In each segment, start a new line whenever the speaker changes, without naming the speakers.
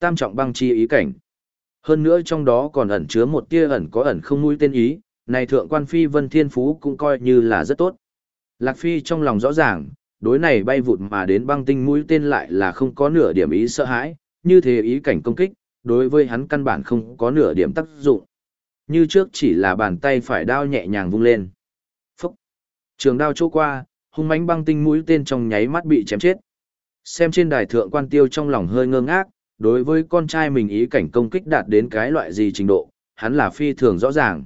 Tam trọng băng chi ý cảnh. Hơn nữa trong đó còn ẩn chứa một tia ẩn có ẩn không mũi tên ý, này thượng quan phi vân thiên phú cũng coi như là rất tốt. Lạc Phi trong lòng rõ ràng, đối này bay vụt mà đến băng tinh mũi tên lại là không có nửa điểm ý sợ hãi, như thế ý cảnh công kích, đối với hắn căn bản không có nửa điểm tác dụng. Như trước chỉ là bàn tay phải đao nhẹ nhàng vung lên. Phúc! Trường đao chỗ qua, hung mãnh băng tinh mũi tên trong nháy mắt bị chém chết. Xem trên đài thượng quan tiêu trong lòng hơi ngơ ngác, đối với con trai mình ý cảnh công kích đạt đến cái loại gì trình độ, hắn là phi thường rõ ràng.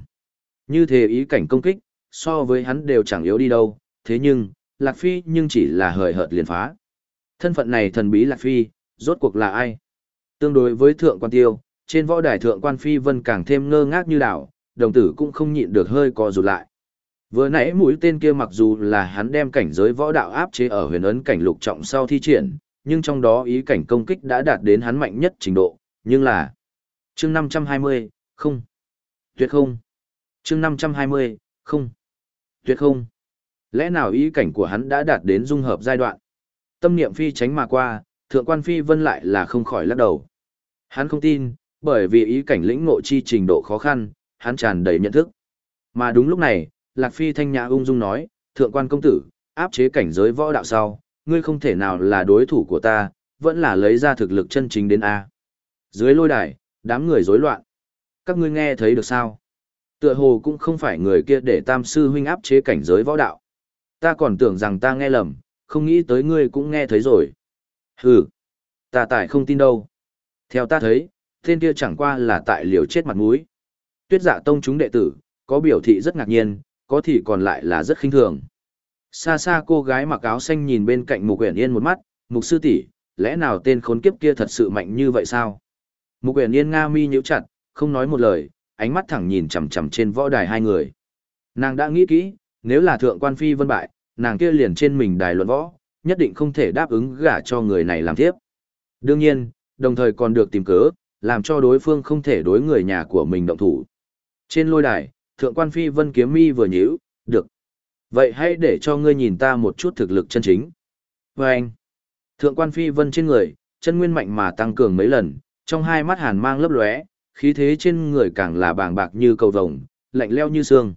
Như thế ý cảnh công kích, so với hắn đều chẳng yếu đi đâu, thế nhưng, Lạc Phi nhưng chỉ là hời hợt liền phá. Thân phận này thần bí Lạc Phi, rốt cuộc là ai? Tương đối với thượng quan tiêu, trên võ đài thượng quan phi vân càng thêm ngơ ngác như đảo, đồng tử cũng không nhịn được hơi co rụt lại. Vừa nãy mũi tên kia mặc dù là hắn đem cảnh giới võ đạo áp chế ở huyền ấn cảnh lục trọng sau thi triển, nhưng trong đó ý cảnh công kích đã đạt đến hắn mạnh nhất trình độ, nhưng là chương 520, không. Tuyệt không. chương 520, không. Tuyệt không. Lẽ nào ý cảnh của hắn đã đạt đến dung hợp giai đoạn? Tâm niệm phi tránh mà qua, thượng quan phi vân lại là không khỏi lắc đầu. Hắn không tin, bởi vì ý cảnh lĩnh ngộ chi trình độ khó khăn, hắn tràn đầy nhận thức. Mà đúng lúc này, Lạc Phi thanh nhã ung dung nói, thượng quan công tử, áp chế cảnh giới võ đạo sau, ngươi không thể nào là đối thủ của ta, vẫn là lấy ra thực lực chân chính đến A. Dưới lôi đài, đám người rối loạn. Các ngươi nghe thấy được sao? Tựa hồ cũng không phải người kia để tam sư huynh áp chế cảnh giới võ đạo. Ta còn tưởng rằng ta nghe lầm, không nghĩ tới ngươi cũng nghe thấy rồi. Hừ, ta tại không tin đâu. Theo ta thấy, tên kia chẳng qua là tại liều chết mặt mũi. Tuyết dạ tông chúng đệ tử, có biểu thị rất ngạc nhiên, có thì còn lại là rất khinh thường. Xa xa cô gái mặc áo xanh nhìn bên cạnh Mục Uyển Yên một mắt, "Mục sư tỷ, lẽ nào tên khốn kiếp kia thật sự mạnh như vậy sao?" Mục Uyển Yên nga mi nhíu chặt, không nói một lời, ánh mắt thẳng nhìn chằm chằm trên võ đài hai người. Nàng đã nghĩ kỹ, nếu là thượng quan phi vân bại, nàng kia liền trên mình đài luận võ, nhất định không thể đáp ứng gả cho người này làm tiếp. Đương nhiên, đồng thời còn được tìm cớ, làm cho đối phương không thể đối người nhà của mình động thủ. Trên lôi đài, thượng quan phi vân kiếm mi vừa nhíu, được. Vậy hãy để cho ngươi nhìn ta một chút thực lực chân chính. Và anh, thượng quan phi vân trên người, chân nguyên mạnh mà tăng cường mấy lần, trong hai mắt hàn mang lấp lóe, khí thế trên người càng là bàng bạc như cầu vồng, lạnh leo như xương.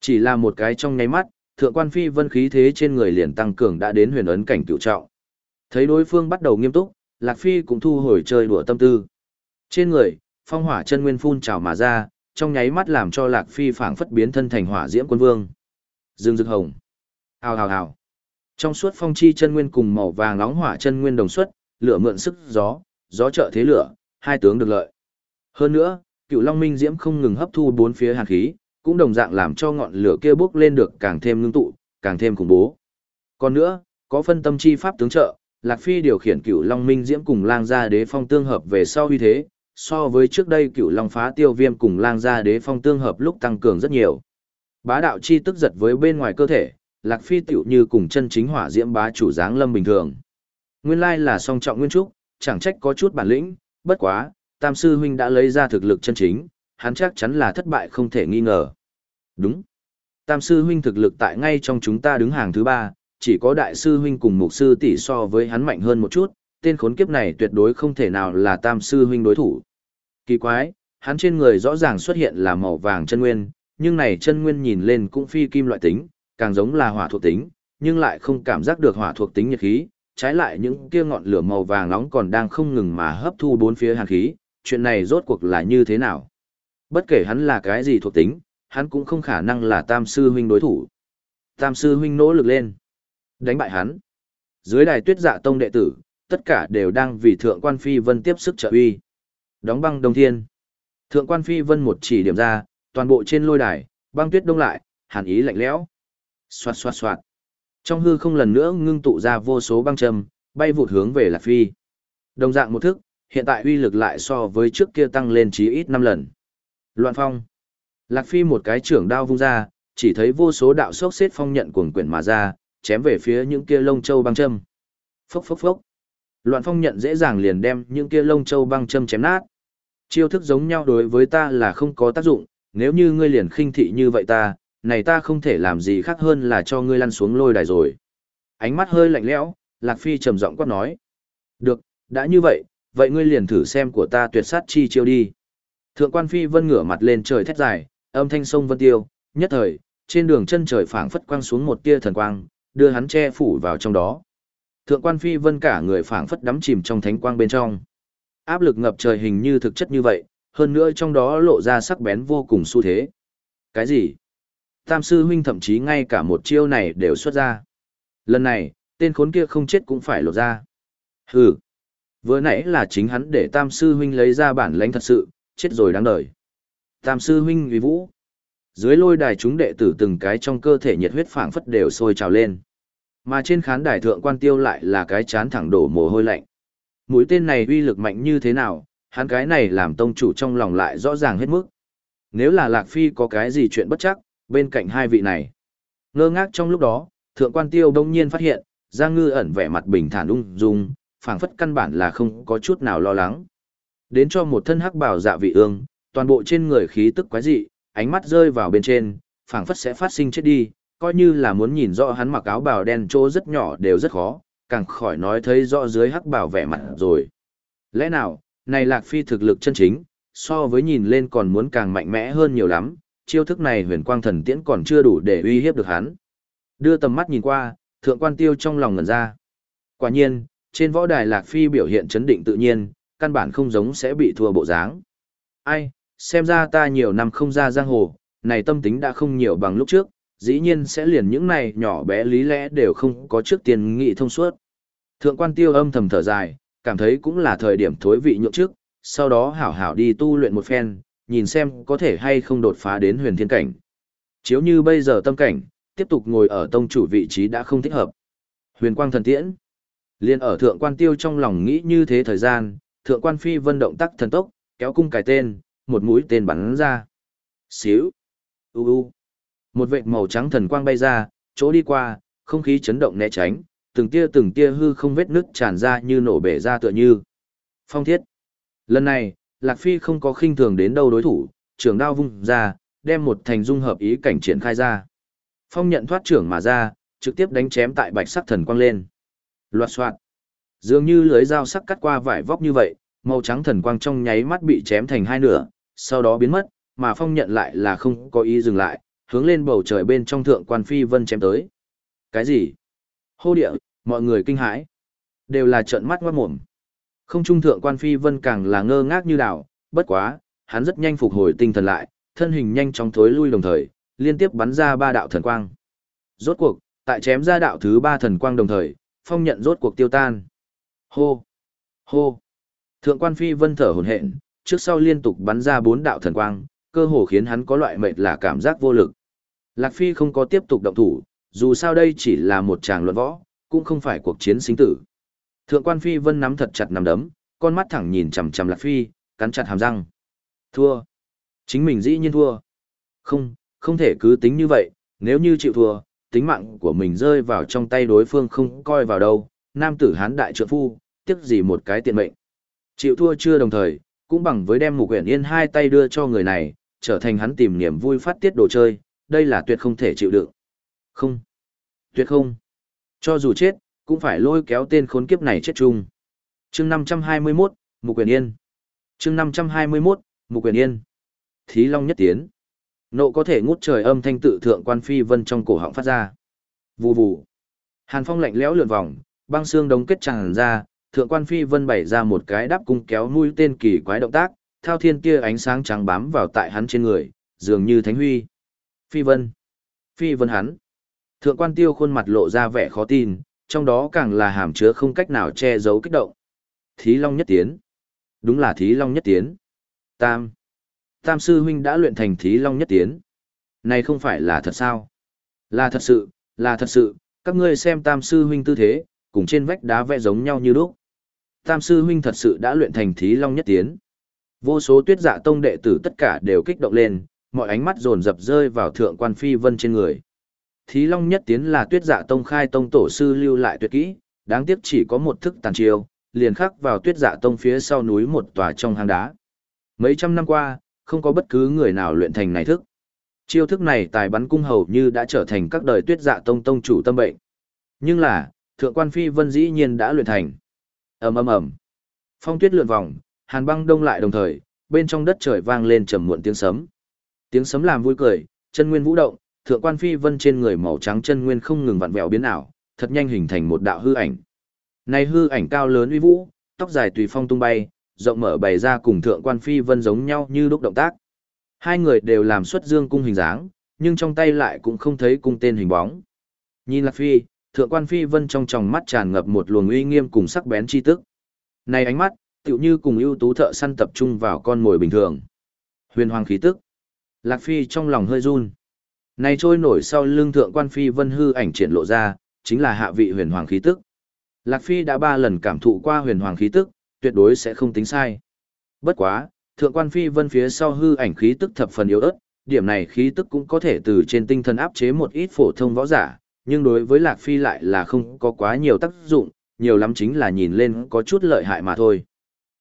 Chỉ là một cái trong nháy mắt, thượng quan phi vân khí thế trên người liền tăng cường đã đến huyền ấn cảnh cựu trọng. Thấy đối phương bắt đầu nghiêm túc, Lạc Phi cũng thu hồi chơi đùa tâm tư. Trên người, phong hỏa chân nguyên phun trào mà ra, trong nháy mắt làm cho Lạc Phi phảng phất biến thân thành hỏa diễm quân vương. Dương rực hồng. Hào hào hào. Trong suốt phong chi chân nguyên cùng màu vàng nóng hỏa chân nguyên đồng xuất, lửa mượn sức gió, gió trợ thế lửa, hai tướng được lợi. Hơn nữa, cựu Long Minh Diễm không ngừng hấp thu bốn phía hàn khí, cũng đồng dạng làm cho ngọn lửa kia bốc lên được càng thêm ngưng tụ, càng thêm khủng bố. Còn nữa, có phân tâm chi pháp tướng trợ, Lạc Phi điều khiển cựu Long Minh Diễm cùng lang gia đế phong tương hợp về sau uy thế, so với trước đây cựu Long phá tiêu viêm cùng lang gia đế phong tương hợp lúc tăng cường rất nhiều. Bá đạo chi tức giật với bên ngoài cơ thể, Lạc Phi tiểu như cùng chân chính hỏa diễm bá chủ dáng lâm bình thường. Nguyên lai là song trọng nguyên trúc, chẳng trách có chút bản lĩnh, bất quá, Tam sư huynh đã lấy ra thực lực chân chính, hắn chắc chắn là thất bại không thể nghi ngờ. Đúng. Tam sư huynh thực lực tại ngay trong chúng ta đứng hàng thứ ba, chỉ có đại sư huynh cùng mục sư tỷ so với hắn mạnh hơn một chút, tên khốn kiếp này tuyệt đối không thể nào là tam sư huynh đối thủ. Kỳ quái, hắn trên người rõ ràng xuất hiện là màu vàng chân nguyên, nhưng này chân nguyên nhìn lên cũng phi kim loại tính, càng giống là hỏa thuộc tính, nhưng lại không cảm giác được hỏa thuộc tính nhiệt khí, trái lại những kia ngọn lửa màu vàng nóng còn đang không ngừng mà hấp thu bốn phía hàn khí, chuyện này rốt cuộc là như thế nào? Bất kể hắn là cái gì thuộc tính, hắn cũng không khả năng là tam sư huynh đối thủ. Tam sư huynh nỗ lực lên. Đánh bại hắn. Dưới đài tuyết dạ tông đệ tử, tất cả đều đang vì thượng quan phi vân tiếp sức trợ uy. Đóng băng đông thiên. Thượng quan phi vân một chỉ điểm ra, toàn bộ trên lôi đài, băng tuyết đông lại, hàn ý lạnh lẽo. Xoạt xoạt xoạt. Trong hư không lần nữa ngưng tụ ra vô số băng châm, bay vụt hướng về Lạc Phi. Đồng dạng một thức, hiện tại uy lực lại so với trước kia tăng lên chí ít 5 lần. Loạn phong. Lạc Phi một cái trưởng đao vung ra, chỉ thấy vô số đạo sốc xếp phong nhận cuồng quyển mà ra, chém về phía những kia lông châu băng châm. Phốc phốc phốc. Loạn phong nhận dễ dàng liền đem những kia lông châu băng châm chém nát. Chiêu thức giống nhau đối với ta là không có tác dụng, nếu như ngươi liền khinh thị như vậy ta, này ta không thể làm gì khác hơn là cho ngươi lăn xuống lôi đài rồi. Ánh mắt hơi lạnh lẽo, Lạc Phi trầm giọng quát nói. Được, đã như vậy, vậy ngươi liền thử xem của ta tuyệt sát chi chiêu đi. Thượng quan phi vân ngửa mặt lên trời thét dài, âm thanh sông vân tiêu, nhất thời, trên đường chân trời phảng phất quang xuống một tia thần quang, đưa hắn che phủ vào trong đó. Thượng quan phi vân cả người phảng phất đắm chìm trong thánh quang bên trong. Áp lực ngập trời hình như thực chất như vậy, hơn nữa trong đó lộ ra sắc bén vô cùng xu thế. Cái gì? Tam sư huynh thậm chí ngay cả một chiêu này đều xuất ra. Lần này, tên khốn kia không chết cũng phải lột ra. Hừ. Vừa nãy là chính hắn để tam sư huynh lấy ra bản lãnh thật sự, chết rồi đáng đời. Tam sư huynh vì vũ. Dưới lôi đài chúng đệ tử từng cái trong cơ thể nhiệt huyết phảng phất đều sôi trào lên. Mà trên khán đài thượng quan tiêu lại là cái chán thẳng đổ mồ hôi lạnh. Mũi tên này uy lực mạnh như thế nào, hắn cái này làm tông chủ trong lòng lại rõ ràng hết mức. Nếu là Lạc Phi có cái gì chuyện bất chắc, bên cạnh hai vị này. Ngơ ngác trong lúc đó, thượng quan tiêu đông nhiên phát hiện, Giang Ngư ẩn vẻ mặt bình thản ung dung, phảng phất căn bản là không có chút nào lo lắng. Đến cho một thân hắc bảo dạ vị ương, toàn bộ trên người khí tức quái dị, ánh mắt rơi vào bên trên, phảng phất sẽ phát sinh chết đi, coi như là muốn nhìn rõ hắn mặc áo bào đen chỗ rất nhỏ đều rất khó, càng khỏi nói thấy rõ dưới hắc bảo vẻ mặt rồi. Lẽ nào, này Lạc Phi thực lực chân chính, so với nhìn lên còn muốn càng mạnh mẽ hơn nhiều lắm, chiêu thức này huyền quang thần tiễn còn chưa đủ để uy hiếp được hắn. Đưa tầm mắt nhìn qua, thượng quan tiêu trong lòng ngẩn ra. Quả nhiên, trên võ đài Lạc Phi biểu hiện chấn định tự nhiên, căn bản không giống sẽ bị thua bộ dáng. Ai, xem ra ta nhiều năm không ra giang hồ, này tâm tính đã không nhiều bằng lúc trước, dĩ nhiên sẽ liền những này nhỏ bé lý lẽ đều không có trước tiền nghị thông suốt. Thượng quan tiêu âm thầm thở dài, cảm thấy cũng là thời điểm thối vị nhượng trước, sau đó hảo hảo đi tu luyện một phen, nhìn xem có thể hay không đột phá đến huyền thiên cảnh. Chiếu như bây giờ tâm cảnh, tiếp tục ngồi ở tông chủ vị trí đã không thích hợp. Huyền quang thần tiễn. Liên ở thượng quan tiêu trong lòng nghĩ như thế thời gian, thượng quan phi vân động tác thần tốc, kéo cung cài tên, một mũi tên bắn ra. Xíu. U u. Một vệt màu trắng thần quang bay ra, chỗ đi qua, không khí chấn động né tránh, từng tia từng tia hư không vết nứt tràn ra như nổ bể ra tựa như. Phong thiết. Lần này, Lạc Phi không có khinh thường đến đâu đối thủ, trường đao vung ra, đem một thành dung hợp ý cảnh triển khai ra. Phong nhận thoát trưởng mà ra, trực tiếp đánh chém tại bạch sắc thần quang lên. Loạt soạn Dường như lưới dao sắc cắt qua vải vóc như vậy, màu trắng thần quang trong nháy mắt bị chém thành hai nửa, sau đó biến mất, mà phong nhận lại là không có ý dừng lại, hướng lên bầu trời bên trong thượng quan phi vân chém tới. Cái gì? Hô địa, mọi người kinh hãi. Đều là trợn mắt ngoát mồm. Không trung thượng quan phi vân càng là ngơ ngác như đảo, bất quá, hắn rất nhanh phục hồi tinh thần lại, thân hình nhanh chóng thối lui đồng thời, liên tiếp bắn ra ba đạo thần quang. Rốt cuộc, tại chém ra đạo thứ ba thần quang đồng thời, phong nhận rốt cuộc tiêu tan. Hô! Hô! Thượng quan phi vân thở hồn hện, trước sau liên tục bắn ra bốn đạo thần quang, cơ hồ khiến hắn có loại mệt là cảm giác vô lực. Lạc Phi không có tiếp tục động thủ, dù sao đây chỉ là một tràng luận võ, cũng không phải cuộc chiến sinh tử. Thượng quan Phi Vân nắm thật chặt nắm đấm, con mắt thẳng nhìn chằm chằm Lạc Phi, cắn chặt hàm răng. Thua. Chính mình dĩ nhiên thua. Không, không thể cứ tính như vậy, nếu như chịu thua, tính mạng của mình rơi vào trong tay đối phương không coi vào đâu. Nam tử hán đại trượng phu, tiếc gì một cái tiện mệnh. Chịu thua chưa đồng thời, cũng bằng với đem mục quyển yên hai tay đưa cho người này, trở thành hắn tìm niềm vui phát tiết đồ chơi, đây là tuyệt không thể chịu đựng. Không. Tuyệt không. Cho dù chết, cũng phải lôi kéo tên khốn kiếp này chết chung. chương 521, Mục Quyền Yên. chương 521, Mục Quyền Yên. Thí Long nhất tiến. Nộ có thể ngút trời âm thanh tự thượng quan phi vân trong cổ họng phát ra. Vù vù. Hàn phong lạnh lẽo lượn vòng, băng xương đống kết tràn ra, thượng quan phi vân bày ra một cái đắp cung kéo mũi tên kỳ quái động tác, thao thiên kia ánh sáng trắng bám vào tại hắn trên người, dường như thánh huy. Phi vân. Phi vân hắn. Thượng quan tiêu khuôn mặt lộ ra vẻ khó tin, trong đó càng là hàm chứa không cách nào che giấu kích động. Thí Long nhất tiến. Đúng là Thí Long nhất tiến. Tam. Tam sư huynh đã luyện thành Thí Long nhất tiến. Này không phải là thật sao? Là thật sự, là thật sự, các ngươi xem Tam sư huynh tư thế, cùng trên vách đá vẽ giống nhau như lúc. Tam sư huynh thật sự đã luyện thành Thí Long nhất tiến. Vô số tuyết dạ tông đệ tử tất cả đều kích động lên, mọi ánh mắt dồn dập rơi vào thượng quan phi vân trên người. Thí Long nhất tiến là tuyết dạ tông khai tông tổ sư lưu lại tuyệt kỹ, đáng tiếc chỉ có một thức tàn chiêu, liền khắc vào tuyết dạ tông phía sau núi một tòa trong hang đá. Mấy trăm năm qua, không có bất cứ người nào luyện thành này thức. Chiêu thức này tài bắn cung hầu như đã trở thành các đời tuyết dạ tông tông chủ tâm bệnh. Nhưng là, thượng quan phi vân dĩ nhiên đã luyện thành. ầm ầm ầm Phong tuyết lượn vòng, hàn băng đông lại đồng thời, bên trong đất trời vang lên trầm muộn tiếng sấm. Tiếng sấm làm vui cười, chân nguyên vũ động, thượng quan phi vân trên người màu trắng chân nguyên không ngừng vặn vẹo biến ảo, thật nhanh hình thành một đạo hư ảnh. Này hư ảnh cao lớn uy vũ, tóc dài tùy phong tung bay, rộng mở bày ra cùng thượng quan phi vân giống nhau như lúc động tác. Hai người đều làm xuất dương cung hình dáng, nhưng trong tay lại cũng không thấy cung tên hình bóng. Nhìn Lạc Phi, thượng quan phi vân trong tròng mắt tràn ngập một luồng uy nghiêm cùng sắc bén chi tức. Này ánh mắt, tựu như cùng ưu tú thợ săn tập trung vào con mồi bình thường. Huyền hoàng khí tức. Lạc Phi trong lòng hơi run. Này trôi nổi sau lưng thượng quan phi vân hư ảnh triển lộ ra, chính là hạ vị huyền hoàng khí tức. Lạc Phi đã ba lần cảm thụ qua huyền hoàng khí tức, tuyệt đối sẽ không tính sai. Bất quá, thượng quan phi vân phía sau hư ảnh khí tức thập phần yếu ớt, điểm này khí tức cũng có thể từ trên tinh thần áp chế một ít phổ thông võ giả, nhưng đối với Lạc Phi lại là không có quá nhiều tác dụng, nhiều lắm chính là nhìn lên có chút lợi hại mà thôi.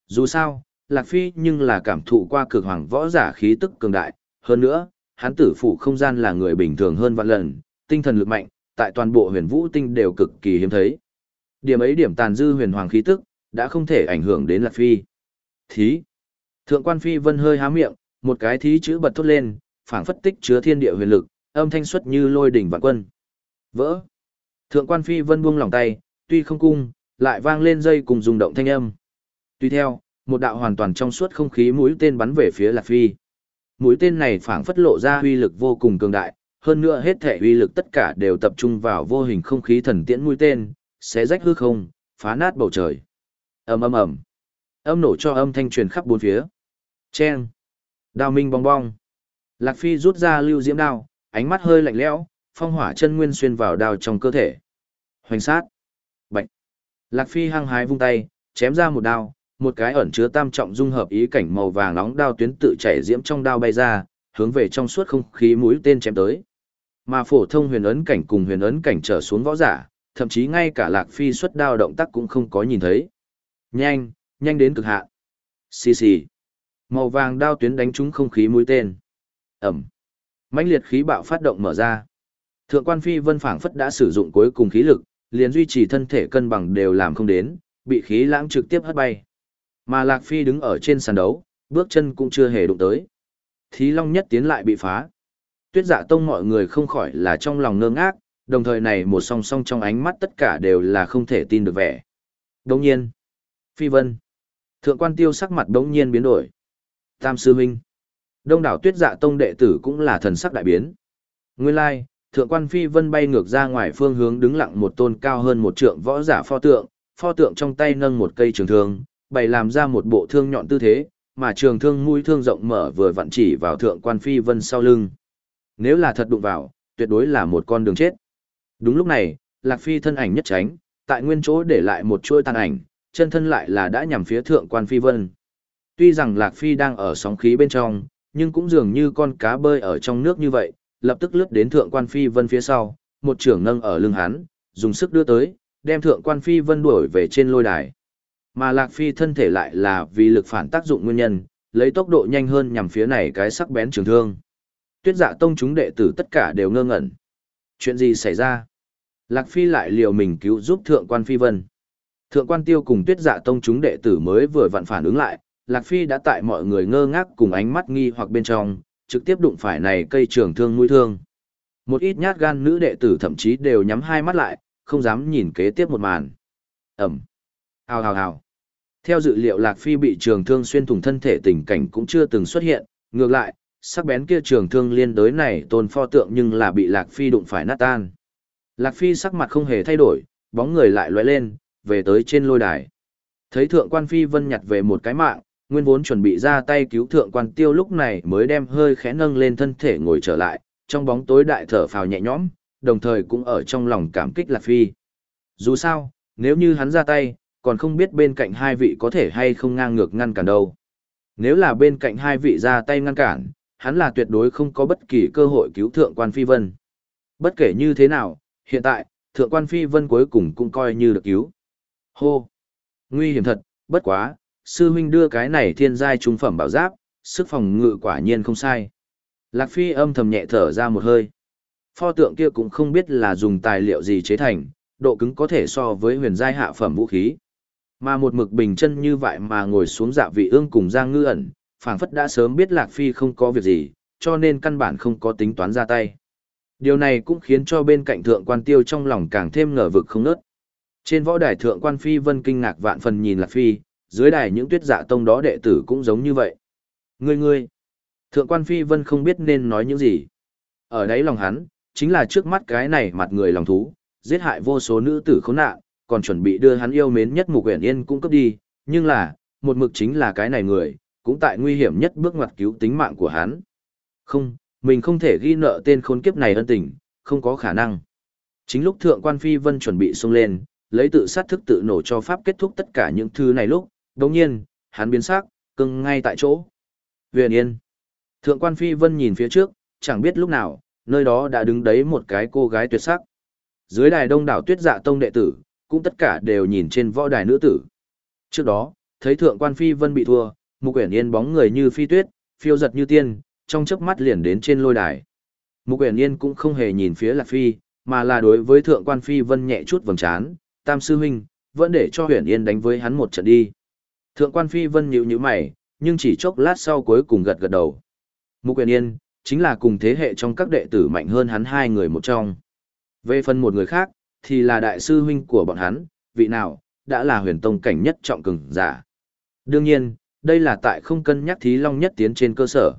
Dù sao, Lạc Phi nhưng là cảm thụ qua cực hoàng võ giả khí tức cường đại, hơn nữa, hắn tử phụ không gian là người bình thường hơn vạn lần, tinh thần lực mạnh, tại toàn bộ huyền vũ tinh đều cực kỳ hiếm thấy. Điểm ấy điểm tàn dư huyền hoàng khí tức, đã không thể ảnh hưởng đến Lạc Phi. Thí. Thượng quan Phi vân hơi há miệng, một cái thí chữ bật thốt lên, phảng phất tích chứa thiên địa huyền lực, âm thanh xuất như lôi đỉnh vạn quân. Vỡ. Thượng quan Phi vân buông lòng tay, tuy không cung, lại vang lên dây cùng rung động thanh âm. Tuy theo, một đạo hoàn toàn trong suốt không khí mũi tên bắn về phía Lạc Phi. Mũi tên này phảng phất lộ ra uy lực vô cùng cường đại, hơn nữa hết thể uy lực tất cả đều tập trung vào vô hình không khí thần tiễn mũi tên, xé rách hư không, phá nát bầu trời. Ầm ầm ầm. Âm nổ cho âm thanh truyền khắp bốn phía. Chen. Đao minh bong bong. Lạc Phi rút ra lưu diễm đao, ánh mắt hơi lạnh lẽo, phong hỏa chân nguyên xuyên vào đao trong cơ thể. Hoành sát. Bạch. Lạc Phi hăng hái vung tay, chém ra một đao, một cái ẩn chứa tam trọng dung hợp ý cảnh màu vàng nóng đao tuyến tự chảy diễm trong đao bay ra, hướng về trong suốt không khí mũi tên chém tới. Mà phổ thông huyền ấn cảnh cùng huyền ấn cảnh trở xuống võ giả, thậm chí ngay cả Lạc Phi xuất đao động tác cũng không có nhìn thấy. Nhanh, nhanh đến cực hạn. Xì xì. Màu vàng đao tuyến đánh trúng không khí mũi tên. Ẩm. mãnh liệt khí bạo phát động mở ra. Thượng quan phi vân phảng phất đã sử dụng cuối cùng khí lực, liền duy trì thân thể cân bằng đều làm không đến, bị khí lãng trực tiếp hất bay. Mà Lạc Phi đứng ở trên sàn đấu, bước chân cũng chưa hề đụng tới. Thí Long nhất tiến lại bị phá. Tuyết dạ tông mọi người không khỏi là trong lòng ngơ ngác, đồng thời này một song song trong ánh mắt tất cả đều là không thể tin được vẻ. Đồng nhiên. Phi Vân. Thượng quan tiêu sắc mặt đống nhiên biến đổi. Tam Sư Minh. Đông đảo tuyết dạ tông đệ tử cũng là thần sắc đại biến. Nguyên lai, thượng quan Phi Vân bay ngược ra ngoài phương hướng đứng lặng một tôn cao hơn một trượng võ giả pho tượng, pho tượng trong tay nâng một cây trường thương, bày làm ra một bộ thương nhọn tư thế, mà trường thương mũi thương rộng mở vừa vặn chỉ vào thượng quan Phi Vân sau lưng. Nếu là thật đụng vào, tuyệt đối là một con đường chết. Đúng lúc này, Lạc Phi thân ảnh nhất tránh, tại nguyên chỗ để lại một chuôi tàn ảnh, chân thân lại là đã nhằm phía thượng quan phi vân. Tuy rằng Lạc Phi đang ở sóng khí bên trong, nhưng cũng dường như con cá bơi ở trong nước như vậy, lập tức lướt đến thượng quan phi vân phía sau, một trưởng nâng ở lưng hắn, dùng sức đưa tới, đem thượng quan phi vân đuổi về trên lôi đài. Mà Lạc Phi thân thể lại là vì lực phản tác dụng nguyên nhân, lấy tốc độ nhanh hơn nhằm phía này cái sắc bén trường thương. Tuyết dạ tông chúng đệ tử tất cả đều ngơ ngẩn. Chuyện gì xảy ra? Lạc Phi lại liều mình cứu giúp thượng quan phi vân. Thượng quan tiêu cùng tuyết dạ tông chúng đệ tử mới vừa vặn phản ứng lại, Lạc Phi đã tại mọi người ngơ ngác cùng ánh mắt nghi hoặc bên trong, trực tiếp đụng phải này cây trường thương mũi thương. Một ít nhát gan nữ đệ tử thậm chí đều nhắm hai mắt lại, không dám nhìn kế tiếp một màn. Ẩm. Hào hào hào. Theo dự liệu Lạc Phi bị trường thương xuyên thủng thân thể tình cảnh cũng chưa từng xuất hiện, ngược lại, sắc bén kia trường thương liên đối này tôn pho tượng nhưng là bị Lạc Phi đụng phải nát tan. Lạc Phi sắc mặt không hề thay đổi, bóng người lại lóe lên, về tới trên lôi đài. Thấy thượng quan phi vân nhặt về một cái mạng, nguyên vốn chuẩn bị ra tay cứu thượng quan tiêu lúc này mới đem hơi khẽ nâng lên thân thể ngồi trở lại, trong bóng tối đại thở phào nhẹ nhõm, đồng thời cũng ở trong lòng cảm kích Lạc Phi. Dù sao, nếu như hắn ra tay, còn không biết bên cạnh hai vị có thể hay không ngang ngược ngăn cản đâu. Nếu là bên cạnh hai vị ra tay ngăn cản, hắn là tuyệt đối không có bất kỳ cơ hội cứu thượng quan phi vân. Bất kể như thế nào, hiện tại, thượng quan phi vân cuối cùng cũng coi như được cứu. Hô! Nguy hiểm thật, bất quá, sư huynh đưa cái này thiên giai trung phẩm bảo giáp, sức phòng ngự quả nhiên không sai. Lạc Phi âm thầm nhẹ thở ra một hơi. Pho tượng kia cũng không biết là dùng tài liệu gì chế thành, độ cứng có thể so với huyền giai hạ phẩm vũ khí. Mà một mực bình chân như vậy mà ngồi xuống dạ vị ương cùng Giang Ngư ẩn, phảng phất đã sớm biết Lạc Phi không có việc gì, cho nên căn bản không có tính toán ra tay. Điều này cũng khiến cho bên cạnh thượng quan tiêu trong lòng càng thêm ngờ vực không nớt. Trên võ đài thượng quan Phi Vân kinh ngạc vạn phần nhìn Lạc Phi, dưới đài những tuyết dạ tông đó đệ tử cũng giống như vậy. Ngươi ngươi, thượng quan Phi Vân không biết nên nói những gì. Ở đấy lòng hắn, chính là trước mắt cái này mặt người lòng thú, giết hại vô số nữ tử khốn nạn, còn chuẩn bị đưa hắn yêu mến nhất Mục Uyển Yên cũng cấp đi, nhưng là, một mực chính là cái này người, cũng tại nguy hiểm nhất bước ngoặt cứu tính mạng của hắn. Không, mình không thể ghi nợ tên khốn kiếp này ân tình, không có khả năng. Chính lúc thượng quan phi vân chuẩn bị xông lên, lấy tự sát thức tự nổ cho pháp kết thúc tất cả những thứ này lúc, đồng nhiên, hắn biến sắc, cưng ngay tại chỗ. Huyền Yên. Thượng quan phi vân nhìn phía trước, chẳng biết lúc nào, nơi đó đã đứng đấy một cái cô gái tuyệt sắc. Dưới đài đông đảo tuyết dạ tông đệ tử, cũng tất cả đều nhìn trên võ đài nữ tử. Trước đó, thấy thượng quan phi vân bị thua, mục Uyển yên bóng người như phi tuyết, phiêu giật như tiên, trong chớp mắt liền đến trên lôi đài. Mục Uyển yên cũng không hề nhìn phía lạc phi, mà là đối với thượng quan phi vân nhẹ chút vầng trán, tam sư huynh, vẫn để cho huyền yên đánh với hắn một trận đi. Thượng quan phi vân nhíu nhíu mày, nhưng chỉ chốc lát sau cuối cùng gật gật đầu. Mục Uyển yên, chính là cùng thế hệ trong các đệ tử mạnh hơn hắn hai người một trong. Về phần một người khác, thì là đại sư huynh của bọn hắn, vị nào, đã là huyền tông cảnh nhất trọng cường giả. Đương nhiên, đây là tại không cân nhắc thí long nhất tiến trên cơ sở.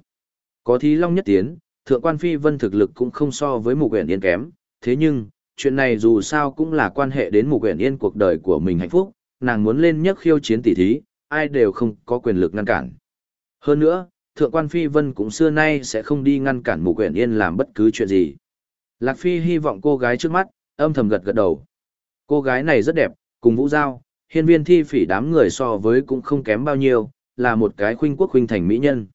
Có thí long nhất tiến, thượng quan phi vân thực lực cũng không so với mục huyền yên kém, thế nhưng, chuyện này dù sao cũng là quan hệ đến mục huyền yên cuộc đời của mình hạnh phúc, nàng muốn lên nhất khiêu chiến tỷ thí, ai đều không có quyền lực ngăn cản. Hơn nữa, thượng quan phi vân cũng xưa nay sẽ không đi ngăn cản mục huyền yên làm bất cứ chuyện gì. Lạc Phi hy vọng cô gái trước mắt, âm thầm gật gật đầu. Cô gái này rất đẹp, cùng Vũ Giao, hiên viên thi phỉ đám người so với cũng không kém bao nhiêu, là một cái khuynh quốc khuynh thành mỹ nhân.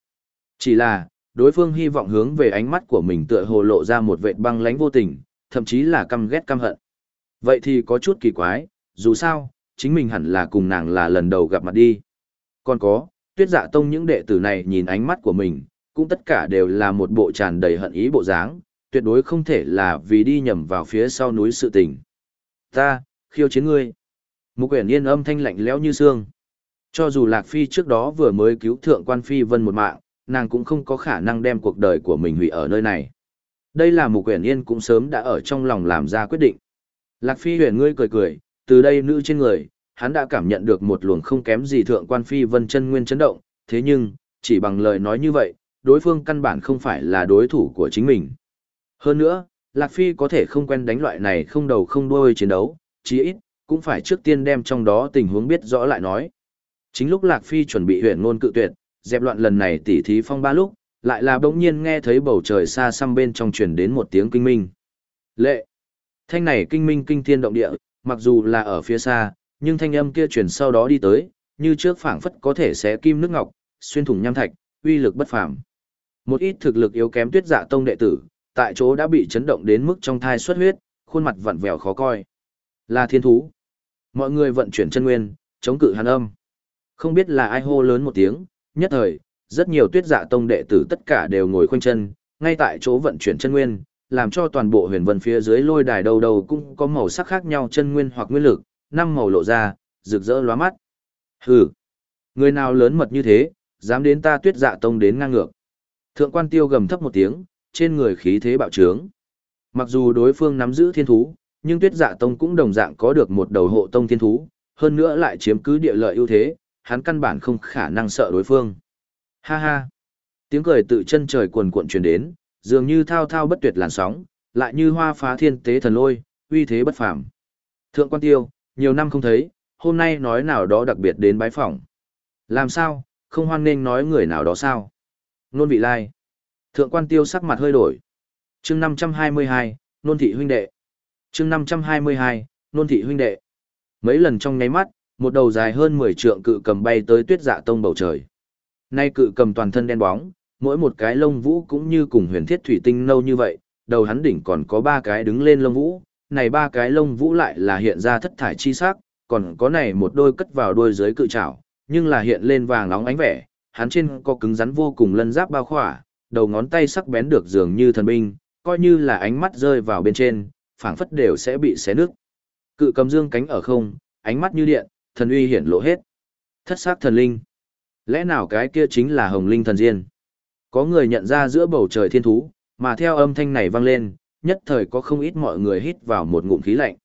Chỉ là, đối phương hy vọng hướng về ánh mắt của mình tựa hồ lộ ra một vệt băng lánh vô tình, thậm chí là căm ghét căm hận. Vậy thì có chút kỳ quái, dù sao, chính mình hẳn là cùng nàng là lần đầu gặp mặt đi. Còn có, tuyết dạ tông những đệ tử này nhìn ánh mắt của mình, cũng tất cả đều là một bộ tràn đầy hận ý bộ dáng, tuyệt đối không thể là vì đi nhầm vào phía sau núi sự tình. Ta, khiêu chiến ngươi. Mục quyển yên âm thanh lạnh lẽo như xương. Cho dù Lạc Phi trước đó vừa mới cứu thượng quan Phi Vân một mạng, nàng cũng không có khả năng đem cuộc đời của mình hủy ở nơi này. Đây là mục quyển yên cũng sớm đã ở trong lòng làm ra quyết định. Lạc Phi huyền ngươi cười cười, từ đây nữ trên người, hắn đã cảm nhận được một luồng không kém gì thượng quan Phi Vân chân nguyên chấn động, thế nhưng, chỉ bằng lời nói như vậy, đối phương căn bản không phải là đối thủ của chính mình. Hơn nữa, Lạc Phi có thể không quen đánh loại này không đầu không đuôi chiến đấu, chí ít, cũng phải trước tiên đem trong đó tình huống biết rõ lại nói. Chính lúc Lạc Phi chuẩn bị huyện ngôn cự tuyệt, dẹp loạn lần này tỉ thí phong ba lúc, lại là bỗng nhiên nghe thấy bầu trời xa xăm bên trong truyền đến một tiếng kinh minh. Lệ! Thanh này kinh minh kinh thiên động địa, mặc dù là ở phía xa, nhưng thanh âm kia truyền sau đó đi tới, như trước phảng phất có thể xé kim nước ngọc, xuyên thủng nham thạch, uy lực bất phàm. Một ít thực lực yếu kém tuyết dạ tông đệ tử, tại chỗ đã bị chấn động đến mức trong thai xuất huyết, khuôn mặt vặn vẹo khó coi. Là thiên thú. Mọi người vận chuyển chân nguyên, chống cự hàn âm. Không biết là ai hô lớn một tiếng, nhất thời, rất nhiều tuyết dạ tông đệ tử tất cả đều ngồi khoanh chân, ngay tại chỗ vận chuyển chân nguyên, làm cho toàn bộ huyền vân phía dưới lôi đài đầu đầu cũng có màu sắc khác nhau chân nguyên hoặc nguyên lực, năm màu lộ ra, rực rỡ lóa mắt. Hừ, người nào lớn mật như thế, dám đến ta tuyết dạ tông đến ngang ngược. Thượng quan tiêu gầm thấp một tiếng, trên người khí thế bạo trướng. Mặc dù đối phương nắm giữ thiên thú, nhưng tuyết dạ tông cũng đồng dạng có được một đầu hộ tông thiên thú, hơn nữa lại chiếm cứ địa lợi ưu thế, hắn căn bản không khả năng sợ đối phương. Ha ha! Tiếng cười tự chân trời cuồn cuộn truyền đến, dường như thao thao bất tuyệt làn sóng, lại như hoa phá thiên tế thần lôi, uy thế bất phàm. Thượng quan tiêu, nhiều năm không thấy, hôm nay nói nào đó đặc biệt đến bái phỏng. Làm sao, không hoan nên nói người nào đó sao? Nôn vị lai. Thượng quan tiêu sắc mặt hơi đổi. chương 522, nôn thị huynh đệ. chương 522, nôn thị huynh đệ. Mấy lần trong nháy mắt, một đầu dài hơn 10 trượng cự cầm bay tới tuyết dạ tông bầu trời. Nay cự cầm toàn thân đen bóng, mỗi một cái lông vũ cũng như cùng huyền thiết thủy tinh nâu như vậy, đầu hắn đỉnh còn có ba cái đứng lên lông vũ, này ba cái lông vũ lại là hiện ra thất thải chi sắc, còn có này một đôi cất vào đuôi dưới cự trảo, nhưng là hiện lên vàng nóng ánh vẻ, hắn trên có cứng rắn vô cùng lân giáp bao khỏa, đầu ngón tay sắc bén được dường như thần binh, coi như là ánh mắt rơi vào bên trên, phảng phất đều sẽ bị xé nước. Cự cầm dương cánh ở không, ánh mắt như điện, thần uy hiển lộ hết. Thất sắc thần linh. Lẽ nào cái kia chính là hồng linh thần diên? Có người nhận ra giữa bầu trời thiên thú, mà theo âm thanh này vang lên, nhất thời có không ít mọi người hít vào một ngụm khí lạnh.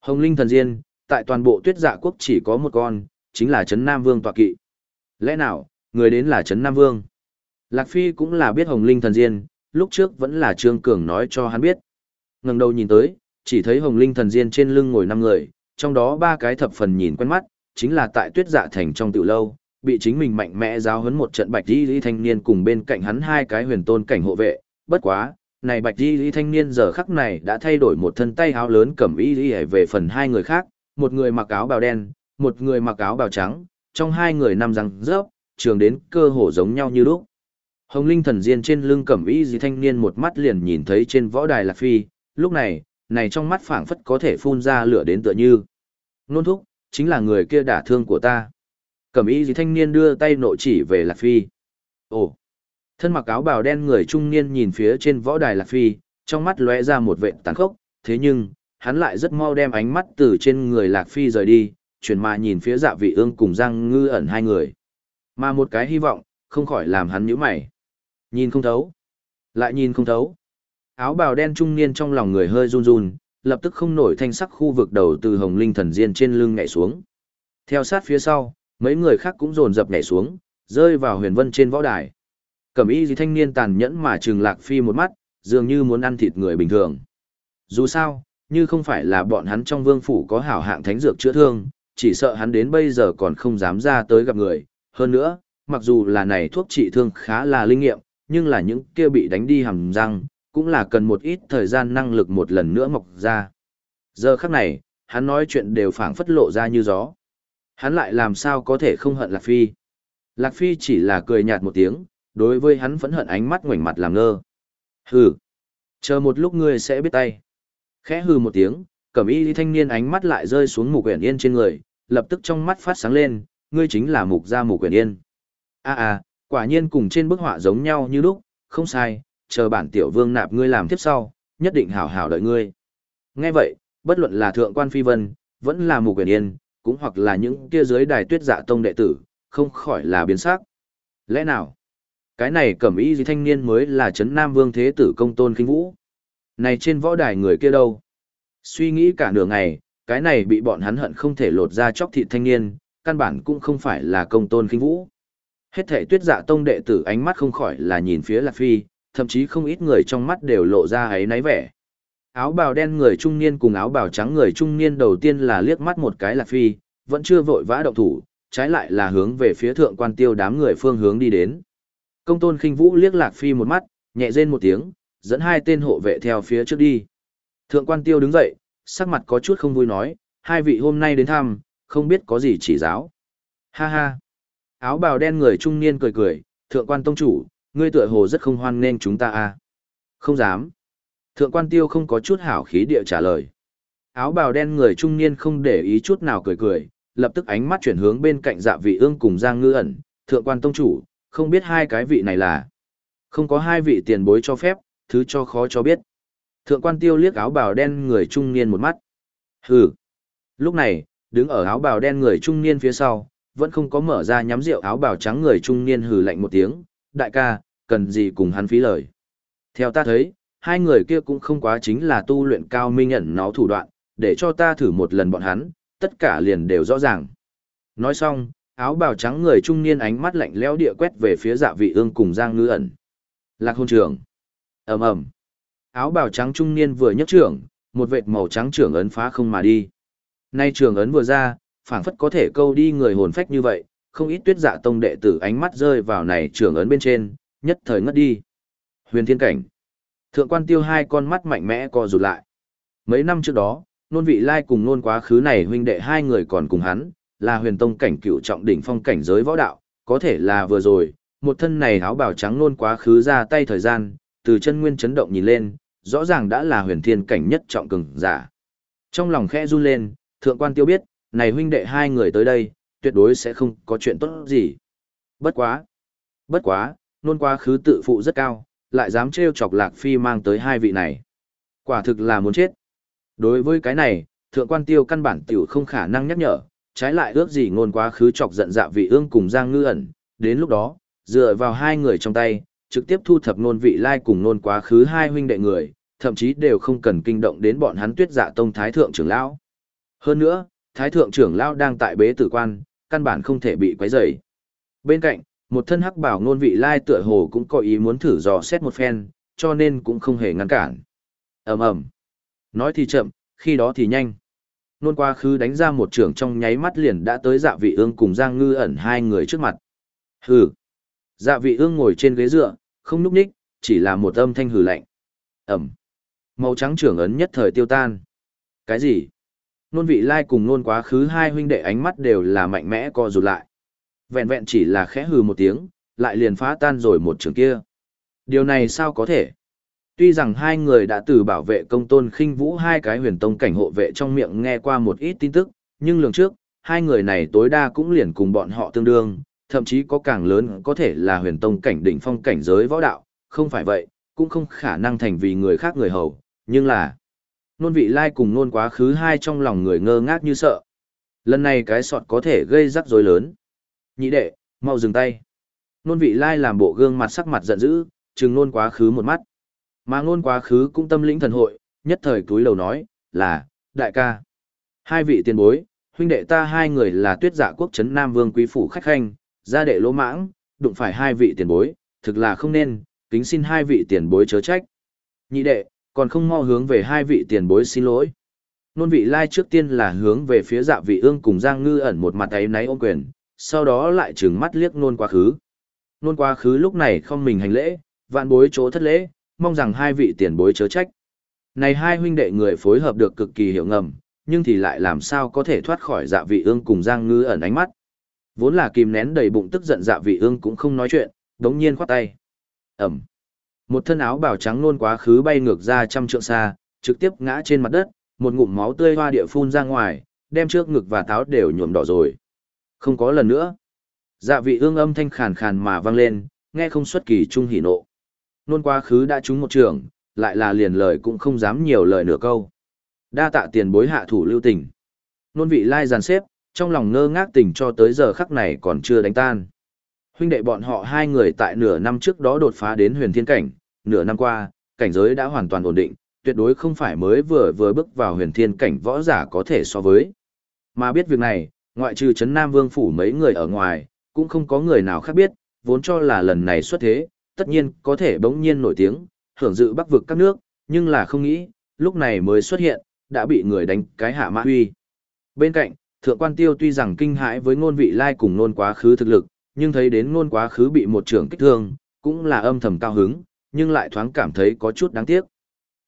Hồng linh thần diên, tại toàn bộ tuyết dạ quốc chỉ có một con, chính là Trấn Nam Vương tọa kỵ. Lẽ nào, người đến là Trấn Nam Vương? Lạc Phi cũng là biết Hồng Linh thần diên, lúc trước vẫn là Trương Cường nói cho hắn biết. ngẩng đầu nhìn tới, chỉ thấy Hồng Linh thần diên trên lưng ngồi năm người, trong đó ba cái thập phần nhìn quen mắt, chính là tại tuyết dạ thành trong tiểu lâu, bị chính mình mạnh mẽ giáo huấn một trận bạch di lý thanh niên cùng bên cạnh hắn hai cái huyền tôn cảnh hộ vệ, bất quá, này bạch di lý thanh niên giờ khắc này đã thay đổi một thân tay áo lớn cầm y lý về phần hai người khác, một người mặc áo bào đen, một người mặc áo bào trắng, trong hai người nằm răng rớp, trường đến cơ hồ giống nhau như lúc. Hồng Linh thần diên trên lưng cẩm y dì thanh niên một mắt liền nhìn thấy trên võ đài Lạc Phi, lúc này, này trong mắt phảng phất có thể phun ra lửa đến tựa như. Nôn thúc, chính là người kia đả thương của ta. Cẩm y dì thanh niên đưa tay nội chỉ về Lạc Phi. Ồ! Thân mặc áo bào đen người trung niên nhìn phía trên võ đài Lạc Phi, trong mắt lóe ra một vệ tàn khốc, thế nhưng, hắn lại rất mau đem ánh mắt từ trên người Lạc Phi rời đi, chuyển mà nhìn phía dạ vị ương cùng Giang Ngư ẩn hai người. Mà một cái hy vọng, không khỏi làm hắn nhíu mày. Nhìn không thấu. Lại nhìn không thấu. Áo bào đen trung niên trong lòng người hơi run run, lập tức không nổi thanh sắc khu vực đầu từ hồng linh thần diên trên lưng nhảy xuống. Theo sát phía sau, mấy người khác cũng dồn dập nhảy xuống, rơi vào huyền vân trên võ đài. Cẩm y gì thanh niên tàn nhẫn mà trừng lạc phi một mắt, dường như muốn ăn thịt người bình thường. Dù sao, như không phải là bọn hắn trong vương phủ có hảo hạng thánh dược chữa thương, chỉ sợ hắn đến bây giờ còn không dám ra tới gặp người. Hơn nữa, mặc dù là này thuốc trị thương khá là linh nghiệm, nhưng là những kia bị đánh đi hầm răng, cũng là cần một ít thời gian năng lực một lần nữa mọc ra. Giờ khắc này, hắn nói chuyện đều phảng phất lộ ra như gió. Hắn lại làm sao có thể không hận Lạc Phi. Lạc Phi chỉ là cười nhạt một tiếng, đối với hắn vẫn hận ánh mắt ngoảnh mặt làm ngơ. Hừ, chờ một lúc ngươi sẽ biết tay. Khẽ hừ một tiếng, cẩm y thanh niên ánh mắt lại rơi xuống mục quyển yên trên người, lập tức trong mắt phát sáng lên, ngươi chính là mục gia mục quyển yên. a a quả nhiên cùng trên bức họa giống nhau như lúc, không sai, chờ bản tiểu vương nạp ngươi làm tiếp sau, nhất định hảo hảo đợi ngươi. Nghe vậy, bất luận là thượng quan phi vân, vẫn là mục quyền yên, cũng hoặc là những kia dưới đài tuyết dạ tông đệ tử, không khỏi là biến sắc. Lẽ nào? Cái này cẩm y gì thanh niên mới là chấn nam vương thế tử công tôn kinh vũ. Này trên võ đài người kia đâu? Suy nghĩ cả nửa ngày, cái này bị bọn hắn hận không thể lột ra chóc thịt thanh niên, căn bản cũng không phải là công tôn kinh vũ. Hết thể tuyết dạ tông đệ tử ánh mắt không khỏi là nhìn phía Lạc Phi, thậm chí không ít người trong mắt đều lộ ra ấy náy vẻ. Áo bào đen người trung niên cùng áo bào trắng người trung niên đầu tiên là liếc mắt một cái Lạc Phi, vẫn chưa vội vã động thủ, trái lại là hướng về phía thượng quan tiêu đám người phương hướng đi đến. Công tôn khinh vũ liếc Lạc Phi một mắt, nhẹ rên một tiếng, dẫn hai tên hộ vệ theo phía trước đi. Thượng quan tiêu đứng dậy, sắc mặt có chút không vui nói, hai vị hôm nay đến thăm, không biết có gì chỉ giáo. Ha ha. Áo bào đen người trung niên cười cười, thượng quan tông chủ, ngươi tựa hồ rất không hoan nên chúng ta à. Không dám. Thượng quan tiêu không có chút hảo khí địa trả lời. Áo bào đen người trung niên không để ý chút nào cười cười, lập tức ánh mắt chuyển hướng bên cạnh dạ vị ương cùng Giang Ngư ẩn, thượng quan tông chủ, không biết hai cái vị này là. Không có hai vị tiền bối cho phép, thứ cho khó cho biết. Thượng quan tiêu liếc áo bào đen người trung niên một mắt. Hừ. Lúc này, đứng ở áo bào đen người trung niên phía sau, vẫn không có mở ra nhắm rượu áo bào trắng người trung niên hừ lạnh một tiếng. Đại ca, cần gì cùng hắn phí lời. Theo ta thấy, hai người kia cũng không quá chính là tu luyện cao minh ẩn nó thủ đoạn, để cho ta thử một lần bọn hắn, tất cả liền đều rõ ràng. Nói xong, áo bào trắng người trung niên ánh mắt lạnh lẽo địa quét về phía dạ vị ương cùng Giang Ngư ẩn. Lạc hôn trường. ầm ầm Áo bào trắng trung niên vừa nhấc trưởng, một vệt màu trắng trưởng ấn phá không mà đi. Nay trường ấn vừa ra, phảng phất có thể câu đi người hồn phách như vậy, không ít tuyết dạ tông đệ tử ánh mắt rơi vào này trường ấn bên trên, nhất thời ngất đi. Huyền thiên cảnh. Thượng quan tiêu hai con mắt mạnh mẽ co rụt lại. Mấy năm trước đó, nôn vị lai cùng nôn quá khứ này huynh đệ hai người còn cùng hắn, là huyền tông cảnh cựu trọng đỉnh phong cảnh giới võ đạo, có thể là vừa rồi, một thân này áo bào trắng nôn quá khứ ra tay thời gian, từ chân nguyên chấn động nhìn lên, rõ ràng đã là huyền thiên cảnh nhất trọng cường giả. Trong lòng khẽ run lên, thượng quan tiêu biết, này huynh đệ hai người tới đây, tuyệt đối sẽ không có chuyện tốt gì. Bất quá. Bất quá, nôn quá khứ tự phụ rất cao, lại dám trêu chọc lạc phi mang tới hai vị này. Quả thực là muốn chết. Đối với cái này, thượng quan tiêu căn bản tiểu không khả năng nhắc nhở, trái lại ước gì ngôn quá khứ chọc giận dạ vị ương cùng Giang Ngư ẩn, đến lúc đó, dựa vào hai người trong tay, trực tiếp thu thập nôn vị lai cùng nôn quá khứ hai huynh đệ người, thậm chí đều không cần kinh động đến bọn hắn tuyết dạ tông thái thượng trưởng lão. Hơn nữa, thái thượng trưởng lão đang tại bế tử quan, căn bản không thể bị quấy rầy. Bên cạnh, một thân hắc bảo nôn vị lai tựa hồ cũng có ý muốn thử dò xét một phen, cho nên cũng không hề ngăn cản. ầm ầm Nói thì chậm, khi đó thì nhanh. Nôn quá khứ đánh ra một trưởng trong nháy mắt liền đã tới dạ vị ương cùng Giang Ngư ẩn hai người trước mặt. Hừ. Dạ vị ương ngồi trên ghế dựa, không núp ních, chỉ là một âm thanh hừ lạnh. Ẩm. Màu trắng trưởng ấn nhất thời tiêu tan. Cái gì? Nôn vị lai cùng nôn quá khứ hai huynh đệ ánh mắt đều là mạnh mẽ co rụt lại. Vẹn vẹn chỉ là khẽ hừ một tiếng, lại liền phá tan rồi một trường kia. Điều này sao có thể? Tuy rằng hai người đã từ bảo vệ công tôn khinh vũ hai cái huyền tông cảnh hộ vệ trong miệng nghe qua một ít tin tức, nhưng lường trước, hai người này tối đa cũng liền cùng bọn họ tương đương, thậm chí có càng lớn có thể là huyền tông cảnh đỉnh phong cảnh giới võ đạo, không phải vậy, cũng không khả năng thành vì người khác người hầu, nhưng là nôn vị lai cùng nôn quá khứ hai trong lòng người ngơ ngác như sợ. Lần này cái sọt có thể gây rắc rối lớn. Nhị đệ, mau dừng tay. Nôn vị lai làm bộ gương mặt sắc mặt giận dữ, chừng nôn quá khứ một mắt. Mà nôn quá khứ cũng tâm lĩnh thần hội, nhất thời túi lầu nói, là, đại ca. Hai vị tiền bối, huynh đệ ta hai người là tuyết giả quốc trấn Nam Vương quý phủ khách khanh, gia đệ lỗ mãng, đụng phải hai vị tiền bối, thực là không nên, kính xin hai vị tiền bối chớ trách. Nhị đệ, còn không mau hướng về hai vị tiền bối xin lỗi. Nôn vị lai trước tiên là hướng về phía dạ vị ương cùng Giang Ngư ẩn một mặt ấy náy ôm quyền, sau đó lại trừng mắt liếc nôn quá khứ. Nôn quá khứ lúc này không mình hành lễ, vạn bối chỗ thất lễ, mong rằng hai vị tiền bối chớ trách. Này hai huynh đệ người phối hợp được cực kỳ hiểu ngầm, nhưng thì lại làm sao có thể thoát khỏi dạ vị ương cùng Giang Ngư ẩn ánh mắt. Vốn là kìm nén đầy bụng tức giận dạ vị ương cũng không nói chuyện, đống nhiên khoát tay. Ẩm. Một thân áo bào trắng nôn quá khứ bay ngược ra trăm trượng xa, trực tiếp ngã trên mặt đất, một ngụm máu tươi hoa địa phun ra ngoài, đem trước ngực và táo đều nhuộm đỏ rồi. Không có lần nữa. Dạ vị ương âm thanh khàn khàn mà vang lên, nghe không xuất kỳ trung hỉ nộ. Nôn quá khứ đã trúng một trường, lại là liền lời cũng không dám nhiều lời nửa câu. Đa tạ tiền bối hạ thủ lưu tình. Nôn vị lai giàn xếp, trong lòng ngơ ngác tình cho tới giờ khắc này còn chưa đánh tan. Huynh đệ bọn họ hai người tại nửa năm trước đó đột phá đến huyền thiên cảnh, nửa năm qua, cảnh giới đã hoàn toàn ổn định, tuyệt đối không phải mới vừa vừa bước vào huyền thiên cảnh võ giả có thể so với. Mà biết việc này, ngoại trừ Trấn Nam Vương Phủ mấy người ở ngoài, cũng không có người nào khác biết, vốn cho là lần này xuất thế, tất nhiên có thể bỗng nhiên nổi tiếng, hưởng dự bắc vực các nước, nhưng là không nghĩ, lúc này mới xuất hiện, đã bị người đánh cái hạ mã huy. Bên cạnh, thượng quan tiêu tuy rằng kinh hãi với ngôn vị lai cùng nôn quá khứ thực lực, nhưng thấy đến ngôn quá khứ bị một trưởng kích thương, cũng là âm thầm cao hứng, nhưng lại thoáng cảm thấy có chút đáng tiếc.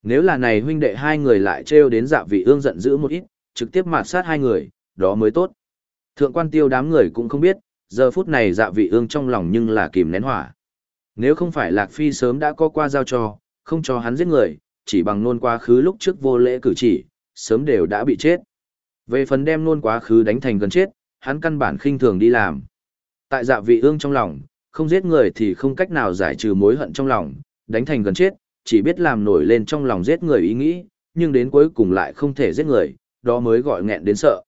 Nếu là này huynh đệ hai người lại trêu đến dạ vị ương giận dữ một ít, trực tiếp mạt sát hai người, đó mới tốt. Thượng quan tiêu đám người cũng không biết, giờ phút này dạ vị ương trong lòng nhưng là kìm nén hỏa. Nếu không phải Lạc Phi sớm đã có qua giao cho, không cho hắn giết người, chỉ bằng nôn quá khứ lúc trước vô lễ cử chỉ, sớm đều đã bị chết. Về phần đem nôn quá khứ đánh thành gần chết, hắn căn bản khinh thường đi làm. Tại dạ vị ương trong lòng, không giết người thì không cách nào giải trừ mối hận trong lòng, đánh thành gần chết, chỉ biết làm nổi lên trong lòng giết người ý nghĩ, nhưng đến cuối cùng lại không thể giết người, đó mới gọi nghẹn đến sợ.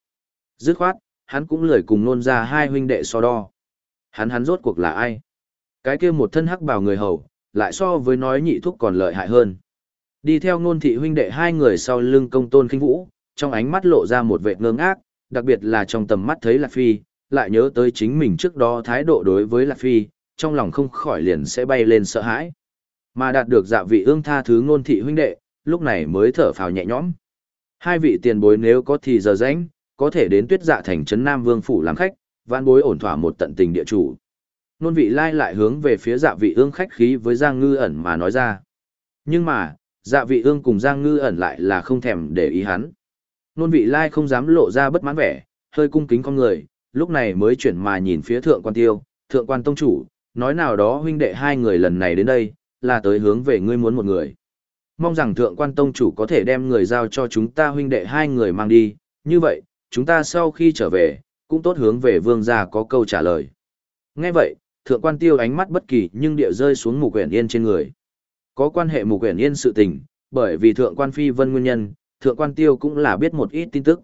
Dứt khoát, hắn cũng lười cùng nôn ra hai huynh đệ so đo. Hắn hắn rốt cuộc là ai? Cái kia một thân hắc bào người hầu, lại so với nói nhị thúc còn lợi hại hơn. Đi theo nôn thị huynh đệ hai người sau lưng công tôn kinh vũ, trong ánh mắt lộ ra một vẻ ngơ ngác, đặc biệt là trong tầm mắt thấy Lạc Phi, lại nhớ tới chính mình trước đó thái độ đối với Lạc Phi, trong lòng không khỏi liền sẽ bay lên sợ hãi. Mà đạt được dạ vị ương tha thứ ngôn thị huynh đệ, lúc này mới thở phào nhẹ nhõm. Hai vị tiền bối nếu có thì giờ rảnh, có thể đến tuyết dạ thành trấn Nam Vương Phủ làm khách, vạn bối ổn thỏa một tận tình địa chủ. Nôn vị lai lại hướng về phía dạ vị ương khách khí với Giang Ngư ẩn mà nói ra. Nhưng mà, dạ vị ương cùng Giang Ngư ẩn lại là không thèm để ý hắn. Nôn vị lai không dám lộ ra bất mãn vẻ, hơi cung kính con người, lúc này mới chuyển mà nhìn phía thượng quan tiêu, thượng quan tông chủ, nói nào đó huynh đệ hai người lần này đến đây, là tới hướng về ngươi muốn một người. Mong rằng thượng quan tông chủ có thể đem người giao cho chúng ta huynh đệ hai người mang đi, như vậy, chúng ta sau khi trở về, cũng tốt hướng về vương gia có câu trả lời. Nghe vậy, thượng quan tiêu ánh mắt bất kỳ nhưng địa rơi xuống mục quyển yên trên người. Có quan hệ mục quyển yên sự tình, bởi vì thượng quan phi vân nguyên nhân, thượng quan tiêu cũng là biết một ít tin tức.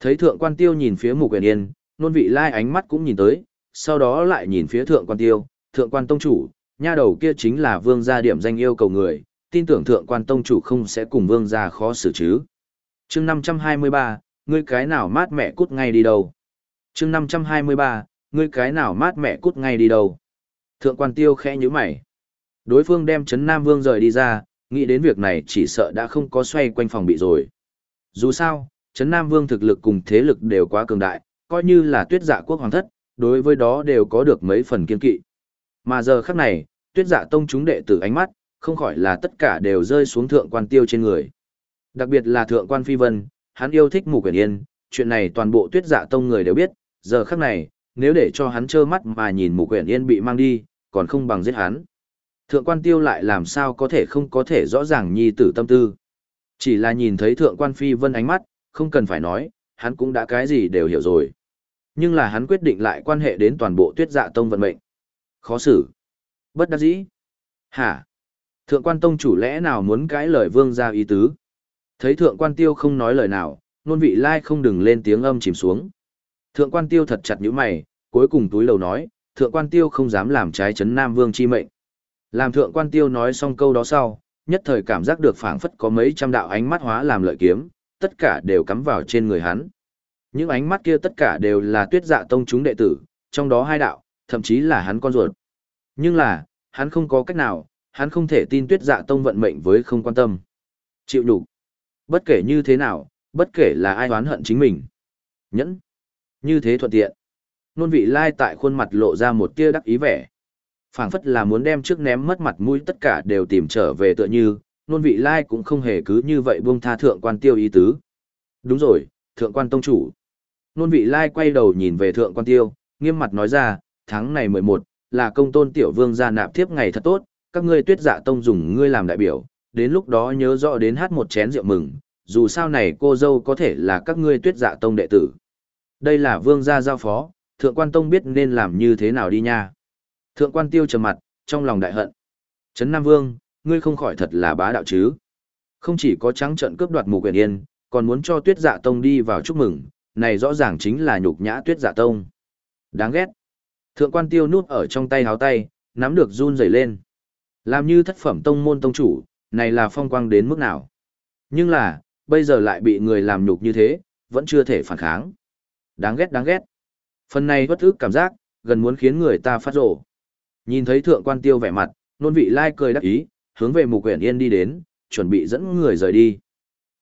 Thấy thượng quan tiêu nhìn phía mục quyển yên, nôn vị lai ánh mắt cũng nhìn tới, sau đó lại nhìn phía thượng quan tiêu, thượng quan tông chủ, nha đầu kia chính là vương gia điểm danh yêu cầu người, tin tưởng thượng quan tông chủ không sẽ cùng vương gia khó xử chứ. chương 523, ngươi cái nào mát mẹ cút ngay đi đâu. chương 523, ngươi cái nào mát mẹ cút ngay đi đâu. Thượng quan tiêu khẽ như mày. Đối phương đem chấn Nam Vương rời đi ra, nghĩ đến việc này chỉ sợ đã không có xoay quanh phòng bị rồi. Dù sao, chấn Nam Vương thực lực cùng thế lực đều quá cường đại, coi như là tuyết dạ quốc hoàng thất, đối với đó đều có được mấy phần kiên kỵ. Mà giờ khắc này, tuyết dạ tông chúng đệ tử ánh mắt, không khỏi là tất cả đều rơi xuống thượng quan tiêu trên người. Đặc biệt là thượng quan phi vân, hắn yêu thích mù quyển yên, chuyện này toàn bộ tuyết dạ tông người đều biết, giờ khắc này, nếu để cho hắn trơ mắt mà nhìn mù quyển yên bị mang đi, còn không bằng giết hắn. Thượng quan tiêu lại làm sao có thể không có thể rõ ràng nhi tử tâm tư. Chỉ là nhìn thấy thượng quan phi vân ánh mắt, không cần phải nói, hắn cũng đã cái gì đều hiểu rồi. Nhưng là hắn quyết định lại quan hệ đến toàn bộ tuyết dạ tông vận mệnh. Khó xử. Bất đắc dĩ. Hả? Thượng quan tông chủ lẽ nào muốn cãi lời vương gia ý tứ? Thấy thượng quan tiêu không nói lời nào, nôn vị lai không đừng lên tiếng âm chìm xuống. Thượng quan tiêu thật chặt như mày, cuối cùng túi lầu nói, thượng quan tiêu không dám làm trái chấn nam vương chi mệnh. Làm thượng quan tiêu nói xong câu đó sau, nhất thời cảm giác được phảng phất có mấy trăm đạo ánh mắt hóa làm lợi kiếm, tất cả đều cắm vào trên người hắn. Những ánh mắt kia tất cả đều là tuyết dạ tông chúng đệ tử, trong đó hai đạo, thậm chí là hắn con ruột. Nhưng là, hắn không có cách nào, hắn không thể tin tuyết dạ tông vận mệnh với không quan tâm. Chịu đủ. Bất kể như thế nào, bất kể là ai oán hận chính mình. Nhẫn. Như thế thuận tiện. Nôn vị lai tại khuôn mặt lộ ra một tia đắc ý vẻ. phảng phất là muốn đem trước ném mất mặt mũi tất cả đều tìm trở về tựa như, nôn vị lai cũng không hề cứ như vậy buông tha thượng quan tiêu ý tứ. Đúng rồi, thượng quan tông chủ. Nôn vị lai quay đầu nhìn về thượng quan tiêu, nghiêm mặt nói ra, tháng này 11, là công tôn tiểu vương gia nạp thiếp ngày thật tốt, các ngươi tuyết dạ tông dùng ngươi làm đại biểu, đến lúc đó nhớ rõ đến hát một chén rượu mừng, dù sao này cô dâu có thể là các ngươi tuyết dạ tông đệ tử. Đây là vương gia giao phó, thượng quan tông biết nên làm như thế nào đi nha. Thượng quan tiêu trầm mặt, trong lòng đại hận. Trấn Nam Vương, ngươi không khỏi thật là bá đạo chứ. Không chỉ có trắng trận cướp đoạt mù quyền yên, còn muốn cho tuyết dạ tông đi vào chúc mừng, này rõ ràng chính là nhục nhã tuyết dạ tông. Đáng ghét. Thượng quan tiêu nút ở trong tay háo tay, nắm được run rẩy lên. Làm như thất phẩm tông môn tông chủ, này là phong quang đến mức nào. Nhưng là, bây giờ lại bị người làm nhục như thế, vẫn chưa thể phản kháng. Đáng ghét đáng ghét. Phần này bất ức cảm giác, gần muốn khiến người ta phát rổ. Nhìn thấy thượng quan tiêu vẻ mặt, nôn vị lai cười đắc ý, hướng về mục quyển yên đi đến, chuẩn bị dẫn người rời đi.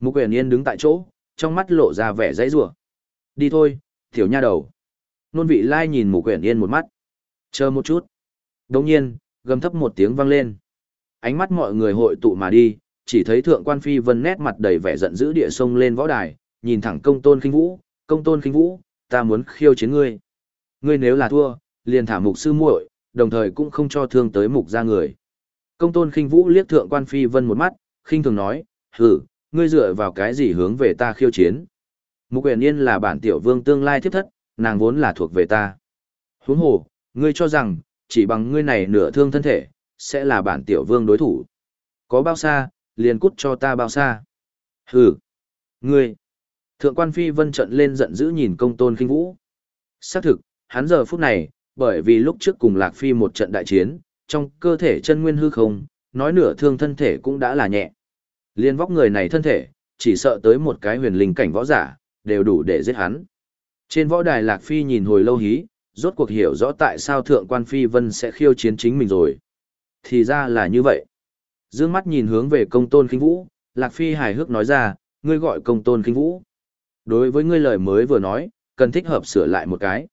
Mục quyển yên đứng tại chỗ, trong mắt lộ ra vẻ dãy rủa Đi thôi, tiểu nha đầu. Nôn vị lai nhìn mục quyển yên một mắt. Chờ một chút. đông nhiên, gầm thấp một tiếng vang lên. Ánh mắt mọi người hội tụ mà đi, chỉ thấy thượng quan phi vân nét mặt đầy vẻ giận dữ địa sông lên võ đài, nhìn thẳng công tôn khinh vũ, công tôn khinh vũ, ta muốn khiêu chiến ngươi. Ngươi nếu là thua, liền thả mục sư muội, đồng thời cũng không cho thương tới mục ra người. Công tôn khinh vũ liếc thượng quan phi vân một mắt, khinh thường nói, hử, ngươi dựa vào cái gì hướng về ta khiêu chiến. Mục quyền yên là bản tiểu vương tương lai tiếp thất, nàng vốn là thuộc về ta. Huống hồ, ngươi cho rằng, chỉ bằng ngươi này nửa thương thân thể, sẽ là bản tiểu vương đối thủ. Có bao xa, liền cút cho ta bao xa. Hừ, ngươi. Thượng quan phi vân trận lên giận dữ nhìn công tôn Kinh vũ. Xác thực, hắn giờ phút này, bởi vì lúc trước cùng Lạc Phi một trận đại chiến, trong cơ thể chân nguyên hư không, nói nửa thương thân thể cũng đã là nhẹ. Liên vóc người này thân thể, chỉ sợ tới một cái huyền linh cảnh võ giả, đều đủ để giết hắn. Trên võ đài Lạc Phi nhìn hồi lâu hí, rốt cuộc hiểu rõ tại sao Thượng quan Phi Vân sẽ khiêu chiến chính mình rồi. Thì ra là như vậy. Dương mắt nhìn hướng về công tôn khinh vũ, Lạc Phi hài hước nói ra, ngươi gọi công tôn khinh vũ. Đối với ngươi lời mới vừa nói, cần thích hợp sửa lại một cái.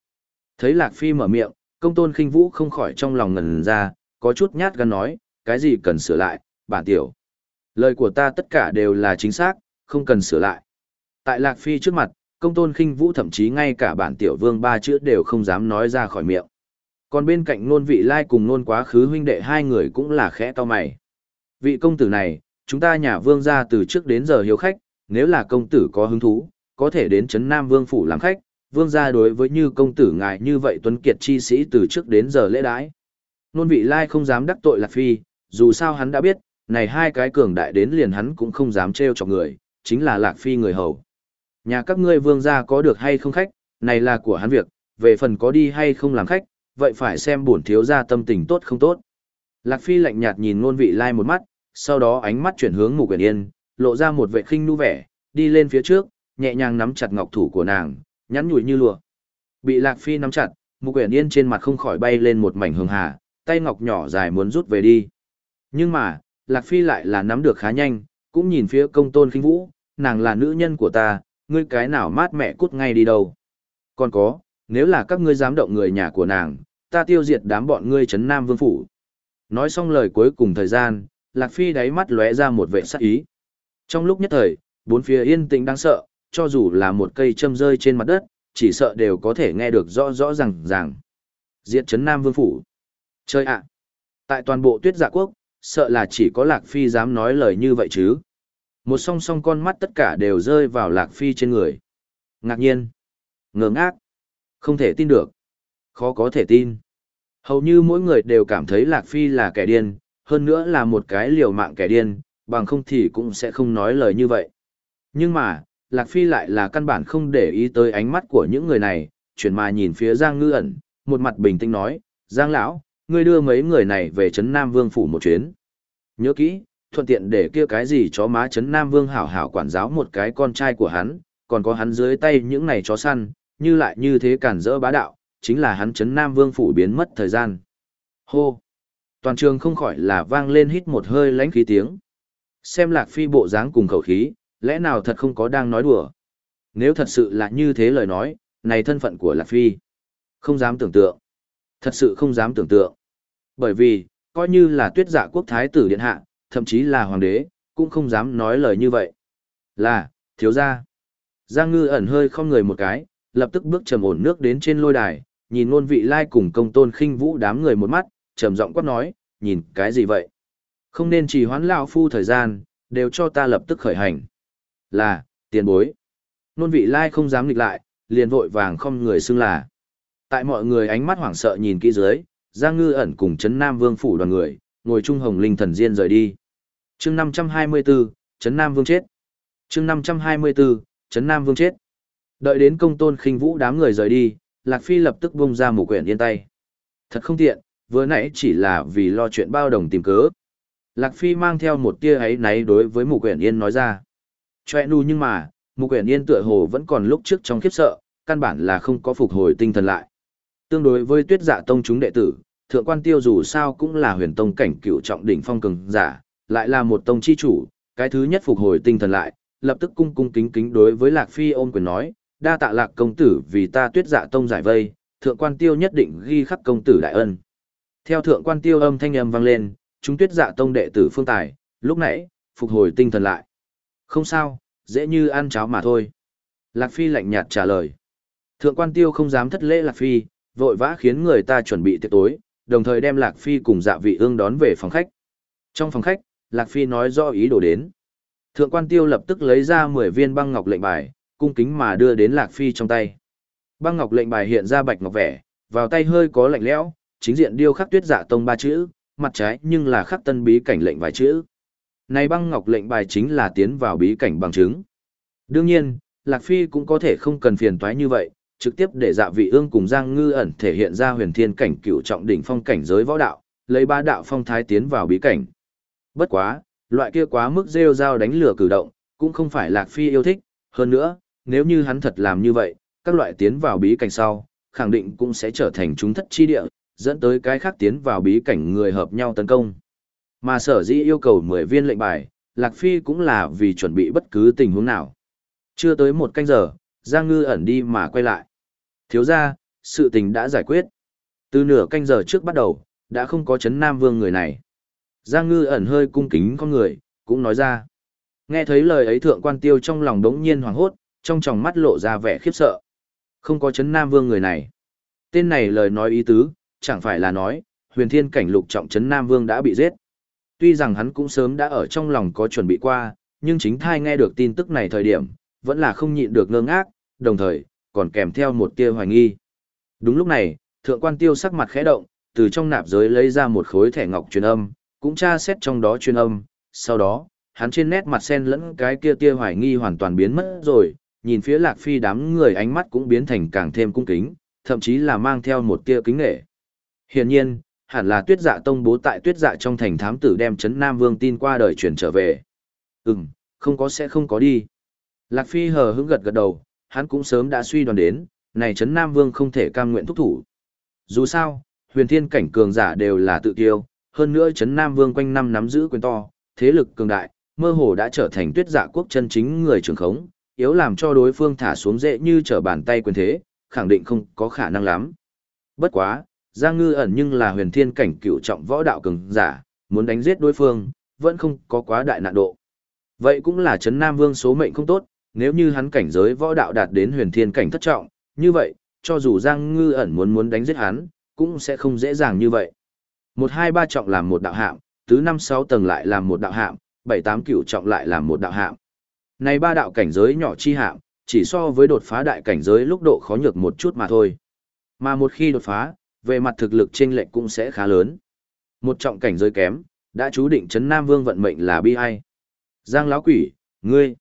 Thấy Lạc Phi mở miệng, công tôn khinh vũ không khỏi trong lòng ngần ra, có chút nhát gan nói, cái gì cần sửa lại, bản tiểu. Lời của ta tất cả đều là chính xác, không cần sửa lại. Tại Lạc Phi trước mặt, công tôn khinh vũ thậm chí ngay cả bản tiểu vương ba chữ đều không dám nói ra khỏi miệng. Còn bên cạnh nôn vị lai cùng nôn quá khứ huynh đệ hai người cũng là khẽ to mày. Vị công tử này, chúng ta nhà vương ra từ trước đến giờ hiếu khách, nếu là công tử có hứng thú, có thể đến Trấn Nam Vương Phủ làm khách, vương gia đối với như công tử ngài như vậy tuấn kiệt chi sĩ từ trước đến giờ lễ đái. Nôn vị lai không dám đắc tội Lạc Phi, dù sao hắn đã biết, này hai cái cường đại đến liền hắn cũng không dám trêu chọc người, chính là Lạc Phi người hầu. Nhà các ngươi vương gia có được hay không khách, này là của hắn việc, về phần có đi hay không làm khách, vậy phải xem bổn thiếu gia tâm tình tốt không tốt. Lạc Phi lạnh nhạt nhìn ngôn vị lai một mắt, sau đó ánh mắt chuyển hướng Mục Quyển Yên, lộ ra một vệ khinh nu vẻ, đi lên phía trước, nhẹ nhàng nắm chặt ngọc thủ của nàng, nhắn nhủi như lụa. Bị Lạc Phi nắm chặt, Mục Quyển Yên trên mặt không khỏi bay lên một mảnh hường hà, tay ngọc nhỏ dài muốn rút về đi. Nhưng mà, Lạc Phi lại là nắm được khá nhanh, cũng nhìn phía công tôn khinh vũ, nàng là nữ nhân của ta, ngươi cái nào mát mẹ cút ngay đi đâu. Còn có, nếu là các ngươi dám động người nhà của nàng, ta tiêu diệt đám bọn ngươi trấn Nam Vương Phủ. Nói xong lời cuối cùng thời gian, Lạc Phi đáy mắt lóe ra một vệ sắc ý. Trong lúc nhất thời, bốn phía yên tĩnh đáng sợ, cho dù là một cây châm rơi trên mặt đất, chỉ sợ đều có thể nghe được rõ rõ ràng ràng. Diệt trấn Nam Vương Phủ. Chơi ạ! Tại toàn bộ tuyết giả quốc, sợ là chỉ có Lạc Phi dám nói lời như vậy chứ. Một song song con mắt tất cả đều rơi vào Lạc Phi trên người. Ngạc nhiên. Ngờ ngác. Không thể tin được. Khó có thể tin. Hầu như mỗi người đều cảm thấy Lạc Phi là kẻ điên, hơn nữa là một cái liều mạng kẻ điên, bằng không thì cũng sẽ không nói lời như vậy. Nhưng mà, Lạc Phi lại là căn bản không để ý tới ánh mắt của những người này, chuyển mà nhìn phía Giang Ngư ẩn, một mặt bình tĩnh nói, Giang Lão, ngươi đưa mấy người này về Trấn Nam Vương Phủ một chuyến. Nhớ kỹ, thuận tiện để kia cái gì chó má chấn Nam Vương hảo hảo quản giáo một cái con trai của hắn, còn có hắn dưới tay những này chó săn, như lại như thế cản rỡ bá đạo, chính là hắn chấn Nam Vương Phủ biến mất thời gian. Hô! Toàn trường không khỏi là vang lên hít một hơi lãnh khí tiếng. Xem Lạc Phi bộ dáng cùng khẩu khí, lẽ nào thật không có đang nói đùa. Nếu thật sự là như thế lời nói, này thân phận của Lạc Phi. Không dám tưởng tượng. Thật sự không dám tưởng tượng. Bởi vì, coi như là tuyết dạ quốc thái tử điện hạ, thậm chí là hoàng đế, cũng không dám nói lời như vậy. Là, thiếu gia. Giang ngư ẩn hơi không người một cái, lập tức bước trầm ổn nước đến trên lôi đài, nhìn ngôn vị lai cùng công tôn khinh vũ đám người một mắt, trầm giọng quát nói, nhìn cái gì vậy? Không nên chỉ hoãn lão phu thời gian, đều cho ta lập tức khởi hành. Là, tiền bối. Nôn vị lai không dám nghịch lại, liền vội vàng không người xưng là. Tại mọi người ánh mắt hoảng sợ nhìn kỹ dưới, Giang Ngư ẩn cùng Trấn Nam Vương phủ đoàn người, ngồi chung hồng linh thần diên rời đi chương 524, Trấn Nam Vương chết. chương 524, Trấn Nam Vương chết. Đợi đến công tôn khinh vũ đám người rời đi, Lạc Phi lập tức bung ra mù quyển yên tay. Thật không tiện, vừa nãy chỉ là vì lo chuyện bao đồng tìm cớ. Lạc Phi mang theo một tia ấy náy đối với mù quyển yên nói ra. Chòe nu nhưng mà, mù quyển yên tựa hồ vẫn còn lúc trước trong khiếp sợ, căn bản là không có phục hồi tinh thần lại. Tương đối với tuyết dạ tông chúng đệ tử, thượng quan tiêu dù sao cũng là huyền tông cảnh cựu trọng đỉnh phong cường giả, lại là một tông chi chủ, cái thứ nhất phục hồi tinh thần lại, lập tức cung cung kính kính đối với Lạc Phi ôm quyền nói, đa tạ Lạc công tử vì ta tuyết dạ tông giải vây, thượng quan tiêu nhất định ghi khắc công tử đại ân. Theo thượng quan tiêu âm thanh âm vang lên, chúng tuyết dạ tông đệ tử phương tài, lúc nãy, phục hồi tinh thần lại. Không sao, dễ như ăn cháo mà thôi. Lạc Phi lạnh nhạt trả lời. Thượng quan tiêu không dám thất lễ Lạc Phi, vội vã khiến người ta chuẩn bị tiệc tối, đồng thời đem Lạc Phi cùng dạ vị ương đón về phòng khách. Trong phòng khách, Lạc Phi nói rõ ý đồ đến. Thượng quan tiêu lập tức lấy ra 10 viên băng ngọc lệnh bài, cung kính mà đưa đến Lạc Phi trong tay. Băng ngọc lệnh bài hiện ra bạch ngọc vẻ, vào tay hơi có lạnh lẽo, chính diện điêu khắc tuyết dạ tông ba chữ, mặt trái nhưng là khắc tân bí cảnh lệnh vài chữ. Này băng ngọc lệnh bài chính là tiến vào bí cảnh bằng chứng. Đương nhiên, Lạc Phi cũng có thể không cần phiền toái như vậy, trực tiếp để dạ vị ương cùng Giang Ngư ẩn thể hiện ra huyền thiên cảnh cựu trọng đỉnh phong cảnh giới võ đạo, lấy ba đạo phong thái tiến vào bí cảnh. Bất quá, loại kia quá mức rêu rao đánh lửa cử động, cũng không phải Lạc Phi yêu thích, hơn nữa, nếu như hắn thật làm như vậy, các loại tiến vào bí cảnh sau, khẳng định cũng sẽ trở thành chúng thất chi địa, dẫn tới cái khác tiến vào bí cảnh người hợp nhau tấn công. Mà sở dĩ yêu cầu 10 viên lệnh bài, Lạc Phi cũng là vì chuẩn bị bất cứ tình huống nào. Chưa tới một canh giờ, Giang Ngư ẩn đi mà quay lại. Thiếu ra, sự tình đã giải quyết. Từ nửa canh giờ trước bắt đầu, đã không có chấn Nam Vương người này. Giang Ngư ẩn hơi cung kính con người, cũng nói ra. Nghe thấy lời ấy thượng quan tiêu trong lòng đống nhiên hoàng hốt, trong tròng mắt lộ ra vẻ khiếp sợ. Không có chấn Nam Vương người này. Tên này lời nói ý tứ, chẳng phải là nói, huyền thiên cảnh lục trọng chấn Nam Vương đã bị giết. Tuy rằng hắn cũng sớm đã ở trong lòng có chuẩn bị qua, nhưng chính thai nghe được tin tức này thời điểm, vẫn là không nhịn được ngơ ngác, đồng thời, còn kèm theo một tia hoài nghi. Đúng lúc này, thượng quan tiêu sắc mặt khẽ động, từ trong nạp giới lấy ra một khối thẻ ngọc truyền âm, cũng tra xét trong đó chuyên âm, sau đó, hắn trên nét mặt sen lẫn cái kia tia hoài nghi hoàn toàn biến mất rồi, nhìn phía Lạc Phi đám người ánh mắt cũng biến thành càng thêm cung kính, thậm chí là mang theo một tia kính nghệ. Hiển nhiên, hẳn là tuyết dạ tông bố tại tuyết dạ trong thành thám tử đem chấn Nam Vương tin qua đời chuyển trở về. Ừm, không có sẽ không có đi. Lạc Phi hờ hững gật gật đầu, hắn cũng sớm đã suy đoán đến, này chấn Nam Vương không thể cam nguyện thúc thủ. Dù sao, huyền thiên cảnh cường giả đều là tự tiêu hơn nữa chấn Nam Vương quanh năm nắm giữ quyền to, thế lực cường đại, mơ hồ đã trở thành tuyết dạ quốc chân chính người trưởng khống, yếu làm cho đối phương thả xuống dễ như trở bàn tay quyền thế, khẳng định không có khả năng lắm. Bất quá, Giang Ngư ẩn nhưng là huyền thiên cảnh cựu trọng võ đạo cường giả, muốn đánh giết đối phương, vẫn không có quá đại nạn độ. Vậy cũng là chấn Nam Vương số mệnh không tốt, nếu như hắn cảnh giới võ đạo đạt đến huyền thiên cảnh thất trọng, như vậy, cho dù Giang Ngư ẩn muốn muốn đánh giết hắn, cũng sẽ không dễ dàng như vậy. Một hai ba trọng làm một đạo hạm, tứ năm sáu tầng lại làm một đạo hạm, bảy tám cửu trọng lại làm một đạo hạm. Này ba đạo cảnh giới nhỏ chi hạm, chỉ so với đột phá đại cảnh giới lúc độ khó nhược một chút mà thôi. Mà một khi đột phá, về mặt thực lực chênh lệch cũng sẽ khá lớn. Một trọng cảnh giới kém, đã chú định chấn Nam Vương vận mệnh là bi ai. Giang lão quỷ, ngươi.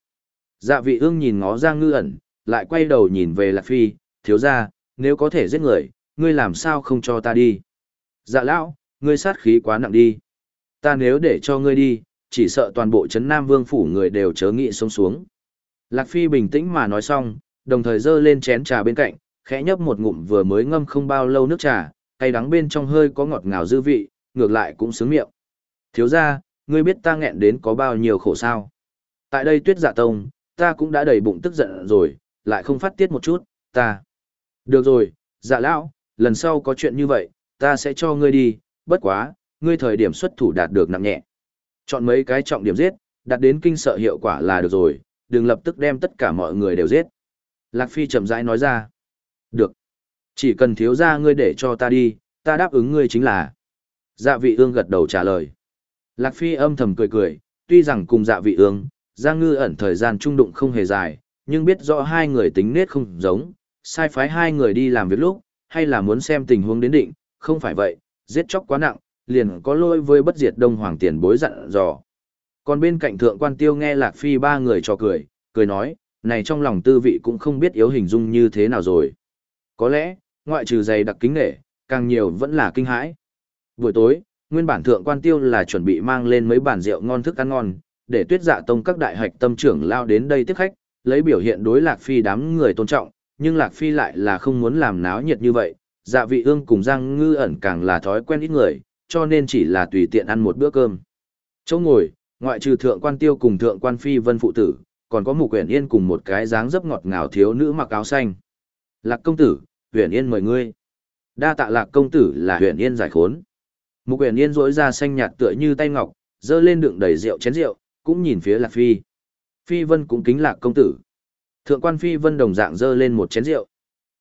Dạ vị ương nhìn ngó Giang ngư ẩn, lại quay đầu nhìn về Lạc Phi, thiếu ra, nếu có thể giết người, ngươi làm sao không cho ta đi. Dạ lão, ngươi sát khí quá nặng đi. Ta nếu để cho ngươi đi, chỉ sợ toàn bộ chấn Nam Vương phủ người đều chớ nghị sống xuống. Lạc Phi bình tĩnh mà nói xong, đồng thời dơ lên chén trà bên cạnh, khẽ nhấp một ngụm vừa mới ngâm không bao lâu nước trà, cay đắng bên trong hơi có ngọt ngào dư vị, ngược lại cũng sướng miệng. Thiếu ra, ngươi biết ta nghẹn đến có bao nhiêu khổ sao. Tại đây tuyết dạ tông, ta cũng đã đầy bụng tức giận rồi, lại không phát tiết một chút, ta. Được rồi, dạ lão, lần sau có chuyện như vậy, ta sẽ cho ngươi đi, bất quá, ngươi thời điểm xuất thủ đạt được nặng nhẹ. Chọn mấy cái trọng điểm giết, đạt đến kinh sợ hiệu quả là được rồi, đừng lập tức đem tất cả mọi người đều giết. Lạc Phi chậm rãi nói ra. Được. Chỉ cần thiếu ra ngươi để cho ta đi, ta đáp ứng ngươi chính là. Dạ vị ương gật đầu trả lời. Lạc Phi âm thầm cười cười, tuy rằng cùng dạ vị ương, Giang Ngư ẩn thời gian trung đụng không hề dài, nhưng biết rõ hai người tính nết không giống, sai phái hai người đi làm việc lúc, hay là muốn xem tình huống đến định, không phải vậy, giết chóc quá nặng, liền có lỗi với bất diệt đông hoàng tiền bối dặn dò. Còn bên cạnh thượng quan tiêu nghe Lạc Phi ba người cho cười, cười nói, này trong lòng tư vị cũng không biết yếu hình dung như thế nào rồi. Có lẽ, ngoại trừ dày đặc kính nghệ, càng nhiều vẫn là kinh hãi. Buổi tối, nguyên bản thượng quan tiêu là chuẩn bị mang lên mấy bản rượu ngon thức ăn ngon, để tuyết dạ tông các đại hạch tâm trưởng lao đến đây tiếp khách, lấy biểu hiện đối Lạc Phi đám người tôn trọng, nhưng Lạc Phi lại là không muốn làm náo nhiệt như vậy, dạ vị ương cùng Giang Ngư ẩn càng là thói quen ít người, cho nên chỉ là tùy tiện ăn một bữa cơm. Chỗ ngồi, ngoại trừ thượng quan tiêu cùng thượng quan phi vân phụ tử, còn có mục quyển yên cùng một cái dáng dấp ngọt ngào thiếu nữ mặc áo xanh. Lạc công tử, huyền yên mời ngươi. Đa tạ lạc công tử là huyền yên giải khốn. Mục quyển yên rỗi ra xanh nhạt tựa như tay ngọc, dơ lên đựng đầy rượu chén rượu, cũng nhìn phía lạc phi. Phi vân cũng kính lạc công tử. Thượng quan phi vân đồng dạng dơ lên một chén rượu.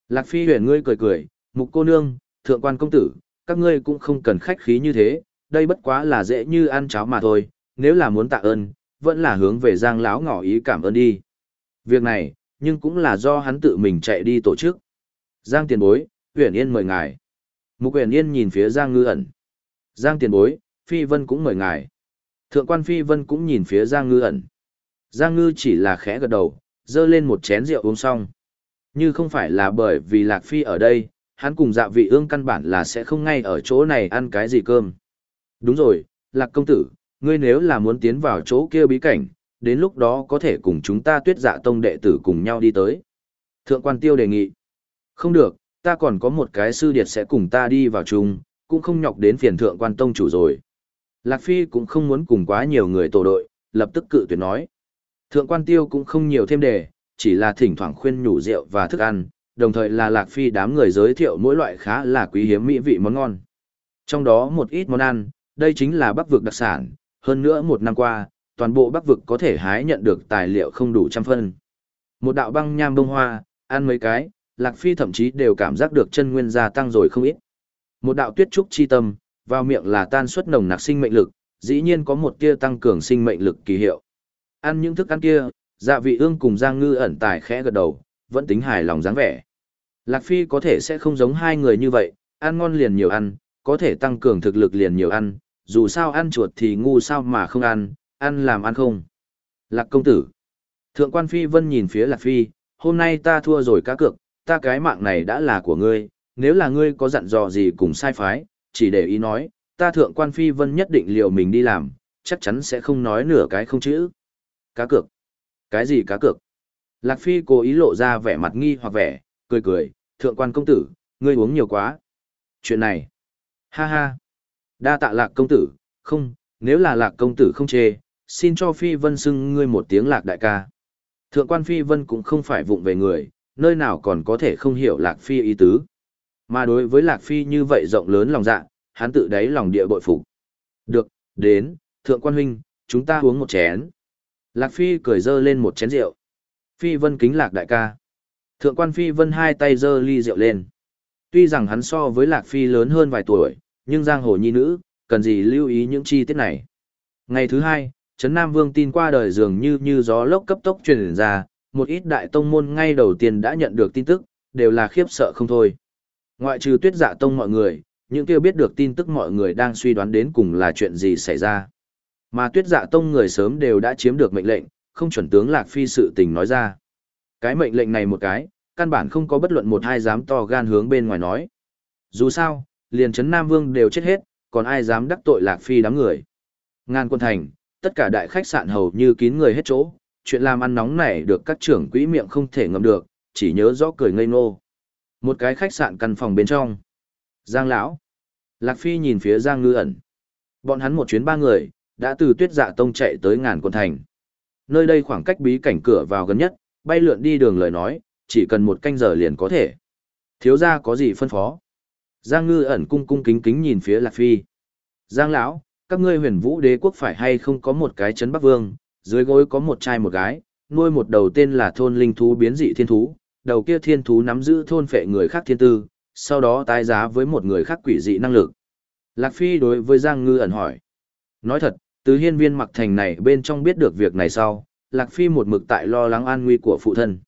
Lạc phi huyền ngươi cười cười, mục cô nương, thượng quan công tử, các ngươi cũng không cần khách khí như thế, đây bất quá là dễ như ăn cháo mà thôi, nếu là muốn tạ ơn, vẫn là hướng về Giang lão ngỏ ý cảm ơn đi. Việc này, nhưng cũng là do hắn tự mình chạy đi tổ chức. Giang tiền bối, Huyền Yên mời ngài. Mục Huyền Yên nhìn phía Giang Ngư ẩn. Giang tiền bối, Phi Vân cũng mời ngài. Thượng quan Phi Vân cũng nhìn phía Giang Ngư ẩn. Giang Ngư chỉ là khẽ gật đầu, dơ lên một chén rượu uống xong. Như không phải là bởi vì Lạc Phi ở đây, hắn cùng dạ vị ương căn bản là sẽ không ngay ở chỗ này ăn cái gì cơm. Đúng rồi, Lạc công tử, ngươi nếu là muốn tiến vào chỗ kia bí cảnh, đến lúc đó có thể cùng chúng ta tuyết dạ tông đệ tử cùng nhau đi tới. Thượng quan tiêu đề nghị. Không được, ta còn có một cái sư điệt sẽ cùng ta đi vào chung, cũng không nhọc đến phiền thượng quan tông chủ rồi. Lạc Phi cũng không muốn cùng quá nhiều người tổ đội, lập tức cự tuyệt nói. Thượng quan tiêu cũng không nhiều thêm đề, chỉ là thỉnh thoảng khuyên nhủ rượu và thức ăn, đồng thời là Lạc Phi đám người giới thiệu mỗi loại khá là quý hiếm mỹ vị món ngon. Trong đó một ít món ăn, đây chính là bắc vực đặc sản, hơn nữa một năm qua, toàn bộ bắc vực có thể hái nhận được tài liệu không đủ trăm phân. Một đạo băng nham bông hoa, ăn mấy cái, Lạc Phi thậm chí đều cảm giác được chân nguyên gia tăng rồi không ít. Một đạo tuyết trúc chi tâm, vào miệng là tan suất nồng nặc sinh mệnh lực, dĩ nhiên có một tia tăng cường sinh mệnh lực kỳ hiệu. Ăn những thức ăn kia, dạ vị ương cùng Giang Ngư ẩn tài khẽ gật đầu, vẫn tính hài lòng dáng vẻ. Lạc Phi có thể sẽ không giống hai người như vậy, ăn ngon liền nhiều ăn, có thể tăng cường thực lực liền nhiều ăn, dù sao ăn chuột thì ngu sao mà không ăn, ăn làm ăn không. Lạc công tử. Thượng quan Phi Vân nhìn phía Lạc Phi, hôm nay ta thua rồi cá cược, ta cái mạng này đã là của ngươi, nếu là ngươi có dặn dò gì cùng sai phái, chỉ để ý nói, ta thượng quan phi vân nhất định liệu mình đi làm, chắc chắn sẽ không nói nửa cái không chữ. Cá cược? Cái gì cá cược? Lạc Phi cố ý lộ ra vẻ mặt nghi hoặc vẻ, cười cười, thượng quan công tử, ngươi uống nhiều quá. Chuyện này, ha ha, đa tạ lạc công tử, không, nếu là lạc công tử không chê, xin cho Phi Vân xưng ngươi một tiếng lạc đại ca. Thượng quan Phi Vân cũng không phải vụng về người, nơi nào còn có thể không hiểu lạc Phi ý tứ. Mà đối với lạc Phi như vậy rộng lớn lòng dạ, hắn tự đáy lòng địa bội phục. Được, đến, thượng quan huynh, chúng ta uống một chén. Lạc Phi cười dơ lên một chén rượu. Phi Vân kính lạc đại ca. Thượng quan Phi Vân hai tay giơ ly rượu lên. Tuy rằng hắn so với Lạc Phi lớn hơn vài tuổi, nhưng giang hồ nhi nữ, cần gì lưu ý những chi tiết này. Ngày thứ hai, Trấn Nam Vương tin qua đời dường như như gió lốc cấp tốc truyền ra, một ít đại tông môn ngay đầu tiên đã nhận được tin tức, đều là khiếp sợ không thôi. Ngoại trừ tuyết dạ tông mọi người, những kêu biết được tin tức mọi người đang suy đoán đến cùng là chuyện gì xảy ra. Mà tuyết dạ tông người sớm đều đã chiếm được mệnh lệnh, không chuẩn tướng Lạc Phi sự tình nói ra. Cái mệnh lệnh này một cái, căn bản không có bất luận một hai dám to gan hướng bên ngoài nói. Dù sao, liền Trấn Nam Vương đều chết hết, còn ai dám đắc tội Lạc Phi đám người. Ngàn quân thành, tất cả đại khách sạn hầu như kín người hết chỗ, chuyện làm ăn nóng này được các trưởng quỹ miệng không thể ngậm được, chỉ nhớ rõ cười ngây ngô. Một cái khách sạn căn phòng bên trong. Giang lão, Lạc Phi nhìn phía Giang Ngư ẩn. Bọn hắn một chuyến ba người, đã từ Tuyết Dạ Tông chạy tới ngàn quân thành. Nơi đây khoảng cách bí cảnh cửa vào gần nhất, bay lượn đi đường lời nói, chỉ cần một canh giờ liền có thể. Thiếu gia có gì phân phó? Giang Ngư ẩn cung cung kính kính nhìn phía Lạc Phi. Giang lão, các ngươi huyền vũ đế quốc phải hay không có một cái chấn bắc vương, dưới gối có một trai một gái, nuôi một đầu tên là thôn linh thú biến dị thiên thú, đầu kia thiên thú nắm giữ thôn phệ người khác thiên tư, sau đó tái giá với một người khác quỷ dị năng lực. Lạc Phi đối với Giang Ngư ẩn hỏi. Nói thật, từ hiên viên mặc thành này bên trong biết được việc này sau, Lạc Phi một mực tại lo lắng an nguy của phụ thân.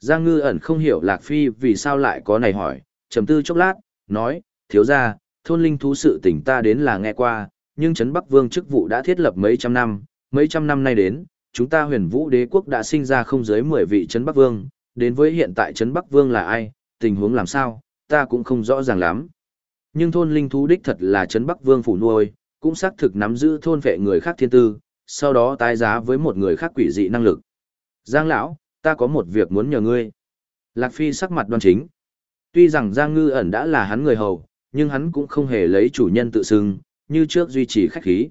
Giang Ngư ẩn không hiểu Lạc Phi vì sao lại có này hỏi, trầm tư chốc lát, nói, thiếu ra, thôn linh thú sự tỉnh ta đến là nghe qua, nhưng Trấn Bắc Vương chức vụ đã thiết lập mấy trăm năm, mấy trăm năm nay đến, chúng ta huyền vũ đế quốc đã sinh ra không dưới 10 vị Trấn Bắc Vương, đến với hiện tại Trấn Bắc Vương là ai, tình huống làm sao, ta cũng không rõ ràng lắm. Nhưng thôn linh thú đích thật là Trấn Bắc Vương phủ nuôi, cũng xác thực nắm giữ thôn vệ người khác thiên tư, sau đó tái giá với một người khác quỷ dị năng lực. Giang lão, ta có một việc muốn nhờ ngươi. Lạc Phi sắc mặt đoan chính. Tuy rằng Giang Ngư ẩn đã là hắn người hầu, nhưng hắn cũng không hề lấy chủ nhân tự xưng, như trước duy trì khách khí.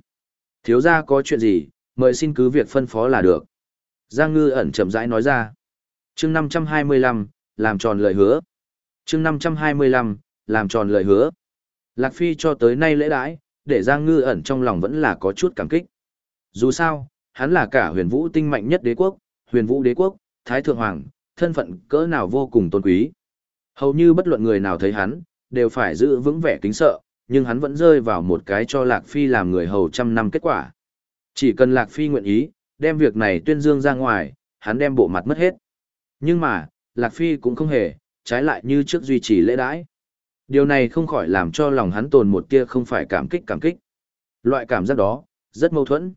Thiếu gia có chuyện gì, mời xin cứ việc phân phó là được. Giang Ngư ẩn chậm rãi nói ra. chương 525, làm tròn lời hứa. chương 525, làm tròn lời hứa. Lạc Phi cho tới nay lễ đãi, để Giang Ngư ẩn trong lòng vẫn là có chút cảm kích. Dù sao, hắn là cả huyền vũ tinh mạnh nhất đế quốc, huyền vũ đế quốc, thái thượng hoàng, thân phận cỡ nào vô cùng tôn quý. Hầu như bất luận người nào thấy hắn, đều phải giữ vững vẻ kính sợ, nhưng hắn vẫn rơi vào một cái cho Lạc Phi làm người hầu trăm năm kết quả. Chỉ cần Lạc Phi nguyện ý, đem việc này tuyên dương ra ngoài, hắn đem bộ mặt mất hết. Nhưng mà, Lạc Phi cũng không hề, trái lại như trước duy trì lễ đãi. Điều này không khỏi làm cho lòng hắn tồn một tia không phải cảm kích cảm kích. Loại cảm giác đó, rất mâu thuẫn.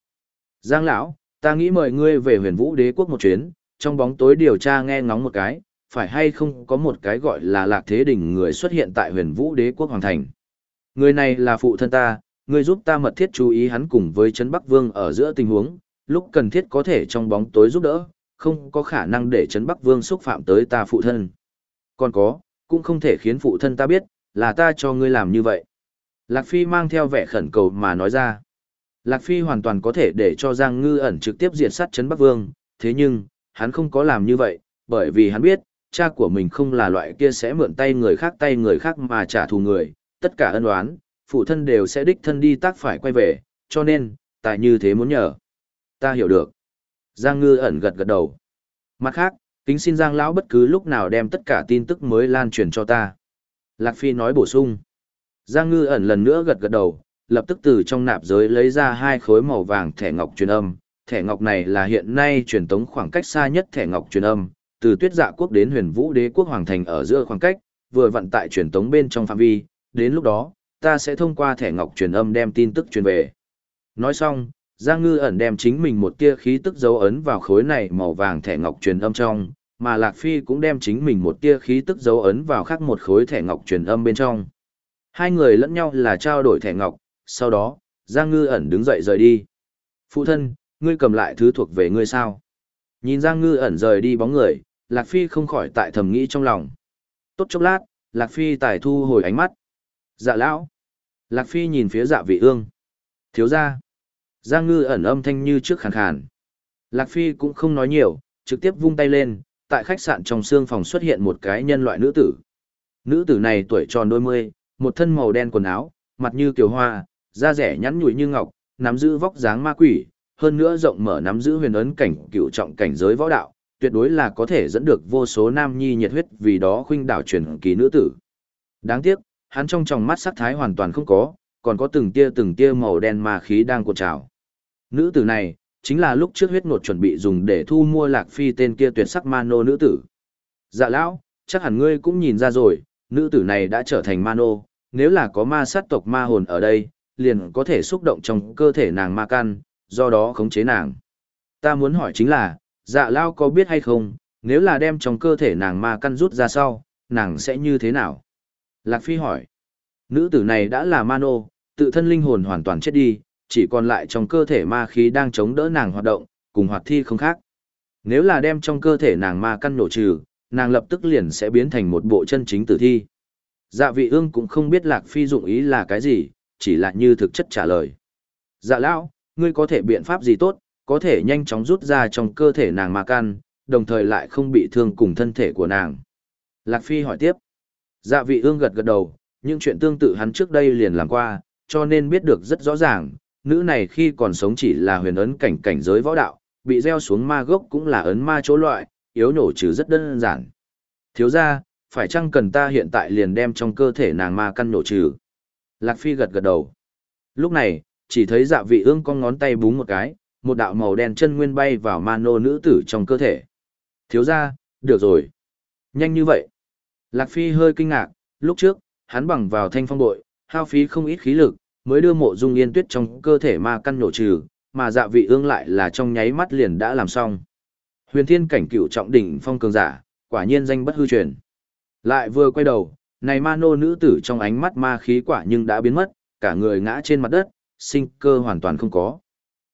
Giang lão, ta nghĩ mời ngươi về huyền vũ đế quốc một chuyến, trong bóng tối điều tra nghe ngóng một cái, phải hay không có một cái gọi là lạc thế đỉnh người xuất hiện tại huyền vũ đế quốc hoàng thành. Người này là phụ thân ta, ngươi giúp ta mật thiết chú ý hắn cùng với Trấn Bắc Vương ở giữa tình huống, lúc cần thiết có thể trong bóng tối giúp đỡ, không có khả năng để Trấn Bắc Vương xúc phạm tới ta phụ thân. Còn có, cũng không thể khiến phụ thân ta biết, là ta cho ngươi làm như vậy. Lạc Phi mang theo vẻ khẩn cầu mà nói ra. Lạc Phi hoàn toàn có thể để cho Giang Ngư ẩn trực tiếp diệt sát Trấn Bắc Vương, thế nhưng, hắn không có làm như vậy, bởi vì hắn biết, cha của mình không là loại kia sẽ mượn tay người khác tay người khác mà trả thù người, tất cả ân oán, phụ thân đều sẽ đích thân đi tác phải quay về, cho nên, tại như thế muốn nhờ. Ta hiểu được. Giang Ngư ẩn gật gật đầu. Mặt khác, kính xin Giang Lão bất cứ lúc nào đem tất cả tin tức mới lan truyền cho ta. Lạc Phi nói bổ sung. Giang Ngư ẩn lần nữa gật gật đầu, lập tức từ trong nạp giới lấy ra hai khối màu vàng thẻ ngọc truyền âm. Thẻ ngọc này là hiện nay truyền tống khoảng cách xa nhất thẻ ngọc truyền âm, từ tuyết dạ quốc đến huyền vũ đế quốc hoàng thành ở giữa khoảng cách, vừa vận tại truyền tống bên trong phạm vi, đến lúc đó, ta sẽ thông qua thẻ ngọc truyền âm đem tin tức truyền về. Nói xong, Giang Ngư ẩn đem chính mình một tia khí tức dấu ấn vào khối này màu vàng thẻ ngọc truyền âm trong, mà Lạc Phi cũng đem chính mình một tia khí tức dấu ấn vào khác một khối thẻ ngọc truyền âm bên trong. Hai người lẫn nhau là trao đổi thẻ ngọc, sau đó, Giang Ngư ẩn đứng dậy rời đi. Phụ thân, ngươi cầm lại thứ thuộc về ngươi sao? Nhìn Giang Ngư ẩn rời đi bóng người, Lạc Phi không khỏi tại thầm nghĩ trong lòng. Tốt chốc lát, Lạc Phi tài thu hồi ánh mắt. Dạ lão. Lạc Phi nhìn phía dạ vị ương. Thiếu ra. Giang Ngư ẩn âm thanh như trước khàn khàn. Lạc Phi cũng không nói nhiều, trực tiếp vung tay lên, tại khách sạn trong xương phòng xuất hiện một cái nhân loại nữ tử. Nữ tử này tuổi tròn đôi mươi, một thân màu đen quần áo, mặt như kiều hoa, da rẻ nhắn nhủi như ngọc, nắm giữ vóc dáng ma quỷ, hơn nữa rộng mở nắm giữ huyền ấn cảnh cựu trọng cảnh giới võ đạo, tuyệt đối là có thể dẫn được vô số nam nhi nhiệt huyết vì đó khuynh đảo truyền kỳ nữ tử. Đáng tiếc, hắn trong tròng mắt sắc thái hoàn toàn không có, còn có từng tia từng tia màu đen ma khí đang cuộn trào. Nữ tử này, chính là lúc trước huyết nột chuẩn bị dùng để thu mua lạc phi tên kia tuyệt sắc ma nô nữ tử. Dạ lão, chắc hẳn ngươi cũng nhìn ra rồi, nữ tử này đã trở thành ma nô, nếu là có ma sát tộc ma hồn ở đây, liền có thể xúc động trong cơ thể nàng ma căn, do đó khống chế nàng. Ta muốn hỏi chính là, dạ lao có biết hay không, nếu là đem trong cơ thể nàng ma căn rút ra sau, nàng sẽ như thế nào? Lạc Phi hỏi, nữ tử này đã là ma nô, tự thân linh hồn hoàn toàn chết đi, chỉ còn lại trong cơ thể ma khí đang chống đỡ nàng hoạt động, cùng hoạt thi không khác. Nếu là đem trong cơ thể nàng ma căn nổ trừ, nàng lập tức liền sẽ biến thành một bộ chân chính tử thi. Dạ vị ương cũng không biết Lạc Phi dụng ý là cái gì, chỉ là như thực chất trả lời. Dạ lão, ngươi có thể biện pháp gì tốt, có thể nhanh chóng rút ra trong cơ thể nàng ma căn, đồng thời lại không bị thương cùng thân thể của nàng. Lạc Phi hỏi tiếp. Dạ vị ương gật gật đầu, những chuyện tương tự hắn trước đây liền làm qua, cho nên biết được rất rõ ràng, nữ này khi còn sống chỉ là huyền ấn cảnh cảnh giới võ đạo, bị gieo xuống ma gốc cũng là ấn ma chỗ loại, yếu nổ trừ rất đơn giản. Thiếu ra, phải chăng cần ta hiện tại liền đem trong cơ thể nàng ma căn nổ trừ? Lạc Phi gật gật đầu. Lúc này, chỉ thấy dạ vị ương con ngón tay búng một cái, một đạo màu đen chân nguyên bay vào ma nô nữ tử trong cơ thể. Thiếu ra, được rồi. Nhanh như vậy. Lạc Phi hơi kinh ngạc, lúc trước, hắn bằng vào thanh phong bội, hao phí không ít khí lực, mới đưa mộ dung yên tuyết trong cơ thể ma căn nổ trừ, mà dạ vị ương lại là trong nháy mắt liền đã làm xong. Huyền thiên cảnh cựu trọng đỉnh phong cường giả, quả nhiên danh bất hư truyền. Lại vừa quay đầu, này ma nô nữ tử trong ánh mắt ma khí quả nhưng đã biến mất, cả người ngã trên mặt đất, sinh cơ hoàn toàn không có.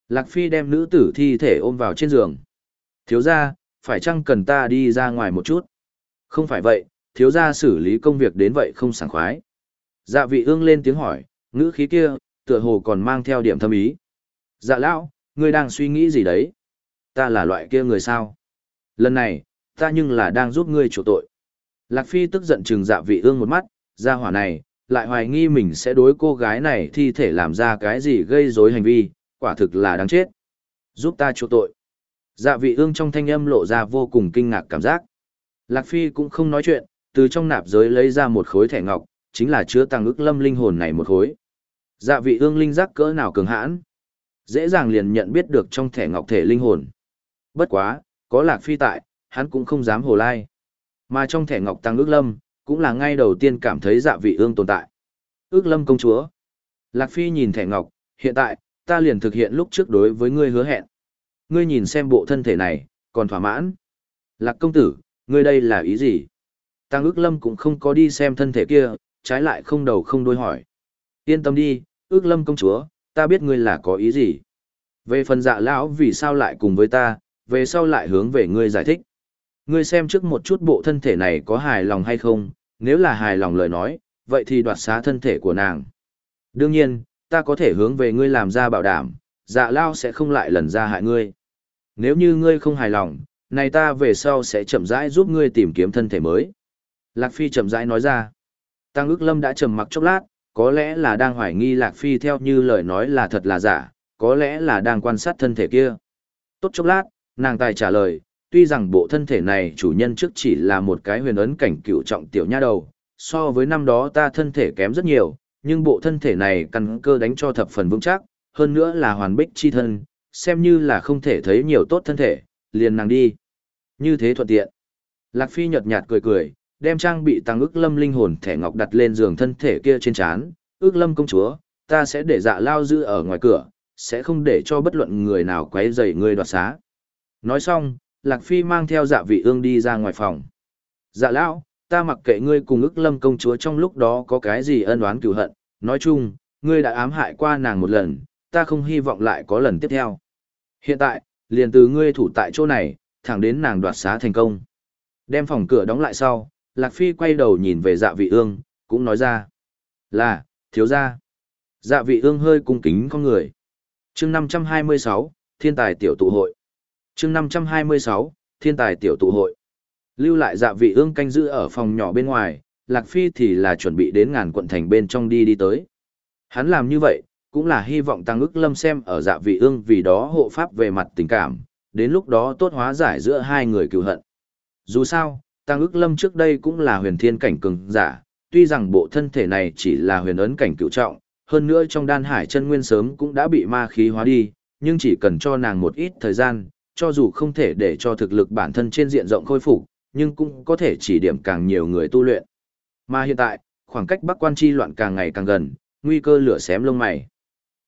Lạc Phi đem nữ tử thi thể ôm vào trên giường. Thiếu gia, phải chăng cần ta đi ra ngoài một chút? Không phải vậy, thiếu gia xử lý công việc đến vậy không sảng khoái. Dạ vị ương lên tiếng hỏi, ngữ khí kia, tựa hồ còn mang theo điểm thâm ý. Dạ lão, ngươi đang suy nghĩ gì đấy? Ta là loại kia người sao? Lần này, ta nhưng là đang giúp ngươi chủ tội. Lạc Phi tức giận trừng dạ vị ương một mắt, ra hỏa này, lại hoài nghi mình sẽ đối cô gái này thi thể làm ra cái gì gây rối hành vi, quả thực là đáng chết. Giúp ta chỗ tội. Dạ vị ương trong thanh âm lộ ra vô cùng kinh ngạc cảm giác. Lạc Phi cũng không nói chuyện, từ trong nạp giới lấy ra một khối thẻ ngọc, chính là chứa tăng ức lâm linh hồn này một khối. Dạ vị ương linh giác cỡ nào cường hãn. Dễ dàng liền nhận biết được trong thẻ ngọc thể linh hồn. Bất quá, có Lạc Phi tại, hắn cũng không dám hồ lai. Mà trong thẻ ngọc tăng ước lâm, cũng là ngay đầu tiên cảm thấy dạ vị ương tồn tại. Ước lâm công chúa. Lạc Phi nhìn thẻ ngọc, hiện tại, ta liền thực hiện lúc trước đối với ngươi hứa hẹn. Ngươi nhìn xem bộ thân thể này, còn thỏa mãn. Lạc công tử, ngươi đây là ý gì? Tăng ước lâm cũng không có đi xem thân thể kia, trái lại không đầu không đuôi hỏi. Yên tâm đi, ước lâm công chúa, ta biết ngươi là có ý gì. Về phần dạ lão vì sao lại cùng với ta, về sau lại hướng về ngươi giải thích. Ngươi xem trước một chút bộ thân thể này có hài lòng hay không, nếu là hài lòng lời nói, vậy thì đoạt xá thân thể của nàng. Đương nhiên, ta có thể hướng về ngươi làm ra bảo đảm, dạ lao sẽ không lại lần ra hại ngươi. Nếu như ngươi không hài lòng, này ta về sau sẽ chậm rãi giúp ngươi tìm kiếm thân thể mới. Lạc Phi chậm rãi nói ra. Tăng ước lâm đã trầm mặc chốc lát, có lẽ là đang hoài nghi Lạc Phi theo như lời nói là thật là giả, có lẽ là đang quan sát thân thể kia. Tốt chốc lát, nàng tài trả lời, tuy rằng bộ thân thể này chủ nhân trước chỉ là một cái huyền ấn cảnh cựu trọng tiểu nha đầu, so với năm đó ta thân thể kém rất nhiều, nhưng bộ thân thể này căn cơ đánh cho thập phần vững chắc, hơn nữa là hoàn bích chi thân, xem như là không thể thấy nhiều tốt thân thể, liền nàng đi. Như thế thuận tiện. Lạc Phi nhợt nhạt cười cười, đem trang bị tăng ức lâm linh hồn thẻ ngọc đặt lên giường thân thể kia trên chán, ước lâm công chúa, ta sẽ để dạ lao giữ ở ngoài cửa, sẽ không để cho bất luận người nào quấy rầy ngươi đoạt xá. Nói xong, Lạc Phi mang theo dạ vị ương đi ra ngoài phòng. Dạ lão, ta mặc kệ ngươi cùng ức lâm công chúa trong lúc đó có cái gì ân oán cửu hận, nói chung, ngươi đã ám hại qua nàng một lần, ta không hy vọng lại có lần tiếp theo. Hiện tại, liền từ ngươi thủ tại chỗ này, thẳng đến nàng đoạt xá thành công. Đem phòng cửa đóng lại sau, Lạc Phi quay đầu nhìn về dạ vị ương, cũng nói ra. Là, thiếu gia. Dạ vị ương hơi cung kính con người. chương 526, Thiên tài tiểu tụ hội chương 526, Thiên tài tiểu tụ hội. Lưu lại dạ vị ương canh giữ ở phòng nhỏ bên ngoài, Lạc Phi thì là chuẩn bị đến ngàn quận thành bên trong đi đi tới. Hắn làm như vậy, cũng là hy vọng tăng ức lâm xem ở dạ vị ương vì đó hộ pháp về mặt tình cảm, đến lúc đó tốt hóa giải giữa hai người cựu hận. Dù sao, tăng ức lâm trước đây cũng là huyền thiên cảnh cường giả, tuy rằng bộ thân thể này chỉ là huyền ấn cảnh cựu trọng, hơn nữa trong đan hải chân nguyên sớm cũng đã bị ma khí hóa đi, nhưng chỉ cần cho nàng một ít thời gian, cho dù không thể để cho thực lực bản thân trên diện rộng khôi phục, nhưng cũng có thể chỉ điểm càng nhiều người tu luyện. Mà hiện tại, khoảng cách Bắc Quan chi loạn càng ngày càng gần, nguy cơ lửa xém lông mày.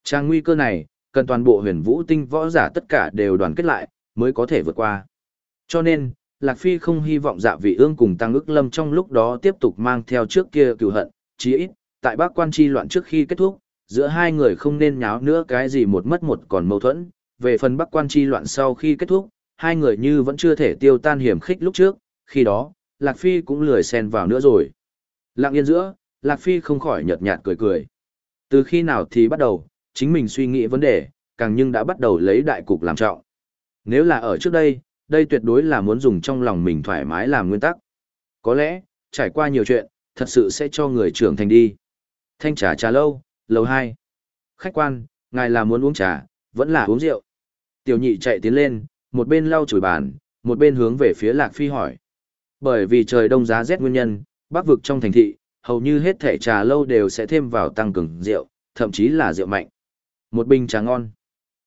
Trang nguy cơ này, cần toàn bộ huyền vũ tinh võ giả tất cả đều đoàn kết lại, mới có thể vượt qua. Cho nên, Lạc Phi không hy vọng dạ vị ương cùng Tăng ước lâm trong lúc đó tiếp tục mang theo trước kia cừu hận, chí ít, tại Bắc quan chi loạn trước khi kết thúc, giữa hai người không nên nháo nữa cái gì một mất một còn mâu thuẫn, về phần bắc quan chi loạn sau khi kết thúc, hai người như vẫn chưa thể tiêu tan hiểm khích lúc trước, khi đó, Lạc Phi cũng lười xen vào nữa rồi. Lặng yên giữa, Lạc Phi không khỏi nhợt nhạt cười cười. Từ khi nào thì bắt đầu, chính mình suy nghĩ vấn đề, càng nhưng đã bắt đầu lấy đại cục làm trọng. Nếu là ở trước đây, đây tuyệt đối là muốn dùng trong lòng mình thoải mái làm nguyên tắc. Có lẽ, trải qua nhiều chuyện, thật sự sẽ cho người trưởng thành đi. Thanh trà trà lâu, lầu 2. Khách quan, ngài là muốn uống trà, vẫn là uống rượu. Tiểu nhị chạy tiến lên, một bên lau chùi bàn, một bên hướng về phía Lạc Phi hỏi. Bởi vì trời đông giá rét nguyên nhân, bắc vực trong thành thị, hầu như hết thể trà lâu đều sẽ thêm vào tăng cường rượu, thậm chí là rượu mạnh. Một bình trà ngon.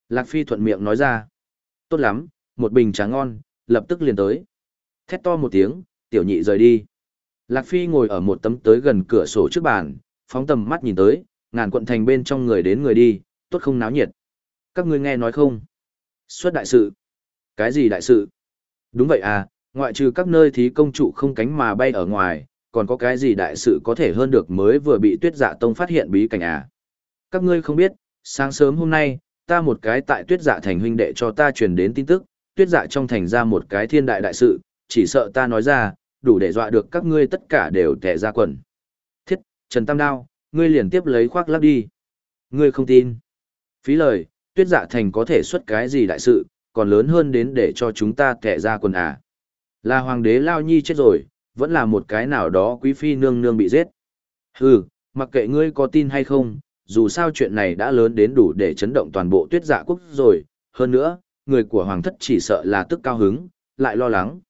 Lạc Phi thuận miệng nói ra. Tốt lắm, một bình trà ngon, lập tức liền tới. Thét to một tiếng, tiểu nhị rời đi. Lạc Phi ngồi ở một tấm tới gần cửa sổ trước bàn, phóng tầm mắt nhìn tới, ngàn quận thành bên trong người đến người đi, tốt không náo nhiệt. Các ngươi nghe nói không? Xuất đại sự. Cái gì đại sự? Đúng vậy à, ngoại trừ các nơi thí công trụ không cánh mà bay ở ngoài, còn có cái gì đại sự có thể hơn được mới vừa bị tuyết dạ tông phát hiện bí cảnh à? Các ngươi không biết, sáng sớm hôm nay, ta một cái tại tuyết dạ thành huynh đệ cho ta truyền đến tin tức, tuyết dạ trong thành ra một cái thiên đại đại sự, chỉ sợ ta nói ra, đủ để dọa được các ngươi tất cả đều tẻ ra quần. Thiết, Trần Tam Đao, ngươi liền tiếp lấy khoác lắp đi. Ngươi không tin. Phí lời, tuyết dạ thành có thể xuất cái gì đại sự, còn lớn hơn đến để cho chúng ta kẻ ra quần à. Là hoàng đế Lao Nhi chết rồi, vẫn là một cái nào đó quý phi nương nương bị giết. Hừ, mặc kệ ngươi có tin hay không, dù sao chuyện này đã lớn đến đủ để chấn động toàn bộ tuyết dạ quốc rồi, hơn nữa, người của hoàng thất chỉ sợ là tức cao hứng, lại lo lắng.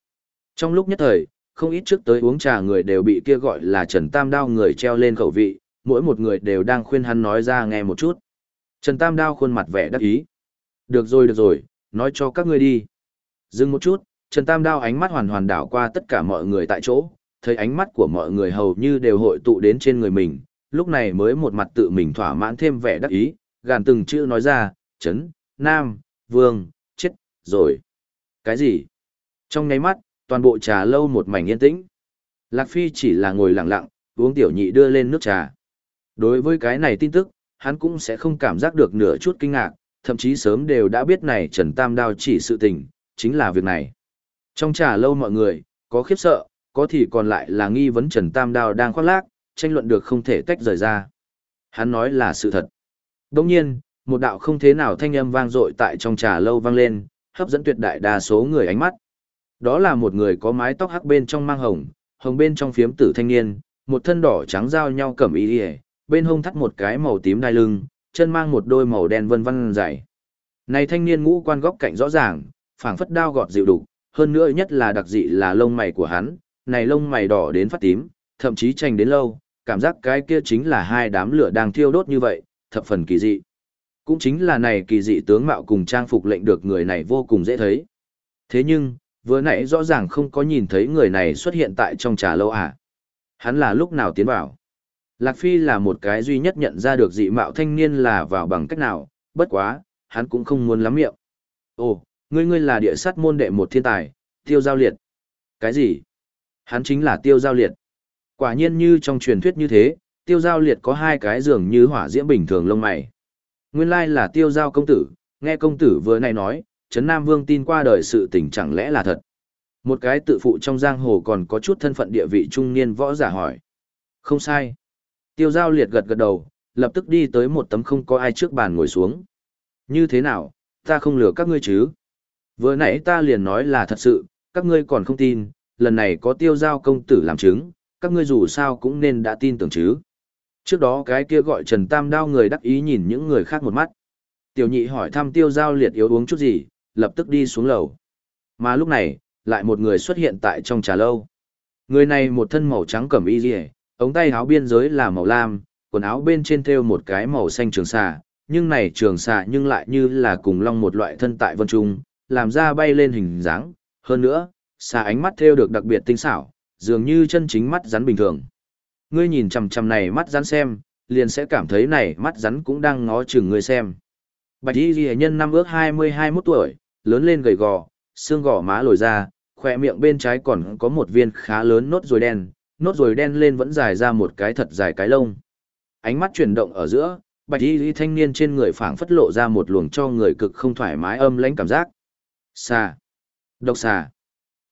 Trong lúc nhất thời, không ít trước tới uống trà người đều bị kia gọi là Trần Tam Đao người treo lên khẩu vị, mỗi một người đều đang khuyên hắn nói ra nghe một chút. Trần Tam Đao khuôn mặt vẻ đắc ý. Được rồi được rồi, nói cho các ngươi đi. Dừng một chút, Trần Tam Đao ánh mắt hoàn hoàn đảo qua tất cả mọi người tại chỗ, thấy ánh mắt của mọi người hầu như đều hội tụ đến trên người mình, lúc này mới một mặt tự mình thỏa mãn thêm vẻ đắc ý, gàn từng chữ nói ra, Trấn, nam, vương, chết, rồi. Cái gì? Trong nháy mắt, toàn bộ trà lâu một mảnh yên tĩnh. Lạc Phi chỉ là ngồi lặng lặng, uống tiểu nhị đưa lên nước trà. Đối với cái này tin tức, hắn cũng sẽ không cảm giác được nửa chút kinh ngạc, thậm chí sớm đều đã biết này Trần Tam Đao chỉ sự tình, chính là việc này. Trong trà lâu mọi người, có khiếp sợ, có thì còn lại là nghi vấn Trần Tam Đao đang khoác lác, tranh luận được không thể tách rời ra. Hắn nói là sự thật. Đồng nhiên, một đạo không thế nào thanh âm vang dội tại trong trà lâu vang lên, hấp dẫn tuyệt đại đa số người ánh mắt. Đó là một người có mái tóc hắc bên trong mang hồng, hồng bên trong phiếm tử thanh niên, một thân đỏ trắng giao nhau cẩm y y, bên hông thắt một cái màu tím đai lưng, chân mang một đôi màu đen vân vân dày. Này thanh niên ngũ quan góc cạnh rõ ràng, phảng phất đao gọt dịu đục, hơn nữa nhất là đặc dị là lông mày của hắn, này lông mày đỏ đến phát tím, thậm chí chành đến lâu, cảm giác cái kia chính là hai đám lửa đang thiêu đốt như vậy, thập phần kỳ dị. Cũng chính là này kỳ dị tướng mạo cùng trang phục lệnh được người này vô cùng dễ thấy. Thế nhưng, vừa nãy rõ ràng không có nhìn thấy người này xuất hiện tại trong trà lâu à. Hắn là lúc nào tiến vào? Lạc Phi là một cái duy nhất nhận ra được dị mạo thanh niên là vào bằng cách nào, bất quá, hắn cũng không muốn lắm miệng. Ồ, Ngươi ngươi là địa sát môn đệ một thiên tài, tiêu giao liệt. Cái gì? Hắn chính là tiêu giao liệt. Quả nhiên như trong truyền thuyết như thế, tiêu giao liệt có hai cái giường như hỏa diễm bình thường lông mày. Nguyên lai là tiêu giao công tử, nghe công tử vừa này nói, Trấn Nam Vương tin qua đời sự tình chẳng lẽ là thật. Một cái tự phụ trong giang hồ còn có chút thân phận địa vị trung niên võ giả hỏi. Không sai. Tiêu giao liệt gật gật đầu, lập tức đi tới một tấm không có ai trước bàn ngồi xuống. Như thế nào, ta không lừa các ngươi chứ? Vừa nãy ta liền nói là thật sự, các ngươi còn không tin, lần này có tiêu giao công tử làm chứng, các ngươi dù sao cũng nên đã tin tưởng chứ. Trước đó cái kia gọi Trần Tam Đao người đắc ý nhìn những người khác một mắt. Tiểu nhị hỏi thăm tiêu giao liệt yếu uống chút gì, lập tức đi xuống lầu. Mà lúc này, lại một người xuất hiện tại trong trà lâu. Người này một thân màu trắng cẩm y rìa, ống tay áo biên giới là màu lam, quần áo bên trên thêu một cái màu xanh trường xà, nhưng này trường xà nhưng lại như là cùng long một loại thân tại vân trung, làm ra bay lên hình dáng. Hơn nữa, xà ánh mắt thêu được đặc biệt tinh xảo, dường như chân chính mắt rắn bình thường. Ngươi nhìn chằm chằm này mắt rắn xem, liền sẽ cảm thấy này mắt rắn cũng đang ngó chừng ngươi xem. Bạch y ghi nhân năm ước 20-21 tuổi, lớn lên gầy gò, xương gò má lồi ra, khỏe miệng bên trái còn có một viên khá lớn nốt ruồi đen, nốt ruồi đen lên vẫn dài ra một cái thật dài cái lông. Ánh mắt chuyển động ở giữa, bạch y y thanh niên trên người phảng phất lộ ra một luồng cho người cực không thoải mái âm lãnh cảm giác. Xà. Độc xà.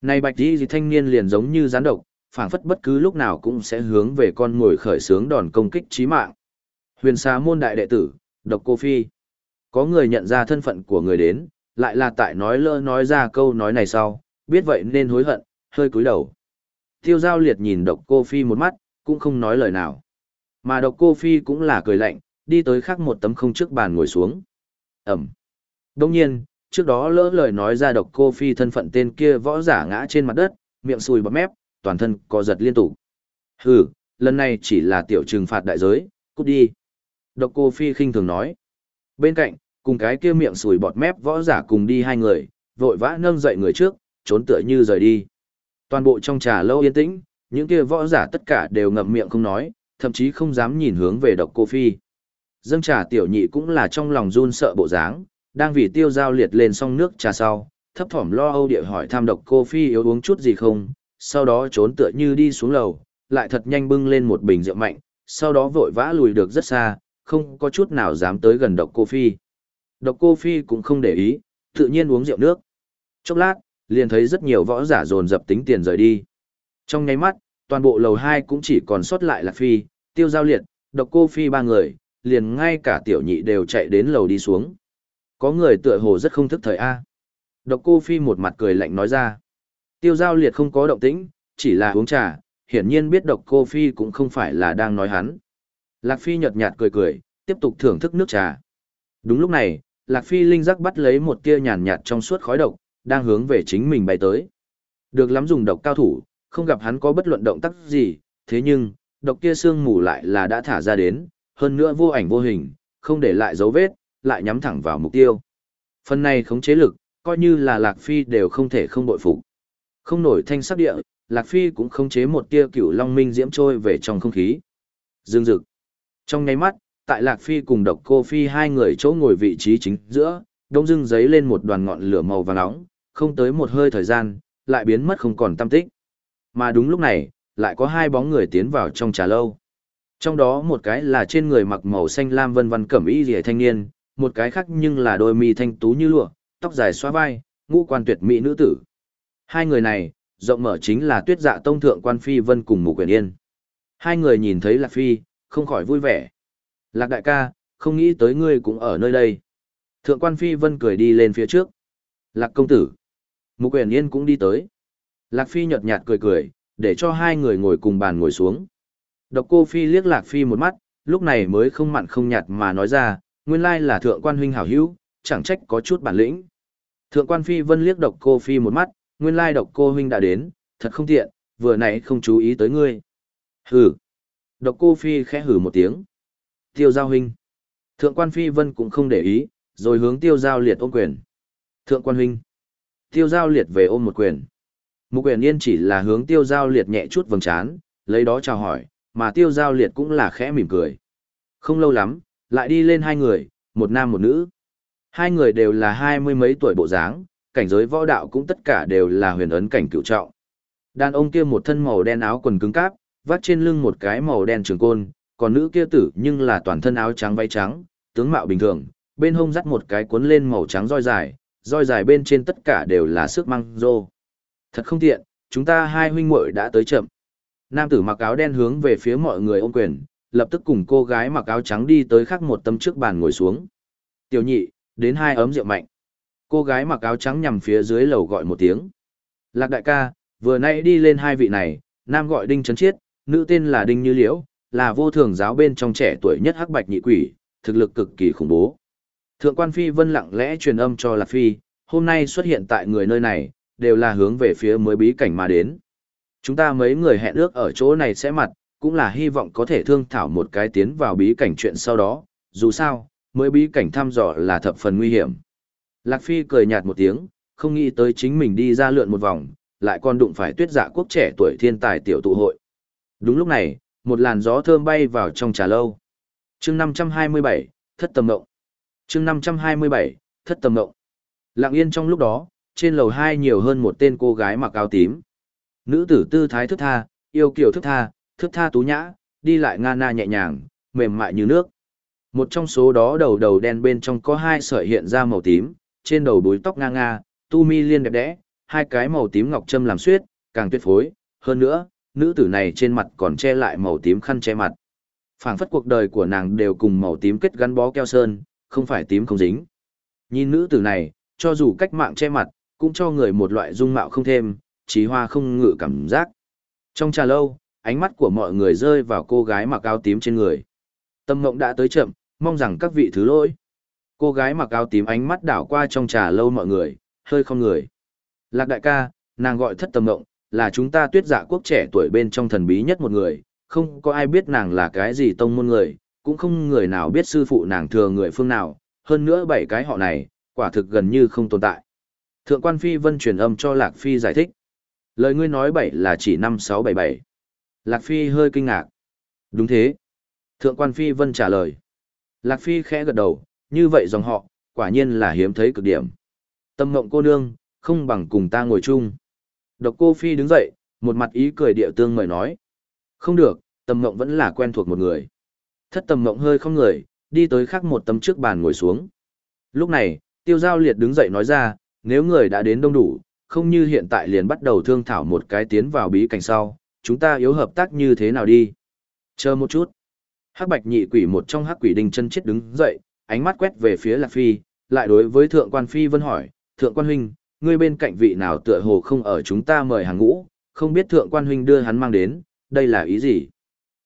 Này bạch y thanh niên liền giống như gián độc, phảng phất bất cứ lúc nào cũng sẽ hướng về con ngồi khởi sướng đòn công kích chí mạng. Huyền xà môn đại đệ tử, độc cô phi. Có người nhận ra thân phận của người đến, lại là tại nói lỡ nói ra câu nói này sau, biết vậy nên hối hận, hơi cúi đầu. Tiêu giao liệt nhìn độc cô phi một mắt, cũng không nói lời nào. Mà độc cô phi cũng là cười lạnh, đi tới khắc một tấm không trước bàn ngồi xuống. Ẩm. Đông nhiên, trước đó lỡ lời nói ra độc cô phi thân phận tên kia võ giả ngã trên mặt đất, miệng sùi bọt mép, toàn thân co giật liên tục. Hừ, lần này chỉ là tiểu trừng phạt đại giới, cút đi. Độc cô phi khinh thường nói. Bên cạnh, cùng cái kia miệng sùi bọt mép võ giả cùng đi hai người, vội vã nâng dậy người trước, trốn tựa như rời đi. Toàn bộ trong trà lâu yên tĩnh, những kia võ giả tất cả đều ngậm miệng không nói, thậm chí không dám nhìn hướng về độc cô phi. Dâng trà tiểu nhị cũng là trong lòng run sợ bộ dáng, đang vì tiêu giao liệt lên xong nước trà sau, thấp thỏm lo âu địa hỏi tham độc cô phi yếu uống chút gì không, sau đó trốn tựa như đi xuống lầu, lại thật nhanh bưng lên một bình rượu mạnh, sau đó vội vã lùi được rất xa, không có chút nào dám tới gần độc cô phi. Độc cô phi cũng không để ý, tự nhiên uống rượu nước. Chốc lát, liền thấy rất nhiều võ giả dồn dập tính tiền rời đi. Trong nháy mắt, toàn bộ lầu 2 cũng chỉ còn sót lại là phi, tiêu giao liệt, độc cô phi ba người, liền ngay cả tiểu nhị đều chạy đến lầu đi xuống. Có người tựa hồ rất không thức thời A. Độc cô phi một mặt cười lạnh nói ra. Tiêu giao liệt không có động tĩnh, chỉ là uống trà, hiển nhiên biết độc cô phi cũng không phải là đang nói hắn. Lạc phi nhợt nhạt cười cười, tiếp tục thưởng thức nước trà. Đúng lúc này, Lạc phi linh giác bắt lấy một tia nhàn nhạt trong suốt khói độc, đang hướng về chính mình bay tới. Được lắm dùng độc cao thủ, không gặp hắn có bất luận động tác gì, thế nhưng, độc kia xương mù lại là đã thả ra đến, hơn nữa vô ảnh vô hình, không để lại dấu vết, lại nhắm thẳng vào mục tiêu. Phần này khống chế lực, coi như là Lạc Phi đều không thể không bội phục. Không nổi thanh sắc địa, Lạc Phi cũng khống chế một tia cửu long minh diễm trôi về trong không khí. Dương dực, Trong nháy mắt, tại Lạc Phi cùng độc cô Phi hai người chỗ ngồi vị trí chính giữa, đông dưng giấy lên một đoàn ngọn lửa màu vàng nóng, không tới một hơi thời gian, lại biến mất không còn tâm tích. Mà đúng lúc này, lại có hai bóng người tiến vào trong trà lâu. Trong đó một cái là trên người mặc màu xanh lam vân vân cẩm y rìa thanh niên, một cái khác nhưng là đôi mi thanh tú như lụa, tóc dài xóa vai, ngũ quan tuyệt mỹ nữ tử. Hai người này, rộng mở chính là tuyết dạ tông thượng quan phi vân cùng mục quyền yên. Hai người nhìn thấy Lạc Phi, không khỏi vui vẻ. Lạc đại ca, không nghĩ tới ngươi cũng ở nơi đây. Thượng quan phi vân cười đi lên phía trước. Lạc công tử. Mục quyền yên cũng đi tới. Lạc Phi nhợt nhạt cười cười, để cho hai người ngồi cùng bàn ngồi xuống. Độc cô Phi liếc Lạc Phi một mắt, lúc này mới không mặn không nhạt mà nói ra, nguyên lai là thượng quan huynh hảo hữu, chẳng trách có chút bản lĩnh. Thượng quan Phi vân liếc độc cô Phi một mắt, nguyên lai độc cô huynh đã đến, thật không tiện, vừa nãy không chú ý tới ngươi. Hừ. Độc cô Phi khẽ hừ một tiếng. Tiêu giao huynh. Thượng quan Phi vân cũng không để ý, rồi hướng tiêu giao liệt ôm quyền. Thượng quan huynh. Tiêu giao liệt về ôm một quyền. Mục quyền yên chỉ là hướng tiêu giao liệt nhẹ chút vầng trán, lấy đó chào hỏi, mà tiêu giao liệt cũng là khẽ mỉm cười. Không lâu lắm, lại đi lên hai người, một nam một nữ. Hai người đều là hai mươi mấy tuổi bộ dáng, cảnh giới võ đạo cũng tất cả đều là huyền ấn cảnh cựu trọng. Đàn ông kia một thân màu đen áo quần cứng cáp, vắt trên lưng một cái màu đen trường côn, còn nữ kia tử nhưng là toàn thân áo trắng váy trắng, tướng mạo bình thường, bên hông dắt một cái cuốn lên màu trắng roi dài, roi dài bên trên tất cả đều là sức măng rô. Thật không tiện, chúng ta hai huynh muội đã tới chậm. Nam tử mặc áo đen hướng về phía mọi người ôm quyền, lập tức cùng cô gái mặc áo trắng đi tới khắc một tấm trước bàn ngồi xuống. Tiểu nhị, đến hai ấm rượu mạnh. Cô gái mặc áo trắng nhằm phía dưới lầu gọi một tiếng. Lạc đại ca, vừa nãy đi lên hai vị này, nam gọi Đinh Trấn Chiết, nữ tên là Đinh Như Liễu, là vô thường giáo bên trong trẻ tuổi nhất hắc bạch nhị quỷ, thực lực cực kỳ khủng bố. Thượng quan Phi Vân lặng lẽ truyền âm cho Lạc Phi, hôm nay xuất hiện tại người nơi này, đều là hướng về phía mới bí cảnh mà đến. Chúng ta mấy người hẹn ước ở chỗ này sẽ mặt, cũng là hy vọng có thể thương thảo một cái tiến vào bí cảnh chuyện sau đó, dù sao, mới bí cảnh thăm dò là thập phần nguy hiểm. Lạc Phi cười nhạt một tiếng, không nghĩ tới chính mình đi ra lượn một vòng, lại còn đụng phải tuyết dạ quốc trẻ tuổi thiên tài tiểu tụ hội. Đúng lúc này, một làn gió thơm bay vào trong trà lâu. chương 527, thất tầm mộng chương 527, thất tầm ngộng Lặng yên trong lúc đó, trên lầu 2 nhiều hơn một tên cô gái mặc áo tím. Nữ tử tư thái thức tha, yêu kiểu thức tha, thức tha tú nhã, đi lại nga na nhẹ nhàng, mềm mại như nước. Một trong số đó đầu đầu đen bên trong có hai sợi hiện ra màu tím, trên đầu đuôi tóc nga nga, tu mi liên đẹp đẽ, hai cái màu tím ngọc châm làm suyết, càng tuyệt phối, hơn nữa, nữ tử này trên mặt còn che lại màu tím khăn che mặt. phảng phất cuộc đời của nàng đều cùng màu tím kết gắn bó keo sơn, không phải tím không dính. Nhìn nữ tử này, cho dù cách mạng che mặt, cũng cho người một loại dung mạo không thêm, trí hoa không ngự cảm giác. Trong trà lâu, ánh mắt của mọi người rơi vào cô gái mặc áo tím trên người. Tâm mộng đã tới chậm, mong rằng các vị thứ lỗi. Cô gái mặc áo tím ánh mắt đảo qua trong trà lâu mọi người, hơi không người. Lạc đại ca, nàng gọi thất tâm mộng, là chúng ta tuyết giả quốc trẻ tuổi bên trong thần bí nhất một người, không có ai biết nàng là cái gì tông môn người, cũng không người nào biết sư phụ nàng thừa người phương nào, hơn nữa bảy cái họ này, quả thực gần như không tồn tại. Thượng quan Phi Vân truyền âm cho Lạc Phi giải thích. Lời ngươi nói bảy là chỉ năm sáu bảy bảy. Lạc Phi hơi kinh ngạc. Đúng thế. Thượng quan Phi Vân trả lời. Lạc Phi khẽ gật đầu, như vậy dòng họ, quả nhiên là hiếm thấy cực điểm. Tâm mộng cô nương, không bằng cùng ta ngồi chung. Độc cô Phi đứng dậy, một mặt ý cười địa tương mời nói. Không được, tâm mộng vẫn là quen thuộc một người. Thất tâm mộng hơi không người, đi tới khắc một tấm trước bàn ngồi xuống. Lúc này, tiêu giao liệt đứng dậy nói ra, nếu người đã đến đông đủ, không như hiện tại liền bắt đầu thương thảo một cái tiến vào bí cảnh sau, chúng ta yếu hợp tác như thế nào đi. Chờ một chút. Hắc bạch nhị quỷ một trong hắc quỷ đinh chân chết đứng dậy, ánh mắt quét về phía Lạc Phi, lại đối với thượng quan Phi vân hỏi, thượng quan huynh, ngươi bên cạnh vị nào tựa hồ không ở chúng ta mời hàng ngũ, không biết thượng quan huynh đưa hắn mang đến, đây là ý gì?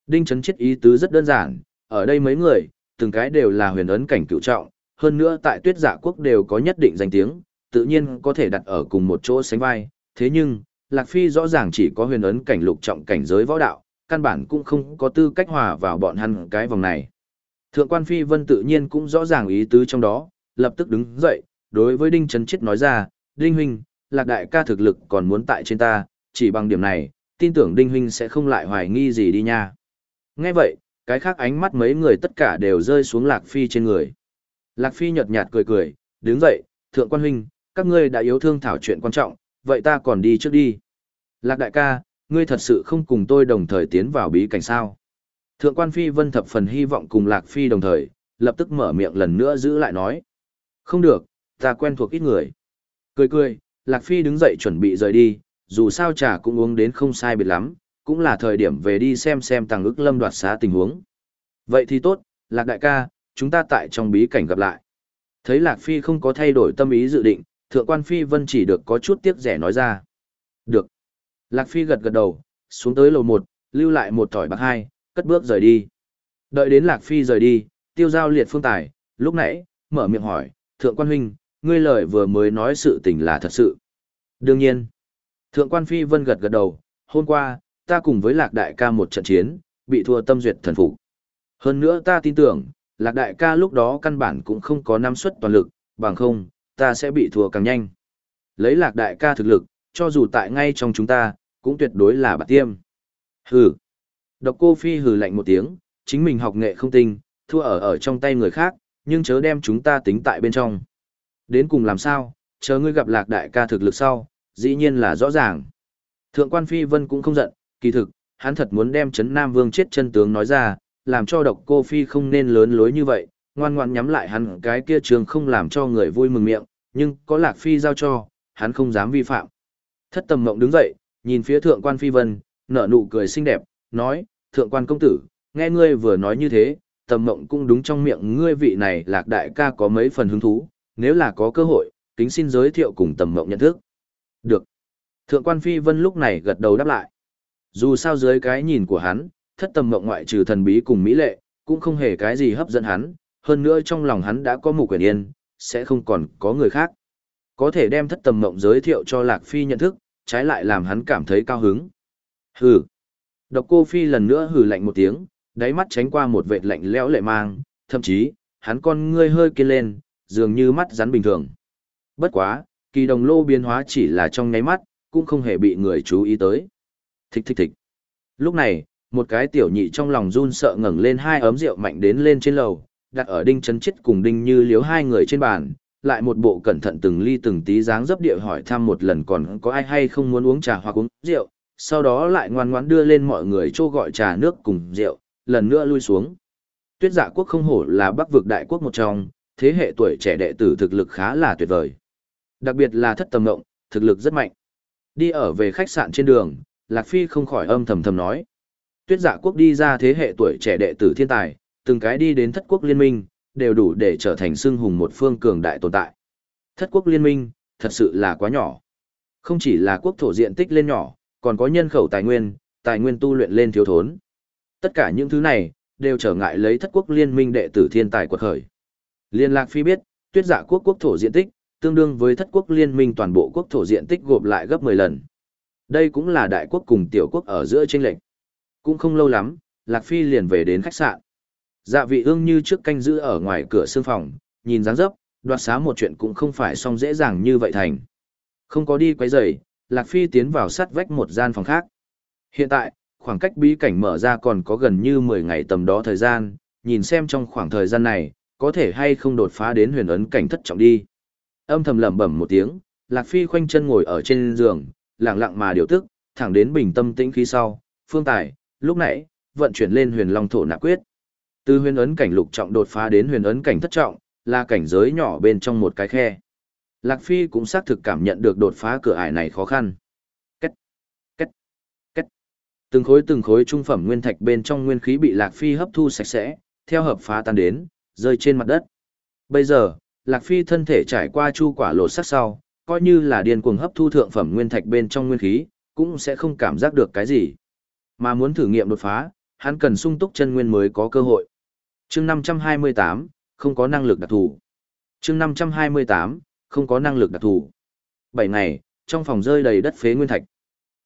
Đinh Trấn Chiết ý tứ rất đơn giản, ở đây mấy người, từng cái đều là huyền ấn cảnh cựu trọng, hơn nữa tại tuyết dạ quốc đều có nhất định danh tiếng, tự nhiên có thể đặt ở cùng một chỗ sánh vai, thế nhưng, Lạc Phi rõ ràng chỉ có huyền ấn cảnh lục trọng cảnh giới võ đạo, căn bản cũng không có tư cách hòa vào bọn hắn cái vòng này. Thượng quan Phi Vân tự nhiên cũng rõ ràng ý tứ trong đó, lập tức đứng dậy, đối với Đinh Trấn Chết nói ra, Đinh Huynh, Lạc Đại ca thực lực còn muốn tại trên ta, chỉ bằng điểm này, tin tưởng Đinh Huynh sẽ không lại hoài nghi gì đi nha. Nghe vậy, cái khác ánh mắt mấy người tất cả đều rơi xuống Lạc Phi trên người. Lạc Phi nhợt nhạt cười cười, đứng dậy, Thượng quan Huynh, các ngươi đã yếu thương thảo chuyện quan trọng, vậy ta còn đi trước đi. Lạc đại ca, ngươi thật sự không cùng tôi đồng thời tiến vào bí cảnh sao. Thượng quan Phi Vân thập phần hy vọng cùng Lạc Phi đồng thời, lập tức mở miệng lần nữa giữ lại nói. Không được, ta quen thuộc ít người. Cười cười, Lạc Phi đứng dậy chuẩn bị rời đi, dù sao trà cũng uống đến không sai biệt lắm, cũng là thời điểm về đi xem xem tàng ức lâm đoạt xá tình huống. Vậy thì tốt, Lạc đại ca, chúng ta tại trong bí cảnh gặp lại. Thấy Lạc Phi không có thay đổi tâm ý dự định, thượng quan phi vân chỉ được có chút tiếc rẻ nói ra. Được. Lạc Phi gật gật đầu, xuống tới lầu một, lưu lại một thỏi bạc hai, cất bước rời đi. Đợi đến Lạc Phi rời đi, tiêu giao liệt phương tài, lúc nãy, mở miệng hỏi, thượng quan huynh, ngươi lời vừa mới nói sự tình là thật sự. Đương nhiên. Thượng quan Phi vân gật gật đầu, hôm qua, ta cùng với Lạc Đại ca một trận chiến, bị thua tâm duyệt thần phục. Hơn nữa ta tin tưởng, Lạc Đại ca lúc đó căn bản cũng không có năm suất toàn lực, bằng không, ta sẽ bị thua càng nhanh. Lấy lạc đại ca thực lực, cho dù tại ngay trong chúng ta, cũng tuyệt đối là bạc tiêm. Hừ. Độc cô phi hừ lạnh một tiếng, chính mình học nghệ không tinh, thua ở ở trong tay người khác, nhưng chớ đem chúng ta tính tại bên trong. Đến cùng làm sao, chờ ngươi gặp lạc đại ca thực lực sau, dĩ nhiên là rõ ràng. Thượng quan Phi Vân cũng không giận, kỳ thực, hắn thật muốn đem chấn Nam Vương chết chân tướng nói ra, làm cho độc cô Phi không nên lớn lối như vậy, ngoan ngoan nhắm lại hắn cái kia trường không làm cho người vui mừng miệng, nhưng có lạc Phi giao cho, hắn không dám vi phạm. Thất tầm mộng đứng dậy, nhìn phía thượng quan Phi Vân, nở nụ cười xinh đẹp, nói, thượng quan công tử, nghe ngươi vừa nói như thế, tầm mộng cũng đúng trong miệng ngươi vị này lạc đại ca có mấy phần hứng thú, nếu là có cơ hội, kính xin giới thiệu cùng tầm mộng nhận thức. Được. Thượng quan Phi Vân lúc này gật đầu đáp lại. Dù sao dưới cái nhìn của hắn, thất tầm mộng ngoại trừ thần bí cùng mỹ lệ, cũng không hề cái gì hấp dẫn hắn, hơn nữa trong lòng hắn đã có mục quyền yên, sẽ không còn có người khác. Có thể đem thất tầm mộng giới thiệu cho Lạc Phi nhận thức, trái lại làm hắn cảm thấy cao hứng. Hừ. Độc cô Phi lần nữa hừ lạnh một tiếng, đáy mắt tránh qua một vệt lạnh lẽo lệ mang, thậm chí, hắn con ngươi hơi kia lên, dường như mắt rắn bình thường. Bất quá, kỳ đồng lô biến hóa chỉ là trong nháy mắt, cũng không hề bị người chú ý tới. Thích thích thích. Lúc này, một cái tiểu nhị trong lòng run sợ ngẩng lên hai ấm rượu mạnh đến lên trên lầu, đặt ở đinh chấn chết cùng đinh như liếu hai người trên bàn, lại một bộ cẩn thận từng ly từng tí dáng dấp địa hỏi thăm một lần còn có ai hay không muốn uống trà hoặc uống rượu, sau đó lại ngoan ngoãn đưa lên mọi người cho gọi trà nước cùng rượu, lần nữa lui xuống. Tuyết dạ quốc không hổ là bắc vực đại quốc một trong, thế hệ tuổi trẻ đệ tử thực lực khá là tuyệt vời. Đặc biệt là thất tầm ngộng, thực lực rất mạnh. Đi ở về khách sạn trên đường, Lạc Phi không khỏi âm thầm thầm nói. Tuyết dạ quốc đi ra thế hệ tuổi trẻ đệ tử thiên tài, từng cái đi đến thất quốc liên minh, đều đủ để trở thành xưng hùng một phương cường đại tồn tại. Thất quốc liên minh, thật sự là quá nhỏ. Không chỉ là quốc thổ diện tích lên nhỏ, còn có nhân khẩu tài nguyên, tài nguyên tu luyện lên thiếu thốn. Tất cả những thứ này, đều trở ngại lấy thất quốc liên minh đệ tử thiên tài quật khởi. Liên lạc phi biết, tuyết dạ quốc quốc thổ diện tích, tương đương với thất quốc liên minh toàn bộ quốc thổ diện tích gộp lại gấp 10 lần. Đây cũng là đại quốc cùng tiểu quốc ở giữa tranh lệch. Cũng không lâu lắm, Lạc Phi liền về đến khách sạn. Dạ vị ương như trước canh giữ ở ngoài cửa sương phòng, nhìn dáng dấp, đoạt xá một chuyện cũng không phải xong dễ dàng như vậy thành. Không có đi quấy rầy, Lạc Phi tiến vào sát vách một gian phòng khác. Hiện tại, khoảng cách bí cảnh mở ra còn có gần như 10 ngày tầm đó thời gian, nhìn xem trong khoảng thời gian này, có thể hay không đột phá đến huyền ấn cảnh thất trọng đi. Âm thầm lẩm bẩm một tiếng, Lạc Phi khoanh chân ngồi ở trên giường, lặng lặng mà điều tức, thẳng đến bình tâm tĩnh khí sau, phương tài, lúc nãy, vận chuyển lên huyền long thổ nạp quyết. Từ huyền ấn cảnh lục trọng đột phá đến huyền ấn cảnh thất trọng, là cảnh giới nhỏ bên trong một cái khe. Lạc Phi cũng xác thực cảm nhận được đột phá cửa ải này khó khăn. Cách, cách, cách. Từng khối từng khối trung phẩm nguyên thạch bên trong nguyên khí bị Lạc Phi hấp thu sạch sẽ, theo hợp phá tan đến, rơi trên mặt đất. Bây giờ, Lạc Phi thân thể trải qua chu quả lột sắc sau, coi như là điên cuồng hấp thu thượng phẩm nguyên thạch bên trong nguyên khí, cũng sẽ không cảm giác được cái gì. Mà muốn thử nghiệm đột phá, hắn cần sung túc chân nguyên mới có cơ hội. Chương 528, không có năng lực đặc thù. Chương 528, không có năng lực đặc thù. 7 ngày, trong phòng rơi đầy đất phế nguyên thạch.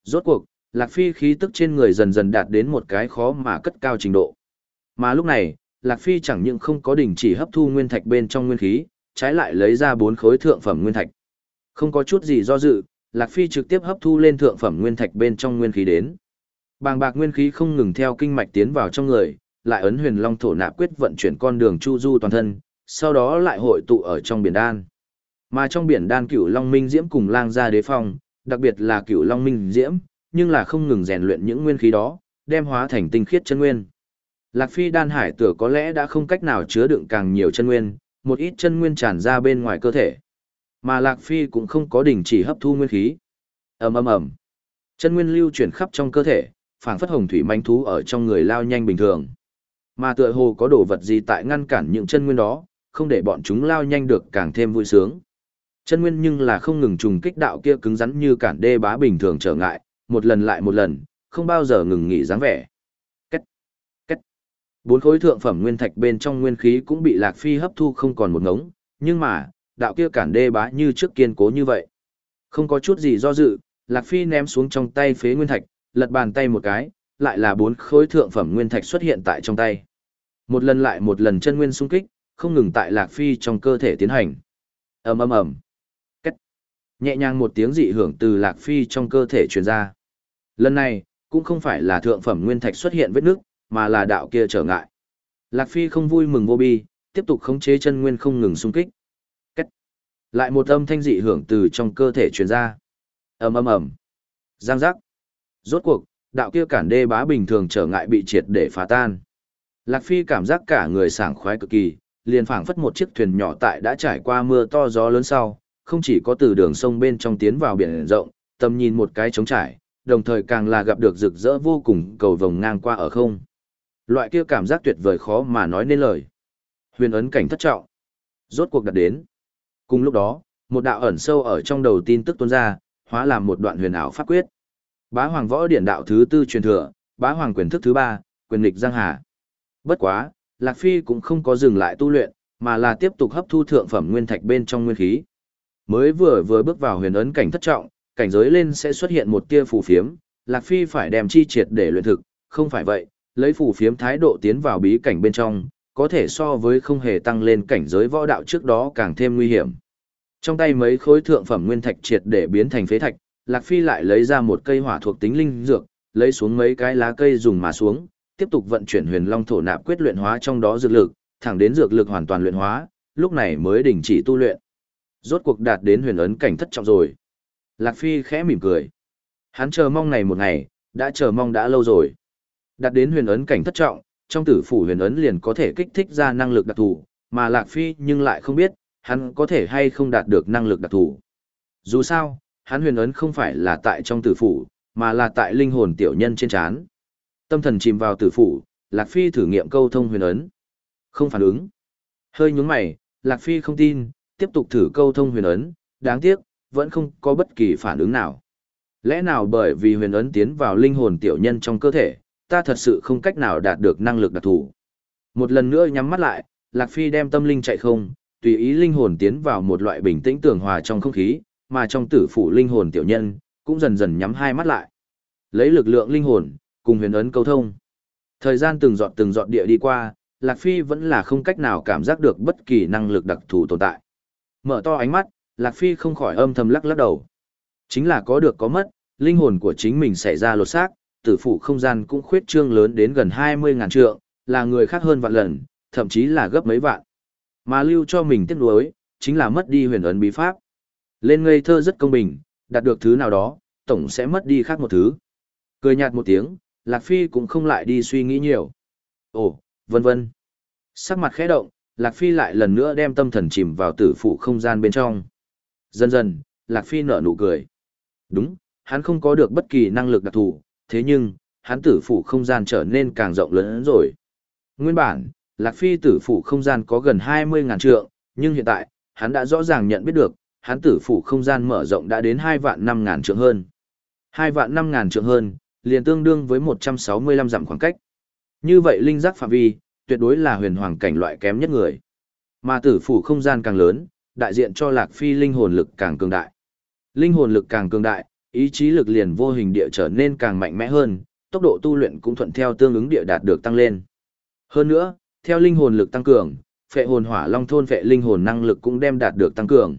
Rốt cuộc, Lạc Phi khí tức trên người dần dần đạt đến một cái khó mà cất cao trình độ. Mà lúc này, Lạc Phi chẳng những không có đình chỉ hấp thu nguyên thạch bên trong nguyên khí, trái lại lấy ra bốn khối thượng phẩm nguyên thạch. Không có chút gì do dự, Lạc Phi trực tiếp hấp thu lên thượng phẩm nguyên thạch bên trong nguyên khí đến. Bàng bạc nguyên khí không ngừng theo kinh mạch tiến vào trong người, lại ấn huyền long thổ nạp quyết vận chuyển con đường chu du toàn thân, sau đó lại hội tụ ở trong biển đan. Mà trong biển đan cửu long minh diễm cùng lang gia đế phong, đặc biệt là cửu long minh diễm, nhưng là không ngừng rèn luyện những nguyên khí đó, đem hóa thành tinh khiết chân nguyên. Lạc Phi đan hải tử có lẽ đã không cách nào chứa đựng càng nhiều chân nguyên, một ít chân nguyên tràn ra bên ngoài cơ thể. Mà Lạc Phi cũng không có đình chỉ hấp thu nguyên khí. ầm ầm ầm, chân nguyên lưu chuyển khắp trong cơ thể, phảng phất hồng thủy manh thú ở trong người lao nhanh bình thường. Mà tựa hồ có đồ vật gì tại ngăn cản những chân nguyên đó, không để bọn chúng lao nhanh được càng thêm vui sướng. Chân nguyên nhưng là không ngừng trùng kích đạo kia cứng rắn như cản đê bá bình thường trở ngại, một lần lại một lần, không bao giờ ngừng nghỉ dáng vẻ. Cách, cách. Bốn khối thượng phẩm nguyên thạch bên trong nguyên khí cũng bị Lạc Phi hấp thu không còn một ngống, nhưng mà, đạo kia cản đê bá như trước kiên cố như vậy. Không có chút gì do dự, Lạc Phi ném xuống trong tay phế nguyên thạch, lật bàn tay một cái, lại là bốn khối thượng phẩm nguyên thạch xuất hiện tại trong tay. Một lần lại một lần chân nguyên xung kích, không ngừng tại Lạc Phi trong cơ thể tiến hành. ầm ầm ầm, cách nhẹ nhàng một tiếng dị hưởng từ Lạc Phi trong cơ thể truyền ra. Lần này cũng không phải là thượng phẩm nguyên thạch xuất hiện vết nước, mà là đạo kia trở ngại. Lạc Phi không vui mừng vô bi, tiếp tục khống chế chân nguyên không ngừng xung kích. Lại một âm thanh dị hưởng từ trong cơ thể truyền ra. ầm ầm ầm, giang giác. Rốt cuộc, đạo kia cản đê bá bình thường trở ngại bị triệt để phá tan. Lạc Phi cảm giác cả người sảng khoái cực kỳ, liền phảng phất một chiếc thuyền nhỏ tại đã trải qua mưa to gió lớn sau, không chỉ có từ đường sông bên trong tiến vào biển rộng, tầm nhìn một cái trống trải, đồng thời càng là gặp được rực rỡ vô cùng cầu vồng ngang qua ở không. Loại kia cảm giác tuyệt vời khó mà nói nên lời. Huyền ấn cảnh thất trọng. Rốt cuộc đặt đến. Cùng lúc đó, một đạo ẩn sâu ở trong đầu tin tức tuôn ra, hóa làm một đoạn huyền ảo pháp quyết. Bá Hoàng Võ Điển đạo thứ tư truyền thừa, Bá Hoàng quyền thức thứ ba, quyền lịch giang hà. Bất quá, Lạc Phi cũng không có dừng lại tu luyện, mà là tiếp tục hấp thu thượng phẩm nguyên thạch bên trong nguyên khí. Mới vừa vừa bước vào huyền ấn cảnh thất trọng, cảnh giới lên sẽ xuất hiện một tia phù phiếm, Lạc Phi phải đem chi triệt để luyện thực, không phải vậy, lấy phù phiếm thái độ tiến vào bí cảnh bên trong, có thể so với không hề tăng lên cảnh giới võ đạo trước đó càng thêm nguy hiểm. Trong tay mấy khối thượng phẩm nguyên thạch triệt để biến thành phế thạch, Lạc Phi lại lấy ra một cây hỏa thuộc tính linh dược, lấy xuống mấy cái lá cây dùng mà xuống, tiếp tục vận chuyển huyền long thổ nạp quyết luyện hóa trong đó dược lực, thẳng đến dược lực hoàn toàn luyện hóa, lúc này mới đình chỉ tu luyện. Rốt cuộc đạt đến huyền ấn cảnh thất trọng rồi. Lạc Phi khẽ mỉm cười. Hắn chờ mong này một ngày, đã chờ mong đã lâu rồi. Đạt đến huyền ấn cảnh thất trọng, trong tử phủ huyền ấn liền có thể kích thích ra năng lực đặc thù, mà Lạc Phi nhưng lại không biết, hắn có thể hay không đạt được năng lực đặc thù. Dù sao, hắn huyền ấn không phải là tại trong tử phủ, mà là tại linh hồn tiểu nhân trên chán. Tâm thần chìm vào tử phủ, Lạc Phi thử nghiệm câu thông huyền ấn. Không phản ứng. Hơi nhúng mày, Lạc Phi không tin, tiếp tục thử câu thông huyền ấn, đáng tiếc, vẫn không có bất kỳ phản ứng nào. Lẽ nào bởi vì huyền ấn tiến vào linh hồn tiểu nhân trong cơ thể, ta thật sự không cách nào đạt được năng lực đặc thù. Một lần nữa nhắm mắt lại, Lạc Phi đem tâm linh chạy không, tùy ý linh hồn tiến vào một loại bình tĩnh tường hòa trong không khí, mà trong tử phủ linh hồn tiểu nhân, cũng dần dần nhắm hai mắt lại. Lấy lực lượng linh hồn, cùng huyền ấn câu thông. Thời gian từng giọt từng giọt địa đi qua, Lạc Phi vẫn là không cách nào cảm giác được bất kỳ năng lực đặc thù tồn tại. Mở to ánh mắt, Lạc Phi không khỏi âm thầm lắc lắc đầu. Chính là có được có mất, linh hồn của chính mình xảy ra lột xác, tử phủ không gian cũng khuyết trương lớn đến gần 20 ngàn trượng, là người khác hơn vạn lần, thậm chí là gấp mấy vạn. Mà lưu cho mình tiếc nuối, chính là mất đi huyền ấn bí pháp. Lên ngây thơ rất công bình, đạt được thứ nào đó, tổng sẽ mất đi khác một thứ. Cười nhạt một tiếng, Lạc Phi cũng không lại đi suy nghĩ nhiều. Ồ, vân vân. Sắc mặt khẽ động, Lạc Phi lại lần nữa đem tâm thần chìm vào tử phụ không gian bên trong. Dần dần, Lạc Phi nở nụ cười. Đúng, hắn không có được bất kỳ năng lực đặc thù, thế nhưng, hắn tử phụ không gian trở nên càng rộng lớn rồi. Nguyên bản, Lạc Phi tử Phủ không gian có gần 20 ngàn trượng, nhưng hiện tại, hắn đã rõ ràng nhận biết được, hắn tử Phủ không gian mở rộng đã đến 2 vạn 5 ngàn trượng hơn. 2 vạn 5 ngàn trượng hơn, liền tương đương với 165 dặm khoảng cách. Như vậy linh giác phạm vi, tuyệt đối là huyền hoàng cảnh loại kém nhất người. Mà tử phủ không gian càng lớn, đại diện cho Lạc Phi linh hồn lực càng cường đại. Linh hồn lực càng cường đại, ý chí lực liền vô hình địa trở nên càng mạnh mẽ hơn, tốc độ tu luyện cũng thuận theo tương ứng địa đạt được tăng lên. Hơn nữa, theo linh hồn lực tăng cường, phệ hồn hỏa long thôn phệ linh hồn năng lực cũng đem đạt được tăng cường.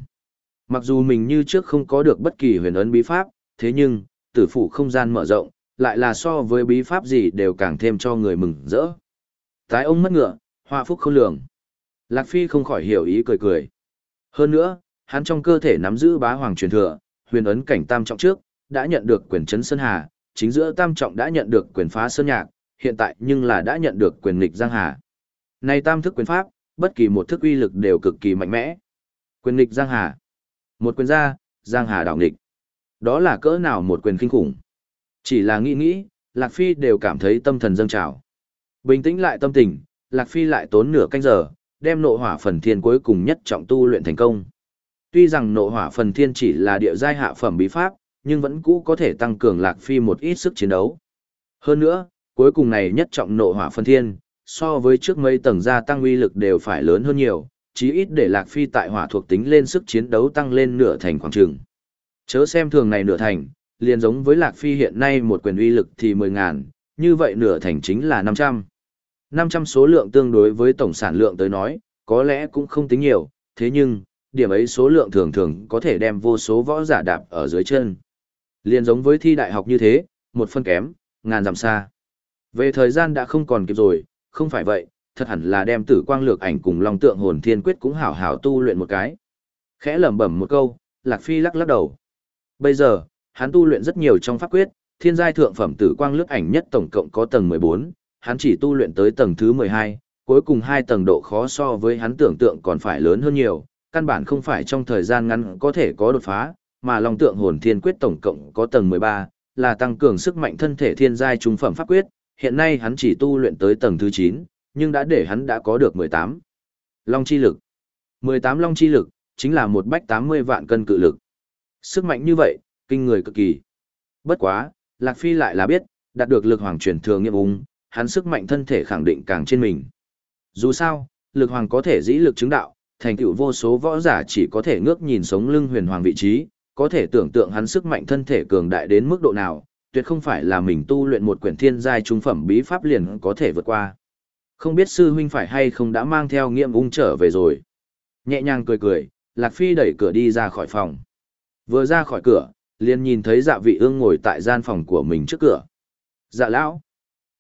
Mặc dù mình như trước không có được bất kỳ huyền ấn bí pháp, thế nhưng, tử phủ không gian mở rộng, lại là so với bí pháp gì đều càng thêm cho người mừng rỡ. Tái ông mất ngựa, hoa phúc không lường. Lạc Phi không khỏi hiểu ý cười cười. Hơn nữa, hắn trong cơ thể nắm giữ bá hoàng truyền thừa, huyền ấn cảnh tam trọng trước, đã nhận được quyền chấn Sơn Hà, chính giữa tam trọng đã nhận được quyền phá Sơn Nhạc, hiện tại nhưng là đã nhận được quyền nghịch Giang Hà. Này tam thức quyền pháp, bất kỳ một thức uy lực đều cực kỳ mạnh mẽ. Quyền nghịch Giang Hà. Một quyền ra, Giang Hà đảo nghịch. Đó là cỡ nào một quyền kinh khủng. Chỉ là nghĩ nghĩ, Lạc Phi đều cảm thấy tâm thần dâng trào. Bình tĩnh lại tâm tình, Lạc Phi lại tốn nửa canh giờ, đem nộ hỏa phần thiên cuối cùng nhất trọng tu luyện thành công. Tuy rằng nộ hỏa phần thiên chỉ là địa giai hạ phẩm bí pháp, nhưng vẫn cũ có thể tăng cường Lạc Phi một ít sức chiến đấu. Hơn nữa, cuối cùng này nhất trọng nộ hỏa phần thiên, so với trước mấy tầng gia tăng uy lực đều phải lớn hơn nhiều, chí ít để Lạc Phi tại hỏa thuộc tính lên sức chiến đấu tăng lên nửa thành khoảng trường. Chớ xem thường này nửa thành, liền giống với Lạc Phi hiện nay một quyền uy lực thì 10 ngàn, như vậy nửa thành chính là 500. 500 số lượng tương đối với tổng sản lượng tới nói, có lẽ cũng không tính nhiều, thế nhưng, điểm ấy số lượng thường thường có thể đem vô số võ giả đạp ở dưới chân. Liên giống với thi đại học như thế, một phân kém, ngàn dặm xa. Về thời gian đã không còn kịp rồi, không phải vậy, thật hẳn là đem tử quang lược ảnh cùng long tượng hồn thiên quyết cũng hảo hảo tu luyện một cái. Khẽ lẩm bẩm một câu, Lạc Phi lắc lắc đầu. Bây giờ, hắn tu luyện rất nhiều trong pháp quyết, thiên giai thượng phẩm tử quang lướt ảnh nhất tổng cộng có tầng 14, hắn chỉ tu luyện tới tầng thứ 12, cuối cùng hai tầng độ khó so với hắn tưởng tượng còn phải lớn hơn nhiều, căn bản không phải trong thời gian ngắn có thể có đột phá, mà Long Tượng Hồn Thiên Quyết tổng cộng có tầng 13, là tăng cường sức mạnh thân thể thiên giai trung phẩm pháp quyết, hiện nay hắn chỉ tu luyện tới tầng thứ 9, nhưng đã để hắn đã có được 18. Long chi lực. 18 long chi lực, chính là một bách 80 vạn cân cự lực. Sức mạnh như vậy, kinh người cực kỳ. Bất quá, Lạc Phi lại là biết, đạt được lực hoàng truyền thường nghiệm ung, hắn sức mạnh thân thể khẳng định càng trên mình. Dù sao, lực hoàng có thể dĩ lực chứng đạo, thành tựu vô số võ giả chỉ có thể ngước nhìn sống lưng huyền hoàng vị trí, có thể tưởng tượng hắn sức mạnh thân thể cường đại đến mức độ nào, tuyệt không phải là mình tu luyện một quyển thiên giai trung phẩm bí pháp liền có thể vượt qua. Không biết sư huynh phải hay không đã mang theo nghiệm ung trở về rồi. Nhẹ nhàng cười cười, Lạc Phi đẩy cửa đi ra khỏi phòng. Vừa ra khỏi cửa, liền nhìn thấy dạ vị ương ngồi tại gian phòng của mình trước cửa. Dạ lão.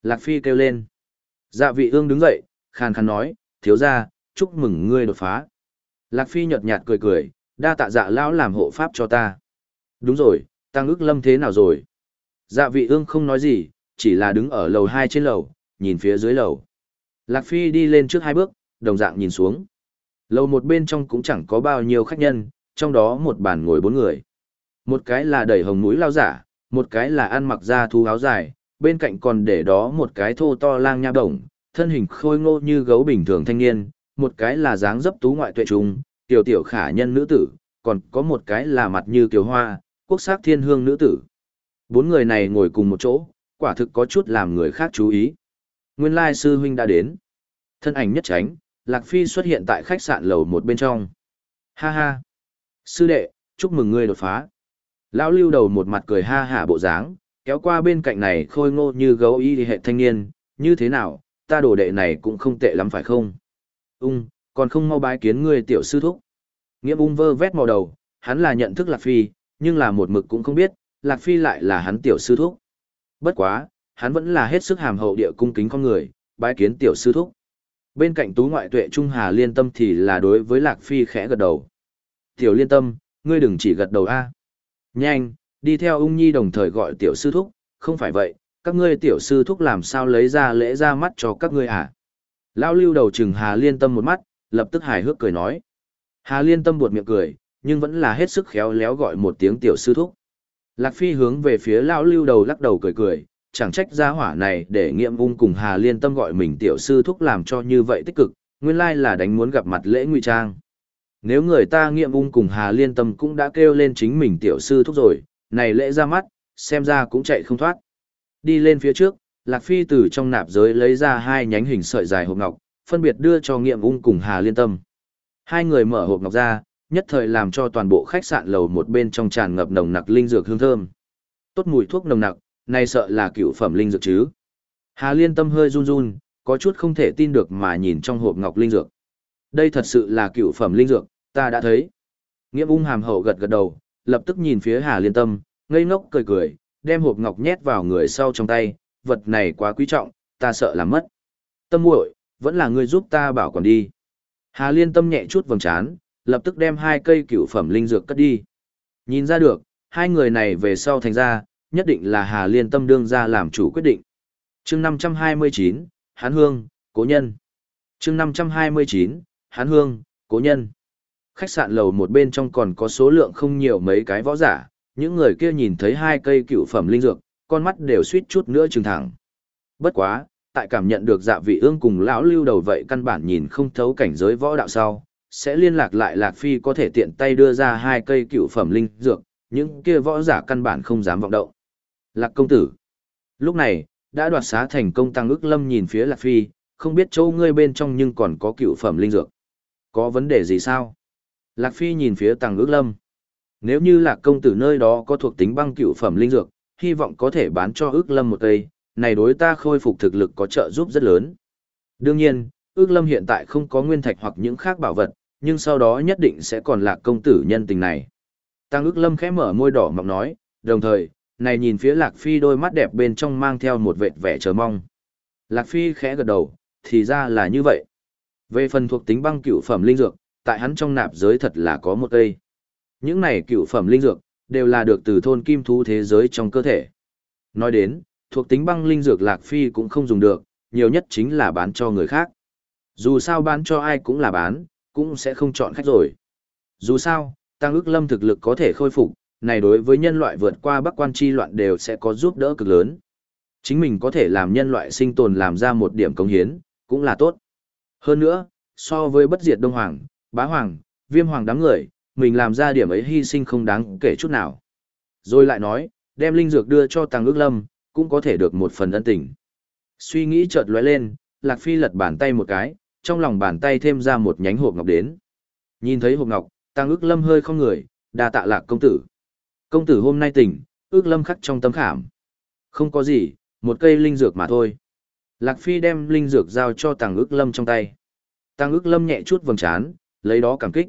Lạc Phi kêu lên. Dạ vị ương đứng dậy, khàn khàn nói, thiếu ra, chúc mừng ngươi đột phá. Lạc Phi nhợt nhạt cười cười, đa tạ dạ lão làm hộ pháp cho ta. Đúng rồi, tăng ước lâm thế nào rồi? Dạ vị ương không nói gì, chỉ là đứng ở lầu hai trên lầu, nhìn phía dưới lầu. Lạc Phi đi lên trước hai bước, đồng dạng nhìn xuống. Lầu một bên trong cũng chẳng có bao nhiêu khách nhân, trong đó một bàn ngồi bốn người. Một cái là đẩy hồng mũi lao giả, một cái là ăn mặc da thú áo dài, bên cạnh còn để đó một cái thô to lang nha đồng, thân hình khôi ngô như gấu bình thường thanh niên, một cái là dáng dấp tú ngoại tuệ trung, tiểu tiểu khả nhân nữ tử, còn có một cái là mặt như kiều hoa, quốc sắc thiên hương nữ tử. Bốn người này ngồi cùng một chỗ, quả thực có chút làm người khác chú ý. Nguyên lai sư huynh đã đến. Thân ảnh nhất tránh, Lạc Phi xuất hiện tại khách sạn lầu một bên trong. Ha ha! Sư đệ, chúc mừng ngươi đột phá. Lão lưu đầu một mặt cười ha hả bộ dáng, kéo qua bên cạnh này khôi ngô như gấu y hệ thanh niên, như thế nào, ta đồ đệ này cũng không tệ lắm phải không? Ung, còn không mau bái kiến ngươi tiểu sư thúc. Nghĩa ung vơ vét màu đầu, hắn là nhận thức Lạc Phi, nhưng là một mực cũng không biết, Lạc Phi lại là hắn tiểu sư thúc. Bất quá, hắn vẫn là hết sức hàm hậu địa cung kính con người, bái kiến tiểu sư thúc. Bên cạnh tú ngoại tuệ Trung Hà liên tâm thì là đối với Lạc Phi khẽ gật đầu. Tiểu liên tâm, ngươi đừng chỉ gật đầu A. Nhanh, đi theo ung nhi đồng thời gọi tiểu sư thúc, không phải vậy, các ngươi tiểu sư thúc làm sao lấy ra lễ ra mắt cho các ngươi à? Lao lưu đầu Trừng Hà liên tâm một mắt, lập tức hài hước cười nói. Hà liên tâm buột miệng cười, nhưng vẫn là hết sức khéo léo gọi một tiếng tiểu sư thúc. Lạc Phi hướng về phía Lao lưu đầu lắc đầu cười cười, chẳng trách gia hỏa này để nghiệm ung cùng Hà Liên Tâm gọi mình tiểu sư thúc làm cho như vậy tích cực, nguyên lai là đánh muốn gặp mặt lễ ngụy trang. Nếu người ta nghiệm ung cùng Hà Liên Tâm cũng đã kêu lên chính mình tiểu sư thúc rồi, này lễ ra mắt, xem ra cũng chạy không thoát. Đi lên phía trước, Lạc Phi từ trong nạp giới lấy ra hai nhánh hình sợi dài hộp ngọc, phân biệt đưa cho nghiệm ung cùng Hà Liên Tâm. Hai người mở hộp ngọc ra, nhất thời làm cho toàn bộ khách sạn lầu một bên trong tràn ngập nồng nặc linh dược hương thơm. Tốt mùi thuốc nồng nặc, này sợ là cựu phẩm linh dược chứ. Hà Liên tâm hơi run run, có chút không thể tin được mà nhìn trong hộp ngọc linh dược. Đây thật sự là cựu phẩm linh dược, ta đã thấy. Nghĩa ung hàm hậu gật gật đầu, lập tức nhìn phía Hà Liên tâm, ngây ngốc cười cười, đem hộp ngọc nhét vào người sau trong tay, vật này quá quý trọng, ta sợ làm mất. Tâm muội, vẫn là ngươi giúp ta bảo còn đi. Hà Liên tâm nhẹ chút vầng trán, lập tức đem hai cây cựu phẩm linh dược cất đi. Nhìn ra được, hai người này về sau thành ra, nhất định là Hà Liên Tâm đương ra làm chủ quyết định. chương 529, Hán Hương, Cố Nhân. chương 529, Hán Hương, Cố Nhân. Khách sạn lầu một bên trong còn có số lượng không nhiều mấy cái võ giả, những người kia nhìn thấy hai cây cựu phẩm linh dược, con mắt đều suýt chút nữa trừng thẳng. Bất quá, tại cảm nhận được dạ vị ương cùng lão lưu đầu vậy căn bản nhìn không thấu cảnh giới võ đạo sau, sẽ liên lạc lại Lạc Phi có thể tiện tay đưa ra hai cây cựu phẩm linh dược, những kia võ giả căn bản không dám vọng động. Lạc công tử. Lúc này, đã đoạt xá thành công tăng ức lâm nhìn phía Lạc Phi, không biết châu ngươi bên trong nhưng còn có cựu phẩm linh dược. Có vấn đề gì sao? Lạc Phi nhìn phía tăng ức lâm. Nếu như Lạc công tử nơi đó có thuộc tính băng cựu phẩm linh dược, hy vọng có thể bán cho ức lâm một cây, này đối ta khôi phục thực lực có trợ giúp rất lớn. Đương nhiên, ước lâm hiện tại không có nguyên thạch hoặc những khác bảo vật, nhưng sau đó nhất định sẽ còn lạc công tử nhân tình này. Tăng ước lâm khẽ mở môi đỏ mọng nói, đồng thời, này nhìn phía Lạc Phi đôi mắt đẹp bên trong mang theo một vệt vẻ chờ mong. Lạc Phi khẽ gật đầu, thì ra là như vậy. Về phần thuộc tính băng cựu phẩm linh dược, tại hắn trong nạp giới thật là có một cây. Những này cựu phẩm linh dược, đều là được từ thôn kim thú thế giới trong cơ thể. Nói đến, thuộc tính băng linh dược Lạc Phi cũng không dùng được, nhiều nhất chính là bán cho người khác. Dù sao bán cho ai cũng là bán, cũng sẽ không chọn khách rồi. Dù sao, tăng ước lâm thực lực có thể khôi phục, này đối với nhân loại vượt qua bắc quan chi loạn đều sẽ có giúp đỡ cực lớn. Chính mình có thể làm nhân loại sinh tồn làm ra một điểm công hiến, cũng là tốt. Hơn nữa, so với bất diệt Đông Hoàng, Bá Hoàng, Viêm Hoàng đám người, mình làm ra điểm ấy hy sinh không đáng kể chút nào. Rồi lại nói, đem linh dược đưa cho Tăng ước lâm, cũng có thể được một phần ân tình. Suy nghĩ chợt lóe lên, Lạc Phi lật bàn tay một cái, trong lòng bàn tay thêm ra một nhánh hộp ngọc đến. Nhìn thấy hộp ngọc, Tăng ước lâm hơi không người, đa tạ lạc công tử. Công tử hôm nay tỉnh, ước lâm khắc trong tấm khảm. Không có gì, một cây linh dược mà thôi. Lạc Phi đem linh dược giao cho Tăng ước lâm trong tay. Tăng ước lâm nhẹ chút vầng trán, lấy đó cảm kích.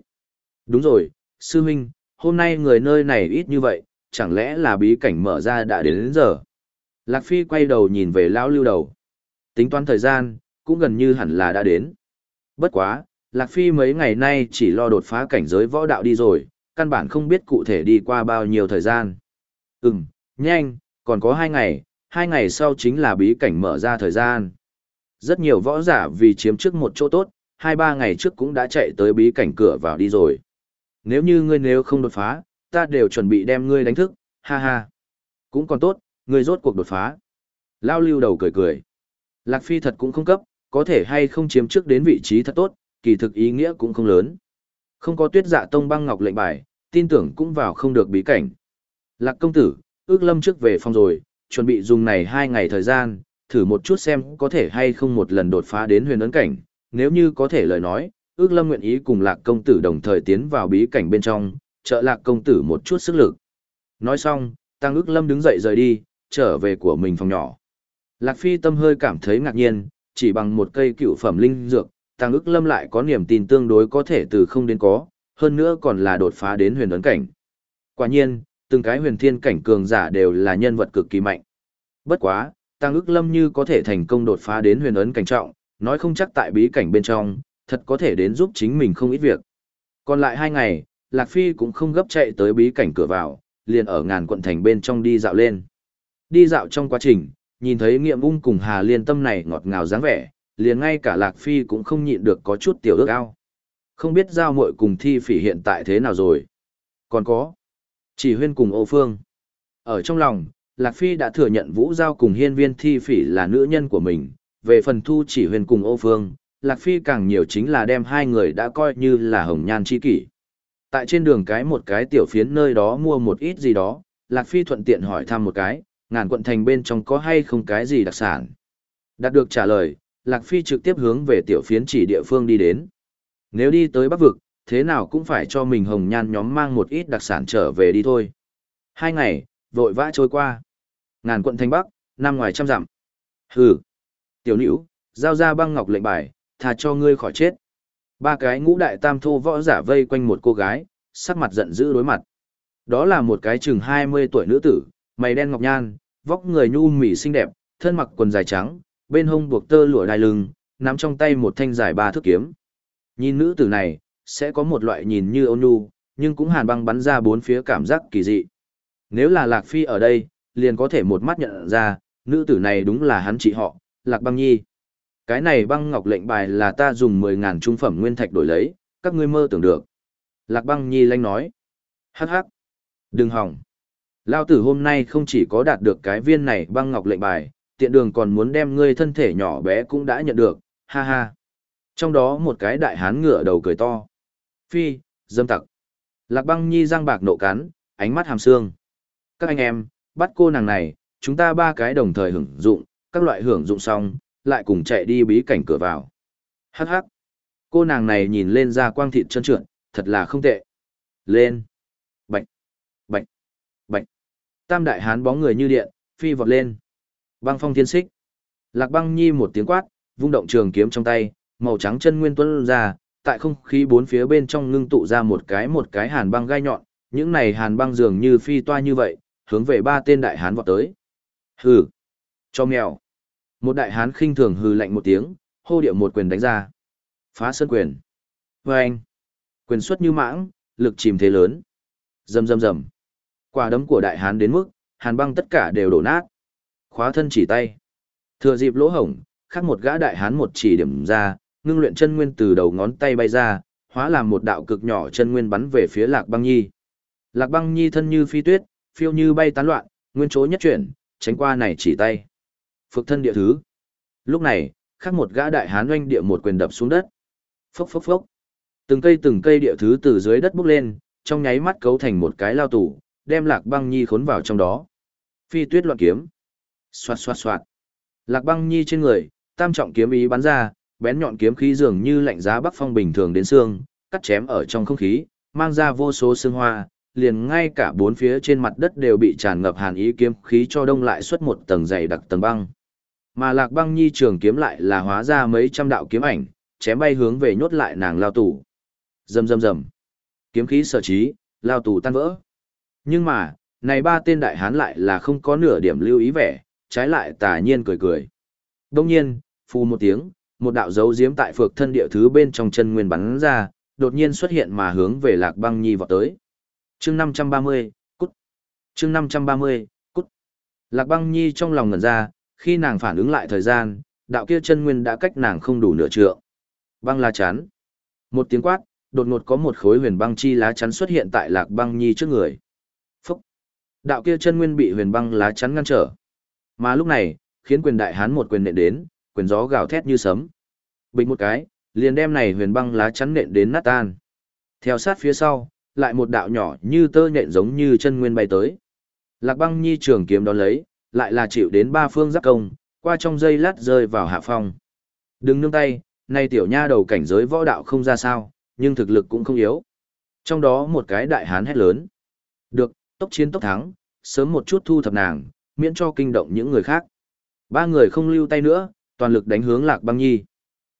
Đúng rồi, sư huynh, hôm nay người nơi này ít như vậy, chẳng lẽ là bí cảnh mở ra đã đến, đến giờ. Lạc Phi quay đầu nhìn về lão lưu đầu. Tính toán thời gian, cũng gần như hẳn là đã đến. Bất quá, Lạc Phi mấy ngày nay chỉ lo đột phá cảnh giới võ đạo đi rồi, căn bản không biết cụ thể đi qua bao nhiêu thời gian. Ừm, nhanh, còn có hai ngày, hai ngày sau chính là bí cảnh mở ra thời gian. Rất nhiều võ giả vì chiếm trước một chỗ tốt, hai ba ngày trước cũng đã chạy tới bí cảnh cửa vào đi rồi. Nếu như ngươi nếu không đột phá, ta đều chuẩn bị đem ngươi đánh thức, ha ha. Cũng còn tốt, ngươi rốt cuộc đột phá. Lao lưu đầu cười cười. Lạc Phi thật cũng không cấp, có thể hay không chiếm trước đến vị trí thật tốt, kỳ thực ý nghĩa cũng không lớn. Không có tuyết dạ tông băng ngọc lệnh bài, tin tưởng cũng vào không được bí cảnh. Lạc công tử, ước lâm trước về phòng rồi, chuẩn bị dùng này hai ngày thời gian, thử một chút xem có thể hay không một lần đột phá đến huyền ấn cảnh, nếu như có thể lời nói, ước lâm nguyện ý cùng lạc công tử đồng thời tiến vào bí cảnh bên trong, trợ lạc công tử một chút sức lực. Nói xong, tăng ước lâm đứng dậy rời đi, trở về của mình phòng nhỏ. Lạc phi tâm hơi cảm thấy ngạc nhiên, chỉ bằng một cây cựu phẩm linh dược, tăng ức lâm lại có niềm tin tương đối có thể từ không đến có, hơn nữa còn là đột phá đến huyền ấn cảnh. Quả nhiên, từng cái huyền thiên cảnh cường giả đều là nhân vật cực kỳ mạnh. Bất quá, tăng ức lâm như có thể thành công đột phá đến huyền ấn cảnh trọng, nói không chắc tại bí cảnh bên trong, thật có thể đến giúp chính mình không ít việc. Còn lại hai ngày, Lạc Phi cũng không gấp chạy tới bí cảnh cửa vào, liền ở ngàn quận thành bên trong đi dạo lên. Đi dạo trong quá trình, nhìn thấy nghiệm ung cùng Hà Liên tâm này ngọt ngào dáng vẻ, liền ngay cả Lạc Phi cũng không nhịn được có chút tiểu ước ao. Không biết giao muội cùng thi phỉ hiện tại thế nào rồi. Còn có, chỉ huyên cùng ô phương. Ở trong lòng, Lạc Phi đã thừa nhận Vũ Giao cùng hiên viên thi phỉ là nữ nhân của mình, về phần thu chỉ huyên cùng ô phương, Lạc Phi càng nhiều chính là đem hai người đã coi như là hồng nhan chi kỷ. Tại trên đường cái một cái tiểu phiến nơi đó mua một ít gì đó, Lạc Phi thuận tiện hỏi thăm một cái, ngàn quận thành bên trong có hay không cái gì đặc sản. Đạt được trả lời, Lạc Phi trực tiếp hướng về tiểu phiến chỉ địa phương đi đến. Nếu đi tới Bắc Vực, thế nào cũng phải cho mình hồng nhan nhóm mang một ít đặc sản trở về đi thôi. Hai ngày, vội vã trôi qua. Ngàn quận thành Bắc, năm ngoài trăm dặm. Hừ. Tiểu nữ, giao ra băng ngọc lệnh bài, thà cho ngươi khỏi chết. Ba cái ngũ đại tam thô võ giả vây quanh một cô gái, sắc mặt giận dữ đối mặt. Đó là một cái chừng 20 tuổi nữ tử, mày đen ngọc nhan, vóc người nhu mỉ xinh đẹp, thân mặc quần dài trắng, bên hông buộc tơ lụa đai lưng, nắm trong tay một thanh dài ba thước kiếm. Nhìn nữ tử này, sẽ có một loại nhìn như ôn nhu, nhưng cũng hàn băng bắn ra bốn phía cảm giác kỳ dị. Nếu là Lạc Phi ở đây, liền có thể một mắt nhận ra, nữ tử này đúng là hắn chị họ, Lạc Băng Nhi. Cái này băng ngọc lệnh bài là ta dùng 10.000 trung phẩm nguyên thạch đổi lấy, các ngươi mơ tưởng được. Lạc Băng Nhi lanh nói. Hắc hắc. Đừng hỏng. Lao tử hôm nay không chỉ có đạt được cái viên này băng ngọc lệnh bài, tiện đường còn muốn đem ngươi thân thể nhỏ bé cũng đã nhận được, ha ha. Trong đó một cái đại hán ngựa đầu cười to. Phi, dâm tặc. Lạc băng nhi răng bạc nộ cắn, ánh mắt hàm xương. Các anh em, bắt cô nàng này, chúng ta ba cái đồng thời hưởng dụng, các loại hưởng dụng xong, lại cùng chạy đi bí cảnh cửa vào. Hắc hắc. Cô nàng này nhìn lên ra quang thịt trơn trượt, thật là không tệ. Lên. Tam đại hán bóng người như điện, phi vọt lên. Băng phong thiên xích. Lạc băng nhi một tiếng quát, vung động trường kiếm trong tay, màu trắng chân nguyên tuân ra, tại không khí bốn phía bên trong ngưng tụ ra một cái một cái hàn băng gai nhọn, những này hàn băng dường như phi toa như vậy, hướng về ba tên đại hán vọt tới. Hừ, cho mèo. Một đại hán khinh thường hừ lạnh một tiếng, hô điệu một quyền đánh ra. Phá sơn quyền. Vâng. Quyền xuất như mãng, lực chìm thế lớn. Rầm rầm rầm. Quả đấm của đại hán đến mức, hàn băng tất cả đều đổ nát. Khóa thân chỉ tay. Thừa dịp lỗ hổng, khắc một gã đại hán một chỉ điểm ra, ngưng luyện chân nguyên từ đầu ngón tay bay ra, hóa làm một đạo cực nhỏ chân nguyên bắn về phía Lạc Băng Nhi. Lạc Băng Nhi thân như phi tuyết, phiêu như bay tán loạn, nguyên chỗ nhất chuyển, tránh qua này chỉ tay. Phực thân địa thứ. Lúc này, khắc một gã đại hán oanh địa một quyền đập xuống đất. Phốc phốc phốc. Từng cây từng cây địa thứ từ dưới đất bốc lên, trong nháy mắt cấu thành một cái lao tủ, đem Lạc Băng Nhi khốn vào trong đó. Phi tuyết loạn kiếm. Xoạt xoạt xoạt. Lạc Băng Nhi trên người, tam trọng kiếm ý bắn ra, bén nhọn kiếm khí dường như lạnh giá bắc phong bình thường đến xương, cắt chém ở trong không khí, mang ra vô số xương hoa, liền ngay cả bốn phía trên mặt đất đều bị tràn ngập hàn ý kiếm khí cho đông lại xuất một tầng dày đặc tầng băng. Mà Lạc Băng Nhi trường kiếm lại là hóa ra mấy trăm đạo kiếm ảnh, chém bay hướng về nhốt lại nàng lao tù. Rầm rầm rầm. Kiếm khí sở trí, lao tù tan vỡ. Nhưng mà, này ba tên đại hán lại là không có nửa điểm lưu ý vẻ, trái lại tà nhiên cười cười. Đông nhiên, phù một tiếng, một đạo dấu giếm tại phược thân địa thứ bên trong chân nguyên bắn ra, đột nhiên xuất hiện mà hướng về Lạc Băng Nhi vọt tới. Chương 530, cút. Chương 530, cút. Lạc Băng Nhi trong lòng ngẩn ra, khi nàng phản ứng lại thời gian, đạo kia chân nguyên đã cách nàng không đủ nửa trượng. Băng la chắn. Một tiếng quát, đột ngột có một khối huyền băng chi lá chắn xuất hiện tại Lạc Băng Nhi trước người. Đạo kia chân nguyên bị huyền băng lá chắn ngăn trở. Mà lúc này, khiến quyền đại hán một quyền nện đến, quyền gió gào thét như sấm. Bình một cái, liền đem này huyền băng lá chắn nện đến nát tan. Theo sát phía sau, lại một đạo nhỏ như tơ nện giống như chân nguyên bay tới. Lạc băng nhi trường kiếm đón lấy, lại là chịu đến ba phương giáp công, qua trong dây lát rơi vào hạ phong. Đừng nương tay, nay tiểu nha đầu cảnh giới võ đạo không ra sao, nhưng thực lực cũng không yếu. Trong đó một cái đại hán hét lớn. Được, tốc chiến tốc thắng, sớm một chút thu thập nàng, miễn cho kinh động những người khác. Ba người không lưu tay nữa, toàn lực đánh hướng Lạc Băng Nhi.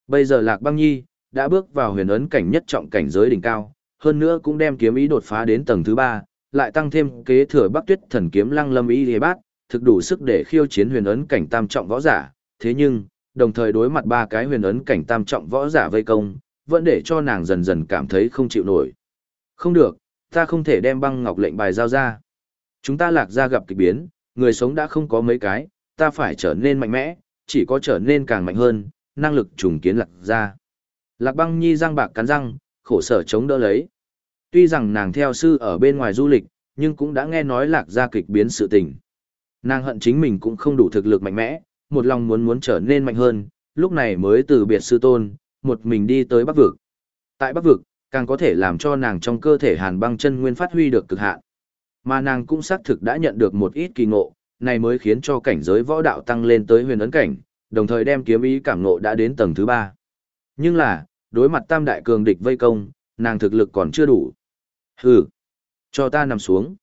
Bây giờ Lạc Băng Nhi đã bước vào huyền ấn cảnh nhất trọng cảnh giới đỉnh cao, hơn nữa cũng đem kiếm ý đột phá đến tầng thứ ba, lại tăng thêm kế thừa Bắc Tuyết thần kiếm Lăng Lâm ý Liệt Bát, thực đủ sức để khiêu chiến huyền ấn cảnh tam trọng võ giả, thế nhưng, đồng thời đối mặt ba cái huyền ấn cảnh tam trọng võ giả vây công, vẫn để cho nàng dần dần cảm thấy không chịu nổi. Không được, ta không thể đem băng ngọc lệnh bài giao ra. Chúng ta lạc ra gặp kịch biến, người sống đã không có mấy cái, ta phải trở nên mạnh mẽ, chỉ có trở nên càng mạnh hơn, năng lực trùng kiến lạc ra. Lạc băng nhi răng bạc cắn răng, khổ sở chống đỡ lấy. Tuy rằng nàng theo sư ở bên ngoài du lịch, nhưng cũng đã nghe nói lạc ra kịch biến sự tình. Nàng hận chính mình cũng không đủ thực lực mạnh mẽ, một lòng muốn muốn trở nên mạnh hơn, lúc này mới từ biệt sư tôn, một mình đi tới bắc vực. Tại bắc vực, càng có thể làm cho nàng trong cơ thể hàn băng chân nguyên phát huy được cực hạn. Mà nàng cũng xác thực đã nhận được một ít kỳ ngộ, này mới khiến cho cảnh giới võ đạo tăng lên tới huyền ấn cảnh, đồng thời đem kiếm ý cảm ngộ đã đến tầng thứ ba. Nhưng là, đối mặt tam đại cường địch vây công, nàng thực lực còn chưa đủ. Hừ, cho ta nằm xuống.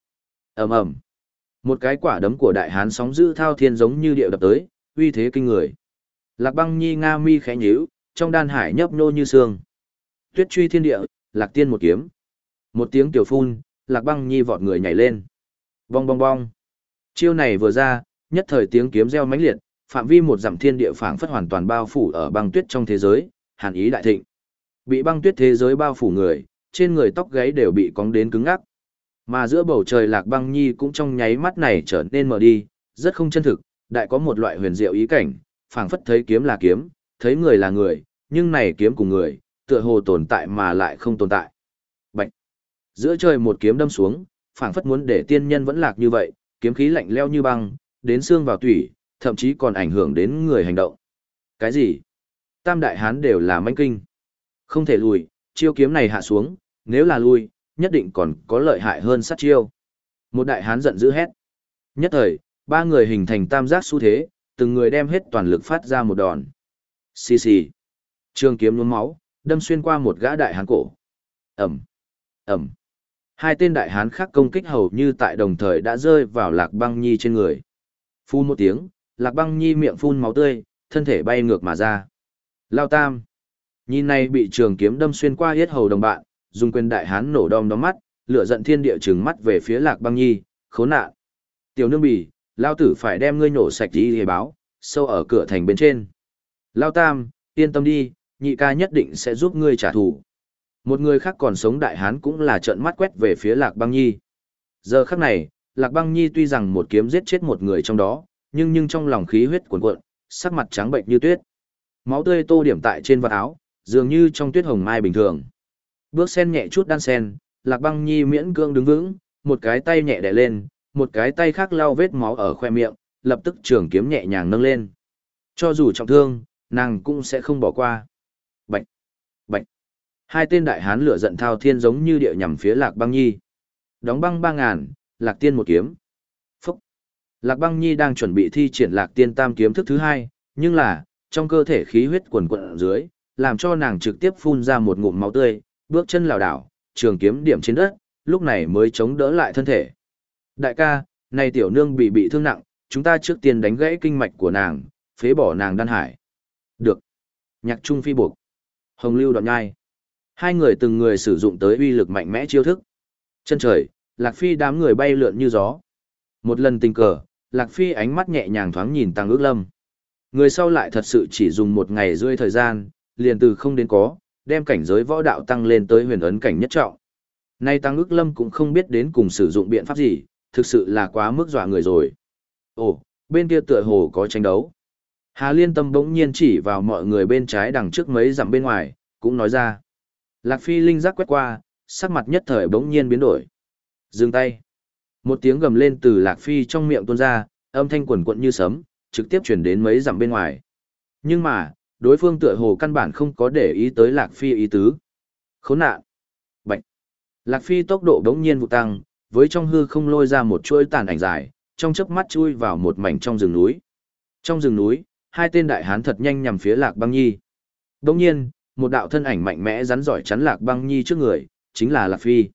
ầm ầm, một cái quả đấm của đại hán sóng dữ thao thiên giống như điệu đập tới, uy thế kinh người. Lạc băng nhi nga mi khẽ nhíu, trong đan hải nhấp nhô như xương. Tuyết truy thiên địa, lạc tiên một kiếm. Một tiếng tiểu phun, lạc băng nhi vọt người nhảy lên. Bong bong bong. Chiêu này vừa ra, nhất thời tiếng kiếm reo mãnh liệt, phạm vi một dặm thiên địa phảng phất hoàn toàn bao phủ ở băng tuyết trong thế giới, hàn ý đại thịnh. Bị băng tuyết thế giới bao phủ người, trên người tóc gáy đều bị cóng đến cứng ngắc. Mà giữa bầu trời lạc băng nhi cũng trong nháy mắt này trở nên mờ đi, rất không chân thực, đại có một loại huyền diệu ý cảnh, phảng phất thấy kiếm là kiếm, thấy người là người, nhưng này kiếm cùng người, tựa hồ tồn tại mà lại không tồn tại. Bạch! Giữa trời một kiếm đâm xuống, phảng phất muốn để tiên nhân vẫn lạc như vậy, kiếm khí lạnh leo như băng, đến xương vào tủy, thậm chí còn ảnh hưởng đến người hành động. Cái gì? Tam đại hán đều là manh kinh. Không thể lùi, chiêu kiếm này hạ xuống, nếu là lùi, nhất định còn có lợi hại hơn sát chiêu. Một đại hán giận dữ hét. Nhất thời, ba người hình thành tam giác xu thế, từng người đem hết toàn lực phát ra một đòn. Xì xì. Trường kiếm nhuốm máu, đâm xuyên qua một gã đại hán cổ. Ẩm. Ẩm. Hai tên đại hán khác công kích hầu như tại đồng thời đã rơi vào lạc băng nhi trên người. Phun một tiếng, lạc băng nhi miệng phun máu tươi, thân thể bay ngược mà ra. Lao tam. Nhìn này bị trường kiếm đâm xuyên qua hết hầu đồng bạn, dùng quyền đại hán nổ đom đóm mắt, lửa giận thiên địa trừng mắt về phía lạc băng nhi, khốn nạn. Tiểu nương bì, lao tử phải đem ngươi nổ sạch đi hề báo, sâu ở cửa thành bên trên. Lao tam, yên tâm đi, nhị ca nhất định sẽ giúp ngươi trả thù. Một người khác còn sống đại hán cũng là trợn mắt quét về phía Lạc Băng Nhi. Giờ khắc này, Lạc Băng Nhi tuy rằng một kiếm giết chết một người trong đó, nhưng nhưng trong lòng khí huyết cuồn cuộn, sắc mặt trắng bệnh như tuyết. Máu tươi tô điểm tại trên vạt áo, dường như trong tuyết hồng mai bình thường. Bước sen nhẹ chút đan sen, Lạc Băng Nhi miễn cưỡng đứng vững, một cái tay nhẹ đè lên, một cái tay khác lau vết máu ở khoe miệng, lập tức trường kiếm nhẹ nhàng nâng lên. Cho dù trọng thương, nàng cũng sẽ không bỏ qua. Hai tên đại hán lửa giận thao thiên giống như địa nhằm phía Lạc Băng Nhi. Đóng băng ba ngàn, Lạc Tiên một kiếm. Phúc! Lạc Băng Nhi đang chuẩn bị thi triển Lạc Tiên tam kiếm thức thứ hai, nhưng là, trong cơ thể khí huyết quần quận ở dưới, làm cho nàng trực tiếp phun ra một ngụm máu tươi, bước chân lảo đảo, trường kiếm điểm trên đất, lúc này mới chống đỡ lại thân thể. Đại ca, này tiểu nương bị bị thương nặng, chúng ta trước tiên đánh gãy kinh mạch của nàng, phế bỏ nàng đan hải. Được. Nhạc trung phi buộc. Hồng lưu đoạn nhai. Hai người từng người sử dụng tới uy lực mạnh mẽ chiêu thức. Chân trời, Lạc Phi đám người bay lượn như gió. Một lần tình cờ, Lạc Phi ánh mắt nhẹ nhàng thoáng nhìn Tăng ước lâm. Người sau lại thật sự chỉ dùng một ngày rưỡi thời gian, liền từ không đến có, đem cảnh giới võ đạo tăng lên tới huyền ấn cảnh nhất trọng. Nay Tăng ước lâm cũng không biết đến cùng sử dụng biện pháp gì, thực sự là quá mức dọa người rồi. Ồ, bên kia tựa hồ có tranh đấu. Hà Liên Tâm bỗng nhiên chỉ vào mọi người bên trái đằng trước mấy dặm bên ngoài, cũng nói ra. Lạc Phi linh giác quét qua, sắc mặt nhất thời bỗng nhiên biến đổi. Dừng tay. Một tiếng gầm lên từ Lạc Phi trong miệng tuôn ra, âm thanh quần quận như sấm, trực tiếp chuyển đến mấy dặm bên ngoài. Nhưng mà, đối phương tựa hồ căn bản không có để ý tới Lạc Phi ý tứ. Khốn nạn. Bạch. Lạc Phi tốc độ đống nhiên vụ tăng, với trong hư không lôi ra một chuỗi tàn ảnh dài, trong chớp mắt chui vào một mảnh trong rừng núi. Trong rừng núi, hai tên đại hán thật nhanh nhằm phía Lạc Băng Nhi. Đống nhiên, một đạo thân ảnh mạnh mẽ rắn giỏi chắn Lạc Băng Nhi trước người, chính là Lạc Phi.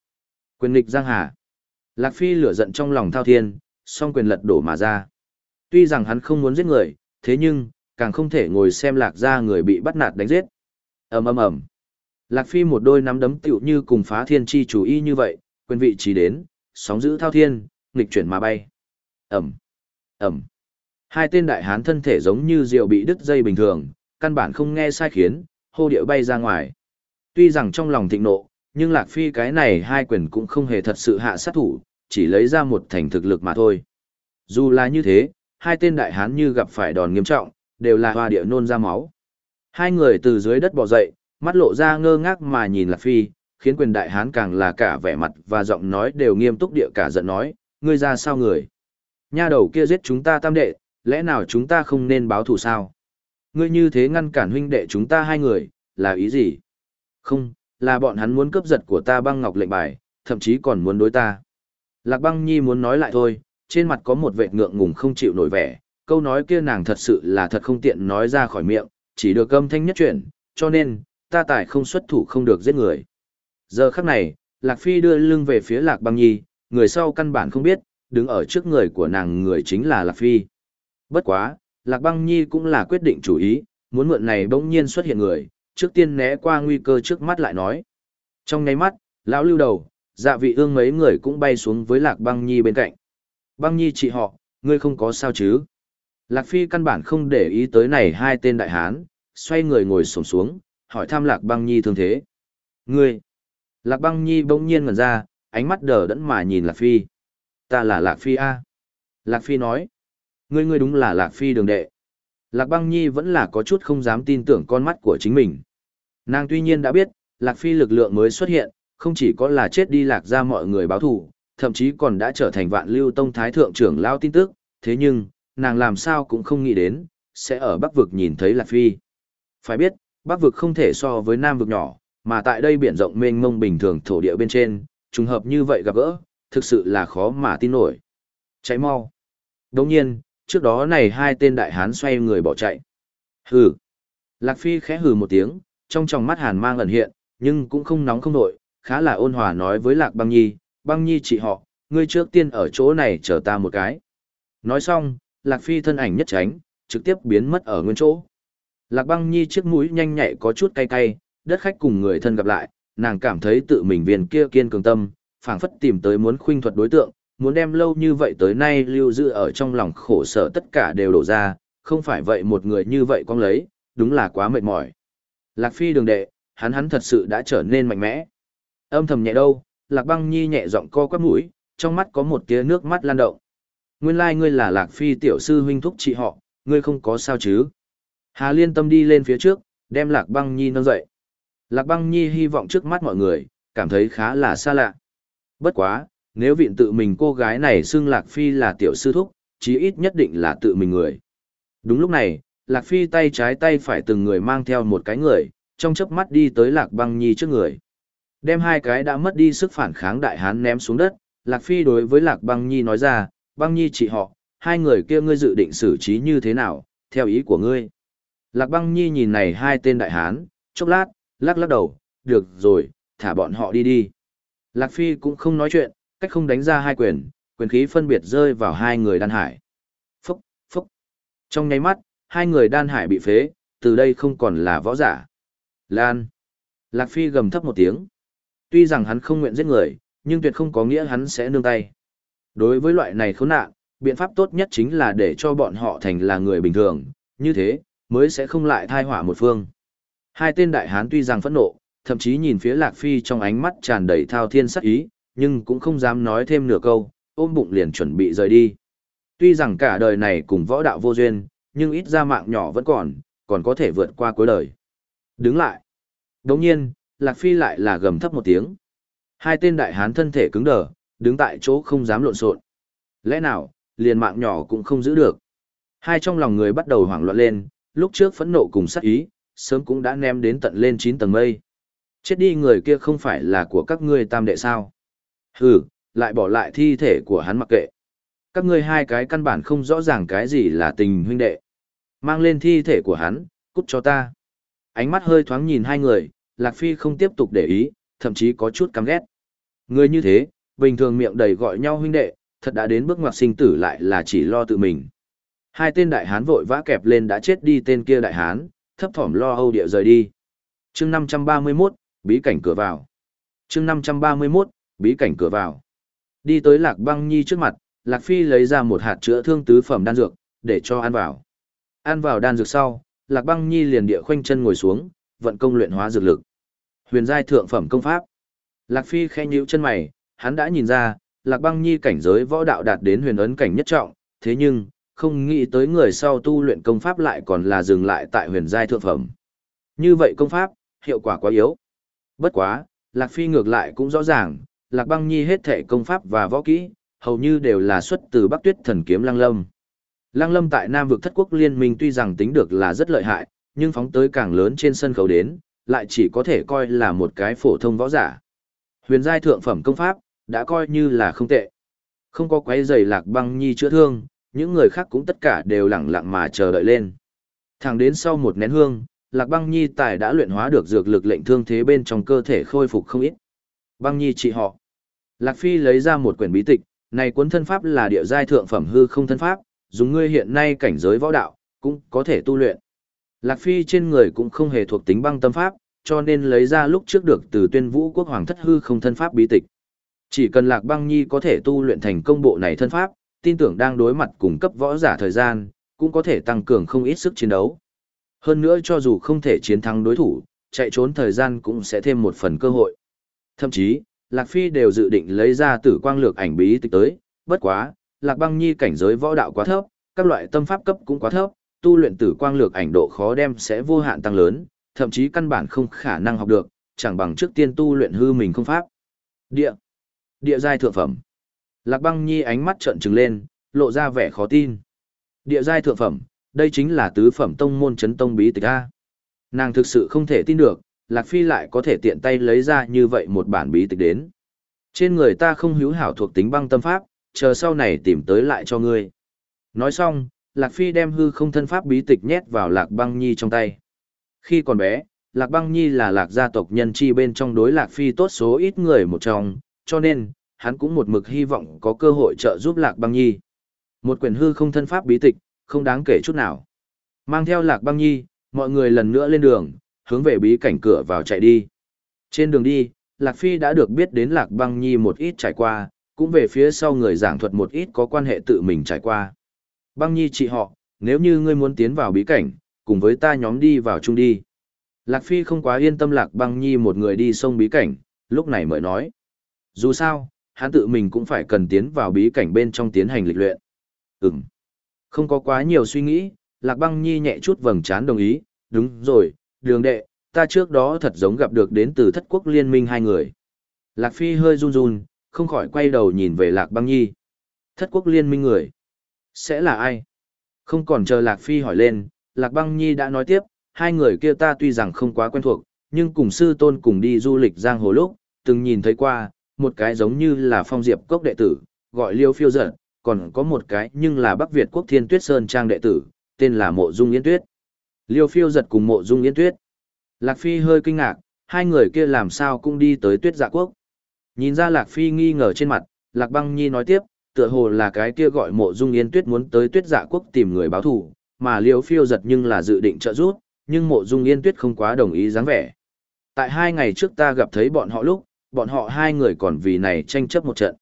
Quyền nghịch Giang Hà. Lạc Phi lửa giận trong lòng thao thiên, song quyền lật đổ mà ra. Tuy rằng hắn không muốn giết người, thế nhưng, càng không thể ngồi xem Lạc ra người bị bắt nạt đánh giết. ầm ầm ầm. Lạc Phi một đôi nắm đấm tựu như cùng phá thiên chi chủ y như vậy, quyền vị trí đến, sóng giữ thao thiên, nghịch chuyển mà bay. ầm ầm Hai tên đại hán thân thể giống như rượu bị đứt dây bình thường, căn bản không nghe sai khiến, hô điệu bay ra ngoài. Tuy rằng trong lòng thịnh nộ, nhưng Lạc Phi cái này hai quyền cũng không hề thật sự hạ sát thủ, chỉ lấy ra một thành thực lực mà thôi. Dù là như thế, hai tên đại hán như gặp phải đòn nghiêm trọng, đều là hoa địa nôn ra máu. Hai người từ dưới đất bò dậy, mắt lộ ra ngơ ngác mà nhìn Lạc Phi, khiến quyền đại hán càng là cả vẻ mặt và giọng nói đều nghiêm túc địa cả giận nói, ngươi ra sao người? Nha đầu kia giết chúng ta tam đệ, lẽ nào chúng ta không nên báo thù sao? Ngươi như thế ngăn cản huynh đệ chúng ta hai người, là ý gì? Không, là bọn hắn muốn cướp giật của ta băng ngọc lệnh bài, thậm chí còn muốn đối ta. Lạc băng nhi muốn nói lại thôi, trên mặt có một vệt ngượng ngùng không chịu nổi vẻ, câu nói kia nàng thật sự là thật không tiện nói ra khỏi miệng, chỉ được âm thanh nhất chuyển, cho nên, ta tài không xuất thủ không được giết người. Giờ khắc này, Lạc Phi đưa lưng về phía Lạc Băng Nhi, người sau căn bản không biết, đứng ở trước người của nàng người chính là Lạc Phi. Bất quá, Lạc Băng Nhi cũng là quyết định chủ ý, muốn mượn này bỗng nhiên xuất hiện người, trước tiên né qua nguy cơ trước mắt lại nói. Trong nháy mắt, lão lưu đầu, dạ vị ương mấy người cũng bay xuống với Lạc Băng Nhi bên cạnh. Băng Nhi chị họ, ngươi không có sao chứ? Lạc Phi căn bản không để ý tới này hai tên đại hán, xoay người ngồi xổm xuống, hỏi thăm Lạc Băng Nhi thương thế. Ngươi, Lạc băng nhi bỗng nhiên ngẩn ra, ánh mắt đờ đẫn mà nhìn Lạc Phi. Ta là Lạc Phi A. Lạc Phi nói. Ngươi ngươi đúng là Lạc Phi đường đệ. Lạc băng nhi vẫn là có chút không dám tin tưởng con mắt của chính mình. Nàng tuy nhiên đã biết, Lạc Phi lực lượng mới xuất hiện, không chỉ có là chết đi lạc ra mọi người báo thù, thậm chí còn đã trở thành vạn lưu tông thái thượng trưởng lao tin tức, thế nhưng, nàng làm sao cũng không nghĩ đến, sẽ ở bắc vực nhìn thấy Lạc Phi. Phải biết, bắc vực không thể so với nam vực nhỏ, mà tại đây biển rộng mênh mông bình thường thổ địa bên trên, trùng hợp như vậy gặp gỡ, thực sự là khó mà tin nổi. Cháy mau. Đồng nhiên, trước đó này hai tên đại hán xoay người bỏ chạy. Hừ. Lạc Phi khẽ hừ một tiếng, trong tròng mắt hàn mang ẩn hiện, nhưng cũng không nóng không nổi, khá là ôn hòa nói với Lạc Băng Nhi, Băng Nhi chị họ, ngươi trước tiên ở chỗ này chờ ta một cái. Nói xong, Lạc Phi thân ảnh nhất tránh, trực tiếp biến mất ở nguyên chỗ. Lạc Băng Nhi chiếc mũi nhanh nhạy có chút cay cay, đất khách cùng người thân gặp lại, nàng cảm thấy tự mình viên kia kiên cường tâm, phảng phất tìm tới muốn khuynh thuật đối tượng, muốn đem lâu như vậy tới nay lưu giữ ở trong lòng khổ sở tất cả đều đổ ra, không phải vậy một người như vậy con lấy, đúng là quá mệt mỏi. Lạc Phi đường đệ, hắn hắn thật sự đã trở nên mạnh mẽ. Âm thầm nhẹ đâu, Lạc Băng Nhi nhẹ giọng co quắp mũi, trong mắt có một tia nước mắt lan động. Nguyên lai like ngươi là Lạc Phi tiểu sư huynh thúc chị họ, ngươi không có sao chứ? Hà Liên tâm đi lên phía trước, đem Lạc Băng Nhi nâng dậy. Lạc Băng Nhi hy vọng trước mắt mọi người, cảm thấy khá là xa lạ. Bất quá, nếu viện tự mình cô gái này xưng Lạc Phi là tiểu sư thúc, chí ít nhất định là tự mình người. Đúng lúc này, Lạc Phi tay trái tay phải từng người mang theo một cái người, trong chớp mắt đi tới Lạc Băng Nhi trước người. Đem hai cái đã mất đi sức phản kháng đại hán ném xuống đất, Lạc Phi đối với Lạc Băng Nhi nói ra, Băng Nhi chị họ, hai người kia ngươi dự định xử trí như thế nào, theo ý của ngươi. Lạc Băng Nhi nhìn này hai tên đại hán, chốc lát, lắc lắc đầu, được rồi, thả bọn họ đi đi. Lạc Phi cũng không nói chuyện, cách không đánh ra hai quyền, quyền khí phân biệt rơi vào hai người đan hải. Phúc, phúc. Trong nháy mắt, hai người đan hải bị phế, từ đây không còn là võ giả. Lan. Lạc Phi gầm thấp một tiếng. Tuy rằng hắn không nguyện giết người, nhưng tuyệt không có nghĩa hắn sẽ nương tay. Đối với loại này khốn nạn, biện pháp tốt nhất chính là để cho bọn họ thành là người bình thường, như thế, mới sẽ không lại thai hỏa một phương. Hai tên đại hán tuy rằng phẫn nộ, thậm chí nhìn phía Lạc Phi trong ánh mắt tràn đầy thao thiên sắc ý, nhưng cũng không dám nói thêm nửa câu, ôm bụng liền chuẩn bị rời đi. Tuy rằng cả đời này cùng võ đạo vô duyên, nhưng ít ra mạng nhỏ vẫn còn, còn có thể vượt qua cuối đời. Đứng lại. Đồng nhiên, Lạc Phi lại là gầm thấp một tiếng. Hai tên đại hán thân thể cứng đờ, đứng tại chỗ không dám lộn xộn. Lẽ nào, liền mạng nhỏ cũng không giữ được. Hai trong lòng người bắt đầu hoảng loạn lên, lúc trước phẫn nộ cùng sát ý, sớm cũng đã ném đến tận lên 9 tầng mây. Chết đi người kia không phải là của các ngươi tam đệ sao? Hừ, lại bỏ lại thi thể của hắn mặc kệ. Các ngươi hai cái căn bản không rõ ràng cái gì là tình huynh đệ. Mang lên thi thể của hắn, cút cho ta. Ánh mắt hơi thoáng nhìn hai người, Lạc Phi không tiếp tục để ý, thậm chí có chút căm ghét. Người như thế, bình thường miệng đầy gọi nhau huynh đệ, thật đã đến bước ngoặt sinh tử lại là chỉ lo tự mình. Hai tên đại hán vội vã kẹp lên đã chết đi tên kia đại hán, thấp thỏm lo âu địa rời đi. chương 531, bí cảnh cửa vào. chương 531, bí cảnh cửa vào. Đi tới Lạc Băng Nhi trước mặt, Lạc Phi lấy ra một hạt chữa thương tứ phẩm đan dược, để cho ăn vào. Ăn vào đan dược sau, Lạc Băng Nhi liền địa khoanh chân ngồi xuống, vận công luyện hóa dược lực. Huyền giai thượng phẩm công pháp. Lạc Phi khẽ nhíu chân mày, hắn đã nhìn ra, Lạc Băng Nhi cảnh giới võ đạo đạt đến huyền ấn cảnh nhất trọng, thế nhưng, không nghĩ tới người sau tu luyện công pháp lại còn là dừng lại tại huyền giai thượng phẩm. Như vậy công pháp, hiệu quả quá yếu. Bất quá, Lạc Phi ngược lại cũng rõ ràng, Lạc Băng Nhi hết thể công pháp và võ kỹ, hầu như đều là xuất từ Bắc Tuyết Thần Kiếm Lăng Lâm. Lăng Lâm tại Nam vực thất quốc liên minh tuy rằng tính được là rất lợi hại, nhưng phóng tới càng lớn trên sân khấu đến, lại chỉ có thể coi là một cái phổ thông võ giả. Huyền giai thượng phẩm công pháp, đã coi như là không tệ. Không có quấy giày Lạc Băng Nhi chữa thương, những người khác cũng tất cả đều lặng lặng mà chờ đợi lên. Thẳng đến sau một nén hương, Lạc Băng Nhi tài đã luyện hóa được dược lực lệnh thương thế bên trong cơ thể khôi phục không ít. Băng Nhi trị họ. Lạc Phi lấy ra một quyển bí tịch, này cuốn thân pháp là địa giai thượng phẩm hư không thân pháp, dùng ngươi hiện nay cảnh giới võ đạo, cũng có thể tu luyện. Lạc Phi trên người cũng không hề thuộc tính băng tâm pháp, cho nên lấy ra lúc trước được từ tuyên vũ quốc hoàng thất hư không thân pháp bí tịch. Chỉ cần Lạc Băng Nhi có thể tu luyện thành công bộ này thân pháp, tin tưởng đang đối mặt cùng cấp võ giả thời gian, cũng có thể tăng cường không ít sức chiến đấu. Hơn nữa cho dù không thể chiến thắng đối thủ, chạy trốn thời gian cũng sẽ thêm một phần cơ hội. Thậm chí, Lạc Phi đều dự định lấy ra tử quang lược ảnh bí tịch tới, bất quá, Lạc Băng Nhi cảnh giới võ đạo quá thấp, các loại tâm pháp cấp cũng quá thấp, tu luyện tử quang lược ảnh độ khó đem sẽ vô hạn tăng lớn, thậm chí căn bản không khả năng học được, chẳng bằng trước tiên tu luyện hư mình không pháp. Địa. Địa giai thượng phẩm. Lạc Băng Nhi ánh mắt trợn trừng lên, lộ ra vẻ khó tin. Địa giai thượng phẩm, đây chính là tứ phẩm tông môn chấn tông bí tịch a. Nàng thực sự không thể tin được, Lạc Phi lại có thể tiện tay lấy ra như vậy một bản bí tịch đến. Trên người ta không hữu hảo thuộc tính băng tâm pháp, chờ sau này tìm tới lại cho ngươi. Nói xong, Lạc Phi đem hư không thân pháp bí tịch nhét vào Lạc Băng Nhi trong tay. Khi còn bé, Lạc Băng Nhi là Lạc gia tộc nhân chi bên trong đối Lạc Phi tốt số ít người một trong, cho nên, hắn cũng một mực hy vọng có cơ hội trợ giúp Lạc Băng Nhi. Một quyển hư không thân pháp bí tịch, không đáng kể chút nào. Mang theo Lạc Băng Nhi, mọi người lần nữa lên đường, hướng về bí cảnh cửa vào chạy đi. Trên đường đi, Lạc Phi đã được biết đến Lạc Băng Nhi một ít trải qua, cũng về phía sau người giảng thuật một ít có quan hệ tự mình trải qua. Băng Nhi chị họ, nếu như ngươi muốn tiến vào bí cảnh, cùng với ta nhóm đi vào chung đi. Lạc Phi không quá yên tâm Lạc Băng Nhi một người đi sông bí cảnh, lúc này mới nói. Dù sao, hắn tự mình cũng phải cần tiến vào bí cảnh bên trong tiến hành lịch luyện. Ừm. Không có quá nhiều suy nghĩ, Lạc Băng Nhi nhẹ chút vầng trán đồng ý, đúng rồi, đường đệ, ta trước đó thật giống gặp được đến từ thất quốc liên minh hai người. Lạc Phi hơi run run, không khỏi quay đầu nhìn về Lạc Băng Nhi. Thất quốc liên minh người. Sẽ là ai? Không còn chờ Lạc Phi hỏi lên, Lạc Băng Nhi đã nói tiếp, hai người kia ta tuy rằng không quá quen thuộc, nhưng cùng sư tôn cùng đi du lịch giang hồ lúc, từng nhìn thấy qua, một cái giống như là phong diệp cốc đệ tử, gọi liêu phiêu giật, còn có một cái nhưng là Bắc Việt quốc thiên tuyết sơn trang đệ tử, tên là Mộ Dung Yến Tuyết. Liêu phiêu giật cùng Mộ Dung Yên Tuyết. Lạc Phi hơi kinh ngạc, hai người kia làm sao cũng đi tới tuyết dạ quốc. Nhìn ra Lạc Phi nghi ngờ trên mặt, Lạc Băng Nhi nói tiếp, tựa hồ là cái kia gọi Mộ Dung Yên Tuyết muốn tới tuyết dạ quốc tìm người báo thù, mà Liêu phiêu giật nhưng là dự định trợ giúp, nhưng Mộ Dung Yên Tuyết không quá đồng ý dáng vẻ. Tại hai ngày trước ta gặp thấy bọn họ lúc, bọn họ hai người còn vì này tranh chấp một trận.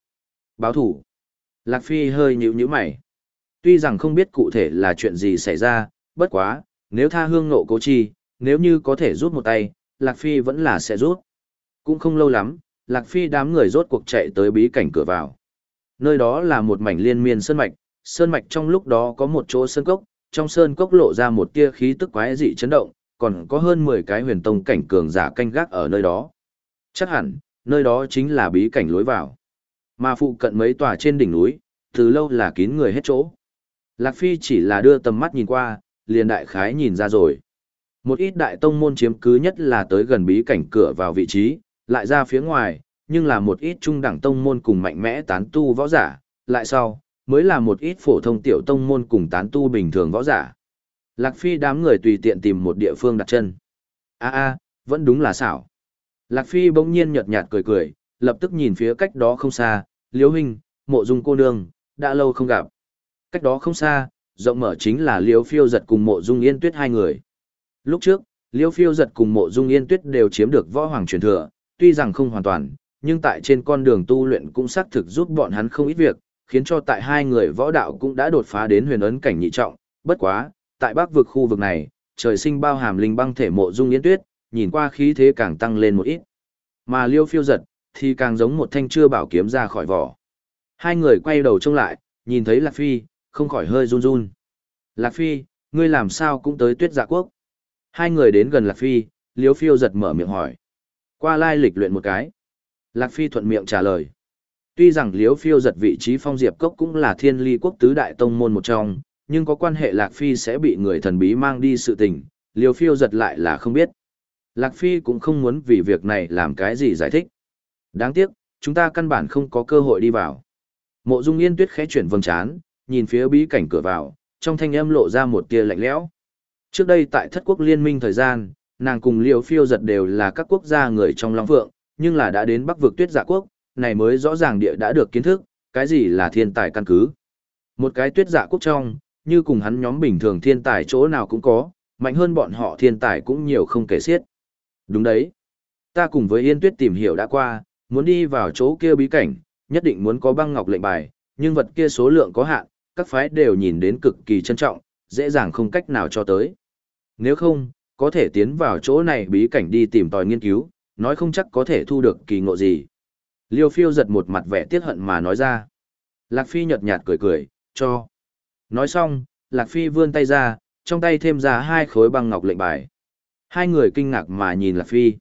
Báo thủ. Lạc Phi hơi nhíu nhíu mày. Tuy rằng không biết cụ thể là chuyện gì xảy ra, bất quá, nếu tha hương nộ cố chi, nếu như có thể rút một tay, Lạc Phi vẫn là sẽ rút. Cũng không lâu lắm, Lạc Phi đám người rốt cuộc chạy tới bí cảnh cửa vào. Nơi đó là một mảnh liên miên sơn mạch, sơn mạch trong lúc đó có một chỗ sơn cốc, trong sơn cốc lộ ra một tia khí tức quái dị chấn động, còn có hơn 10 cái huyền tông cảnh cường giả canh gác ở nơi đó. Chắc hẳn, nơi đó chính là bí cảnh lối vào. Mà phụ cận mấy tòa trên đỉnh núi, từ lâu là kín người hết chỗ. Lạc Phi chỉ là đưa tầm mắt nhìn qua, liền đại khái nhìn ra rồi. Một ít đại tông môn chiếm cứ nhất là tới gần bí cảnh cửa vào vị trí, lại ra phía ngoài, nhưng là một ít trung đẳng tông môn cùng mạnh mẽ tán tu võ giả, lại sau, mới là một ít phổ thông tiểu tông môn cùng tán tu bình thường võ giả. Lạc Phi đám người tùy tiện tìm một địa phương đặt chân. a a vẫn đúng là xảo. Lạc Phi bỗng nhiên nhợt nhạt cười cười, lập tức nhìn phía cách đó không xa, Liễu Hình, mộ dung cô nương, đã lâu không gặp. Cách đó không xa, rộng mở chính là Liêu Phiêu giật cùng mộ dung yên tuyết hai người. Lúc trước, Liêu Phiêu giật cùng mộ dung yên tuyết đều chiếm được võ hoàng truyền thừa, tuy rằng không hoàn toàn, nhưng tại trên con đường tu luyện cũng xác thực giúp bọn hắn không ít việc, khiến cho tại hai người võ đạo cũng đã đột phá đến huyền ấn cảnh nhị trọng, bất quá, tại bắc vực khu vực này, trời sinh bao hàm linh băng thể mộ dung Yên tuyết, nhìn qua khí thế càng tăng lên một ít. Mà liêu phiêu giật, thì càng giống một thanh chưa bảo kiếm ra khỏi vỏ. Hai người quay đầu trông lại, nhìn thấy Lạc Phi, không khỏi hơi run run. Lạc Phi, ngươi làm sao cũng tới tuyết dạ quốc. Hai người đến gần Lạc Phi, liêu phiêu giật mở miệng hỏi. Qua lai lịch luyện một cái. Lạc Phi thuận miệng trả lời. Tuy rằng liêu phiêu giật vị trí phong diệp cốc cũng là thiên ly quốc tứ đại tông môn một trong, nhưng có quan hệ Lạc Phi sẽ bị người thần bí mang đi sự tình, liều phiêu giật lại là không biết. Lạc Phi cũng không muốn vì việc này làm cái gì giải thích. Đáng tiếc, chúng ta căn bản không có cơ hội đi vào. Mộ Dung Yên Tuyết khẽ chuyển vầng trán, nhìn phía bí cảnh cửa vào, trong thanh âm lộ ra một tia lạnh lẽo. Trước đây tại thất quốc liên minh thời gian, nàng cùng liều phiêu giật đều là các quốc gia người trong Long Phượng, nhưng là đã đến Bắc vực Tuyết Dạ quốc, này mới rõ ràng địa đã được kiến thức, cái gì là thiên tài căn cứ. Một cái Tuyết Dạ quốc trong, như cùng hắn nhóm bình thường thiên tài chỗ nào cũng có, mạnh hơn bọn họ thiên tài cũng nhiều không kể xiết. Đúng đấy. Ta cùng với Yên Tuyết tìm hiểu đã qua, muốn đi vào chỗ kia bí cảnh, nhất định muốn có băng ngọc lệnh bài, nhưng vật kia số lượng có hạn, các phái đều nhìn đến cực kỳ trân trọng, dễ dàng không cách nào cho tới. Nếu không, có thể tiến vào chỗ này bí cảnh đi tìm tòi nghiên cứu, nói không chắc có thể thu được kỳ ngộ gì. Liêu phiêu giật một mặt vẻ tiếc hận mà nói ra. Lạc Phi nhợt nhạt cười cười, cho. Nói xong, Lạc Phi vươn tay ra, trong tay thêm ra hai khối băng ngọc lệnh bài. Hai người kinh ngạc mà nhìn Lạc Phi.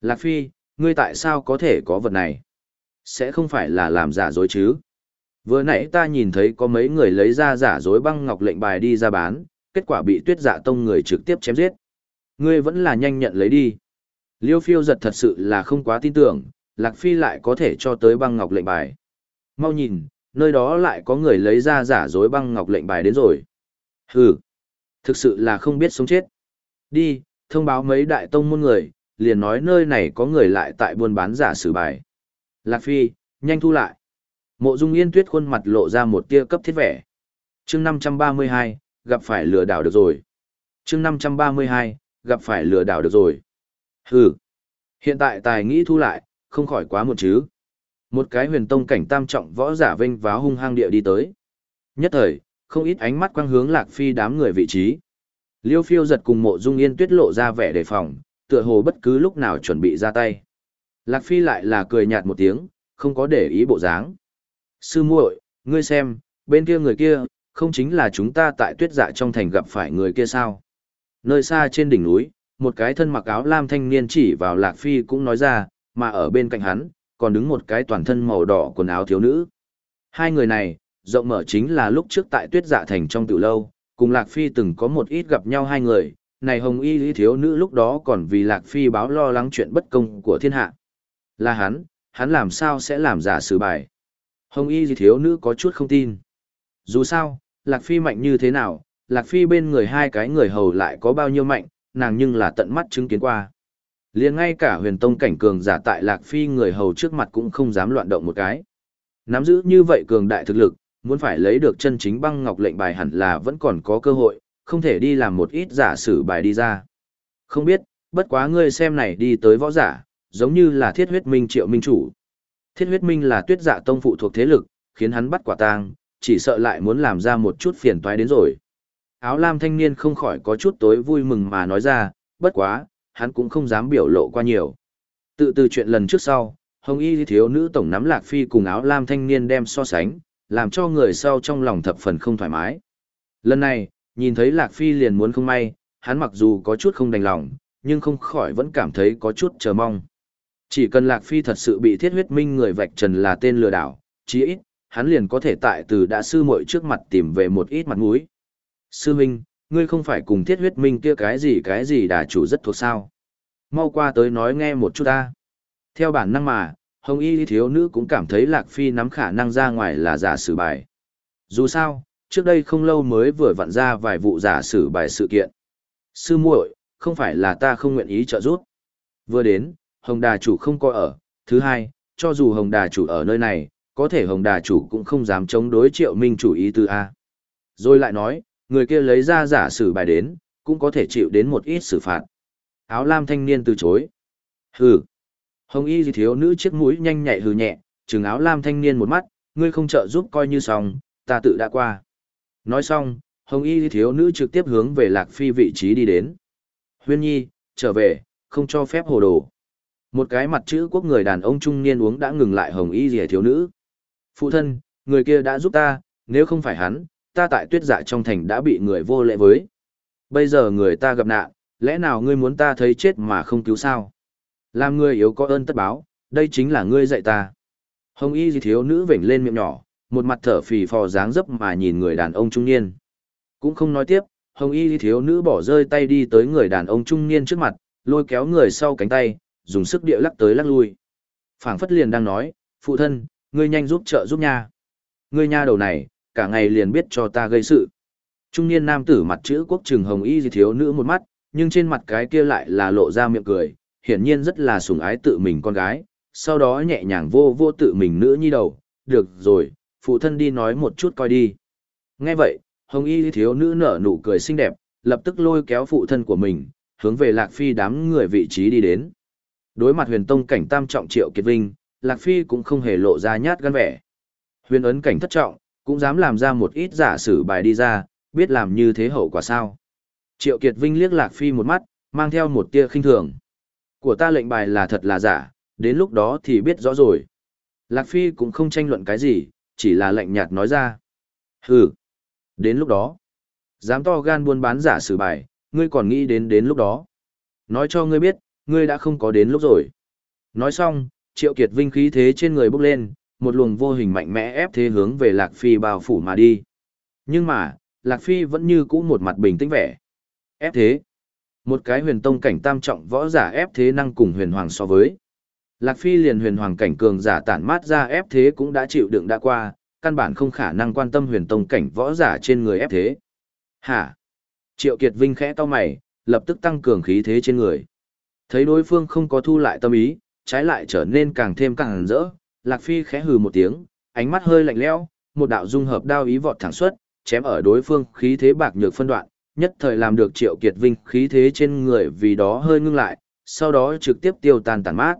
Lạc Phi, ngươi tại sao có thể có vật này? Sẽ không phải là làm giả dối chứ? Vừa nãy ta nhìn thấy có mấy người lấy ra giả dối băng ngọc lệnh bài đi ra bán, kết quả bị tuyết dạ tông người trực tiếp chém giết. Ngươi vẫn là nhanh nhận lấy đi. Liêu phiêu giật thật sự là không quá tin tưởng, Lạc Phi lại có thể cho tới băng ngọc lệnh bài. Mau nhìn, nơi đó lại có người lấy ra giả dối băng ngọc lệnh bài đến rồi. Hừ, thực sự là không biết sống chết. Đi, thông báo mấy đại tông môn người, liền nói nơi này có người lại tại buôn bán giả sử bài. Lạc Phi, nhanh thu lại. Mộ Dung Yên Tuyết khuôn mặt lộ ra một tia cấp thiết vẻ. Chương 532, gặp phải lừa đảo được rồi. Chương 532, gặp phải lừa đảo được rồi. Hừ. Hiện tại tài nghĩ thu lại, không khỏi quá một chứ. Một cái huyền tông cảnh tam trọng võ giả vinh váo hung hăng địa đi tới. Nhất thời, không ít ánh mắt quang hướng lạc phi đám người vị trí. Liêu phiêu giật cùng mộ dung yên tuyết lộ ra vẻ đề phòng, tựa hồ bất cứ lúc nào chuẩn bị ra tay. Lạc Phi lại là cười nhạt một tiếng, không có để ý bộ dáng. Sư muội, ngươi xem, bên kia người kia, không chính là chúng ta tại tuyết dạ trong thành gặp phải người kia sao? Nơi xa trên đỉnh núi, một cái thân mặc áo lam thanh niên chỉ vào Lạc Phi cũng nói ra, mà ở bên cạnh hắn, còn đứng một cái toàn thân màu đỏ quần áo thiếu nữ. Hai người này, rộng mở chính là lúc trước tại tuyết dạ thành trong tiểu lâu, cùng Lạc Phi từng có một ít gặp nhau hai người, này hồng y lý thiếu nữ lúc đó còn vì Lạc Phi báo lo lắng chuyện bất công của thiên hạ. Là hắn, hắn làm sao sẽ làm giả sử bài. Hồng y gì thiếu nữ có chút không tin. Dù sao, Lạc Phi mạnh như thế nào, Lạc Phi bên người hai cái người hầu lại có bao nhiêu mạnh, nàng nhưng là tận mắt chứng kiến qua. liền ngay cả huyền tông cảnh cường giả tại Lạc Phi người hầu trước mặt cũng không dám loạn động một cái. Nắm giữ như vậy cường đại thực lực, muốn phải lấy được chân chính băng ngọc lệnh bài hẳn là vẫn còn có cơ hội, không thể đi làm một ít giả sử bài đi ra. Không biết, bất quá ngươi xem này đi tới võ giả, giống như là thiết huyết minh triệu minh chủ. Thiết huyết minh là tuyết dạ tông phụ thuộc thế lực, khiến hắn bắt quả tang, chỉ sợ lại muốn làm ra một chút phiền toái đến rồi. Áo lam thanh niên không khỏi có chút tối vui mừng mà nói ra, bất quá, hắn cũng không dám biểu lộ qua nhiều. Tự từ chuyện lần trước sau, hồng y thiếu nữ tổng nắm lạc phi cùng áo lam thanh niên đem so sánh, làm cho người sau trong lòng thập phần không thoải mái. Lần này, nhìn thấy lạc phi liền muốn không may, hắn mặc dù có chút không đành lòng, nhưng không khỏi vẫn cảm thấy có chút chờ mong. Chỉ cần lạc phi thật sự bị thiết huyết minh người vạch trần là tên lừa đảo, chí ít, hắn liền có thể tại từ đã sư muội trước mặt tìm về một ít mặt mũi. Sư Minh, ngươi không phải cùng thiết huyết minh kia cái gì cái gì đà chủ rất thuộc sao. Mau qua tới nói nghe một chút ta. Theo bản năng mà, Hồng Y thiếu nữ cũng cảm thấy Lạc Phi nắm khả năng ra ngoài là giả sử bài. Dù sao, trước đây không lâu mới vừa vặn ra vài vụ giả sử bài sự kiện. Sư muội, không phải là ta không nguyện ý trợ giúp. Vừa đến, Hồng Đà chủ không có ở. Thứ hai, cho dù Hồng Đà chủ ở nơi này, có thể Hồng Đà chủ cũng không dám chống đối triệu minh chủ ý tư A. Rồi lại nói, người kia lấy ra giả sử bài đến, cũng có thể chịu đến một ít xử phạt. Áo lam thanh niên từ chối. Hừ. Hồng y gì thiếu nữ chiếc mũi nhanh nhạy hừ nhẹ, trừng áo lam thanh niên một mắt, ngươi không trợ giúp coi như xong, ta tự đã qua. Nói xong, hồng y thiếu nữ trực tiếp hướng về lạc phi vị trí đi đến. Huyên nhi, trở về, không cho phép hồ đồ. Một cái mặt chữ quốc người đàn ông trung niên uống đã ngừng lại hồng y rìa thiếu nữ. Phụ thân, người kia đã giúp ta, nếu không phải hắn, ta tại tuyết dạ trong thành đã bị người vô lễ với. Bây giờ người ta gặp nạn, lẽ nào ngươi muốn ta thấy chết mà không cứu sao? Làm người yếu có ơn tất báo, đây chính là ngươi dạy ta. Hồng y gì thiếu nữ vểnh lên miệng nhỏ, một mặt thở phì phò dáng dấp mà nhìn người đàn ông trung niên. Cũng không nói tiếp, hồng y thiếu nữ bỏ rơi tay đi tới người đàn ông trung niên trước mặt, lôi kéo người sau cánh tay, dùng sức địa lắc tới lắc lui. phảng phất liền đang nói, phụ thân, ngươi nhanh giúp trợ giúp nha. Ngươi nha đầu này, cả ngày liền biết cho ta gây sự. Trung niên nam tử mặt chữ quốc trừng hồng y gì thiếu nữ một mắt, nhưng trên mặt cái kia lại là lộ ra miệng cười, hiển nhiên rất là sủng ái tự mình con gái, sau đó nhẹ nhàng vô vô tự mình nữ nhi đầu, được rồi, phụ thân đi nói một chút coi đi. Nghe vậy, hồng y thiếu nữ nở nụ cười xinh đẹp, lập tức lôi kéo phụ thân của mình, hướng về Lạc Phi đám người vị trí đi đến. Đối mặt huyền tông cảnh tam trọng triệu kiệt vinh, Lạc Phi cũng không hề lộ ra nhát gan vẻ. Huyền ấn cảnh thất trọng, cũng dám làm ra một ít giả sử bài đi ra, biết làm như thế hậu quả sao. Triệu Kiệt Vinh liếc Lạc Phi một mắt, mang theo một tia khinh thường. Của ta lệnh bài là thật là giả, đến lúc đó thì biết rõ rồi. Lạc Phi cũng không tranh luận cái gì, chỉ là lạnh nhạt nói ra. Hừ, đến lúc đó, dám to gan buôn bán giả sử bài, ngươi còn nghĩ đến đến lúc đó. Nói cho ngươi biết, ngươi đã không có đến lúc rồi. Nói xong, Triệu Kiệt Vinh khí thế trên người bốc lên, một luồng vô hình mạnh mẽ ép thế hướng về Lạc Phi bao phủ mà đi. Nhưng mà, Lạc Phi vẫn như cũ một mặt bình tĩnh vẻ. Ép thế. Một cái huyền tông cảnh tam trọng võ giả ép thế năng cùng huyền hoàng so với. Lạc Phi liền huyền hoàng cảnh cường giả tản mát ra ép thế cũng đã chịu đựng đã qua, căn bản không khả năng quan tâm huyền tông cảnh võ giả trên người ép thế. Hả? Triệu Kiệt Vinh khẽ to mày, lập tức tăng cường khí thế trên người. Thấy đối phương không có thu lại tâm ý, trái lại trở nên càng thêm càng rỡ, Lạc Phi khẽ hừ một tiếng, ánh mắt hơi lạnh lẽo, một đạo dung hợp đao ý vọt thẳng xuất, chém ở đối phương khí thế bạc nhược phân đoạn, nhất thời làm được Triệu Kiệt Vinh khí thế trên người vì đó hơi ngưng lại, sau đó trực tiếp tiêu tan tàn mát.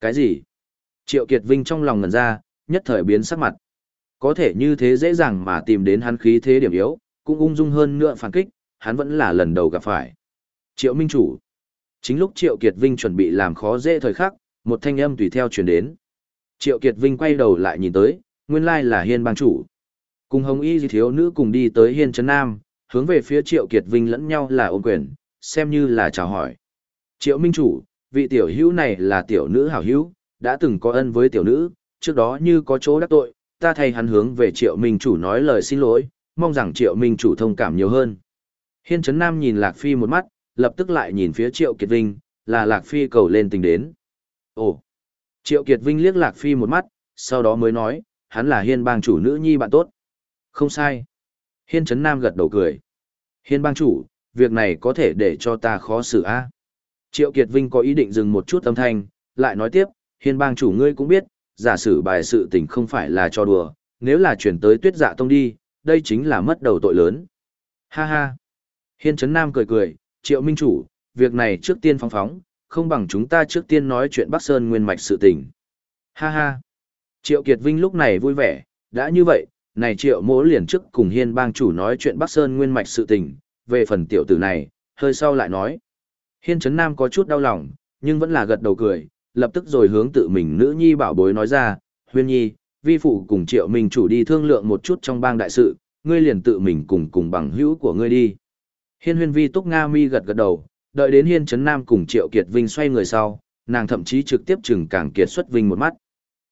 Cái gì? Triệu Kiệt Vinh trong lòng ngẩn ra, nhất thời biến sắc mặt. Có thể như thế dễ dàng mà tìm đến hắn khí thế điểm yếu, cũng ung dung hơn nữa phản kích, hắn vẫn là lần đầu gặp phải. Triệu Minh Chủ. Chính lúc Triệu Kiệt Vinh chuẩn bị làm khó dễ thời khắc, một thanh âm tùy theo truyền đến. Triệu Kiệt Vinh quay đầu lại nhìn tới, nguyên lai là Hiên bang chủ. Cùng Hồng Y thiếu nữ cùng đi tới Hiên Trấn Nam, hướng về phía Triệu Kiệt Vinh lẫn nhau là ôm quyền, xem như là chào hỏi. Triệu Minh chủ, vị tiểu hữu này là tiểu nữ hảo hữu, đã từng có ân với tiểu nữ, trước đó như có chỗ đắc tội, ta thay hắn hướng về Triệu Minh chủ nói lời xin lỗi, mong rằng Triệu Minh chủ thông cảm nhiều hơn. Hiên Trấn Nam nhìn Lạc Phi một mắt, lập tức lại nhìn phía Triệu Kiệt Vinh, là Lạc Phi cầu lên tình đến. Ồ! Triệu Kiệt Vinh liếc Lạc Phi một mắt, sau đó mới nói, hắn là hiên bang chủ nữ nhi bạn tốt. Không sai. Hiên Trấn Nam gật đầu cười. Hiên bang chủ, việc này có thể để cho ta khó xử a. Triệu Kiệt Vinh có ý định dừng một chút âm thanh, lại nói tiếp, hiên bang chủ ngươi cũng biết, giả sử bài sự tình không phải là cho đùa, nếu là chuyển tới tuyết dạ tông đi, đây chính là mất đầu tội lớn. Ha ha. Hiên Trấn Nam cười cười, Triệu Minh chủ, việc này trước tiên phóng phóng, không bằng chúng ta trước tiên nói chuyện Bắc Sơn nguyên mạch sự tình. Ha ha. Triệu Kiệt Vinh lúc này vui vẻ, đã như vậy, này Triệu mỗ liền trước cùng hiên bang chủ nói chuyện Bắc Sơn nguyên mạch sự tình, về phần tiểu tử này, hơi sau lại nói. Hiên Trấn Nam có chút đau lòng, nhưng vẫn là gật đầu cười, lập tức rồi hướng tự mình nữ nhi bảo bối nói ra, huyên nhi, vi phụ cùng Triệu Minh chủ đi thương lượng một chút trong bang đại sự, ngươi liền tự mình cùng cùng bằng hữu của ngươi đi. Hiên huyên vi túc Nga mi gật gật đầu, đợi đến Hiên Trấn Nam cùng Triệu Kiệt Vinh xoay người sau, nàng thậm chí trực tiếp chừng càng kiệt xuất Vinh một mắt.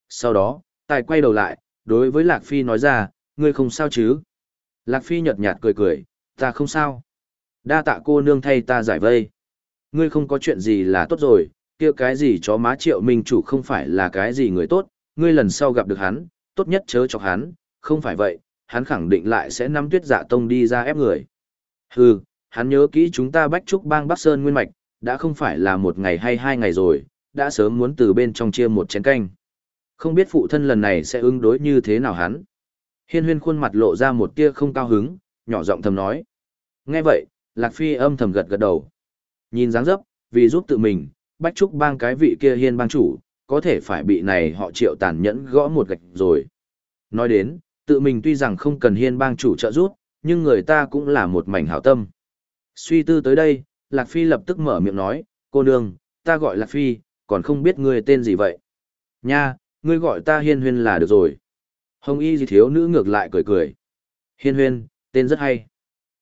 Sau đó, tài quay đầu lại, đối với Lạc Phi nói ra, ngươi không sao chứ? Lạc Phi nhợt nhạt cười cười, ta không sao. Đa tạ cô nương thay ta giải vây. Ngươi không có chuyện gì là tốt rồi, kia cái gì chó má triệu minh chủ không phải là cái gì người tốt, ngươi lần sau gặp được hắn, tốt nhất chớ chọc hắn, không phải vậy, hắn khẳng định lại sẽ nắm tuyết dạ tông đi ra ép người. Hừ, hắn nhớ kỹ chúng ta bách trúc bang Bắc Sơn Nguyên Mạch, đã không phải là một ngày hay hai ngày rồi, đã sớm muốn từ bên trong chia một chén canh. Không biết phụ thân lần này sẽ ứng đối như thế nào hắn. Hiên huyên khuôn mặt lộ ra một tia không cao hứng, nhỏ giọng thầm nói. Nghe vậy, Lạc Phi âm thầm gật gật đầu. Nhìn dáng dấp, vì giúp tự mình, bách trúc bang cái vị kia hiên bang chủ, có thể phải bị này họ triệu tàn nhẫn gõ một gạch rồi. Nói đến, tự mình tuy rằng không cần hiên bang chủ trợ giúp, nhưng người ta cũng là một mảnh hảo tâm. Suy tư tới đây, Lạc Phi lập tức mở miệng nói, cô nương, ta gọi Lạc Phi, còn không biết ngươi tên gì vậy. Nha, ngươi gọi ta hiên huyên là được rồi. Hồng y gì thiếu nữ ngược lại cười cười. Hiên huyên, tên rất hay.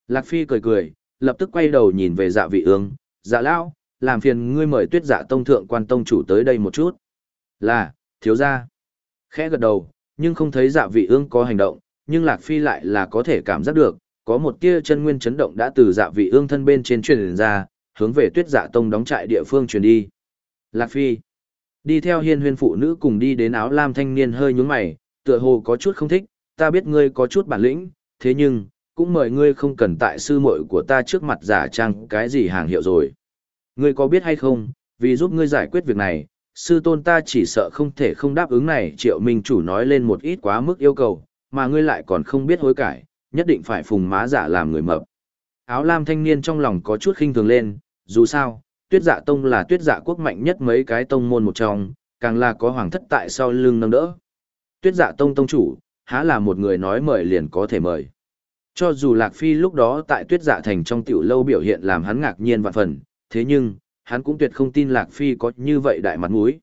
Lạc Phi cười cười, lập tức quay đầu nhìn về dạ vị ương, dạ lão, làm phiền ngươi mời tuyết dạ tông thượng quan tông chủ tới đây một chút. Là, thiếu gia. Khẽ gật đầu, nhưng không thấy dạ vị ương có hành động, nhưng Lạc Phi lại là có thể cảm giác được, có một tia chân nguyên chấn động đã từ dạ vị ương thân bên trên truyền ra, hướng về tuyết dạ tông đóng trại địa phương truyền đi. Lạc Phi. Đi theo hiên huyên phụ nữ cùng đi đến áo lam thanh niên hơi nhướng mày, tựa hồ có chút không thích, ta biết ngươi có chút bản lĩnh, thế nhưng, cũng mời ngươi không cần tại sư muội của ta trước mặt giả trang cái gì hàng hiệu rồi. Ngươi có biết hay không, vì giúp ngươi giải quyết việc này, sư tôn ta chỉ sợ không thể không đáp ứng này triệu minh chủ nói lên một ít quá mức yêu cầu, mà ngươi lại còn không biết hối cải, nhất định phải phùng má giả làm người mập. Áo lam thanh niên trong lòng có chút khinh thường lên, dù sao, tuyết dạ tông là tuyết dạ quốc mạnh nhất mấy cái tông môn một trong, càng là có hoàng thất tại sau lưng nâng đỡ. Tuyết dạ tông tông chủ, há là một người nói mời liền có thể mời. Cho dù Lạc Phi lúc đó tại tuyết dạ thành trong tiểu lâu biểu hiện làm hắn ngạc nhiên vạn phần, thế nhưng, hắn cũng tuyệt không tin Lạc Phi có như vậy đại mặt mũi.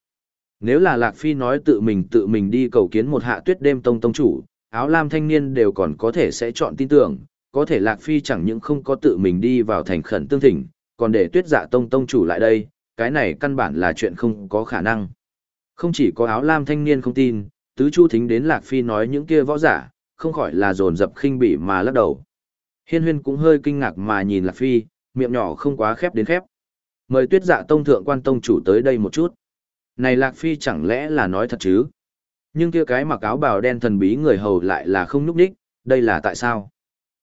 Nếu là Lạc Phi nói tự mình tự mình đi cầu kiến một hạ tuyết đêm tông tông chủ, áo lam thanh niên đều còn có thể sẽ chọn tin tưởng, có thể Lạc Phi chẳng những không có tự mình đi vào thành khẩn tương thỉnh, còn để tuyết dạ tông tông chủ lại đây, cái này căn bản là chuyện không có khả năng. Không chỉ có áo lam thanh niên không tin, tứ chu thính đến Lạc Phi nói những kia võ giả, không khỏi là dồn dập khinh bỉ mà lắc đầu. Hiên huyên cũng hơi kinh ngạc mà nhìn Lạc Phi, miệng nhỏ không quá khép đến khép. Mời tuyết dạ tông thượng quan tông chủ tới đây một chút. Này Lạc Phi chẳng lẽ là nói thật chứ? Nhưng kia cái mặc áo bào đen thần bí người hầu lại là không núp đích, đây là tại sao?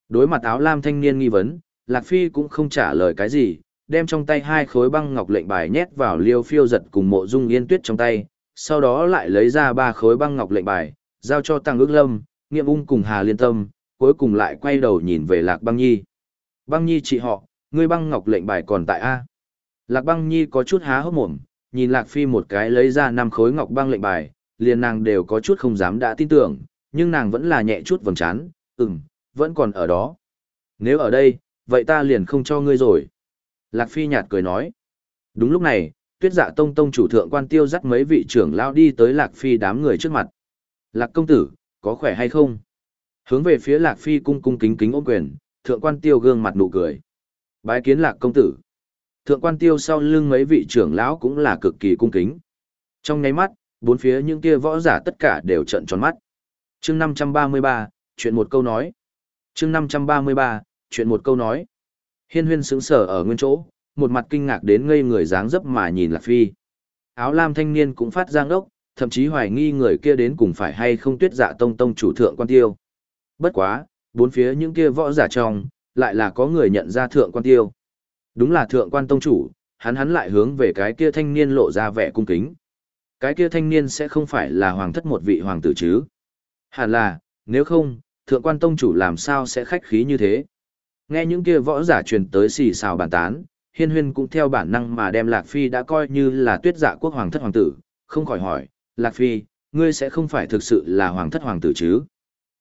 Đối mặt áo lam thanh niên nghi vấn, Lạc Phi cũng không trả lời cái gì, đem trong tay hai khối băng ngọc lệnh bài nhét vào liêu phiêu giật cùng mộ dung yên tuyết trong tay, sau đó lại lấy ra ba khối băng ngọc lệnh bài, giao cho Tăng ước lâm, nghiệm ung cùng Hà Liên Tâm, cuối cùng lại quay đầu nhìn về Lạc băng nhi. Băng nhi chị họ, ngươi băng ngọc lệnh bài còn tại A. Lạc băng nhi có chút há hốc mồm, nhìn Lạc Phi một cái lấy ra năm khối ngọc băng lệnh bài, liền nàng đều có chút không dám đã tin tưởng, nhưng nàng vẫn là nhẹ chút vầng trán, ừm, vẫn còn ở đó. Nếu ở đây, vậy ta liền không cho ngươi rồi. Lạc Phi nhạt cười nói. Đúng lúc này, tuyết dạ tông tông chủ thượng quan tiêu dắt mấy vị trưởng lao đi tới Lạc Phi đám người trước mặt. Lạc công tử, có khỏe hay không? Hướng về phía Lạc Phi cung cung kính kính ôm quyền, thượng quan tiêu gương mặt nụ cười. Bái kiến Lạc công tử. Thượng quan tiêu sau lưng mấy vị trưởng lão cũng là cực kỳ cung kính. Trong nháy mắt, bốn phía những kia võ giả tất cả đều trợn tròn mắt. Chương 533, chuyện một câu nói. Chương 533, chuyện một câu nói. Hiên huyên sững sờ ở nguyên chỗ, một mặt kinh ngạc đến ngây người dáng dấp mà nhìn Lạc Phi. Áo lam thanh niên cũng phát giang đốc, thậm chí hoài nghi người kia đến cùng phải hay không tuyết dạ tông tông chủ thượng quan tiêu. Bất quá, bốn phía những kia võ giả trong, lại là có người nhận ra thượng quan tiêu. Đúng là thượng quan tông chủ, hắn hắn lại hướng về cái kia thanh niên lộ ra vẻ cung kính. Cái kia thanh niên sẽ không phải là hoàng thất một vị hoàng tử chứ. Hẳn là, nếu không, thượng quan tông chủ làm sao sẽ khách khí như thế. Nghe những kia võ giả truyền tới xì xào bàn tán, hiên huyên cũng theo bản năng mà đem Lạc Phi đã coi như là tuyết dạ quốc hoàng thất hoàng tử, không khỏi hỏi, Lạc Phi, ngươi sẽ không phải thực sự là hoàng thất hoàng tử chứ?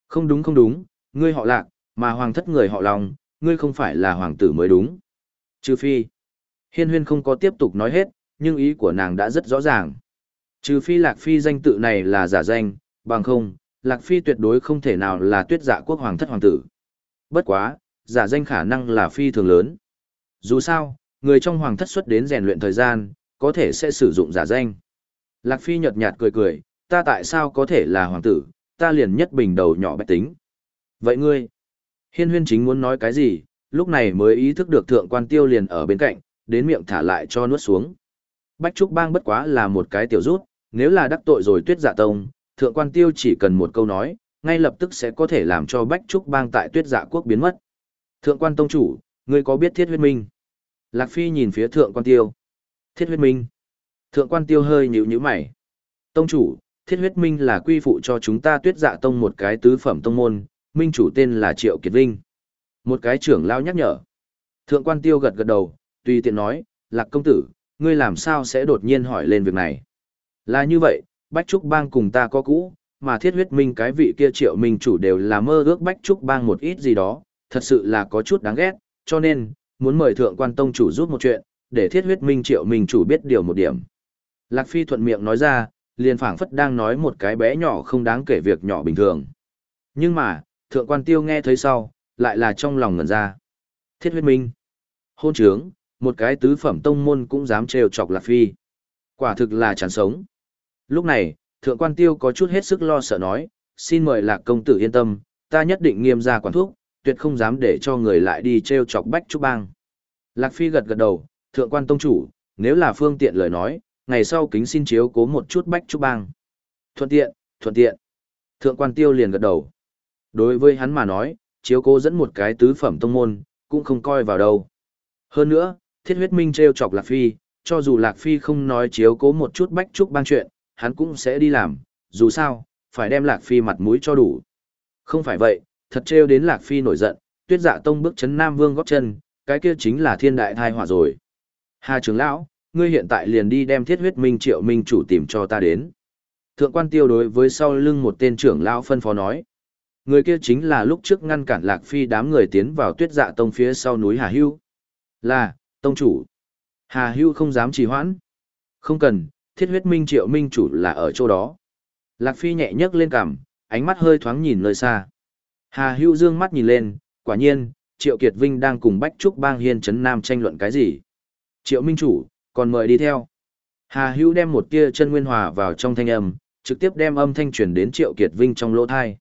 Không đúng không đúng, ngươi họ Lạc, mà hoàng thất người họ Long, ngươi không phải là hoàng tử mới đúng. Trừ phi, hiên huyên không có tiếp tục nói hết, nhưng ý của nàng đã rất rõ ràng. Trừ phi Lạc Phi danh tự này là giả danh, bằng không, Lạc Phi tuyệt đối không thể nào là tuyết dạ quốc hoàng thất hoàng tử. Bất quá, giả danh khả năng là phi thường lớn. Dù sao, người trong hoàng thất xuất đến rèn luyện thời gian, có thể sẽ sử dụng giả danh. Lạc Phi nhợt nhạt cười cười, ta tại sao có thể là hoàng tử, ta liền nhất bình đầu nhỏ bách tính. Vậy ngươi, hiên huyên chính muốn nói cái gì, lúc này mới ý thức được thượng quan tiêu liền ở bên cạnh, đến miệng thả lại cho nuốt xuống. Bách Trúc Bang bất quá là một cái tiểu rút, nếu là đắc tội rồi tuyết dạ tông, thượng quan tiêu chỉ cần một câu nói, ngay lập tức sẽ có thể làm cho Bách Trúc Bang tại tuyết dạ quốc biến mất. Thượng quan tông chủ, ngươi có biết thiết huyết minh? Lạc Phi nhìn phía thượng quan tiêu. Thiết huyết minh. Thượng quan tiêu hơi nhíu nhíu mày. Tông chủ, thiết huyết minh là quy phụ cho chúng ta tuyết dạ tông một cái tứ phẩm tông môn, minh chủ tên là Triệu Kiệt Vinh. Một cái trưởng lao nhắc nhở. Thượng quan tiêu gật gật đầu, tùy tiện nói, lạc công tử, ngươi làm sao sẽ đột nhiên hỏi lên việc này. Là như vậy, Bách Trúc Bang cùng ta có cũ, mà thiết huyết minh cái vị kia triệu minh chủ đều là mơ ước Bách Trúc Bang một ít gì đó, thật sự là có chút đáng ghét, cho nên, muốn mời thượng quan tông chủ giúp một chuyện, để thiết huyết minh triệu minh chủ biết điều một điểm. Lạc Phi thuận miệng nói ra, liền phảng phất đang nói một cái bé nhỏ không đáng kể việc nhỏ bình thường. Nhưng mà, thượng quan tiêu nghe thấy sau, lại là trong lòng ngẩn ra. Thiết huyết minh. Hôn trướng, một cái tứ phẩm tông môn cũng dám trêu chọc Lạc Phi. Quả thực là chán sống. Lúc này, thượng quan tiêu có chút hết sức lo sợ nói, xin mời Lạc công tử yên tâm, ta nhất định nghiêm ra quản thuốc, tuyệt không dám để cho người lại đi treo chọc Bách Trúc Bang. Lạc Phi gật gật đầu, thượng quan tông chủ, nếu là phương tiện lời nói, ngày sau kính xin chiếu cố một chút Bách Trúc Bang. Thuận tiện, thuận tiện. Thượng quan tiêu liền gật đầu. Đối với hắn mà nói, chiếu cố dẫn một cái tứ phẩm tông môn, cũng không coi vào đâu. Hơn nữa, thiết huyết minh treo chọc Lạc Phi, cho dù Lạc Phi không nói chiếu cố một chút Bách Trúc Bang chuyện, hắn cũng sẽ đi làm, dù sao, phải đem Lạc Phi mặt mũi cho đủ. Không phải vậy, thật trêu đến Lạc Phi nổi giận, tuyết dạ tông bước chấn Nam Vương góp chân, cái kia chính là thiên đại thai họa rồi. Hà trưởng lão, ngươi hiện tại liền đi đem thiết huyết minh triệu minh chủ tìm cho ta đến. Thượng quan tiêu đối với sau lưng một tên trưởng lão phân phó nói. Người kia chính là lúc trước ngăn cản Lạc Phi đám người tiến vào tuyết dạ tông phía sau núi Hà Hưu. Là, tông chủ. Hà Hưu không dám trì hoãn. Không cần, thiết huyết minh triệu minh chủ là ở chỗ đó. Lạc Phi nhẹ nhấc lên cằm, ánh mắt hơi thoáng nhìn nơi xa. Hà hữu dương mắt nhìn lên, quả nhiên, Triệu Kiệt Vinh đang cùng Bách Trúc Bang Hiên Trấn Nam tranh luận cái gì. Triệu Minh Chủ, còn mời đi theo. Hà hữu đem một tia chân nguyên hòa vào trong thanh âm, trực tiếp đem âm thanh truyền đến Triệu Kiệt Vinh trong lỗ thai.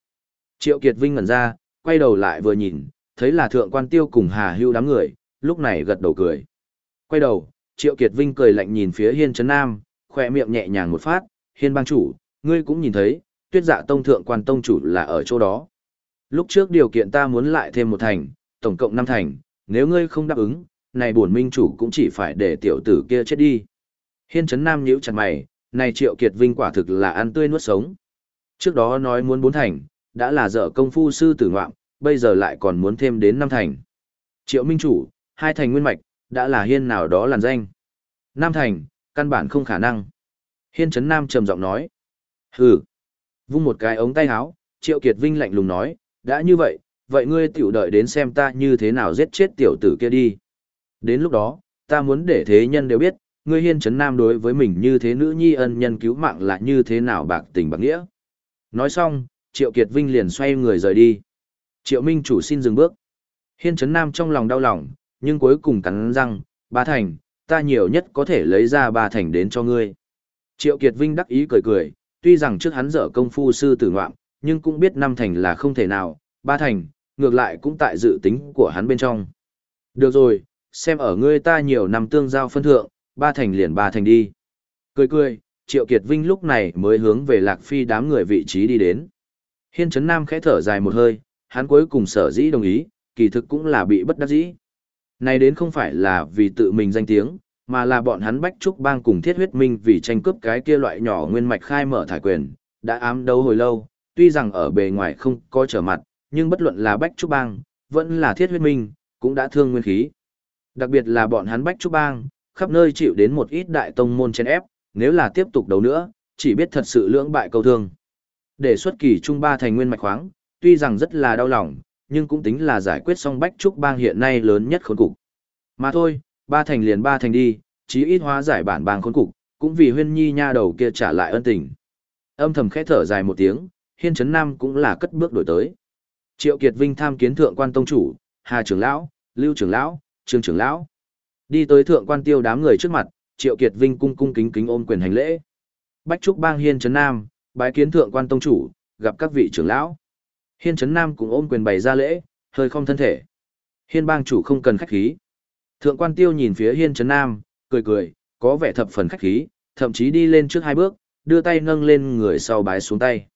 Triệu Kiệt Vinh ngẩn ra, quay đầu lại vừa nhìn, thấy là thượng quan tiêu cùng Hà hữu đám người, lúc này gật đầu cười. Quay đầu, Triệu Kiệt Vinh cười lạnh nhìn phía Hiên Trấn Nam, khỏe miệng nhẹ nhàng một phát, Hiên bang chủ, ngươi cũng nhìn thấy, tuyết dạ tông thượng quan tông chủ là ở chỗ đó. Lúc trước điều kiện ta muốn lại thêm một thành, tổng cộng năm thành, nếu ngươi không đáp ứng, này bổn minh chủ cũng chỉ phải để tiểu tử kia chết đi. Hiên Trấn Nam nhíu chặt mày, này Triệu Kiệt Vinh quả thực là ăn tươi nuốt sống. Trước đó nói muốn bốn thành, đã là dở công phu sư tử ngoạm, bây giờ lại còn muốn thêm đến năm thành. Triệu minh chủ, hai thành nguyên mạch, đã là hiên nào đó làn danh. Nam thành, căn bản không khả năng. Hiên Trấn Nam trầm giọng nói. Hừ. Vung một cái ống tay áo, Triệu Kiệt Vinh lạnh lùng nói, đã như vậy, vậy ngươi tiểu đợi đến xem ta như thế nào giết chết tiểu tử kia đi. Đến lúc đó, ta muốn để thế nhân đều biết, ngươi hiên Trấn nam đối với mình như thế nữ nhi ân nhân cứu mạng là như thế nào bạc tình bạc nghĩa. Nói xong, Triệu Kiệt Vinh liền xoay người rời đi. Triệu Minh chủ xin dừng bước. Hiên Trấn nam trong lòng đau lòng, nhưng cuối cùng cắn răng, ba thành, ta nhiều nhất có thể lấy ra ba thành đến cho ngươi. Triệu Kiệt Vinh đắc ý cười cười, tuy rằng trước hắn dở công phu sư tử ngoạm, nhưng cũng biết năm thành là không thể nào, ba thành, ngược lại cũng tại dự tính của hắn bên trong. Được rồi, xem ở ngươi ta nhiều năm tương giao phân thượng, ba thành liền ba thành đi. Cười cười, Triệu Kiệt Vinh lúc này mới hướng về Lạc Phi đám người vị trí đi đến. Hiên Trấn Nam khẽ thở dài một hơi, hắn cuối cùng sở dĩ đồng ý, kỳ thực cũng là bị bất đắc dĩ. Này đến không phải là vì tự mình danh tiếng, mà là bọn hắn bách trúc bang cùng thiết huyết minh vì tranh cướp cái kia loại nhỏ nguyên mạch khai mở thải quyền, đã ám đấu hồi lâu, tuy rằng ở bề ngoài không có trở mặt, nhưng bất luận là bách trúc bang, vẫn là thiết huyết minh, cũng đã thương nguyên khí. Đặc biệt là bọn hắn bách trúc bang, khắp nơi chịu đến một ít đại tông môn chen ép, nếu là tiếp tục đấu nữa, chỉ biết thật sự lưỡng bại câu thương. Để xuất kỳ trung ba thành nguyên mạch khoáng, tuy rằng rất là đau lòng, nhưng cũng tính là giải quyết xong bách trúc bang hiện nay lớn nhất khốn cục. Mà thôi, ba thành liền ba thành đi, chí ít hóa giải bản bang khốn cục, cũng vì huyên nhi nha đầu kia trả lại ân tình. Âm thầm khẽ thở dài một tiếng, hiên chấn nam cũng là cất bước đổi tới. Triệu Kiệt Vinh tham kiến thượng quan tông chủ, Hà trưởng lão, Lưu trưởng lão, Trương trưởng lão. Đi tới thượng quan tiêu đám người trước mặt, Triệu Kiệt Vinh cung cung kính kính ôm quyền hành lễ. Bách trúc bang hiên chấn nam, bái kiến thượng quan tông chủ, gặp các vị trưởng lão. Hiên Trấn nam cũng ôm quyền bày ra lễ, hơi không thân thể. Hiên bang chủ không cần khách khí. Thượng quan tiêu nhìn phía hiên Trấn nam, cười cười, có vẻ thập phần khách khí, thậm chí đi lên trước hai bước, đưa tay nâng lên người sau bái xuống tay.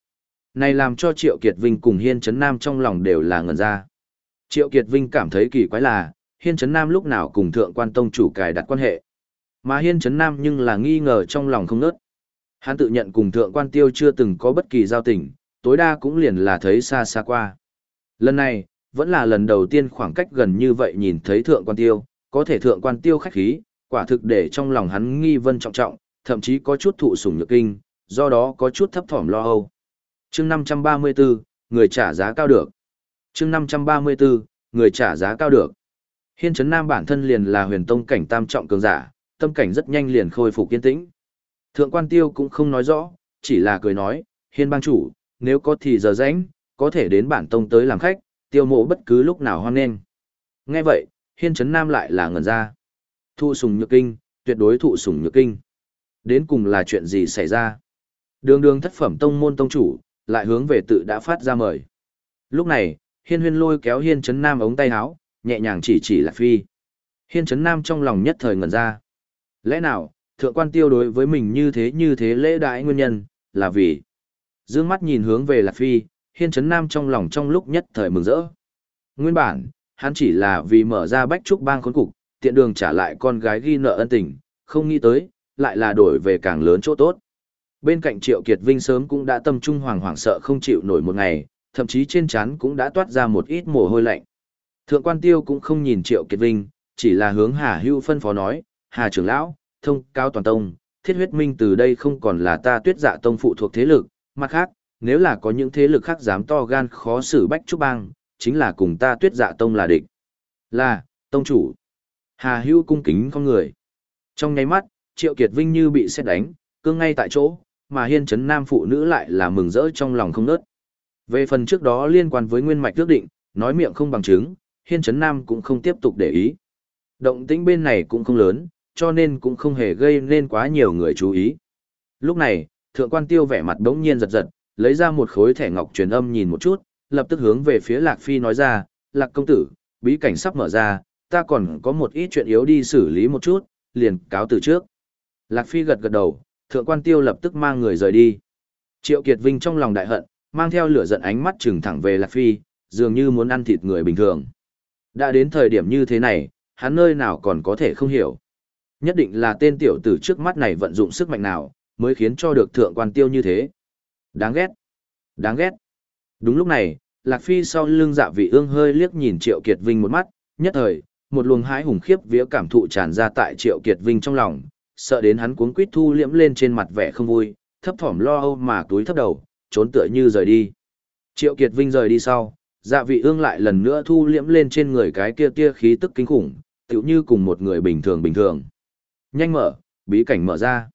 Này làm cho Triệu Kiệt Vinh cùng Hiên Trấn Nam trong lòng đều là ngẩn ra. Triệu Kiệt Vinh cảm thấy kỳ quái là, Hiên Trấn Nam lúc nào cùng Thượng quan Tông chủ cài đặt quan hệ. Mà Hiên Trấn Nam nhưng là nghi ngờ trong lòng không nớt. Hắn tự nhận cùng Thượng quan Tiêu chưa từng có bất kỳ giao tình, tối đa cũng liền là thấy xa xa qua. Lần này, vẫn là lần đầu tiên khoảng cách gần như vậy nhìn thấy Thượng quan Tiêu, có thể Thượng quan Tiêu khách khí, quả thực để trong lòng hắn nghi vân trọng trọng, thậm chí có chút thụ sủng nhược kinh, do đó có chút thấp thỏm lo âu. Chương 534, người trả giá cao được. Chương 534, người trả giá cao được. Hiên Trấn Nam bản thân liền là huyền tông cảnh tam trọng cường giả, tâm cảnh rất nhanh liền khôi phục kiên tĩnh. Thượng quan tiêu cũng không nói rõ, chỉ là cười nói, hiên bang chủ, nếu có thì giờ rảnh, có thể đến bản tông tới làm khách, tiêu mộ bất cứ lúc nào hoan nghênh. Nghe vậy, hiên chấn Nam lại là ngẩn ra. Thụ sùng nhược kinh, tuyệt đối thụ sùng nhược kinh. Đến cùng là chuyện gì xảy ra? Đường đường thất phẩm tông môn tông chủ, lại hướng về tự đã phát ra mời. Lúc này, hiên huyên lôi kéo hiên chấn nam ống tay áo, nhẹ nhàng chỉ chỉ lạc phi. Hiên chấn nam trong lòng nhất thời ngẩn ra. Lẽ nào, thượng quan tiêu đối với mình như thế như thế lễ đại nguyên nhân, là vì. Dương mắt nhìn hướng về lạc phi, hiên chấn nam trong lòng trong lúc nhất thời mừng rỡ. Nguyên bản, hắn chỉ là vì mở ra bách trúc bang khốn cục, tiện đường trả lại con gái ghi nợ ân tình, không nghĩ tới, lại là đổi về càng lớn chỗ tốt. Bên cạnh Triệu Kiệt Vinh sớm cũng đã tâm trung hoàng hoảng sợ không chịu nổi một ngày, thậm chí trên trán cũng đã toát ra một ít mồ hôi lạnh. Thượng quan tiêu cũng không nhìn Triệu Kiệt Vinh, chỉ là hướng Hà Hưu phân phó nói, Hà trưởng lão, thông cao toàn tông, thiết huyết minh từ đây không còn là ta tuyết dạ tông phụ thuộc thế lực, mặt khác, nếu là có những thế lực khác dám to gan khó xử bách trúc bang, chính là cùng ta tuyết dạ tông là địch. Là, tông chủ. Hà Hưu cung kính con người. Trong nháy mắt, Triệu Kiệt Vinh như bị xét đánh, cương ngay tại chỗ, mà hiên chấn nam phụ nữ lại là mừng rỡ trong lòng không nớt. Về phần trước đó liên quan với nguyên mạch ước định, nói miệng không bằng chứng, hiên chấn nam cũng không tiếp tục để ý. Động tĩnh bên này cũng không lớn, cho nên cũng không hề gây nên quá nhiều người chú ý. Lúc này, thượng quan tiêu vẻ mặt đống nhiên giật giật, lấy ra một khối thẻ ngọc truyền âm nhìn một chút, lập tức hướng về phía Lạc Phi nói ra, Lạc công tử, bí cảnh sắp mở ra, ta còn có một ít chuyện yếu đi xử lý một chút, liền cáo từ trước. Lạc Phi gật gật đầu, thượng quan tiêu lập tức mang người rời đi. Triệu Kiệt Vinh trong lòng đại hận, mang theo lửa giận ánh mắt trừng thẳng về Lạc Phi, dường như muốn ăn thịt người bình thường. Đã đến thời điểm như thế này, hắn nơi nào còn có thể không hiểu. Nhất định là tên tiểu tử trước mắt này vận dụng sức mạnh nào, mới khiến cho được thượng quan tiêu như thế. Đáng ghét. Đáng ghét. Đúng lúc này, Lạc Phi sau lưng dạ vị ương hơi liếc nhìn Triệu Kiệt Vinh một mắt, nhất thời, một luồng hái hùng khiếp vía cảm thụ tràn ra tại Triệu Kiệt Vinh trong lòng, sợ đến hắn cuống quýt thu liễm lên trên mặt vẻ không vui, thấp thỏm lo âu mà túi thấp đầu, trốn tựa như rời đi. Triệu Kiệt Vinh rời đi sau, dạ vị ương lại lần nữa thu liễm lên trên người cái kia tia khí tức kinh khủng, tựu như cùng một người bình thường bình thường. Nhanh mở, bí cảnh mở ra.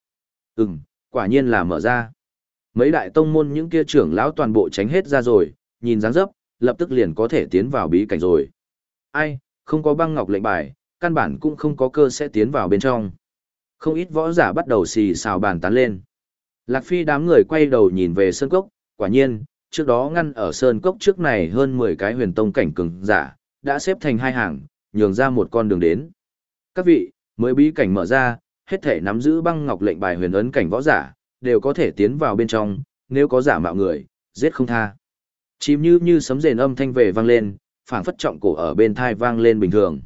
Ừm, quả nhiên là mở ra. Mấy đại tông môn những kia trưởng lão toàn bộ tránh hết ra rồi, nhìn dáng dấp, lập tức liền có thể tiến vào bí cảnh rồi. Ai, không có băng ngọc lệnh bài, căn bản cũng không có cơ sẽ tiến vào bên trong. Không ít võ giả bắt đầu xì xào bàn tán lên. Lạc Phi đám người quay đầu nhìn về Sơn Cốc, quả nhiên, trước đó ngăn ở Sơn Cốc trước này hơn 10 cái huyền tông cảnh cường giả, đã xếp thành hai hàng, nhường ra một con đường đến. Các vị, mới bí cảnh mở ra, hết thể nắm giữ băng ngọc lệnh bài huyền ấn cảnh võ giả, đều có thể tiến vào bên trong, nếu có giả mạo người, giết không tha. Chìm như như sấm rền âm thanh về vang lên, phảng phất trọng cổ ở bên thai vang lên bình thường.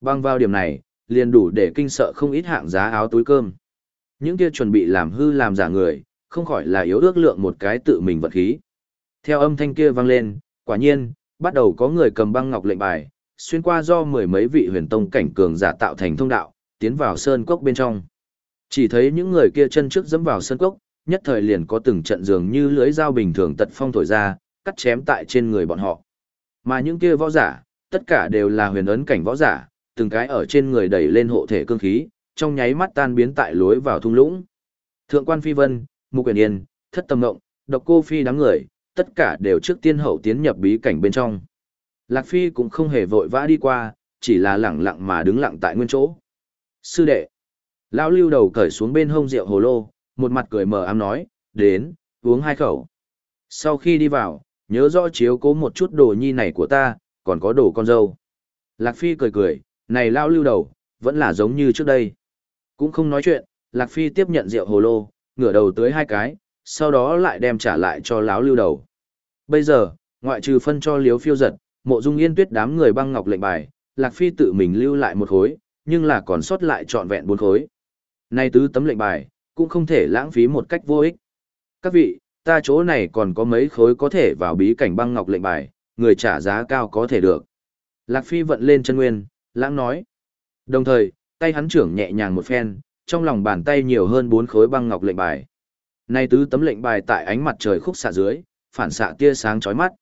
Băng vào điểm này, liền đủ để kinh sợ không ít hạng giá áo túi cơm. Những kia chuẩn bị làm hư làm giả người, không khỏi là yếu ước lượng một cái tự mình vật khí. Theo âm thanh kia vang lên, quả nhiên, bắt đầu có người cầm băng ngọc lệnh bài, xuyên qua do mười mấy vị huyền tông cảnh cường giả tạo thành thông đạo, tiến vào sơn cốc bên trong. Chỉ thấy những người kia chân trước dẫm vào sơn cốc, nhất thời liền có từng trận dường như lưới dao bình thường tật phong thổi ra, cắt chém tại trên người bọn họ. Mà những kia võ giả, tất cả đều là huyền ấn cảnh võ giả, từng cái ở trên người đẩy lên hộ thể cương khí, trong nháy mắt tan biến tại lối vào thung lũng. Thượng quan Phi Vân, Mục Quyền Yên, Thất Tâm Ngộng, Độc Cô Phi đám người, tất cả đều trước tiên hậu tiến nhập bí cảnh bên trong. Lạc Phi cũng không hề vội vã đi qua, chỉ là lẳng lặng mà đứng lặng tại nguyên chỗ. Sư đệ. Lão lưu đầu cởi xuống bên hông rượu hồ lô, một mặt cười mờ ám nói, đến, uống hai khẩu. Sau khi đi vào, nhớ rõ chiếu cố một chút đồ nhi này của ta, còn có đồ con dâu. Lạc Phi cười cười, này lão lưu đầu, vẫn là giống như trước đây. Cũng không nói chuyện, Lạc Phi tiếp nhận rượu hồ lô, ngửa đầu tới hai cái, sau đó lại đem trả lại cho lão lưu đầu. Bây giờ, ngoại trừ phân cho liếu phiêu giật, mộ dung yên tuyết đám người băng ngọc lệnh bài, Lạc Phi tự mình lưu lại một khối, nhưng là còn sót lại trọn vẹn bốn khối. Nay tứ tấm lệnh bài, cũng không thể lãng phí một cách vô ích. Các vị, ta chỗ này còn có mấy khối có thể vào bí cảnh băng ngọc lệnh bài, người trả giá cao có thể được. Lạc Phi vận lên chân nguyên, lãng nói. Đồng thời, tay hắn trưởng nhẹ nhàng một phen, trong lòng bàn tay nhiều hơn bốn khối băng ngọc lệnh bài. Nay tứ tấm lệnh bài tại ánh mặt trời khúc xạ dưới, phản xạ tia sáng chói mắt.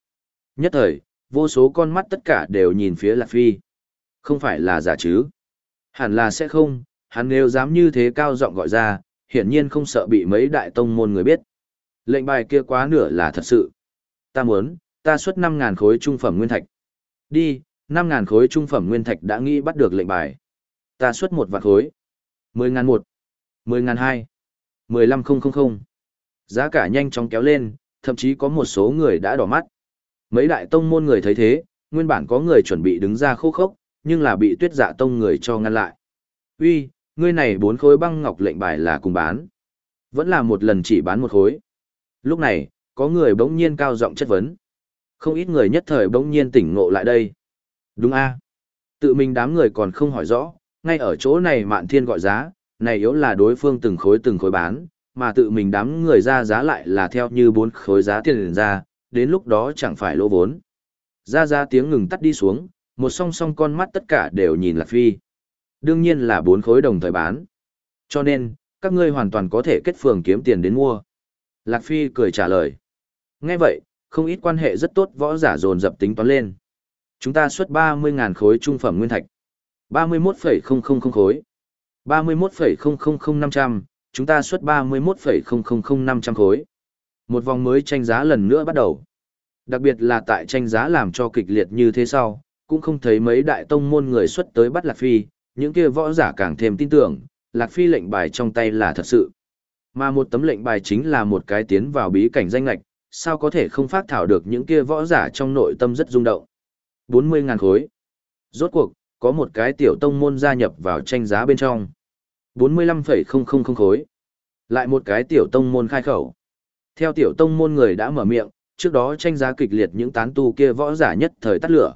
Nhất thời, vô số con mắt tất cả đều nhìn phía Lạc Phi. Không phải là giả chứ? Hẳn là sẽ không, hắn nếu dám như thế cao giọng gọi ra, hiển nhiên không sợ bị mấy đại tông môn người biết. Lệnh bài kia quá nửa là thật sự. Ta muốn, ta xuất năm ngàn khối trung phẩm nguyên thạch. Đi, năm ngàn khối trung phẩm nguyên thạch đã nghĩ bắt được lệnh bài. Ta xuất một vạn khối. mười ngàn một, mười ngàn hai, 15.000. Giá cả nhanh chóng kéo lên, thậm chí có một số người đã đỏ mắt. Mấy đại tông môn người thấy thế, nguyên bản có người chuẩn bị đứng ra khô khốc, nhưng là bị tuyết dạ tông người cho ngăn lại. Uy, ngươi này bốn khối băng ngọc lệnh bài là cùng bán. Vẫn là một lần chỉ bán một khối. Lúc này, có người bỗng nhiên cao giọng chất vấn. Không ít người nhất thời bỗng nhiên tỉnh ngộ lại đây. Đúng a Tự mình đám người còn không hỏi rõ, ngay ở chỗ này mạn thiên gọi giá, này yếu là đối phương từng khối từng khối bán, mà tự mình đám người ra giá lại là theo như bốn khối giá tiền ra, đến lúc đó chẳng phải lỗ vốn. Ra ra tiếng ngừng tắt đi xuống, một song song con mắt tất cả đều nhìn Lạc Phi. Đương nhiên là bốn khối đồng thời bán. Cho nên, các ngươi hoàn toàn có thể kết phường kiếm tiền đến mua. Lạc Phi cười trả lời. Nghe vậy, không ít quan hệ rất tốt võ giả dồn dập tính toán lên. Chúng ta xuất 30.000 khối trung phẩm nguyên thạch. 31,000 khối. 31,000 chúng ta xuất 31,000 khối. Một vòng mới tranh giá lần nữa bắt đầu. Đặc biệt là tại tranh giá làm cho kịch liệt như thế sau, cũng không thấy mấy đại tông môn người xuất tới bắt Lạc Phi, những kia võ giả càng thêm tin tưởng, Lạc Phi lệnh bài trong tay là thật sự. Mà một tấm lệnh bài chính là một cái tiến vào bí cảnh danh lạch, sao có thể không phát thảo được những kia võ giả trong nội tâm rất rung động. 40.000 khối. Rốt cuộc, có một cái tiểu tông môn gia nhập vào tranh giá bên trong. 45,000 khối. Lại một cái tiểu tông môn khai khẩu. Theo tiểu tông môn người đã mở miệng, trước đó tranh giá kịch liệt những tán tu kia võ giả nhất thời tắt lửa.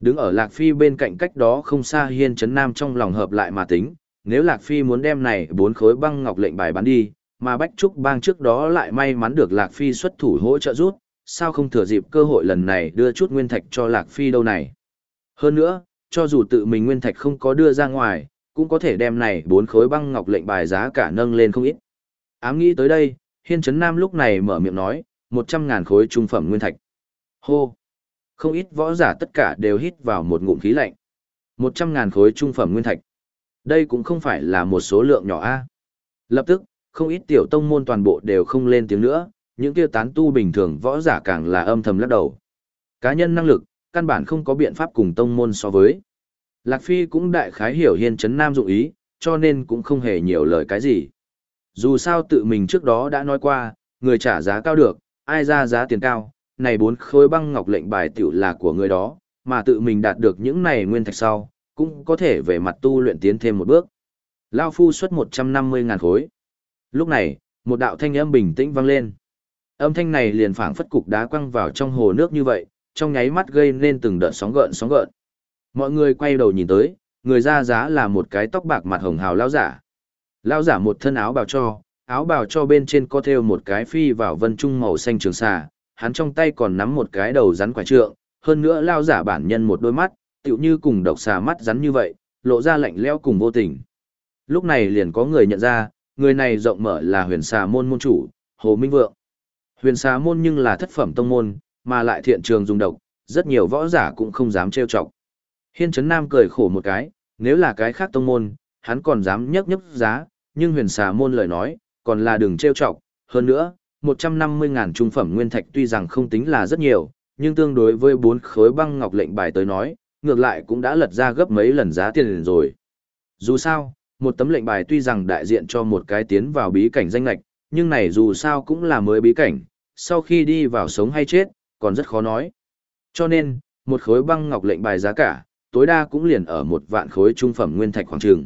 Đứng ở Lạc Phi bên cạnh cách đó không xa hiên chấn nam trong lòng hợp lại mà tính, nếu Lạc Phi muốn đem này bốn khối băng ngọc lệnh bài bán đi, mà Bách Trúc bang trước đó lại may mắn được Lạc Phi xuất thủ hỗ trợ rút, sao không thừa dịp cơ hội lần này đưa chút nguyên thạch cho Lạc Phi đâu này. Hơn nữa, cho dù tự mình nguyên thạch không có đưa ra ngoài, cũng có thể đem này bốn khối băng ngọc lệnh bài giá cả nâng lên không ít. Ám nghĩ tới đây, Hiên Trấn Nam lúc này mở miệng nói, một trăm ngàn khối trung phẩm nguyên thạch. Hô! Không ít võ giả tất cả đều hít vào một ngụm khí lạnh. Một trăm ngàn khối trung phẩm nguyên thạch. Đây cũng không phải là một số lượng nhỏ a. Lập tức, không ít tiểu tông môn toàn bộ đều không lên tiếng nữa, những kia tán tu bình thường võ giả càng là âm thầm lắc đầu. Cá nhân năng lực, căn bản không có biện pháp cùng tông môn so với. Lạc Phi cũng đại khái hiểu hiên chấn nam dụng ý, cho nên cũng không hề nhiều lời cái gì. Dù sao tự mình trước đó đã nói qua, người trả giá cao được, ai ra giá tiền cao, này bốn khối băng ngọc lệnh bài tiểu là của người đó, mà tự mình đạt được những này nguyên thạch sau, cũng có thể về mặt tu luyện tiến thêm một bước. Lao phu xuất 150 ngàn khối. Lúc này, một đạo thanh âm bình tĩnh vang lên. Âm thanh này liền phảng phất cục đá quăng vào trong hồ nước như vậy, trong nháy mắt gây nên từng đợt sóng gợn sóng gợn. Mọi người quay đầu nhìn tới, người ra giá là một cái tóc bạc mặt hồng hào lao giả. Lao giả một thân áo bào cho, áo bào cho bên trên có thêu một cái phi vào vân trung màu xanh trường xà, hắn trong tay còn nắm một cái đầu rắn quả trượng, hơn nữa lao giả bản nhân một đôi mắt, tựu như cùng độc xà mắt rắn như vậy, lộ ra lạnh lẽo cùng vô tình. Lúc này liền có người nhận ra, người này rộng mở là huyền xà môn môn chủ, Hồ Minh Vượng. Huyền xà môn nhưng là thất phẩm tông môn, mà lại thiện trường dùng độc, rất nhiều võ giả cũng không dám trêu chọc. Hiên Trấn Nam cười khổ một cái, nếu là cái khác tông môn, hắn còn dám nhấc nhấc giá, nhưng huyền xà môn lời nói, còn là đừng trêu chọc, hơn nữa, 150.000 trung phẩm nguyên thạch tuy rằng không tính là rất nhiều, nhưng tương đối với bốn khối băng ngọc lệnh bài tới nói, ngược lại cũng đã lật ra gấp mấy lần giá tiền rồi. Dù sao, một tấm lệnh bài tuy rằng đại diện cho một cái tiến vào bí cảnh danh lạch, nhưng này dù sao cũng là mới bí cảnh, sau khi đi vào sống hay chết, còn rất khó nói. Cho nên, một khối băng ngọc lệnh bài giá cả, tối đa cũng liền ở một vạn khối trung phẩm nguyên thạch khoảng trường.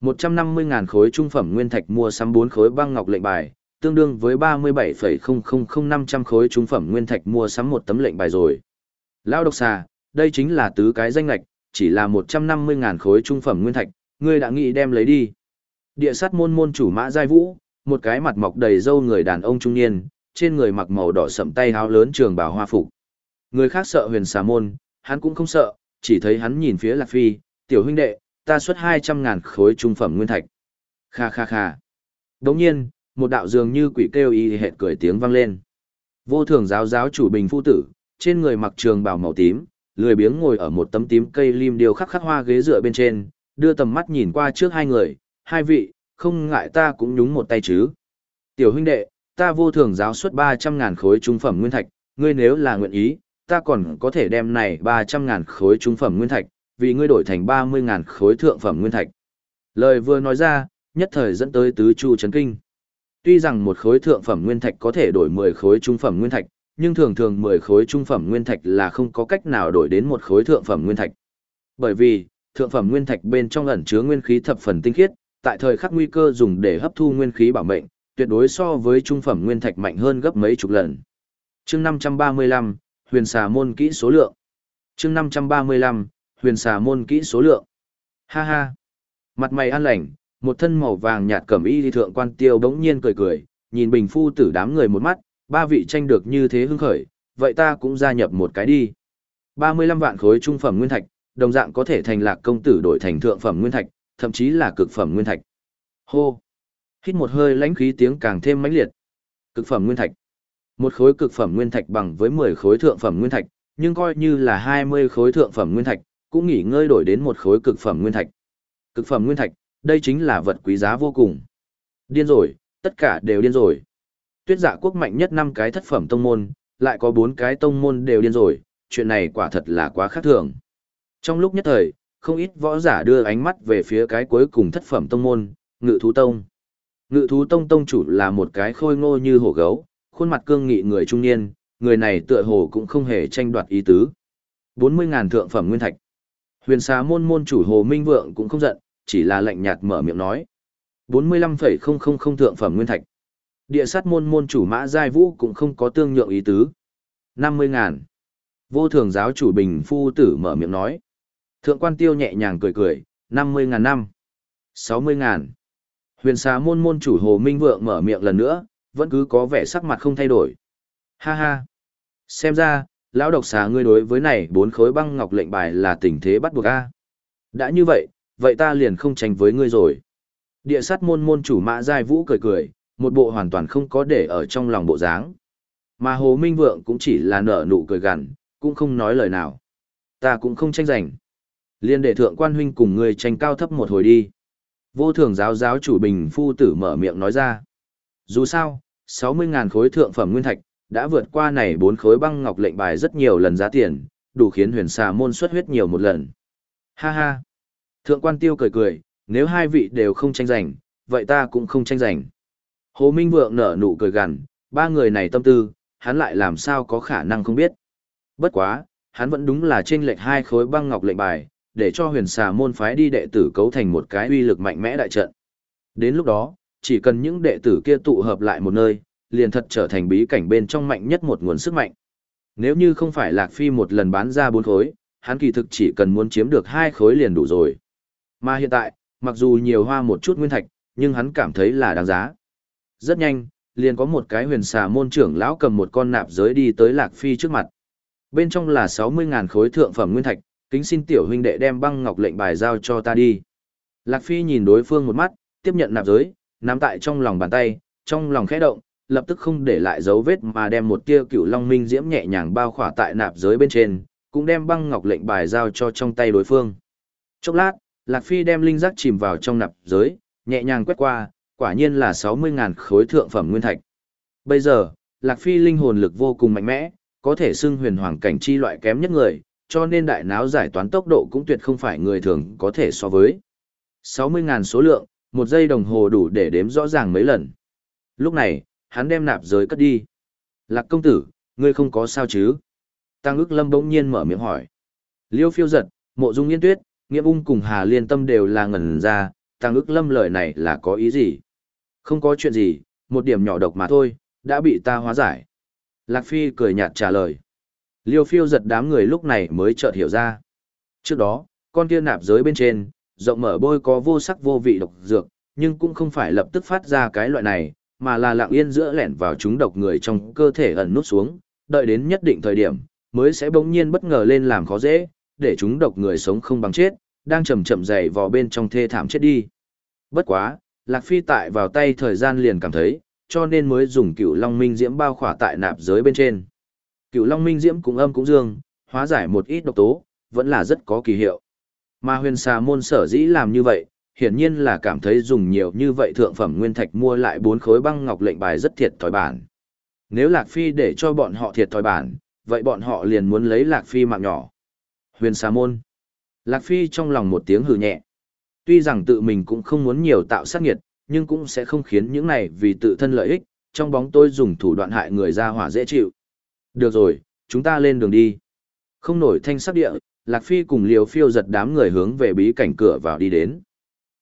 150.000 khối trung phẩm nguyên thạch mua sắm 4 khối băng ngọc lệnh bài, tương đương với 37,000500 khối trung phẩm nguyên thạch mua sắm một tấm lệnh bài rồi. Lao độc xà, đây chính là tứ cái danh lạch, chỉ là 150.000 khối trung phẩm nguyên thạch, ngươi đã nghĩ đem lấy đi. Địa sát môn môn chủ mã giai vũ, một cái mặt mọc đầy râu người đàn ông trung niên, trên người mặc màu đỏ sậm tay áo lớn trường bào hoa phục. Người khác sợ huyền xà môn, hắn cũng không sợ, chỉ thấy hắn nhìn phía Lạc Phi, tiểu huynh đệ, ta xuất 200.000 khối trung phẩm nguyên thạch. Kha kha kha. Đồng nhiên, một đạo dường như quỷ kêu y hệt cười tiếng vang lên. Vô thường giáo giáo chủ bình phu tử, trên người mặc trường bào màu tím, lười biếng ngồi ở một tấm tím cây lim điêu khắc khắc hoa ghế dựa bên trên, đưa tầm mắt nhìn qua trước hai người, hai vị, không ngại ta cũng nhúng một tay chứ. Tiểu huynh đệ, ta vô thường giáo suất 300.000 khối trung phẩm nguyên thạch, ngươi nếu là nguyện ý, ta còn có thể đem này 300.000 khối trung phẩm nguyên thạch, vì ngươi đổi thành 30.000 khối thượng phẩm nguyên thạch. Lời vừa nói ra, nhất thời dẫn tới tứ chu chấn kinh. Tuy rằng một khối thượng phẩm nguyên thạch có thể đổi 10 khối trung phẩm nguyên thạch, nhưng thường thường 10 khối trung phẩm nguyên thạch là không có cách nào đổi đến một khối thượng phẩm nguyên thạch. Bởi vì, thượng phẩm nguyên thạch bên trong ẩn chứa nguyên khí thập phần tinh khiết, tại thời khắc nguy cơ dùng để hấp thu nguyên khí bảo mệnh, tuyệt đối so với trung phẩm nguyên thạch mạnh hơn gấp mấy chục lần. Chương 535, Huyền xà môn kỹ số lượng. Chương 535, Huyền xà môn kỹ số lượng. Ha ha. Mặt mày an lành, một thân màu vàng nhạt cẩm y thì thượng quan tiêu bỗng nhiên cười cười, nhìn bình phu tử đám người một mắt, ba vị tranh được như thế hưng khởi, vậy ta cũng gia nhập một cái đi. 35 vạn khối trung phẩm nguyên thạch, đồng dạng có thể thành lạc công tử đổi thành thượng phẩm nguyên thạch, thậm chí là cực phẩm nguyên thạch. Hô! Hít một hơi lãnh khí tiếng càng thêm mãnh liệt. Cực phẩm nguyên thạch. Một khối cực phẩm nguyên thạch bằng với 10 khối thượng phẩm nguyên thạch, nhưng coi như là 20 khối thượng phẩm nguyên thạch, cũng nghỉ ngơi đổi đến một khối cực phẩm nguyên thạch. Cực phẩm nguyên thạch, đây chính là vật quý giá vô cùng. Điên rồi, tất cả đều điên rồi. Tuyết dạ quốc mạnh nhất năm cái thất phẩm tông môn, lại có bốn cái tông môn đều điên rồi, chuyện này quả thật là quá khác thường. Trong lúc nhất thời, không ít võ giả đưa ánh mắt về phía cái cuối cùng thất phẩm tông môn, ngự thú tông. Ngự thú tông tông chủ là một cái khôi ngô như hổ gấu, khuôn mặt cương nghị người trung niên, người này tựa hồ cũng không hề tranh đoạt ý tứ. 40.000 thượng phẩm nguyên thạch. Huyền xá môn môn chủ Hồ Minh Vượng cũng không giận, chỉ là lạnh nhạt mở miệng nói. 45,000 thượng phẩm nguyên thạch. Địa sát môn môn chủ Mã Giai Vũ cũng không có tương nhượng ý tứ. 50.000. Vô thường giáo chủ Bình Phu Tử mở miệng nói. Thượng quan tiêu nhẹ nhàng cười cười, 50.000 năm. 60.000. Huyền xá môn môn chủ Hồ Minh Vượng mở miệng lần nữa, vẫn cứ có vẻ sắc mặt không thay đổi. Ha ha. Xem ra, lão độc xà ngươi đối với này bốn khối băng ngọc lệnh bài là tình thế bắt buộc a. Đã như vậy, vậy ta liền không tranh với ngươi rồi. Địa sát môn môn chủ mã giai vũ cười cười, một bộ hoàn toàn không có để ở trong lòng bộ dáng. Mà Hồ Minh Vượng cũng chỉ là nở nụ cười gằn, cũng không nói lời nào. Ta cũng không tranh giành. Liên đệ thượng quan huynh cùng ngươi tranh cao thấp một hồi đi. Vô thường giáo giáo chủ bình phu tử mở miệng nói ra. Dù sao, 60.000 khối thượng phẩm nguyên thạch, đã vượt qua này bốn khối băng ngọc lệnh bài rất nhiều lần giá tiền, đủ khiến huyền xà môn xuất huyết nhiều một lần. Ha ha! Thượng quan tiêu cười cười, nếu hai vị đều không tranh giành, vậy ta cũng không tranh giành. Hồ Minh Vượng nở nụ cười gằn, ba người này tâm tư, hắn lại làm sao có khả năng không biết. Bất quá, hắn vẫn đúng là trên lệch hai khối băng ngọc lệnh bài, để cho huyền xà môn phái đi đệ tử cấu thành một cái uy lực mạnh mẽ đại trận. Đến lúc đó, chỉ cần những đệ tử kia tụ hợp lại một nơi, liền thật trở thành bí cảnh bên trong mạnh nhất một nguồn sức mạnh. Nếu như không phải Lạc Phi một lần bán ra bốn khối, hắn kỳ thực chỉ cần muốn chiếm được hai khối liền đủ rồi. Mà hiện tại, mặc dù nhiều hoa một chút nguyên thạch, nhưng hắn cảm thấy là đáng giá. Rất nhanh, liền có một cái huyền xà môn trưởng lão cầm một con nạp giới đi tới Lạc Phi trước mặt. Bên trong là 60.000 khối thượng phẩm nguyên thạch, kính xin tiểu huynh đệ đem băng ngọc lệnh bài giao cho ta đi. Lạc Phi nhìn đối phương một mắt, tiếp nhận nạp giới, nắm tại trong lòng bàn tay, trong lòng khẽ động, lập tức không để lại dấu vết mà đem một tia cựu long minh diễm nhẹ nhàng bao khỏa tại nạp giới bên trên, cũng đem băng ngọc lệnh bài giao cho trong tay đối phương. Chốc lát, Lạc Phi đem linh giác chìm vào trong nạp giới, nhẹ nhàng quét qua, quả nhiên là 60.000 khối thượng phẩm nguyên thạch. Bây giờ, Lạc Phi linh hồn lực vô cùng mạnh mẽ, có thể xưng huyền hoàng cảnh chi loại kém nhất người, cho nên đại náo giải toán tốc độ cũng tuyệt không phải người thường có thể so với. 60.000 số lượng, một giây đồng hồ đủ để đếm rõ ràng mấy lần. Lúc này, hắn đem nạp giới cất đi. Lạc công tử, ngươi không có sao chứ? Tăng ức lâm bỗng nhiên mở miệng hỏi. Liêu phiêu giật, mộ dung yên tuyết, nghĩa ung cùng Hà Liên Tâm đều là ngẩn ra, Tăng ức lâm lời này là có ý gì? Không có chuyện gì, một điểm nhỏ độc mà thôi, đã bị ta hóa giải. Lạc Phi cười nhạt trả lời. Liêu phiêu giật đám người lúc này mới chợt hiểu ra. Trước đó, con kia nạp giới bên trên, rộng mở bôi có vô sắc vô vị độc dược, nhưng cũng không phải lập tức phát ra cái loại này, mà là lặng yên giữa lẻn vào chúng độc người trong cơ thể ẩn nút xuống, đợi đến nhất định thời điểm, mới sẽ bỗng nhiên bất ngờ lên làm khó dễ, để chúng độc người sống không bằng chết, đang chậm chậm dày vò bên trong thê thảm chết đi. Bất quá, Lạc Phi tại vào tay thời gian liền cảm thấy, cho nên mới dùng cựu Long Minh Diễm bao khỏa tại nạp giới bên trên. Cựu Long Minh Diễm cũng âm cũng dương, hóa giải một ít độc tố, vẫn là rất có kỳ hiệu. Mà huyền xà môn sở dĩ làm như vậy, hiển nhiên là cảm thấy dùng nhiều như vậy thượng phẩm nguyên thạch mua lại bốn khối băng ngọc lệnh bài rất thiệt thòi bản. Nếu Lạc Phi để cho bọn họ thiệt thòi bản, vậy bọn họ liền muốn lấy Lạc Phi mạng nhỏ. Huyền xà môn. Lạc Phi trong lòng một tiếng hừ nhẹ. Tuy rằng tự mình cũng không muốn nhiều tạo sát nghiệt, nhưng cũng sẽ không khiến những này vì tự thân lợi ích, trong bóng tôi dùng thủ đoạn hại người ra hỏa dễ chịu. Được rồi, chúng ta lên đường đi. Không nổi thanh sắc địa, Lạc Phi cùng liều phiêu giật đám người hướng về bí cảnh cửa vào đi đến.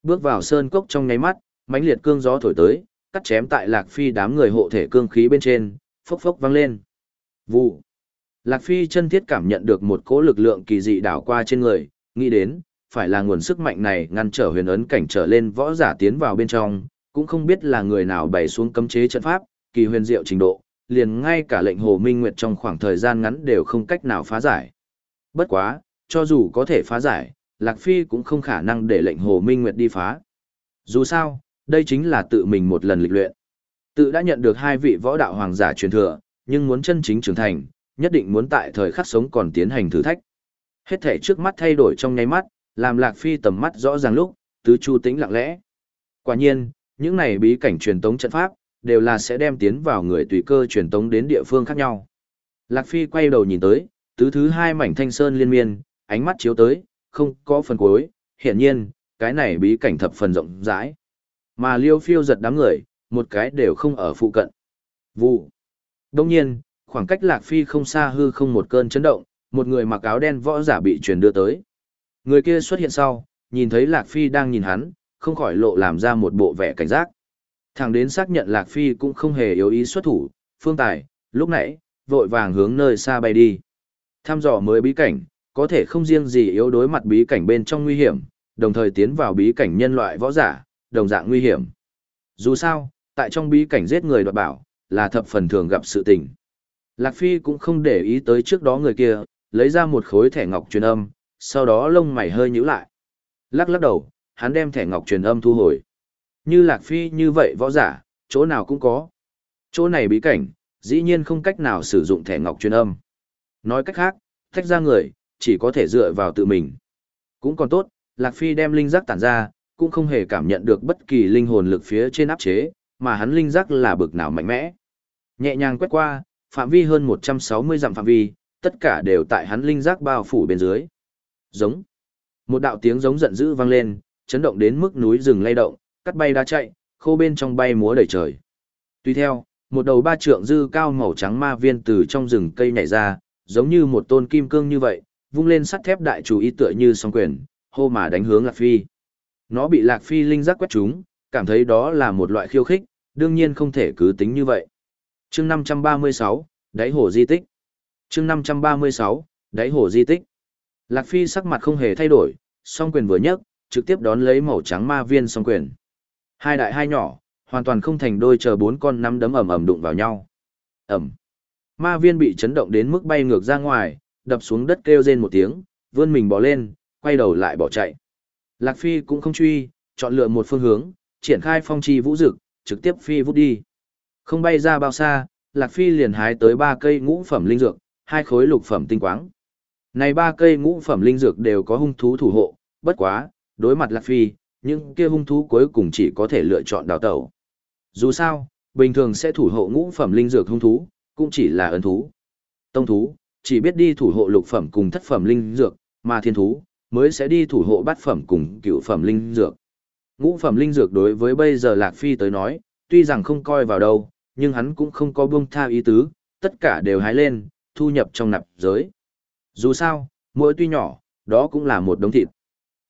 Bước vào sơn cốc trong nháy mắt, mãnh liệt cương gió thổi tới, cắt chém tại Lạc Phi đám người hộ thể cương khí bên trên, phốc phốc vang lên. Vụ. Lạc Phi chân thiết cảm nhận được một cỗ lực lượng kỳ dị đảo qua trên người, nghĩ đến, phải là nguồn sức mạnh này ngăn trở huyền ấn cảnh trở lên võ giả tiến vào bên trong, cũng không biết là người nào bày xuống cấm chế trận pháp, kỳ huyền diệu trình độ, liền ngay cả lệnh Hồ Minh Nguyệt trong khoảng thời gian ngắn đều không cách nào phá giải. Bất quá, cho dù có thể phá giải, Lạc Phi cũng không khả năng để lệnh Hồ Minh Nguyệt đi phá. Dù sao, đây chính là tự mình một lần lịch luyện. Tự đã nhận được hai vị võ đạo hoàng giả truyền thừa, nhưng muốn chân chính trưởng thành, nhất định muốn tại thời khắc sống còn tiến hành thử thách. Hết thể trước mắt thay đổi trong nháy mắt, làm Lạc Phi tầm mắt rõ ràng lúc, tứ chu tĩnh lặng lẽ. Quả nhiên, những này bí cảnh truyền tống trận pháp, đều là sẽ đem tiến vào người tùy cơ truyền tống đến địa phương khác nhau. Lạc Phi quay đầu nhìn tới, tứ thứ hai mảnh thanh sơn liên miên, ánh mắt chiếu tới, không có phần cuối, hiển nhiên, cái này bí cảnh thập phần rộng rãi. Mà liêu phiêu giật đám người, một cái đều không ở phụ cận. Vụ. Đông nhiên, khoảng cách Lạc Phi không xa hư không một cơn chấn động, một người mặc áo đen võ giả bị truyền đưa tới. Người kia xuất hiện sau, nhìn thấy Lạc Phi đang nhìn hắn, không khỏi lộ làm ra một bộ vẻ cảnh giác. Thằng đến xác nhận Lạc Phi cũng không hề yếu ý xuất thủ, phương tài, lúc nãy, vội vàng hướng nơi xa bay đi. Tham dò mới bí cảnh, có thể không riêng gì yếu đối mặt bí cảnh bên trong nguy hiểm, đồng thời tiến vào bí cảnh nhân loại võ giả, đồng dạng nguy hiểm. Dù sao, tại trong bí cảnh giết người đoạt bảo, là thập phần thường gặp sự tình. Lạc Phi cũng không để ý tới trước đó người kia, lấy ra một khối thẻ ngọc truyền âm, sau đó lông mày hơi nhíu lại. Lắc lắc đầu, hắn đem thẻ ngọc truyền âm thu hồi. Như Lạc Phi như vậy võ giả, chỗ nào cũng có. Chỗ này bí cảnh, dĩ nhiên không cách nào sử dụng thẻ ngọc truyền âm. Nói cách khác, tách ra người, chỉ có thể dựa vào tự mình. Cũng còn tốt, Lạc Phi đem linh giác tản ra, cũng không hề cảm nhận được bất kỳ linh hồn lực phía trên áp chế, mà hắn linh giác là bực nào mạnh mẽ. Nhẹ nhàng quét qua, phạm vi hơn 160 dặm phạm vi, tất cả đều tại hắn linh giác bao phủ bên dưới. Giống. Một đạo tiếng giống giận dữ vang lên, chấn động đến mức núi rừng lay động, cắt bay đá chạy, khô bên trong bay múa đầy trời. Tuy theo, một đầu ba trượng dư cao màu trắng ma viên từ trong rừng cây nhảy ra, giống như một tôn kim cương như vậy, vung lên sắt thép đại chủ ý tựa như song quyền, hô mà đánh hướng Lạc Phi. Nó bị Lạc Phi linh giác quét trúng, cảm thấy đó là một loại khiêu khích, đương nhiên không thể cứ tính như vậy chương 536, đáy hồ di tích. chương 536, đáy hồ di tích. Lạc Phi sắc mặt không hề thay đổi, song quyền vừa nhấc, trực tiếp đón lấy màu trắng ma viên song quyền. Hai đại hai nhỏ, hoàn toàn không thành đôi chờ bốn con nắm đấm ầm ầm đụng vào nhau. Ầm. Ma viên bị chấn động đến mức bay ngược ra ngoài, đập xuống đất kêu rên một tiếng, vươn mình bò lên, quay đầu lại bỏ chạy. Lạc Phi cũng không truy, chọn lựa một phương hướng, triển khai phong chi vũ dực, trực tiếp phi vút đi. Không bay ra bao xa, Lạc Phi liền hái tới ba cây ngũ phẩm linh dược, hai khối lục phẩm tinh quáng. Này ba cây ngũ phẩm linh dược đều có hung thú thủ hộ, bất quá, đối mặt Lạc Phi, những kia hung thú cuối cùng chỉ có thể lựa chọn đào tẩu. Dù sao, bình thường sẽ thủ hộ ngũ phẩm linh dược hung thú, cũng chỉ là ấn thú. Tông thú, chỉ biết đi thủ hộ lục phẩm cùng thất phẩm linh dược, mà thiên thú, mới sẽ đi thủ hộ bát phẩm cùng cựu phẩm linh dược. Ngũ phẩm linh dược đối với bây giờ Lạc Phi tới nói, tuy rằng không coi vào đâu, nhưng hắn cũng không có buông tha ý tứ, tất cả đều hái lên, thu nhập trong nạp giới. Dù sao, mỗi tuy nhỏ, đó cũng là một đống thịt.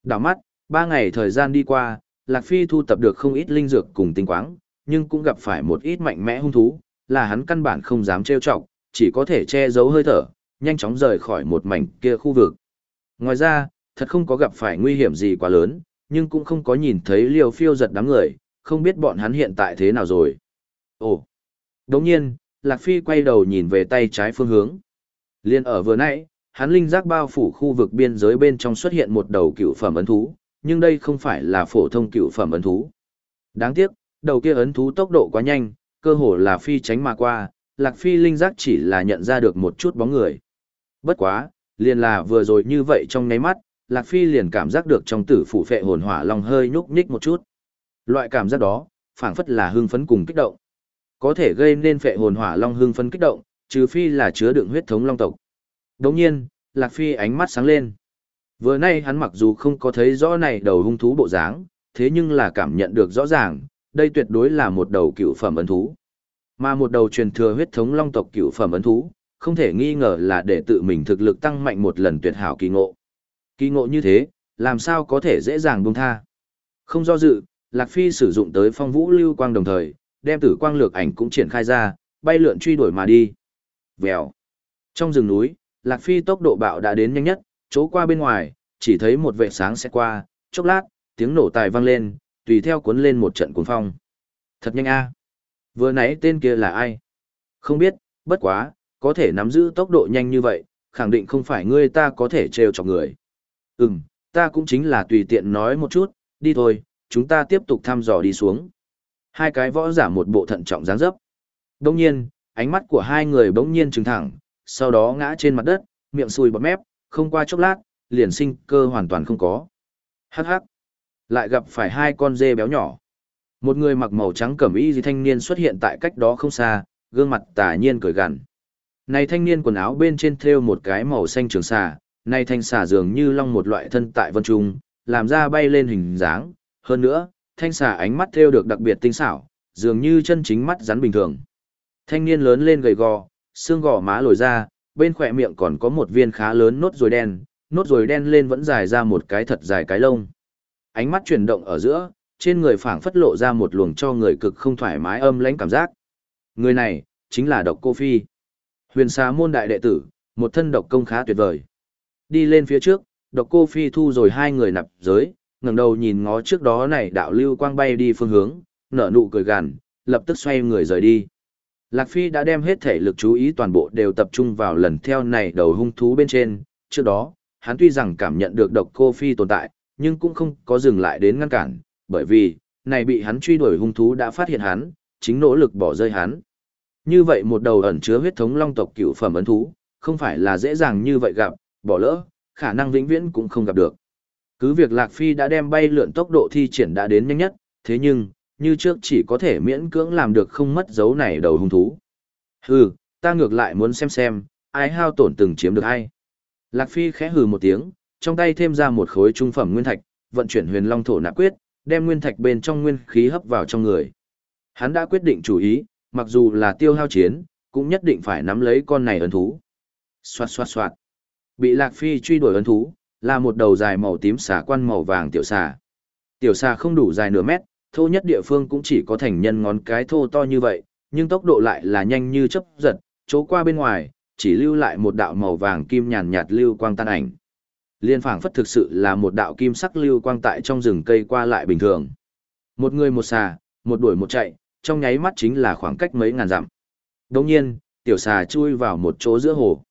Đảo mắt, ba ngày thời gian đi qua, Lạc Phi thu tập được không ít linh dược cùng tinh quáng, nhưng cũng gặp phải một ít mạnh mẽ hung thú, là hắn căn bản không dám trêu chọc, chỉ có thể che giấu hơi thở, nhanh chóng rời khỏi một mảnh kia khu vực. Ngoài ra, thật không có gặp phải nguy hiểm gì quá lớn, nhưng cũng không có nhìn thấy liều phiêu giật đám người, không biết bọn hắn hiện tại thế nào rồi. Ồ! Đồng nhiên, Lạc Phi quay đầu nhìn về tay trái phương hướng. Liên ở vừa nãy, hắn linh giác bao phủ khu vực biên giới bên trong xuất hiện một đầu cựu phẩm ấn thú, nhưng đây không phải là phổ thông cựu phẩm ấn thú. Đáng tiếc, đầu kia ấn thú tốc độ quá nhanh, cơ hồ là phi tránh mà qua, Lạc Phi linh giác chỉ là nhận ra được một chút bóng người. Bất quá, liền là vừa rồi như vậy trong nháy mắt, Lạc Phi liền cảm giác được trong tử phủ phệ hồn hỏa long hơi nhúc nhích một chút. Loại cảm giác đó, phảng phất là hưng phấn cùng kích động. Có thể gây nên phệ hồn hỏa long hưng phấn kích động, trừ phi là chứa đựng huyết thống long tộc. Đồng nhiên, Lạc Phi ánh mắt sáng lên. Vừa nay hắn mặc dù không có thấy rõ này đầu hung thú bộ dáng, thế nhưng là cảm nhận được rõ ràng, đây tuyệt đối là một đầu cựu phẩm ấn thú. Mà một đầu truyền thừa huyết thống long tộc cựu phẩm ấn thú, không thể nghi ngờ là để tự mình thực lực tăng mạnh một lần tuyệt hảo kỳ ngộ. Kỳ ngộ như thế, làm sao có thể dễ dàng buông tha. Không do dự, Lạc Phi sử dụng tới phong vũ lưu quang đồng thời, đem tử quang lược ảnh cũng triển khai ra, bay lượn truy đuổi mà đi. Vèo. Trong rừng núi, Lạc Phi tốc độ bạo đã đến nhanh nhất, chỗ qua bên ngoài, chỉ thấy một vệ sáng sẽ qua, chốc lát, tiếng nổ tài vang lên, tùy theo cuốn lên một trận cuồng phong. Thật nhanh a. Vừa nãy tên kia là ai? Không biết, bất quá, có thể nắm giữ tốc độ nhanh như vậy, khẳng định không phải ngươi ta có thể trêu chọc người. Ừm, ta cũng chính là tùy tiện nói một chút, đi thôi, chúng ta tiếp tục thăm dò đi xuống. Hai cái võ giả một bộ thận trọng dáng dấp. Đông nhiên, ánh mắt của hai người bỗng nhiên trừng thẳng, sau đó ngã trên mặt đất, miệng sùi bọt mép, không qua chốc lát, liền sinh cơ hoàn toàn không có. Hắc hắc. Lại gặp phải hai con dê béo nhỏ. Một người mặc màu trắng cẩm y gì thanh niên xuất hiện tại cách đó không xa, gương mặt tà nhiên cười gằn. Này thanh niên quần áo bên trên thêu một cái màu xanh trường xà, này thanh xà dường như long một loại thân tại vân trung, làm ra bay lên hình dáng, hơn nữa, thanh xà ánh mắt thêu được đặc biệt tinh xảo, dường như chân chính mắt rắn bình thường. Thanh niên lớn lên gầy gò, xương gò má lồi ra, bên khỏe miệng còn có một viên khá lớn nốt ruồi đen, nốt ruồi đen lên vẫn dài ra một cái thật dài cái lông. Ánh mắt chuyển động ở giữa, trên người phảng phất lộ ra một luồng cho người cực không thoải mái âm lãnh cảm giác. Người này, chính là độc cô phi. Huyền xà môn đại đệ tử, một thân độc công khá tuyệt vời. Đi lên phía trước, độc cô phi thu rồi hai người nạp giới, ngẩng đầu nhìn ngó trước đó này đạo lưu quang bay đi phương hướng, nở nụ cười gằn, lập tức xoay người rời đi. Lạc Phi đã đem hết thể lực chú ý toàn bộ đều tập trung vào lần theo này đầu hung thú bên trên, trước đó, hắn tuy rằng cảm nhận được độc cô Phi tồn tại, nhưng cũng không có dừng lại đến ngăn cản, bởi vì, này bị hắn truy đuổi hung thú đã phát hiện hắn, chính nỗ lực bỏ rơi hắn. Như vậy một đầu ẩn chứa huyết thống long tộc cựu phẩm ấn thú, không phải là dễ dàng như vậy gặp, bỏ lỡ, khả năng vĩnh viễn cũng không gặp được. Cứ việc Lạc Phi đã đem bay lượn tốc độ thi triển đã đến nhanh nhất, thế nhưng, như trước chỉ có thể miễn cưỡng làm được không mất dấu này đầu hung thú. Hừ, ta ngược lại muốn xem xem, ai hao tổn từng chiếm được ai. Lạc Phi khẽ hừ một tiếng, trong tay thêm ra một khối trung phẩm nguyên thạch, vận chuyển huyền long thổ nạp quyết, đem nguyên thạch bên trong nguyên khí hấp vào trong người. Hắn đã quyết định chủ ý, mặc dù là tiêu hao chiến, cũng nhất định phải nắm lấy con này ấn thú. Xoạt xoạt xoạt. Bị Lạc Phi truy đuổi ấn thú, là một đầu dài màu tím xà quan màu vàng tiểu xà. Tiểu xà không đủ dài nửa mét, thô nhất địa phương cũng chỉ có thành nhân ngón cái thô to như vậy, nhưng tốc độ lại là nhanh như chớp giật, chỗ qua bên ngoài, chỉ lưu lại một đạo màu vàng kim nhàn nhạt lưu quang tan ảnh. Liên phảng phất thực sự là một đạo kim sắc lưu quang tại trong rừng cây qua lại bình thường. Một người một xà, một đuổi một chạy, trong nháy mắt chính là khoảng cách mấy ngàn dặm. Đồng nhiên, tiểu xà chui vào một chỗ giữa hồ.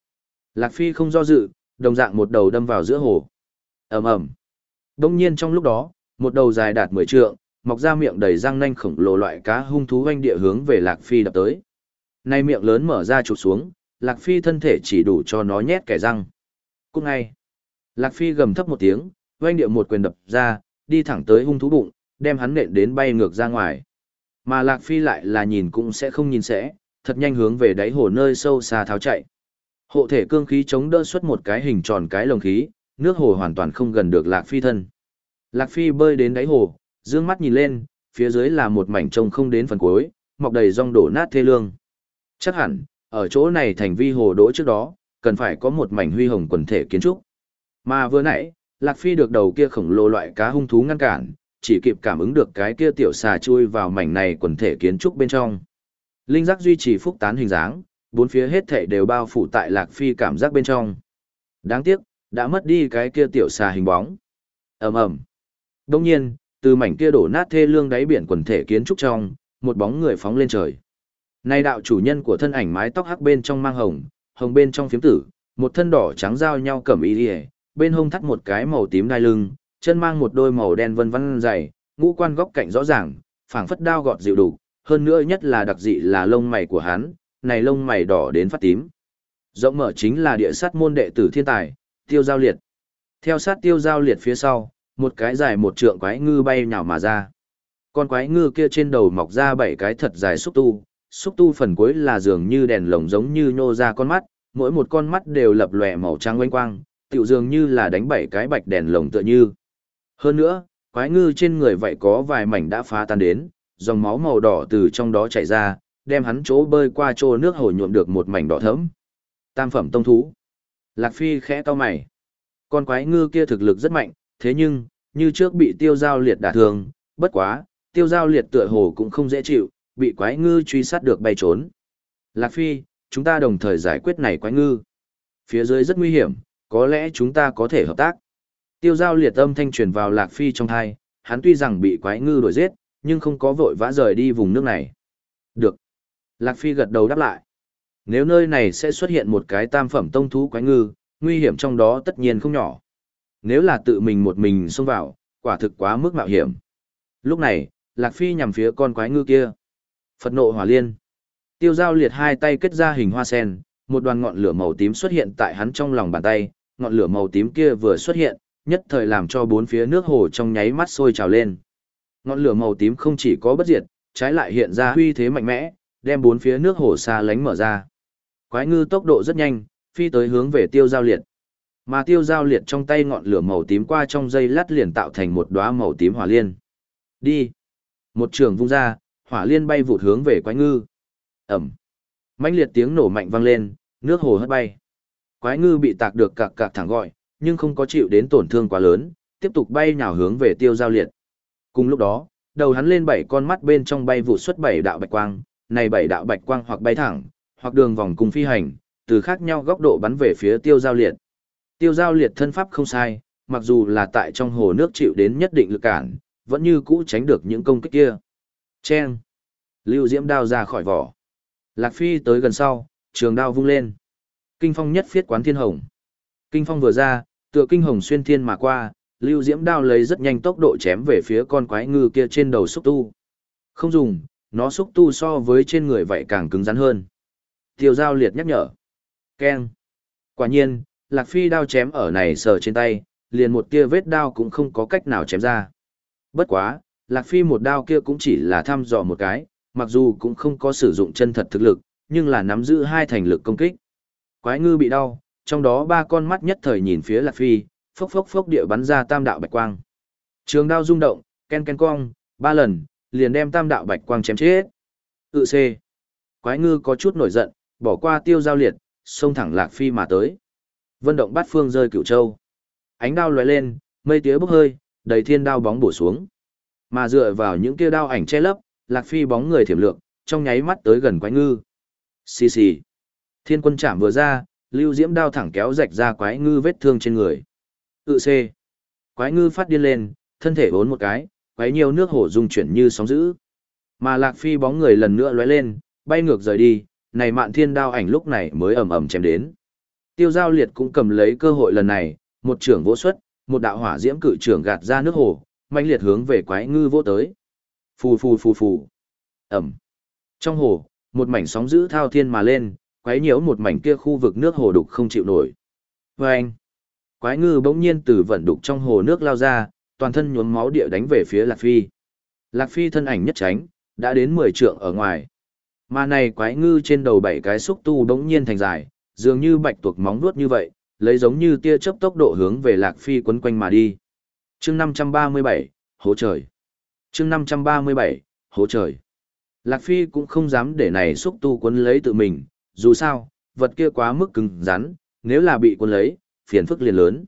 Lạc Phi không do dự, đồng dạng một đầu đâm vào giữa hồ. ầm ầm. Đồng nhiên trong lúc đó, một đầu dài đạt 10 trượng, mọc ra miệng đầy răng nanh khổng lồ loại cá hung thú quanh địa hướng về Lạc Phi đập tới. Nay miệng lớn mở ra chụp xuống, Lạc Phi thân thể chỉ đủ cho nó nhét kẻ răng. Cũng ngay, Lạc Phi gầm thấp một tiếng, quanh địa một quyền đập ra, đi thẳng tới hung thú bụng, đem hắn nện đến bay ngược ra ngoài. Mà Lạc Phi lại là nhìn cũng sẽ không nhìn sẽ, thật nhanh hướng về đáy hồ nơi sâu xa tháo chạy. Hộ thể cương khí chống đỡ xuất một cái hình tròn cái lồng khí, nước hồ hoàn toàn không gần được Lạc Phi thân. Lạc Phi bơi đến đáy hồ, dương mắt nhìn lên, phía dưới là một mảnh trông không đến phần cuối, mọc đầy rong đổ nát thê lương. Chắc hẳn, ở chỗ này thành vi hồ đỗ trước đó, cần phải có một mảnh huy hồng quần thể kiến trúc. Mà vừa nãy, Lạc Phi được đầu kia khổng lồ loại cá hung thú ngăn cản, chỉ kịp cảm ứng được cái kia tiểu xà chui vào mảnh này quần thể kiến trúc bên trong. Linh giác duy trì phúc tán hình dáng, bốn phía hết thảy đều bao phủ tại Lạc Phi cảm giác bên trong. Đáng tiếc, đã mất đi cái kia tiểu xà hình bóng. ầm ầm. Đông nhiên, từ mảnh kia đổ nát thê lương đáy biển quần thể kiến trúc trong, một bóng người phóng lên trời. Nay đạo chủ nhân của thân ảnh mái tóc hắc bên trong mang hồng, hồng bên trong phiếm tử, một thân đỏ trắng giao nhau cẩm y ỉa bên hông thắt một cái màu tím đai lưng, chân mang một đôi màu đen vân vân dày, ngũ quan góc cạnh rõ ràng, phảng phất đao gọt dịu đủ, hơn nữa nhất là đặc dị là lông mày của hắn, này lông mày đỏ đến phát tím. Rộng mở chính là địa sát môn đệ tử thiên tài, tiêu giao liệt. Theo sát tiêu giao liệt phía sau, một cái dài một trượng quái ngư bay nhào mà ra. Con quái ngư kia trên đầu mọc ra bảy cái thật dài xúc tu, xúc tu phần cuối là dường như đèn lồng giống như nhô ra con mắt, mỗi một con mắt đều lập lòe màu trắng oanh quang, tiểu dường như là đánh bảy cái bạch đèn lồng tựa như. Hơn nữa, quái ngư trên người vậy có vài mảnh đã phá tan đến, dòng máu màu đỏ từ trong đó chảy ra, đem hắn chỗ bơi qua chỗ nước hồ nhuộm được một mảnh đỏ thẫm. Tam phẩm tông thú. Lạc Phi khẽ to mày. Con quái ngư kia thực lực rất mạnh, thế nhưng, như trước bị tiêu giao liệt đả thương, bất quá, tiêu giao liệt tựa hồ cũng không dễ chịu, bị quái ngư truy sát được bay trốn. Lạc Phi, chúng ta đồng thời giải quyết này quái ngư. Phía dưới rất nguy hiểm, có lẽ chúng ta có thể hợp tác. Tiêu giao liệt âm thanh truyền vào Lạc Phi trong thai, hắn tuy rằng bị quái ngư đuổi giết, nhưng không có vội vã rời đi vùng nước này. Được. Lạc Phi gật đầu đáp lại. Nếu nơi này sẽ xuất hiện một cái tam phẩm tông thú quái ngư, nguy hiểm trong đó tất nhiên không nhỏ. Nếu là tự mình một mình xông vào, quả thực quá mức mạo hiểm. Lúc này, Lạc Phi nhằm phía con quái ngư kia. Phật nộ hỏa liên. Tiêu giao liệt hai tay kết ra hình hoa sen, một đoàn ngọn lửa màu tím xuất hiện tại hắn trong lòng bàn tay, ngọn lửa màu tím kia vừa xuất hiện, nhất thời làm cho bốn phía nước hồ trong nháy mắt sôi trào lên. Ngọn lửa màu tím không chỉ có bất diệt, trái lại hiện ra uy thế mạnh mẽ, đem bốn phía nước hồ xa lánh mở ra. Quái ngư tốc độ rất nhanh, phi tới hướng về tiêu giao liệt. Mà tiêu giao liệt trong tay ngọn lửa màu tím qua trong dây lát liền tạo thành một đóa màu tím hỏa liên. Đi! Một trường vung ra, hỏa liên bay vụt hướng về quái ngư. Ẩm! mãnh liệt tiếng nổ mạnh vang lên, nước hồ hất bay. Quái ngư bị tạc được cạc cạc thẳng gọi, nhưng không có chịu đến tổn thương quá lớn, tiếp tục bay nhào hướng về tiêu giao liệt. Cùng lúc đó, đầu hắn lên bảy con mắt bên trong bay vụt xuất bảy đạo bạch quang, này bảy đạo bạch quang hoặc bay thẳng, hoặc đường vòng cùng phi hành, từ khác nhau góc độ bắn về phía tiêu giao liệt. Tiêu giao liệt thân pháp không sai, mặc dù là tại trong hồ nước chịu đến nhất định lực cản, vẫn như cũ tránh được những công kích kia. Chen! Lưu diễm đao ra khỏi vỏ. Lạc Phi tới gần sau, trường đao vung lên. Kinh phong nhất phiết quán thiên hồng. Kinh phong vừa ra, tựa kinh hồng xuyên thiên mà qua, lưu diễm đao lấy rất nhanh tốc độ chém về phía con quái ngư kia trên đầu xúc tu. Không dùng, nó xúc tu so với trên người vậy càng cứng rắn hơn. Tiêu giao liệt nhắc nhở. Keng. Quả nhiên, Lạc Phi đao chém ở này sờ trên tay, liền một tia vết đao cũng không có cách nào chém ra. Bất quá, Lạc Phi một đao kia cũng chỉ là thăm dò một cái, mặc dù cũng không có sử dụng chân thật thực lực, nhưng là nắm giữ hai thành lực công kích. Quái ngư bị đau, trong đó ba con mắt nhất thời nhìn phía Lạc Phi, phốc phốc phốc địa bắn ra tam đạo bạch quang. Trường đao rung động, ken ken cong, ba lần, liền đem tam đạo bạch quang chém chết. Tự C. Quái ngư có chút nổi giận, bỏ qua tiêu giao liệt, xông thẳng Lạc Phi mà tới. Vân động bát phương rơi cửu châu. Ánh đao lóe lên, mây tía bốc hơi, đầy thiên đao bóng bổ xuống. Mà dựa vào những kia đao ảnh che lấp, Lạc Phi bóng người thiểm lượng, trong nháy mắt tới gần quái ngư. Xì xì. Thiên quân chạm vừa ra, lưu diễm đao thẳng kéo rạch ra quái ngư vết thương trên người. Tự C. Quái ngư phát điên lên, thân thể vốn một cái, quái nhiều nước hồ dung chuyển như sóng dữ. Mà Lạc Phi bóng người lần nữa lóe lên, bay ngược rời đi, này mạn thiên đao ảnh lúc này mới ầm ầm chém đến. Tiêu giao liệt cũng cầm lấy cơ hội lần này, một trưởng vỗ xuất, một đạo hỏa diễm cự trưởng gạt ra nước hồ, mãnh liệt hướng về quái ngư vô tới. Phù phù phù phù. Ẩm. Trong hồ, một mảnh sóng dữ thao thiên mà lên, quái nhiễu một mảnh kia khu vực nước hồ đục không chịu nổi. Vâng. Quái ngư bỗng nhiên từ vận đục trong hồ nước lao ra, toàn thân nhuốm máu địa đánh về phía Lạc Phi. Lạc Phi thân ảnh nhất tránh, đã đến 10 trượng ở ngoài. Mà này quái ngư trên đầu bảy cái xúc tu bỗng nhiên thành dài, dường như bạch tuộc móng vuốt như vậy, lấy giống như tia chớp tốc độ hướng về Lạc Phi quấn quanh mà đi. Chương 537, hố trời. Chương 537, hố trời. Lạc Phi cũng không dám để này xúc tu quấn lấy tự mình, dù sao, vật kia quá mức cứng rắn, nếu là bị quấn lấy, phiền phức liền lớn.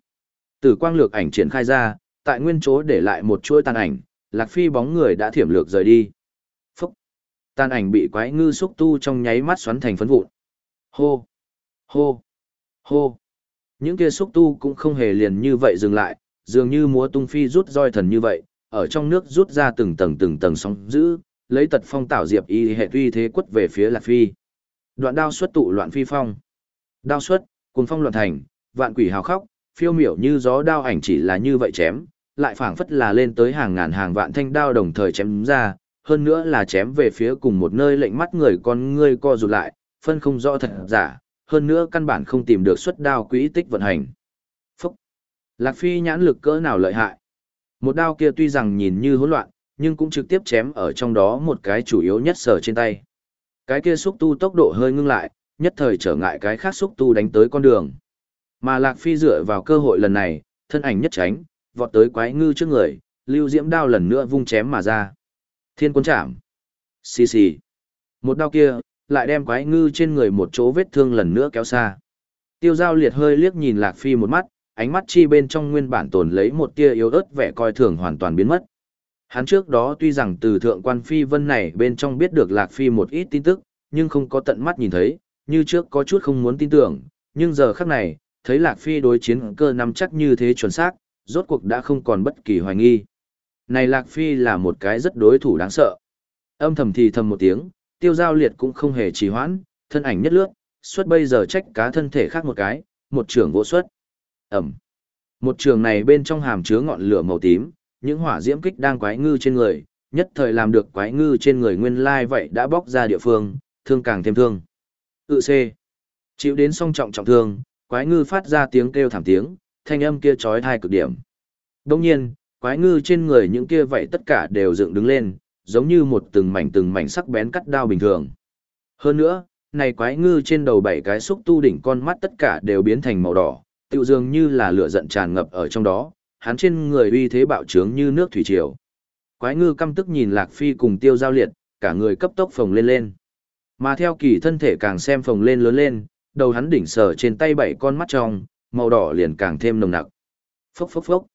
Tử quang lược ảnh triển khai ra, tại nguyên chỗ để lại một chuỗi tàn ảnh, Lạc Phi bóng người đã thiểm lược rời đi. Phúc! Tàn ảnh bị quái ngư xúc tu trong nháy mắt xoắn thành phấn vụn. Hô! Hô! Hô! Những kia xúc tu cũng không hề liền như vậy dừng lại, dường như múa tung phi rút roi thần như vậy, ở trong nước rút ra từng tầng từng tầng sóng dữ, lấy tật phong tạo diệp y hệ tuy thế quất về phía Lạc Phi. Đoạn đao xuất tụ loạn phi phong. Đao xuất, cuồng phong loạn thành, vạn quỷ hào khóc, phiêu miểu như gió đao ảnh chỉ là như vậy chém, lại phảng phất là lên tới hàng ngàn hàng vạn thanh đao đồng thời chém ra, hơn nữa là chém về phía cùng một nơi lệnh mắt người con ngươi co rụt lại, phân không rõ thật giả, hơn nữa căn bản không tìm được xuất đao quỹ tích vận hành. Phúc! Lạc Phi nhãn lực cỡ nào lợi hại. Một đao kia tuy rằng nhìn như hỗn loạn, nhưng cũng trực tiếp chém ở trong đó một cái chủ yếu nhất sở trên tay. Cái kia xúc tu tốc độ hơi ngưng lại, nhất thời trở ngại cái khác xúc tu đánh tới con đường. Mà Lạc Phi dựa vào cơ hội lần này, thân ảnh nhất tránh, vọt tới quái ngư trước người, lưu diễm đao lần nữa vung chém mà ra. Thiên quân chạm. Xì xì. Một đao kia, lại đem quái ngư trên người một chỗ vết thương lần nữa kéo xa. Tiêu giao liệt hơi liếc nhìn Lạc Phi một mắt, ánh mắt chi bên trong nguyên bản tồn lấy một tia yếu ớt vẻ coi thường hoàn toàn biến mất. Hắn trước đó tuy rằng từ thượng quan phi vân này bên trong biết được Lạc Phi một ít tin tức, nhưng không có tận mắt nhìn thấy, như trước có chút không muốn tin tưởng, nhưng giờ khắc này, thấy Lạc Phi đối chiến cơ nắm chắc như thế chuẩn xác, rốt cuộc đã không còn bất kỳ hoài nghi. Này Lạc Phi là một cái rất đối thủ đáng sợ. Âm thầm thì thầm một tiếng, tiêu giao liệt cũng không hề trì hoãn, thân ảnh nhất lướt, xuất bây giờ trách cá thân thể khác một cái, một trường vỗ xuất. Ẩm. Một trường này bên trong hàm chứa ngọn lửa màu tím, những hỏa diễm kích đang quái ngư trên người, nhất thời làm được quái ngư trên người nguyên lai vậy đã bóc ra địa phương, thương càng thêm thương. Tự C. Chịu đến song trọng trọng thương, quái ngư phát ra tiếng kêu thảm tiếng, thanh âm kia trói thai cực điểm. Đồng nhiên, quái ngư trên người những kia vậy tất cả đều dựng đứng lên, giống như một từng mảnh từng mảnh sắc bén cắt đao bình thường. Hơn nữa, này quái ngư trên đầu bảy cái xúc tu đỉnh con mắt tất cả đều biến thành màu đỏ, tựu dường như là lửa giận tràn ngập ở trong đó, hắn trên người uy thế bạo trướng như nước thủy triều. Quái ngư căm tức nhìn Lạc Phi cùng tiêu giao liệt, cả người cấp tốc phồng lên lên. Mà theo kỳ thân thể càng xem phồng lên lớn lên, đầu hắn đỉnh sờ trên tay bảy con mắt trong, màu đỏ liền càng thêm nồng nặc. Phốc phốc phốc.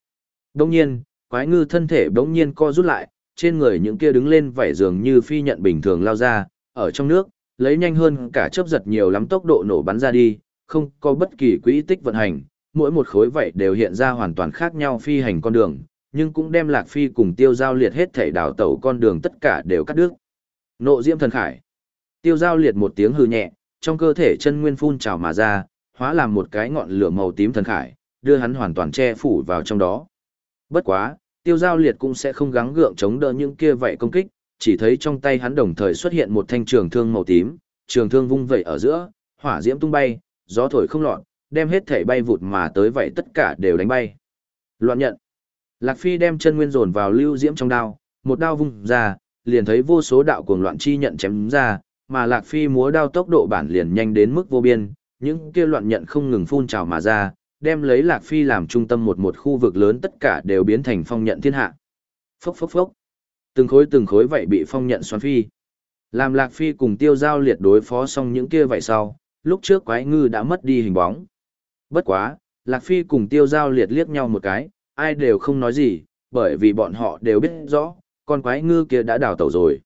Đông nhiên, quái ngư thân thể bỗng nhiên co rút lại, trên người những kia đứng lên vảy dường như phi nhận bình thường lao ra, ở trong nước, lấy nhanh hơn cả chớp giật nhiều lắm tốc độ nổ bắn ra đi, không có bất kỳ quỹ tích vận hành, mỗi một khối vảy đều hiện ra hoàn toàn khác nhau phi hành con đường, nhưng cũng đem Lạc Phi cùng tiêu giao liệt hết thể đào tẩu con đường tất cả đều cắt đứt. Nộ diễm thần khải. Tiêu giao liệt một tiếng hư nhẹ, trong cơ thể chân nguyên phun trào mà ra, hóa làm một cái ngọn lửa màu tím thần khải, đưa hắn hoàn toàn che phủ vào trong đó. Bất quá, tiêu giao liệt cũng sẽ không gắng gượng chống đỡ những kia vậy công kích, chỉ thấy trong tay hắn đồng thời xuất hiện một thanh trường thương màu tím, trường thương vung vẩy ở giữa, hỏa diễm tung bay, gió thổi không lọt, đem hết thể bay vụt mà tới vậy tất cả đều đánh bay. Loạn nhận. Lạc Phi đem chân nguyên dồn vào lưu diễm trong đao, một đao vung ra, liền thấy vô số đạo cuồng loạn chi nhận chém ra, mà Lạc Phi múa đao tốc độ bản liền nhanh đến mức vô biên, những kia loạn nhận không ngừng phun trào mà ra, đem lấy Lạc Phi làm trung tâm một một khu vực lớn tất cả đều biến thành phong nhận thiên hạ. Phốc phốc phốc. Từng khối từng khối vậy bị phong nhận xoắn phi. Làm Lạc Phi cùng tiêu giao liệt đối phó xong những kia vậy sau, lúc trước quái ngư đã mất đi hình bóng. Bất quá, Lạc Phi cùng tiêu giao liệt liếc nhau một cái, ai đều không nói gì, bởi vì bọn họ đều biết rõ, con quái ngư kia đã đào tẩu rồi.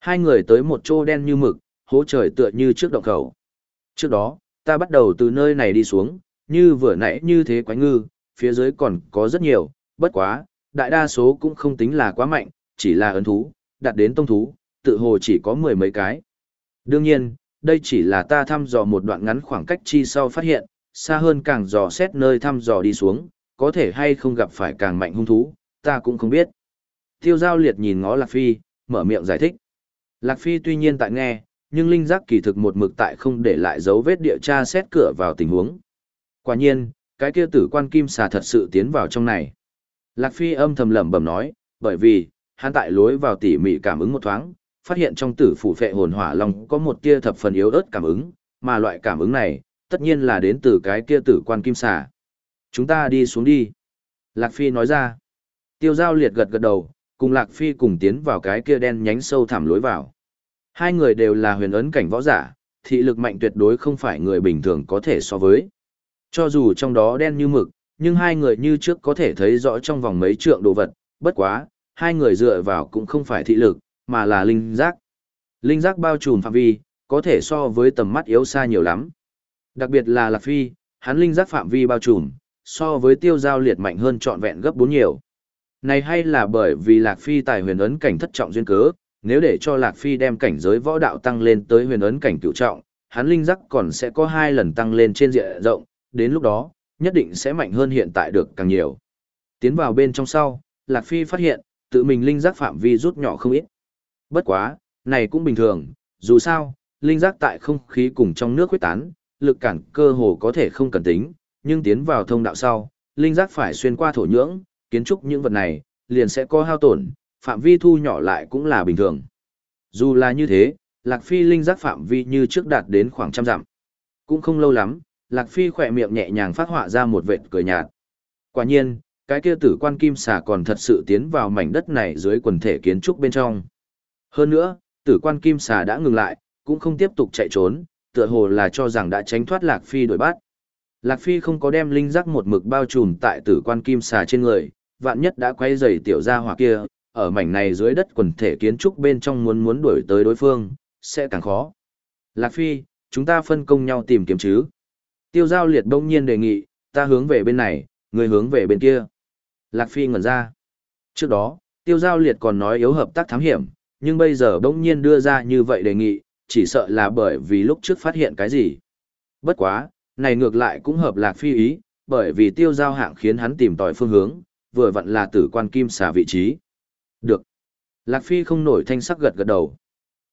Hai người tới một chỗ đen như mực, hố trời tựa như trước động khẩu. Trước đó, ta bắt đầu từ nơi này đi xuống, như vừa nãy như thế quái ngư, phía dưới còn có rất nhiều, bất quá, đại đa số cũng không tính là quá mạnh, chỉ là ấn thú, đạt đến tông thú, tự hồ chỉ có mười mấy cái. Đương nhiên, đây chỉ là ta thăm dò một đoạn ngắn khoảng cách chi sau phát hiện, xa hơn càng dò xét nơi thăm dò đi xuống, có thể hay không gặp phải càng mạnh hung thú, ta cũng không biết. Tiêu giao liệt nhìn ngó Lạc Phi, mở miệng giải thích. Lạc Phi tuy nhiên tại nghe, nhưng linh giác kỳ thực một mực tại không để lại dấu vết địa tra xét cửa vào tình huống. Quả nhiên, cái kia tử quan kim xà thật sự tiến vào trong này. Lạc Phi âm thầm lẩm bẩm nói, bởi vì, hắn tại lối vào tỉ mỉ cảm ứng một thoáng, phát hiện trong tử phủ phệ hồn hỏa long có một tia thập phần yếu ớt cảm ứng, mà loại cảm ứng này, tất nhiên là đến từ cái kia tử quan kim xà. Chúng ta đi xuống đi. Lạc Phi nói ra. Tiêu giao liệt gật gật đầu, cùng Lạc Phi cùng tiến vào cái kia đen nhánh sâu thẳm lối vào. Hai người đều là huyền ấn cảnh võ giả, thị lực mạnh tuyệt đối không phải người bình thường có thể so với. Cho dù trong đó đen như mực, nhưng hai người như trước có thể thấy rõ trong vòng mấy trượng đồ vật, bất quá, hai người dựa vào cũng không phải thị lực, mà là linh giác. Linh giác bao trùm phạm vi, có thể so với tầm mắt yếu xa nhiều lắm. Đặc biệt là Lạc Phi, hắn linh giác phạm vi bao trùm, so với tiêu giao liệt mạnh hơn trọn vẹn gấp bốn nhiều. Này hay là bởi vì Lạc Phi tài huyền ấn cảnh thất trọng duyên cớ, nếu để cho Lạc Phi đem cảnh giới võ đạo tăng lên tới huyền ấn cảnh cửu trọng, hắn linh giác còn sẽ có hai lần tăng lên trên diện rộng, đến lúc đó, nhất định sẽ mạnh hơn hiện tại được càng nhiều. Tiến vào bên trong sau, Lạc Phi phát hiện, tự mình linh giác phạm vi rút nhỏ không ít. Bất quá, này cũng bình thường, dù sao, linh giác tại không khí cùng trong nước huyết tán, lực cản cơ hồ có thể không cần tính, nhưng tiến vào thông đạo sau, linh giác phải xuyên qua thổ nhưỡng, kiến trúc những vật này, liền sẽ có hao tổn, phạm vi thu nhỏ lại cũng là bình thường. Dù là như thế, Lạc Phi linh giác phạm vi như trước đạt đến khoảng trăm dặm. Cũng không lâu lắm, Lạc Phi khỏe miệng nhẹ nhàng phát họa ra một vệt cười nhạt. Quả nhiên, cái kia tử quan kim xà còn thật sự tiến vào mảnh đất này dưới quần thể kiến trúc bên trong. Hơn nữa, tử quan kim xà đã ngừng lại, cũng không tiếp tục chạy trốn, tựa hồ là cho rằng đã tránh thoát Lạc Phi đuổi bắt. Lạc Phi không có đem linh giác một mực bao trùm tại tử quan kim xà trên người, vạn nhất đã quay dày tiểu gia hỏa kia, ở mảnh này dưới đất quần thể kiến trúc bên trong muốn muốn đuổi tới đối phương, sẽ càng khó. Lạc Phi, chúng ta phân công nhau tìm kiếm chứ. Tiêu giao liệt bỗng nhiên đề nghị, ta hướng về bên này, người hướng về bên kia. Lạc Phi ngẩn ra. Trước đó, tiêu giao liệt còn nói yếu hợp tác thám hiểm, nhưng bây giờ bỗng nhiên đưa ra như vậy đề nghị, chỉ sợ là bởi vì lúc trước phát hiện cái gì. Bất quá, này ngược lại cũng hợp Lạc Phi ý, bởi vì tiêu giao hạng khiến hắn tìm tòi phương hướng, vừa vặn là tử quan kim xà vị trí. Được. Lạc Phi không nổi thanh sắc gật gật đầu.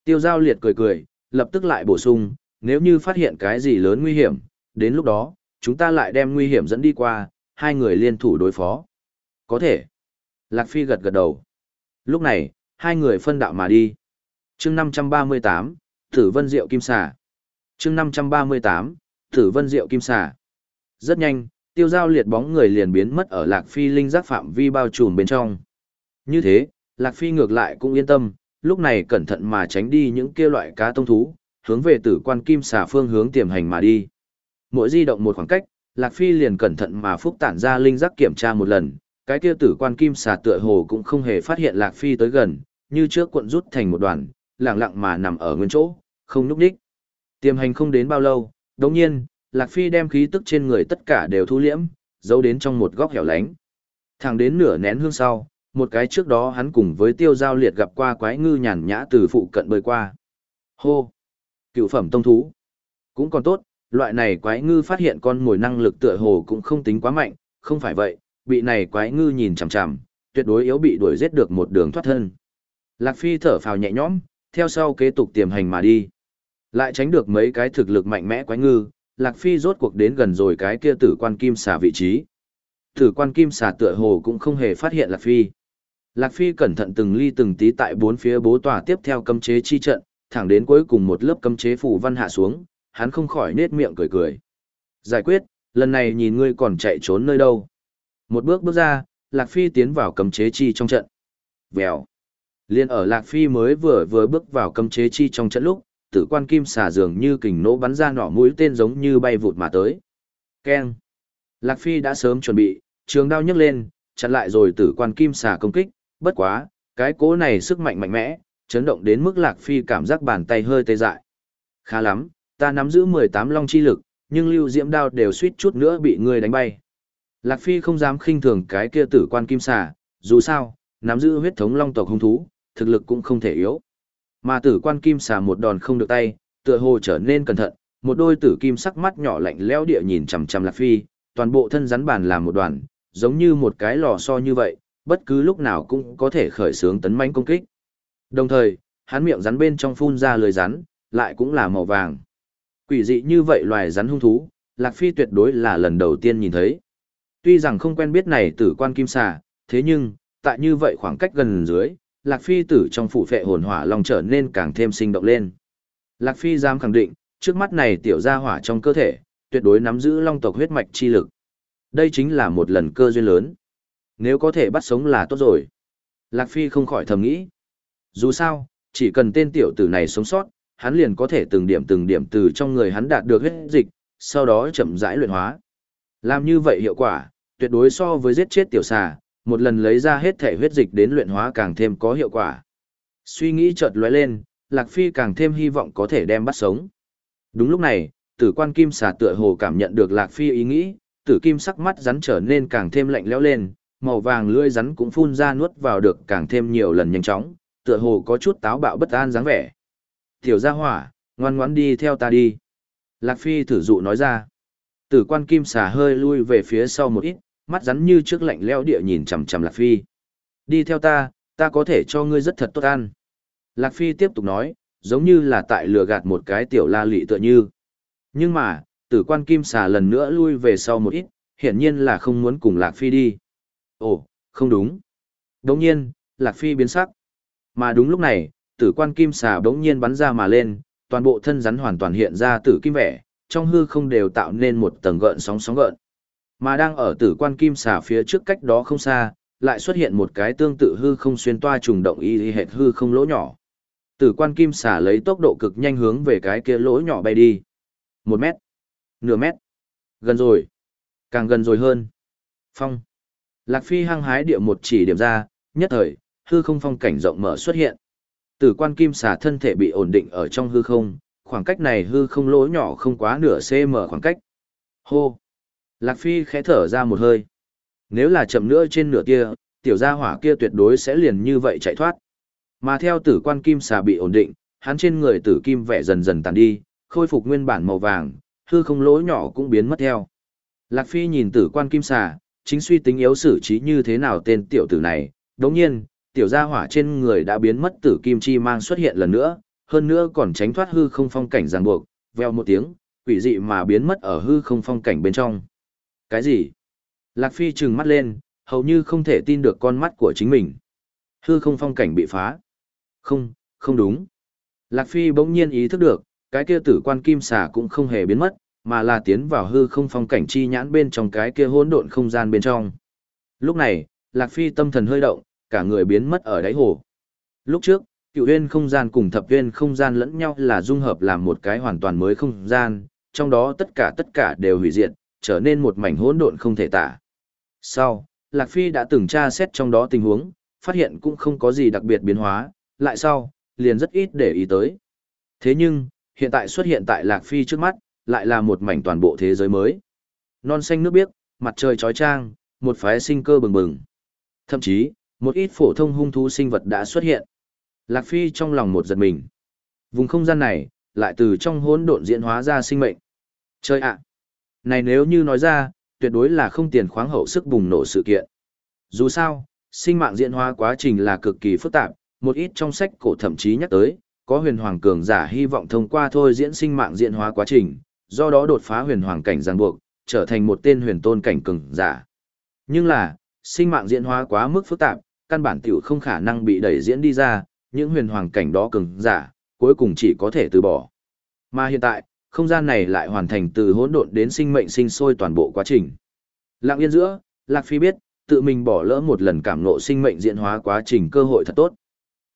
Tiêu giao liệt cười cười, lập tức lại bổ sung, nếu như phát hiện cái gì lớn nguy hiểm, đến lúc đó, chúng ta lại đem nguy hiểm dẫn đi qua, hai người liên thủ đối phó. Có thể. Lạc Phi gật gật đầu. Lúc này, hai người phân đạo mà đi. chương 538, Tử Vân Diệu Kim Xà. chương 538, Tử Vân Diệu Kim Xà. Rất nhanh, tiêu giao liệt bóng người liền biến mất ở Lạc Phi linh giác phạm vi bao trùm bên trong. Như thế, Lạc Phi ngược lại cũng yên tâm, lúc này cẩn thận mà tránh đi những kia loại cá tông thú, hướng về tử quan kim xà phương hướng tiềm hành mà đi. Mỗi di động một khoảng cách, Lạc Phi liền cẩn thận mà phúc tản ra linh giác kiểm tra một lần, cái kia tử quan kim xà tựa hồ cũng không hề phát hiện Lạc Phi tới gần, như trước cuộn rút thành một đoàn, lặng lặng mà nằm ở nguyên chỗ, không núp ních. Tiềm hành không đến bao lâu, đống nhiên, Lạc Phi đem khí tức trên người tất cả đều thu liễm, giấu đến trong một góc hẻo lánh. Thẳng đến nửa nén hương sau, một cái trước đó hắn cùng với tiêu giao liệt gặp qua quái ngư nhàn nhã từ phụ cận bơi qua. Hô! Cựu phẩm tông thú. Cũng còn tốt, loại này quái ngư phát hiện con mồi năng lực tựa hồ cũng không tính quá mạnh, không phải vậy, bị này quái ngư nhìn chằm chằm, tuyệt đối yếu bị đuổi giết được một đường thoát thân. Lạc Phi thở phào nhẹ nhõm, theo sau kế tục tiềm hành mà đi. Lại tránh được mấy cái thực lực mạnh mẽ quái ngư, Lạc Phi rốt cuộc đến gần rồi cái kia tử quan kim xà vị trí. Tử quan kim xà tựa hồ cũng không hề phát hiện Lạc Phi. Lạc Phi cẩn thận từng ly từng tí tại bốn phía bố tòa tiếp theo cấm chế chi trận, thẳng đến cuối cùng một lớp cấm chế phủ văn hạ xuống, hắn không khỏi nết miệng cười cười. Giải quyết, lần này nhìn ngươi còn chạy trốn nơi đâu. Một bước bước ra, Lạc Phi tiến vào cấm chế chi trong trận. Vèo. Liên ở Lạc Phi mới vừa vừa bước vào cấm chế chi trong trận lúc, tử quan kim xà dường như kình nỗ bắn ra nỏ mũi tên giống như bay vụt mà tới. Keng. Lạc Phi đã sớm chuẩn bị, trường đao nhấc lên, chặn lại rồi tử quan kim xà công kích, bất quá, cái cố này sức mạnh mạnh mẽ, chấn động đến mức Lạc Phi cảm giác bàn tay hơi tê dại. Khá lắm, ta nắm giữ 18 long chi lực, nhưng lưu diễm đao đều suýt chút nữa bị ngươi đánh bay. Lạc Phi không dám khinh thường cái kia tử quan kim xà, dù sao, nắm giữ huyết thống long tộc hung thú, thực lực cũng không thể yếu. Mà tử quan kim xà một đòn không được tay, tựa hồ trở nên cẩn thận, một đôi tử kim sắc mắt nhỏ lạnh lẽo địa nhìn chằm chằm Lạc Phi, toàn bộ thân rắn bàn làm một đoàn, giống như một cái lò xo như vậy, bất cứ lúc nào cũng có thể khởi xướng tấn mãnh công kích. Đồng thời, hắn miệng rắn bên trong phun ra lưới rắn, lại cũng là màu vàng. Quỷ dị như vậy loài rắn hung thú, Lạc Phi tuyệt đối là lần đầu tiên nhìn thấy. Tuy rằng không quen biết này tử quan kim xà, thế nhưng, tại như vậy khoảng cách gần dưới, Lạc Phi tử trong phụ phệ hồn hỏa long trở nên càng thêm sinh động lên. Lạc Phi dám khẳng định, trước mắt này tiểu gia hỏa trong cơ thể, tuyệt đối nắm giữ long tộc huyết mạch chi lực. Đây chính là một lần cơ duyên lớn. Nếu có thể bắt sống là tốt rồi. Lạc Phi không khỏi thầm nghĩ. Dù sao, chỉ cần tên tiểu tử này sống sót, hắn liền có thể từng điểm từng điểm từ trong người hắn đạt được huyết dịch, sau đó chậm rãi luyện hóa. Làm như vậy hiệu quả, tuyệt đối so với giết chết tiểu xà, một lần lấy ra hết thể huyết dịch đến luyện hóa càng thêm có hiệu quả. Suy nghĩ chợt lóe lên, Lạc Phi càng thêm hy vọng có thể đem bắt sống. Đúng lúc này, tử quan kim xà tựa hồ cảm nhận được Lạc Phi ý nghĩ, tử kim sắc mắt rắn trở nên càng thêm lạnh lẽo lên, màu vàng lưỡi rắn cũng phun ra nuốt vào được càng thêm nhiều lần nhanh chóng, tựa hồ có chút táo bạo bất an dáng vẻ. Tiểu gia hỏa, ngoan ngoãn đi theo ta đi. Lạc Phi thử dụ nói ra. Tử quan kim xà hơi lui về phía sau một ít, mắt rắn như trước lạnh lẽo địa nhìn chằm chằm Lạc Phi. Đi theo ta, ta có thể cho ngươi rất thật tốt ăn. Lạc Phi tiếp tục nói, giống như là tại lừa gạt một cái tiểu la lị tựa như. Nhưng mà, tử quan kim xà lần nữa lui về sau một ít, hiển nhiên là không muốn cùng Lạc Phi đi. Ồ, không đúng. Đồng nhiên, Lạc Phi biến sắc. Mà đúng lúc này, tử quan kim xà bỗng nhiên bắn ra mà lên, toàn bộ thân rắn hoàn toàn hiện ra tử kim vẻ, trong hư không đều tạo nên một tầng gợn sóng sóng gợn. Mà đang ở tử quan kim xà phía trước cách đó không xa, lại xuất hiện một cái tương tự hư không xuyên toa trùng động y hệt hư không lỗ nhỏ. Tử quan kim xà lấy tốc độ cực nhanh hướng về cái kia lỗ nhỏ bay đi. Một mét, nửa mét, gần rồi, càng gần rồi hơn. Phong. Lạc Phi hăng hái địa một chỉ điểm ra, nhất thời, hư không phong cảnh rộng mở xuất hiện. Tử quan kim xà thân thể bị ổn định ở trong hư không, khoảng cách này hư không lỗ nhỏ không quá nửa cm khoảng cách. Hô! Lạc Phi khẽ thở ra một hơi. Nếu là chậm nữa trên nửa tia, tiểu gia hỏa kia tuyệt đối sẽ liền như vậy chạy thoát. Mà theo tử quan kim xà bị ổn định, hắn trên người tử kim vẻ dần dần tàn đi, khôi phục nguyên bản màu vàng, hư không lỗ nhỏ cũng biến mất theo. Lạc Phi nhìn tử quan kim xà, chính suy tính yếu xử trí như thế nào tên tiểu tử này, đồng nhiên, tiểu gia hỏa trên người đã biến mất tử kim chi mang xuất hiện lần nữa, hơn nữa còn tránh thoát hư không phong cảnh ràng buộc, veo một tiếng, quỷ dị mà biến mất ở hư không phong cảnh bên trong. Cái gì? Lạc Phi trừng mắt lên, hầu như không thể tin được con mắt của chính mình. Hư không phong cảnh bị phá. Không, không đúng. Lạc Phi bỗng nhiên ý thức được, cái kia tử quan kim xà cũng không hề biến mất, mà là tiến vào hư không phong cảnh chi nhãn bên trong cái kia hỗn độn không gian bên trong. Lúc này, Lạc Phi tâm thần hơi động, cả người biến mất ở đáy hồ. Lúc trước, cựu huyên không gian cùng thập huyên không gian lẫn nhau là dung hợp làm một cái hoàn toàn mới không gian, trong đó tất cả tất cả đều hủy diệt, trở nên một mảnh hỗn độn không thể tả. Sau, Lạc Phi đã từng tra xét trong đó tình huống, phát hiện cũng không có gì đặc biệt biến hóa, lại sau, liền rất ít để ý tới. Thế nhưng, hiện tại xuất hiện tại Lạc Phi trước mắt, lại là một mảnh toàn bộ thế giới mới. Non xanh nước biếc, mặt trời chói trang, một phái sinh cơ bừng bừng. Thậm chí, một ít phổ thông hung thú sinh vật đã xuất hiện. Lạc Phi trong lòng một giật mình. Vùng không gian này, lại từ trong hỗn độn diễn hóa ra sinh mệnh. Chơi ạ! Này nếu như nói ra, tuyệt đối là không tiền khoáng hậu sức bùng nổ sự kiện. Dù sao, sinh mạng diễn hóa quá trình là cực kỳ phức tạp, một ít trong sách cổ thậm chí nhắc tới, có huyền hoàng cường giả hy vọng thông qua thôi diễn sinh mạng diễn hóa quá trình, do đó đột phá huyền hoàng cảnh giang buộc, trở thành một tên huyền tôn cảnh cường giả. Nhưng là, sinh mạng diễn hóa quá mức phức tạp, căn bản tiểu không khả năng bị đẩy diễn đi ra, những huyền hoàng cảnh đó cường giả, cuối cùng chỉ có thể từ bỏ. Mà hiện tại, không gian này lại hoàn thành từ hỗn độn đến sinh mệnh sinh sôi toàn bộ quá trình. Lặng yên giữa, Lạc Phi biết, tự mình bỏ lỡ một lần cảm ngộ sinh mệnh diễn hóa quá trình cơ hội thật tốt.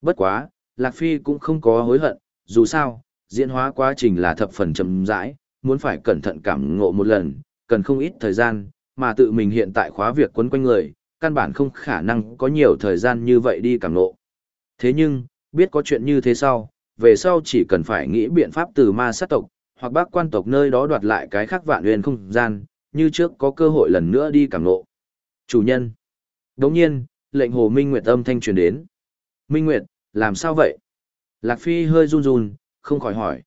Bất quá, Lạc Phi cũng không có hối hận, dù sao, diễn hóa quá trình là thập phần chậm rãi, muốn phải cẩn thận cảm ngộ một lần, cần không ít thời gian, mà tự mình hiện tại khóa việc quấn quanh người, căn bản không khả năng có nhiều thời gian như vậy đi cảm ngộ. Thế nhưng, biết có chuyện như thế sau, về sau chỉ cần phải nghĩ biện pháp từ ma sát tộc, hoặc bác quan tộc nơi đó đoạt lại cái khác vạn huyền không gian, như trước có cơ hội lần nữa đi cảm ngộ. Chủ nhân. Đồng nhiên, lệnh hồ Minh Nguyệt âm thanh truyền đến. Minh Nguyệt, làm sao vậy? Lạc Phi hơi run run, không khỏi hỏi.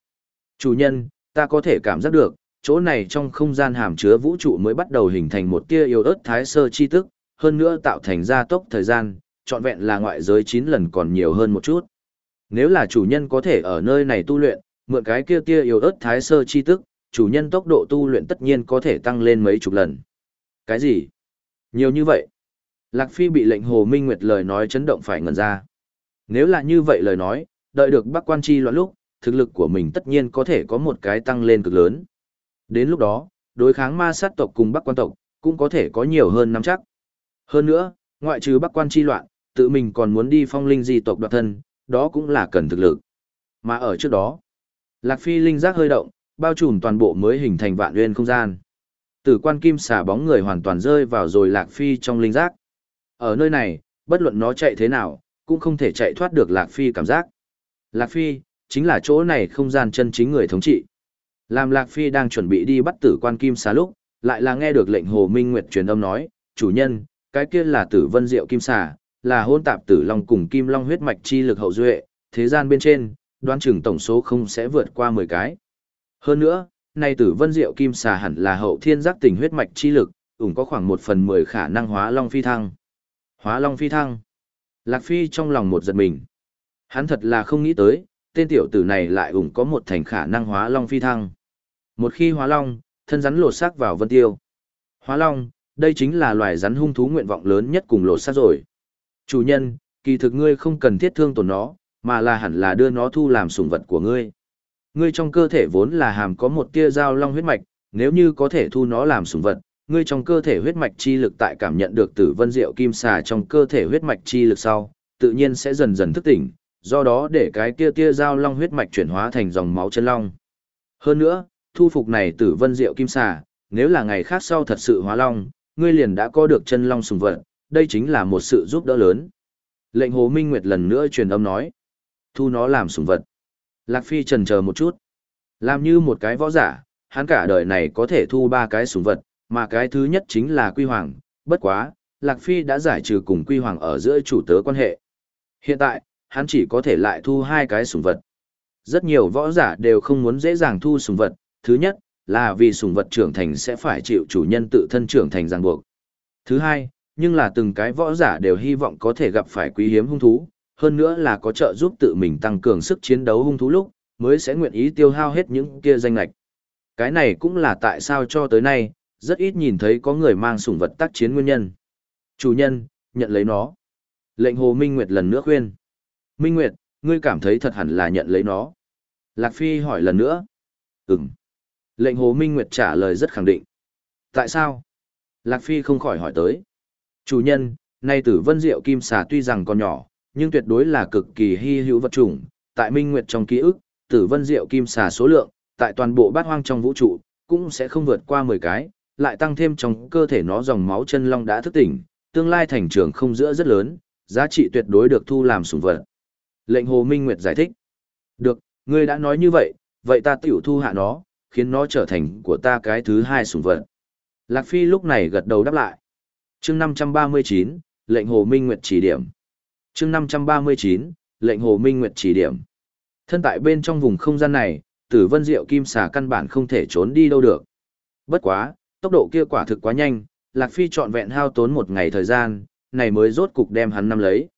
Chủ nhân, ta có thể cảm giác được, chỗ này trong không gian hàm chứa vũ trụ mới bắt đầu hình thành một tia yếu ớt thái sơ chi tức, hơn nữa tạo thành gia tốc thời gian, trọn vẹn là ngoại giới 9 lần còn nhiều hơn một chút. Nếu là chủ nhân có thể ở nơi này tu luyện, mượn cái kia tia yếu ớt thái sơ chi tức, chủ nhân tốc độ tu luyện tất nhiên có thể tăng lên mấy chục lần. Cái gì? Nhiều như vậy? Lạc Phi bị lệnh Hồ Minh Nguyệt lời nói chấn động phải ngẩn ra. Nếu là như vậy lời nói, đợi được Bắc Quan Chi loạn lúc, thực lực của mình tất nhiên có thể có một cái tăng lên cực lớn. Đến lúc đó, đối kháng ma sát tộc cùng Bắc Quan tộc, cũng có thể có nhiều hơn nắm chắc. Hơn nữa, ngoại trừ Bắc Quan Chi loạn, tự mình còn muốn đi phong linh di tộc đoạt thân, đó cũng là cần thực lực. Mà ở trước đó, Lạc Phi linh giác hơi động, bao trùm toàn bộ mới hình thành vạn nguyên không gian. Tử quan kim xả bóng người hoàn toàn rơi vào rồi Lạc Phi trong linh giác. Ở nơi này, bất luận nó chạy thế nào, cũng không thể chạy thoát được Lạc Phi cảm giác. Lạc Phi, chính là chỗ này không gian chân chính người thống trị. Làm Lạc Phi đang chuẩn bị đi bắt tử quan kim xà lúc, lại là nghe được lệnh Hồ Minh Nguyệt truyền âm nói, chủ nhân, cái kia là tử vân diệu kim xà, là hôn tạp tử long cùng kim long huyết mạch chi lực hậu duệ, thế gian bên trên, đoán chừng tổng số không sẽ vượt qua 10 cái. Hơn nữa, nay tử vân diệu kim xà hẳn là hậu thiên giác tình huyết mạch chi lực, ủng có khoảng 1 phần 10 khả năng hóa long phi thăng. Hóa long phi thăng. Lạc Phi trong lòng một giật mình. Hắn thật là không nghĩ tới, tên tiểu tử này lại ủng có một thành khả năng hóa long phi thăng. Một khi hóa long, thân rắn lột xác vào vân tiêu. Hóa long, đây chính là loài rắn hung thú nguyện vọng lớn nhất cùng lột xác rồi. Chủ nhân, kỳ thực ngươi không cần thiết thương tổn nó, mà là hẳn là đưa nó thu làm sủng vật của ngươi. Ngươi trong cơ thể vốn là hàm có một tia dao long huyết mạch, nếu như có thể thu nó làm sủng vật, ngươi trong cơ thể huyết mạch chi lực tại cảm nhận được tử vân diệu kim xà trong cơ thể huyết mạch chi lực sau, tự nhiên sẽ dần dần thức tỉnh, do đó để cái tia tia dao long huyết mạch chuyển hóa thành dòng máu chân long. Hơn nữa, thu phục này tử vân diệu kim xà, nếu là ngày khác sau thật sự hóa long, ngươi liền đã có được chân long sùng vật, đây chính là một sự giúp đỡ lớn. Lệnh Hồ Minh Nguyệt lần nữa truyền âm nói, thu nó làm sùng vật. Lạc Phi trần chờ một chút, làm như một cái võ giả, hắn cả đời này có thể thu ba cái sùng vật, mà cái thứ nhất chính là Quy Hoàng, bất quá, Lạc Phi đã giải trừ cùng Quy Hoàng ở giữa chủ tớ quan hệ. Hiện tại, hắn chỉ có thể lại thu hai cái sùng vật. Rất nhiều võ giả đều không muốn dễ dàng thu sùng vật, thứ nhất, là vì sùng vật trưởng thành sẽ phải chịu chủ nhân tự thân trưởng thành ràng buộc. Thứ hai, nhưng là từng cái võ giả đều hy vọng có thể gặp phải quý hiếm hung thú, hơn nữa là có trợ giúp tự mình tăng cường sức chiến đấu hung thú lúc, mới sẽ nguyện ý tiêu hao hết những kia danh lạch. Cái này cũng là tại sao cho tới nay, rất ít nhìn thấy có người mang sủng vật tác chiến nguyên nhân. Chủ nhân, nhận lấy nó. Lệnh Hồ Minh Nguyệt lần nữa khuyên. Minh Nguyệt, ngươi cảm thấy thật hẳn là nhận lấy nó. Lạc Phi hỏi lần nữa. Ừm. Lệnh Hồ Minh Nguyệt trả lời rất khẳng định. Tại sao? Lạc Phi không khỏi hỏi tới. Chủ nhân, nay tử vân diệu kim xà tuy rằng còn nhỏ, nhưng tuyệt đối là cực kỳ hy hữu vật chủng. Tại Minh Nguyệt trong ký ức, tử vân diệu kim xà số lượng, tại toàn bộ bát hoang trong vũ trụ, cũng sẽ không vượt qua 10 cái, lại tăng thêm trong cơ thể nó dòng máu chân long đã thức tỉnh, tương lai thành trưởng không giữa rất lớn, giá trị tuyệt đối được thu làm sủng vật. Lệnh Hồ Minh Nguyệt giải thích. Được, ngươi đã nói như vậy, vậy ta tiểu thu hạ nó, khiến nó trở thành của ta cái thứ hai sủng vật. Lạc Phi lúc này gật đầu đáp lại. chương 539, lệnh Hồ Minh Nguyệt chỉ điểm chương 539, lệnh Hồ Minh Nguyệt chỉ điểm. Thân tại bên trong vùng không gian này, tử vân diệu kim xà căn bản không thể trốn đi đâu được. Bất quá, tốc độ kia quả thực quá nhanh, Lạc Phi trọn vẹn hao tốn một ngày thời gian, này mới rốt cục đem hắn năm lấy.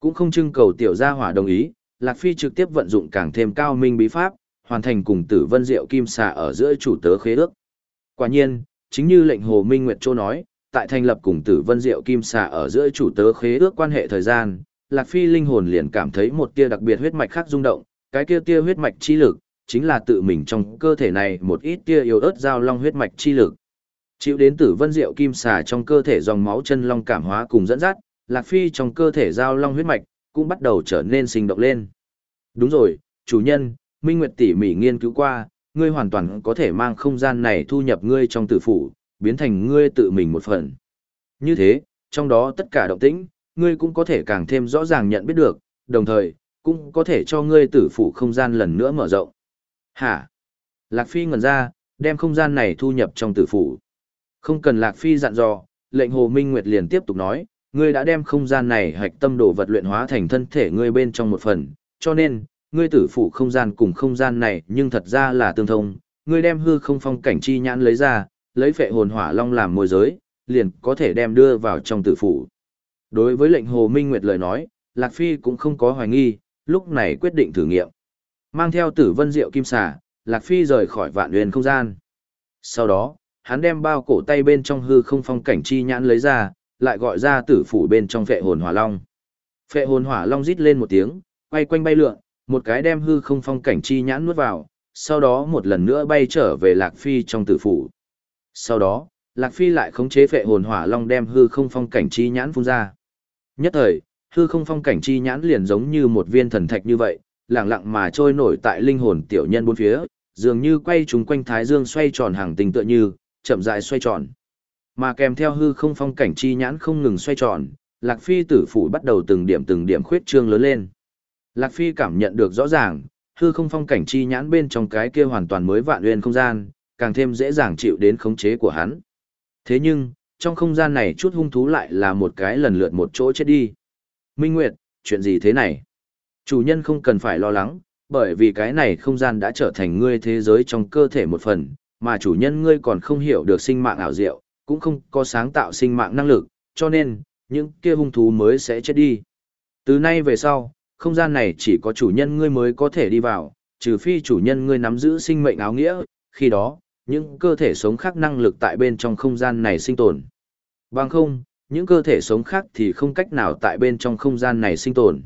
Cũng không trưng cầu tiểu gia hỏa đồng ý, Lạc Phi trực tiếp vận dụng càng thêm cao minh bí pháp, hoàn thành cùng tử vân diệu kim xà ở giữa chủ tớ khế ước. Quả nhiên, chính như lệnh Hồ Minh Nguyệt Châu nói, tại thành lập cùng tử vân diệu kim xà ở giữa chủ tớ khế ước quan hệ thời gian, Lạc Phi linh hồn liền cảm thấy một tia đặc biệt huyết mạch khác rung động, cái kia tia huyết mạch chi lực, chính là tự mình trong cơ thể này một ít tia yếu ớt giao long huyết mạch chi lực. Chịu đến tử vân diệu kim xà trong cơ thể dòng máu chân long cảm hóa cùng dẫn dắt, Lạc Phi trong cơ thể giao long huyết mạch, cũng bắt đầu trở nên sinh động lên. Đúng rồi, chủ nhân, Minh Nguyệt tỉ mỉ nghiên cứu qua, ngươi hoàn toàn có thể mang không gian này thu nhập ngươi trong tử phủ, biến thành ngươi tự mình một phần. Như thế, trong đó tất cả động tĩnh, ngươi cũng có thể càng thêm rõ ràng nhận biết được, đồng thời, cũng có thể cho ngươi tử phủ không gian lần nữa mở rộng. Hả? Lạc Phi ngẩn ra, đem không gian này thu nhập trong tử phủ. Không cần Lạc Phi dặn dò, lệnh Hồ Minh Nguyệt liền tiếp tục nói, ngươi đã đem không gian này hạch tâm đồ vật luyện hóa thành thân thể ngươi bên trong một phần, cho nên, ngươi tử phủ không gian cùng không gian này nhưng thật ra là tương thông, ngươi đem hư không phong cảnh chi nhãn lấy ra, lấy phệ hồn hỏa long làm môi giới, liền có thể đem đưa vào trong tử phủ. Đối với lệnh Hồ Minh Nguyệt lời nói, Lạc Phi cũng không có hoài nghi, lúc này quyết định thử nghiệm. Mang theo tử vân diệu kim xà, Lạc Phi rời khỏi vạn huyền không gian. Sau đó, hắn đem bao cổ tay bên trong hư không phong cảnh chi nhãn lấy ra, lại gọi ra tử phủ bên trong phệ hồn hỏa long. Phệ hồn hỏa long rít lên một tiếng, quay quanh bay lượn, một cái đem hư không phong cảnh chi nhãn nuốt vào, sau đó một lần nữa bay trở về Lạc Phi trong tử phủ. Sau đó, Lạc Phi lại khống chế phệ hồn hỏa long đem hư không phong cảnh chi nhãn phun ra. Nhất thời, hư không phong cảnh chi nhãn liền giống như một viên thần thạch như vậy, lặng lặng mà trôi nổi tại linh hồn tiểu nhân bốn phía, dường như quay chúng quanh thái dương xoay tròn hàng tình tựa như, chậm rãi xoay tròn. Mà kèm theo hư không phong cảnh chi nhãn không ngừng xoay tròn, Lạc Phi tử phủ bắt đầu từng điểm từng điểm khuyết trương lớn lên. Lạc Phi cảm nhận được rõ ràng, hư không phong cảnh chi nhãn bên trong cái kia hoàn toàn mới vạn uyên không gian, càng thêm dễ dàng chịu đến khống chế của hắn. Thế nhưng, trong không gian này chút hung thú lại là một cái lần lượt một chỗ chết đi. Minh Nguyệt, chuyện gì thế này? Chủ nhân không cần phải lo lắng, bởi vì cái này không gian đã trở thành ngươi thế giới trong cơ thể một phần, mà chủ nhân ngươi còn không hiểu được sinh mạng ảo diệu, cũng không có sáng tạo sinh mạng năng lực, cho nên, những kia hung thú mới sẽ chết đi. Từ nay về sau, không gian này chỉ có chủ nhân ngươi mới có thể đi vào, trừ phi chủ nhân ngươi nắm giữ sinh mệnh áo nghĩa, khi đó, những cơ thể sống khác năng lực tại bên trong không gian này sinh tồn. Bằng không, những cơ thể sống khác thì không cách nào tại bên trong không gian này sinh tồn.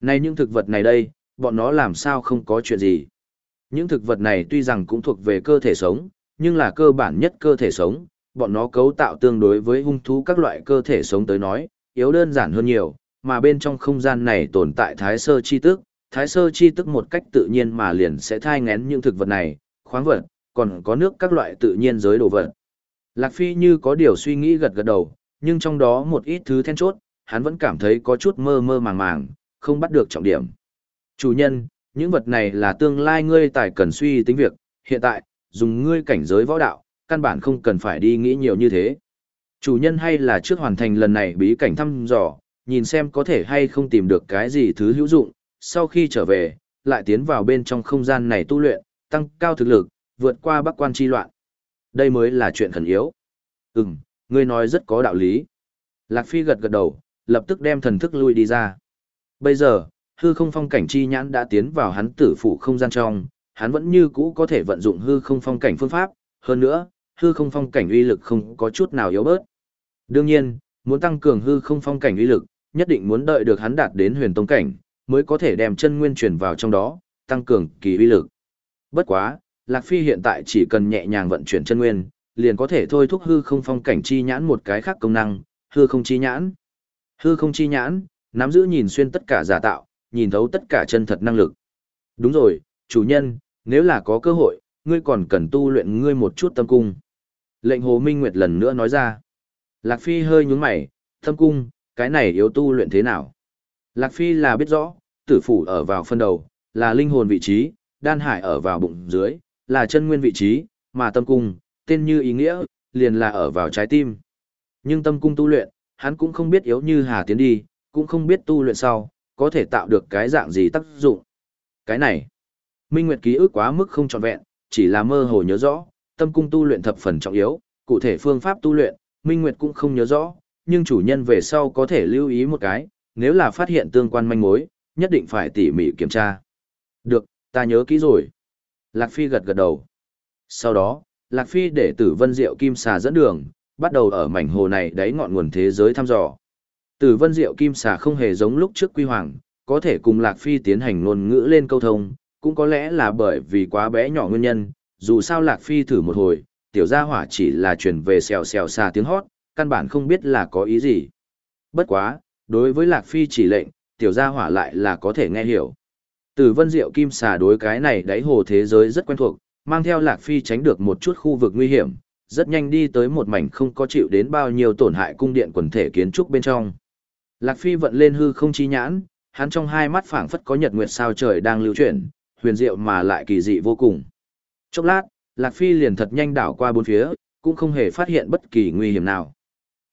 Nay những thực vật này đây, bọn nó làm sao không có chuyện gì. Những thực vật này tuy rằng cũng thuộc về cơ thể sống, nhưng là cơ bản nhất cơ thể sống, bọn nó cấu tạo tương đối với hung thú các loại cơ thể sống tới nói, yếu đơn giản hơn nhiều, mà bên trong không gian này tồn tại thái sơ chi tức, thái sơ chi tức một cách tự nhiên mà liền sẽ thai ngén những thực vật này, khoáng vật, còn có nước các loại tự nhiên giới đồ vật. Lạc Phi như có điều suy nghĩ gật gật đầu, nhưng trong đó một ít thứ then chốt, hắn vẫn cảm thấy có chút mơ mơ màng màng, không bắt được trọng điểm. Chủ nhân, những vật này là tương lai ngươi tài cần suy tính việc, hiện tại, dùng ngươi cảnh giới võ đạo, căn bản không cần phải đi nghĩ nhiều như thế. Chủ nhân hay là trước hoàn thành lần này bí cảnh thăm dò, nhìn xem có thể hay không tìm được cái gì thứ hữu dụng, sau khi trở về, lại tiến vào bên trong không gian này tu luyện, tăng cao thực lực, vượt qua bắc quan chi loạn. Đây mới là chuyện khẩn yếu. Ừm, ngươi nói rất có đạo lý. Lạc Phi gật gật đầu, lập tức đem thần thức lui đi ra. Bây giờ, hư không phong cảnh chi nhãn đã tiến vào hắn tử phủ không gian trong, hắn vẫn như cũ có thể vận dụng hư không phong cảnh phương pháp, hơn nữa, hư không phong cảnh uy lực không có chút nào yếu bớt. Đương nhiên, muốn tăng cường hư không phong cảnh uy lực, nhất định muốn đợi được hắn đạt đến huyền tông cảnh, mới có thể đem chân nguyên truyền vào trong đó, tăng cường kỳ uy lực. Bất quá, Lạc Phi hiện tại chỉ cần nhẹ nhàng vận chuyển chân nguyên, liền có thể thôi thúc hư không phong cảnh chi nhãn một cái khác công năng, hư không chi nhãn. Hư không chi nhãn, nắm giữ nhìn xuyên tất cả giả tạo, nhìn thấu tất cả chân thật năng lực. Đúng rồi, chủ nhân, nếu là có cơ hội, ngươi còn cần tu luyện ngươi một chút tâm cung. Lệnh Hồ Minh Nguyệt lần nữa nói ra. Lạc Phi hơi nhún mày, tâm cung, cái này yếu tu luyện thế nào? Lạc Phi là biết rõ, tử phủ ở vào phân đầu, là linh hồn vị trí, đan hải ở vào bụng dưới, là chân nguyên vị trí, mà tâm cung, tên như ý nghĩa, liền là ở vào trái tim. Nhưng tâm cung tu luyện, hắn cũng không biết yếu như Hà Tiến đi, cũng không biết tu luyện sau, có thể tạo được cái dạng gì tác dụng. Cái này, Minh Nguyệt ký ức quá mức không trọn vẹn, chỉ là mơ hồ nhớ rõ, tâm cung tu luyện thập phần trọng yếu, cụ thể phương pháp tu luyện, Minh Nguyệt cũng không nhớ rõ, nhưng chủ nhân về sau có thể lưu ý một cái, nếu là phát hiện tương quan manh mối, nhất định phải tỉ mỉ kiểm tra. Được, ta nhớ kỹ rồi. Lạc Phi gật gật đầu. Sau đó, Lạc Phi để tử vân diệu kim xà dẫn đường, bắt đầu ở mảnh hồ này đáy ngọn nguồn thế giới thăm dò. Tử vân diệu kim xà không hề giống lúc trước quy hoàng, có thể cùng Lạc Phi tiến hành ngôn ngữ lên câu thông, cũng có lẽ là bởi vì quá bé nhỏ nguyên nhân, dù sao Lạc Phi thử một hồi, tiểu gia hỏa chỉ là truyền về xèo xèo xà tiếng hót, căn bản không biết là có ý gì. Bất quá, đối với Lạc Phi chỉ lệnh, tiểu gia hỏa lại là có thể nghe hiểu. Tử vân diệu kim xà đối cái này đáy hồ thế giới rất quen thuộc, mang theo Lạc Phi tránh được một chút khu vực nguy hiểm, rất nhanh đi tới một mảnh không có chịu đến bao nhiêu tổn hại cung điện quần thể kiến trúc bên trong. Lạc Phi vận lên hư không chi nhãn, hắn trong hai mắt phảng phất có nhật nguyệt sao trời đang lưu chuyển, huyền diệu mà lại kỳ dị vô cùng. Chốc lát, Lạc Phi liền thật nhanh đảo qua bốn phía, cũng không hề phát hiện bất kỳ nguy hiểm nào.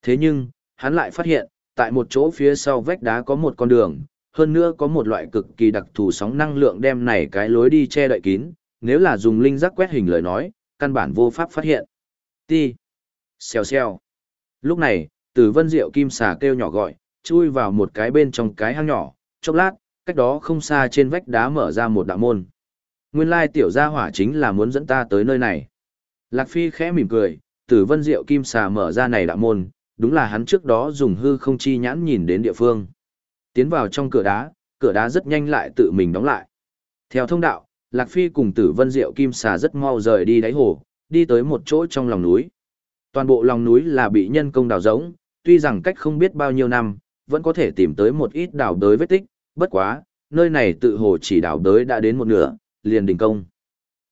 Thế nhưng, hắn lại phát hiện, tại một chỗ phía sau vách đá có một con đường, hơn nữa có một loại cực kỳ đặc thù sóng năng lượng đem này cái lối đi che đậy kín, nếu là dùng linh giác quét hình lời nói, căn bản vô pháp phát hiện. Ti. Xèo xèo. Lúc này, Tử Vân Diệu Kim xà kêu nhỏ gọi, chui vào một cái bên trong cái hang nhỏ, chốc lát, cách đó không xa trên vách đá mở ra một đạo môn. Nguyên lai tiểu gia hỏa chính là muốn dẫn ta tới nơi này. Lạc Phi khẽ mỉm cười, Tử Vân Diệu Kim xà mở ra này đạo môn, đúng là hắn trước đó dùng hư không chi nhãn nhìn đến địa phương. Tiến vào trong cửa đá, cửa đá rất nhanh lại tự mình đóng lại. Theo thông đạo, Lạc Phi cùng Tử Vân Diệu Kim xà rất mau rời đi đáy hồ, đi tới một chỗ trong lòng núi. Toàn bộ lòng núi là bị nhân công đào rỗng, tuy rằng cách không biết bao nhiêu năm, vẫn có thể tìm tới một ít đào đới vết tích, bất quá, nơi này tự hồ chỉ đào đới đã đến một nửa, liền đình công.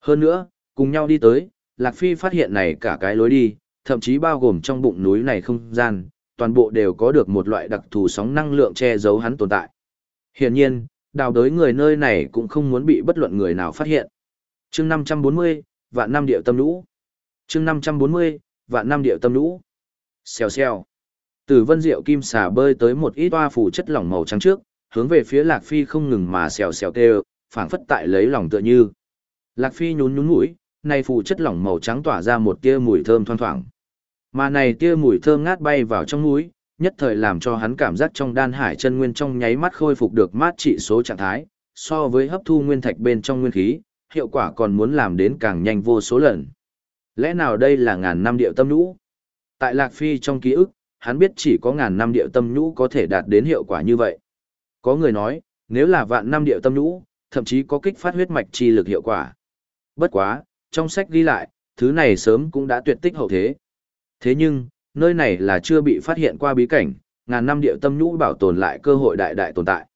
Hơn nữa, cùng nhau đi tới, Lạc Phi phát hiện này cả cái lối đi, thậm chí bao gồm trong bụng núi này không gian, toàn bộ đều có được một loại đặc thù sóng năng lượng che giấu hắn tồn tại. Hiển nhiên, đào đới người nơi này cũng không muốn bị bất luận người nào phát hiện. chương 540, vạn năm điệu tâm lũ. chương 540, vạn năm điệu tâm lũ. Xèo xèo. Từ vân diệu kim xà bơi tới một ít toa phủ chất lỏng màu trắng trước, hướng về phía Lạc Phi không ngừng mà xèo xèo kêu, phảng phất tại lấy lòng tựa như. Lạc Phi nhún nhún mũi, này phủ chất lỏng màu trắng tỏa ra một tia mùi thơm thoang thoảng. Mà này tia mùi thơm ngát bay vào trong mũi, nhất thời làm cho hắn cảm giác trong đan hải chân nguyên trong nháy mắt khôi phục được mát trị số trạng thái, so với hấp thu nguyên thạch bên trong nguyên khí, hiệu quả còn muốn làm đến càng nhanh vô số lần. Lẽ nào đây là ngàn năm điệu tâm nhũ? Tại Lạc Phi trong ký ức, hắn biết chỉ có ngàn năm điệu tâm nhũ có thể đạt đến hiệu quả như vậy. Có người nói, nếu là vạn năm điệu tâm nhũ, thậm chí có kích phát huyết mạch chi lực hiệu quả. Bất quá, trong sách ghi lại, thứ này sớm cũng đã tuyệt tích hậu thế. Thế nhưng, nơi này là chưa bị phát hiện qua bí cảnh, ngàn năm điệu tâm nhũ bảo tồn lại cơ hội đại đại tồn tại.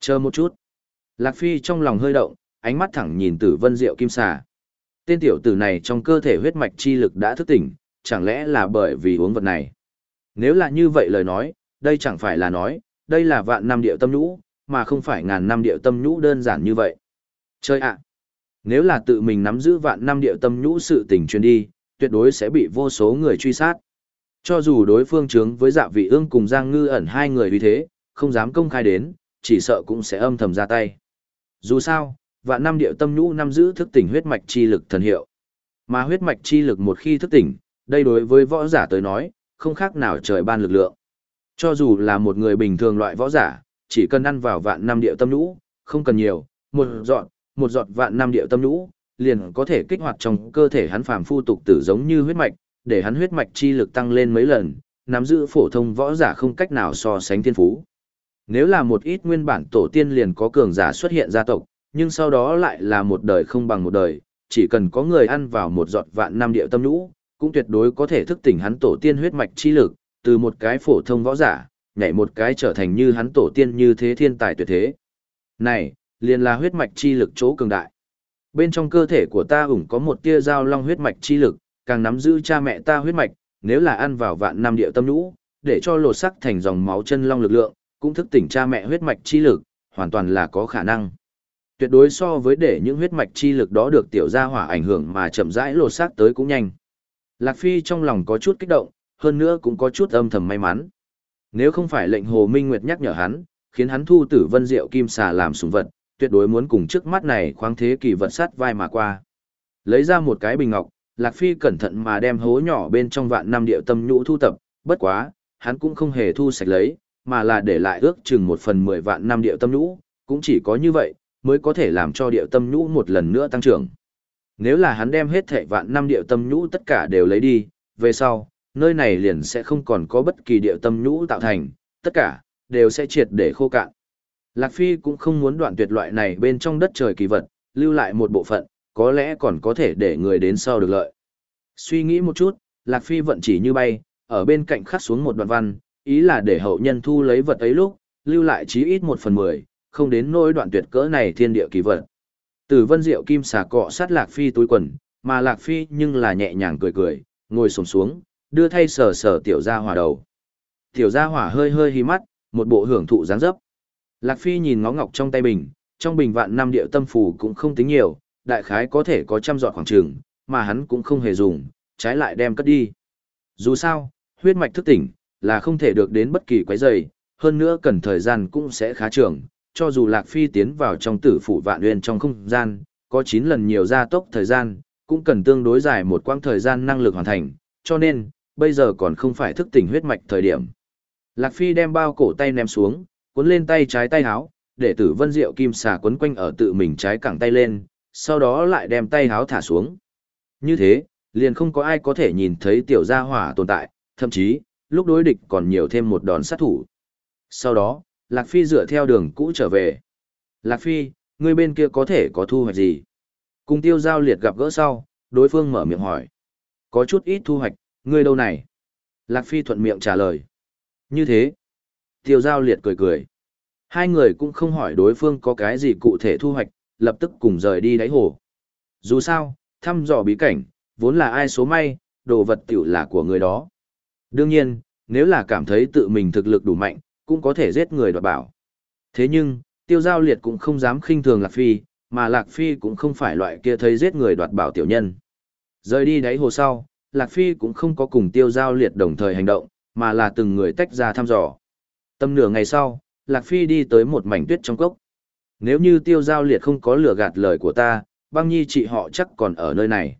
Chờ một chút. Lạc Phi trong lòng hơi động, ánh mắt thẳng nhìn tử vân diệu kim xà. Tên tiểu tử này trong cơ thể huyết mạch chi lực đã thức tỉnh, chẳng lẽ là bởi vì uống vật này? Nếu là như vậy lời nói, đây chẳng phải là nói, đây là vạn năm điệu tâm nhũ, mà không phải ngàn năm điệu tâm nhũ đơn giản như vậy. Chơi ạ! Nếu là tự mình nắm giữ vạn năm điệu tâm nhũ sự tình truyền đi, tuyệt đối sẽ bị vô số người truy sát. Cho dù đối phương chứng với dạ vị ương cùng Giang Ngư ẩn hai người vì thế, không dám công khai đến, chỉ sợ cũng sẽ âm thầm ra tay. Dù sao, vạn năm điệu tâm nhũ năm giữ thức tỉnh huyết mạch chi lực thần hiệu. Mà huyết mạch chi lực một khi thức tỉnh, đây đối với võ giả tới nói, không khác nào trời ban lực lượng. Cho dù là một người bình thường loại võ giả, chỉ cần ăn vào vạn năm điệu tâm nhũ, không cần nhiều, một giọt, một giọt vạn năm điệu tâm nhũ, liền có thể kích hoạt trong cơ thể hắn phàm phu tục tử giống như huyết mạch, để hắn huyết mạch chi lực tăng lên mấy lần, nắm giữ phổ thông võ giả không cách nào so sánh thiên phú. Nếu là một ít nguyên bản tổ tiên liền có cường giả xuất hiện gia tộc, nhưng sau đó lại là một đời không bằng một đời, chỉ cần có người ăn vào một giọt vạn năm điệu tâm nhũ, cũng tuyệt đối có thể thức tỉnh hắn tổ tiên huyết mạch chi lực, từ một cái phổ thông võ giả, nhảy một cái trở thành như hắn tổ tiên như thế thiên tài tuyệt thế. Này, liền là huyết mạch chi lực chỗ cường đại. Bên trong cơ thể của ta ủng có một tia giao long huyết mạch chi lực, càng nắm giữ cha mẹ ta huyết mạch, nếu là ăn vào vạn năm điệu tâm nhũ, để cho lột sắc thành dòng máu chân long lực lượng, cũng thức tỉnh cha mẹ huyết mạch chi lực, hoàn toàn là có khả năng. Tuyệt đối so với để những huyết mạch chi lực đó được tiểu gia hỏa ảnh hưởng mà chậm rãi lột xác tới cũng nhanh. Lạc Phi trong lòng có chút kích động, hơn nữa cũng có chút âm thầm may mắn. Nếu không phải lệnh Hồ Minh Nguyệt nhắc nhở hắn, khiến hắn thu tử vân diệu kim xà làm sùng vật, tuyệt đối muốn cùng trước mắt này khoáng thế kỳ vật sát vai mà qua. Lấy ra một cái bình ngọc, Lạc Phi cẩn thận mà đem hố nhỏ bên trong vạn năm điệu tâm nhũ thu tập, bất quá, hắn cũng không hề thu sạch lấy, mà là để lại ước chừng một phần mười vạn năm điệu tâm nhũ, cũng chỉ có như vậy, mới có thể làm cho điệu tâm nhũ một lần nữa tăng trưởng. Nếu là hắn đem hết thệ vạn năm điệu tâm nhũ tất cả đều lấy đi, về sau, nơi này liền sẽ không còn có bất kỳ địa tâm nhũ tạo thành, tất cả, đều sẽ triệt để khô cạn. Lạc Phi cũng không muốn đoạn tuyệt loại này bên trong đất trời kỳ vật, lưu lại một bộ phận, có lẽ còn có thể để người đến sau được lợi. Suy nghĩ một chút, Lạc Phi vận chỉ như bay, ở bên cạnh khắc xuống một đoạn văn, ý là để hậu nhân thu lấy vật ấy lúc, lưu lại chí ít một phần mười, không đến nỗi đoạn tuyệt cỡ này thiên địa kỳ vật. Tử vân diệu kim xà cọ sát Lạc Phi túi quần, mà Lạc Phi nhưng là nhẹ nhàng cười cười, ngồi sổng xuống, đưa thay sờ sờ tiểu gia hỏa đầu. Tiểu gia hỏa hơi hơi hí mắt, một bộ hưởng thụ dáng dấp. Lạc Phi nhìn ngó ngọc trong tay bình, trong bình vạn năm điệu tâm phù cũng không tính nhiều, đại khái có thể có trăm giọt khoảng trường, mà hắn cũng không hề dùng, trái lại đem cất đi. Dù sao, huyết mạch thức tỉnh, là không thể được đến bất kỳ quấy rầy, hơn nữa cần thời gian cũng sẽ khá trường, cho dù Lạc Phi tiến vào trong tử phủ vạn nguyên trong không gian, có 9 lần nhiều gia tốc thời gian, cũng cần tương đối dài một quãng thời gian năng lực hoàn thành, cho nên, bây giờ còn không phải thức tỉnh huyết mạch thời điểm. Lạc Phi đem bao cổ tay ném xuống, cuốn lên tay trái tay háo, để tử vân diệu kim xà quấn quanh ở tự mình trái cẳng tay lên, sau đó lại đem tay háo thả xuống. Như thế, liền không có ai có thể nhìn thấy tiểu gia hỏa tồn tại, thậm chí, lúc đối địch còn nhiều thêm một đòn sát thủ. Sau đó, Lạc Phi dựa theo đường cũ trở về. Lạc Phi, người bên kia có thể có thu hoạch gì? Cùng tiêu giao liệt gặp gỡ sau, đối phương mở miệng hỏi. Có chút ít thu hoạch, ngươi đâu này? Lạc Phi thuận miệng trả lời. Như thế. Tiêu giao liệt cười cười. Hai người cũng không hỏi đối phương có cái gì cụ thể thu hoạch, lập tức cùng rời đi đáy hồ. Dù sao, thăm dò bí cảnh, vốn là ai số may, đồ vật tiểu là của người đó. Đương nhiên, nếu là cảm thấy tự mình thực lực đủ mạnh, cũng có thể giết người đoạt bảo. Thế nhưng, tiêu giao liệt cũng không dám khinh thường Lạc Phi, mà Lạc Phi cũng không phải loại kia thấy giết người đoạt bảo tiểu nhân. Rời đi đáy hồ sau, Lạc Phi cũng không có cùng tiêu giao liệt đồng thời hành động, mà là từng người tách ra thăm dò. Tâm nửa ngày sau, Lạc Phi đi tới một mảnh tuyết trong cốc. Nếu như tiêu giao liệt không có lửa gạt lời của ta, băng nhi chị họ chắc còn ở nơi này.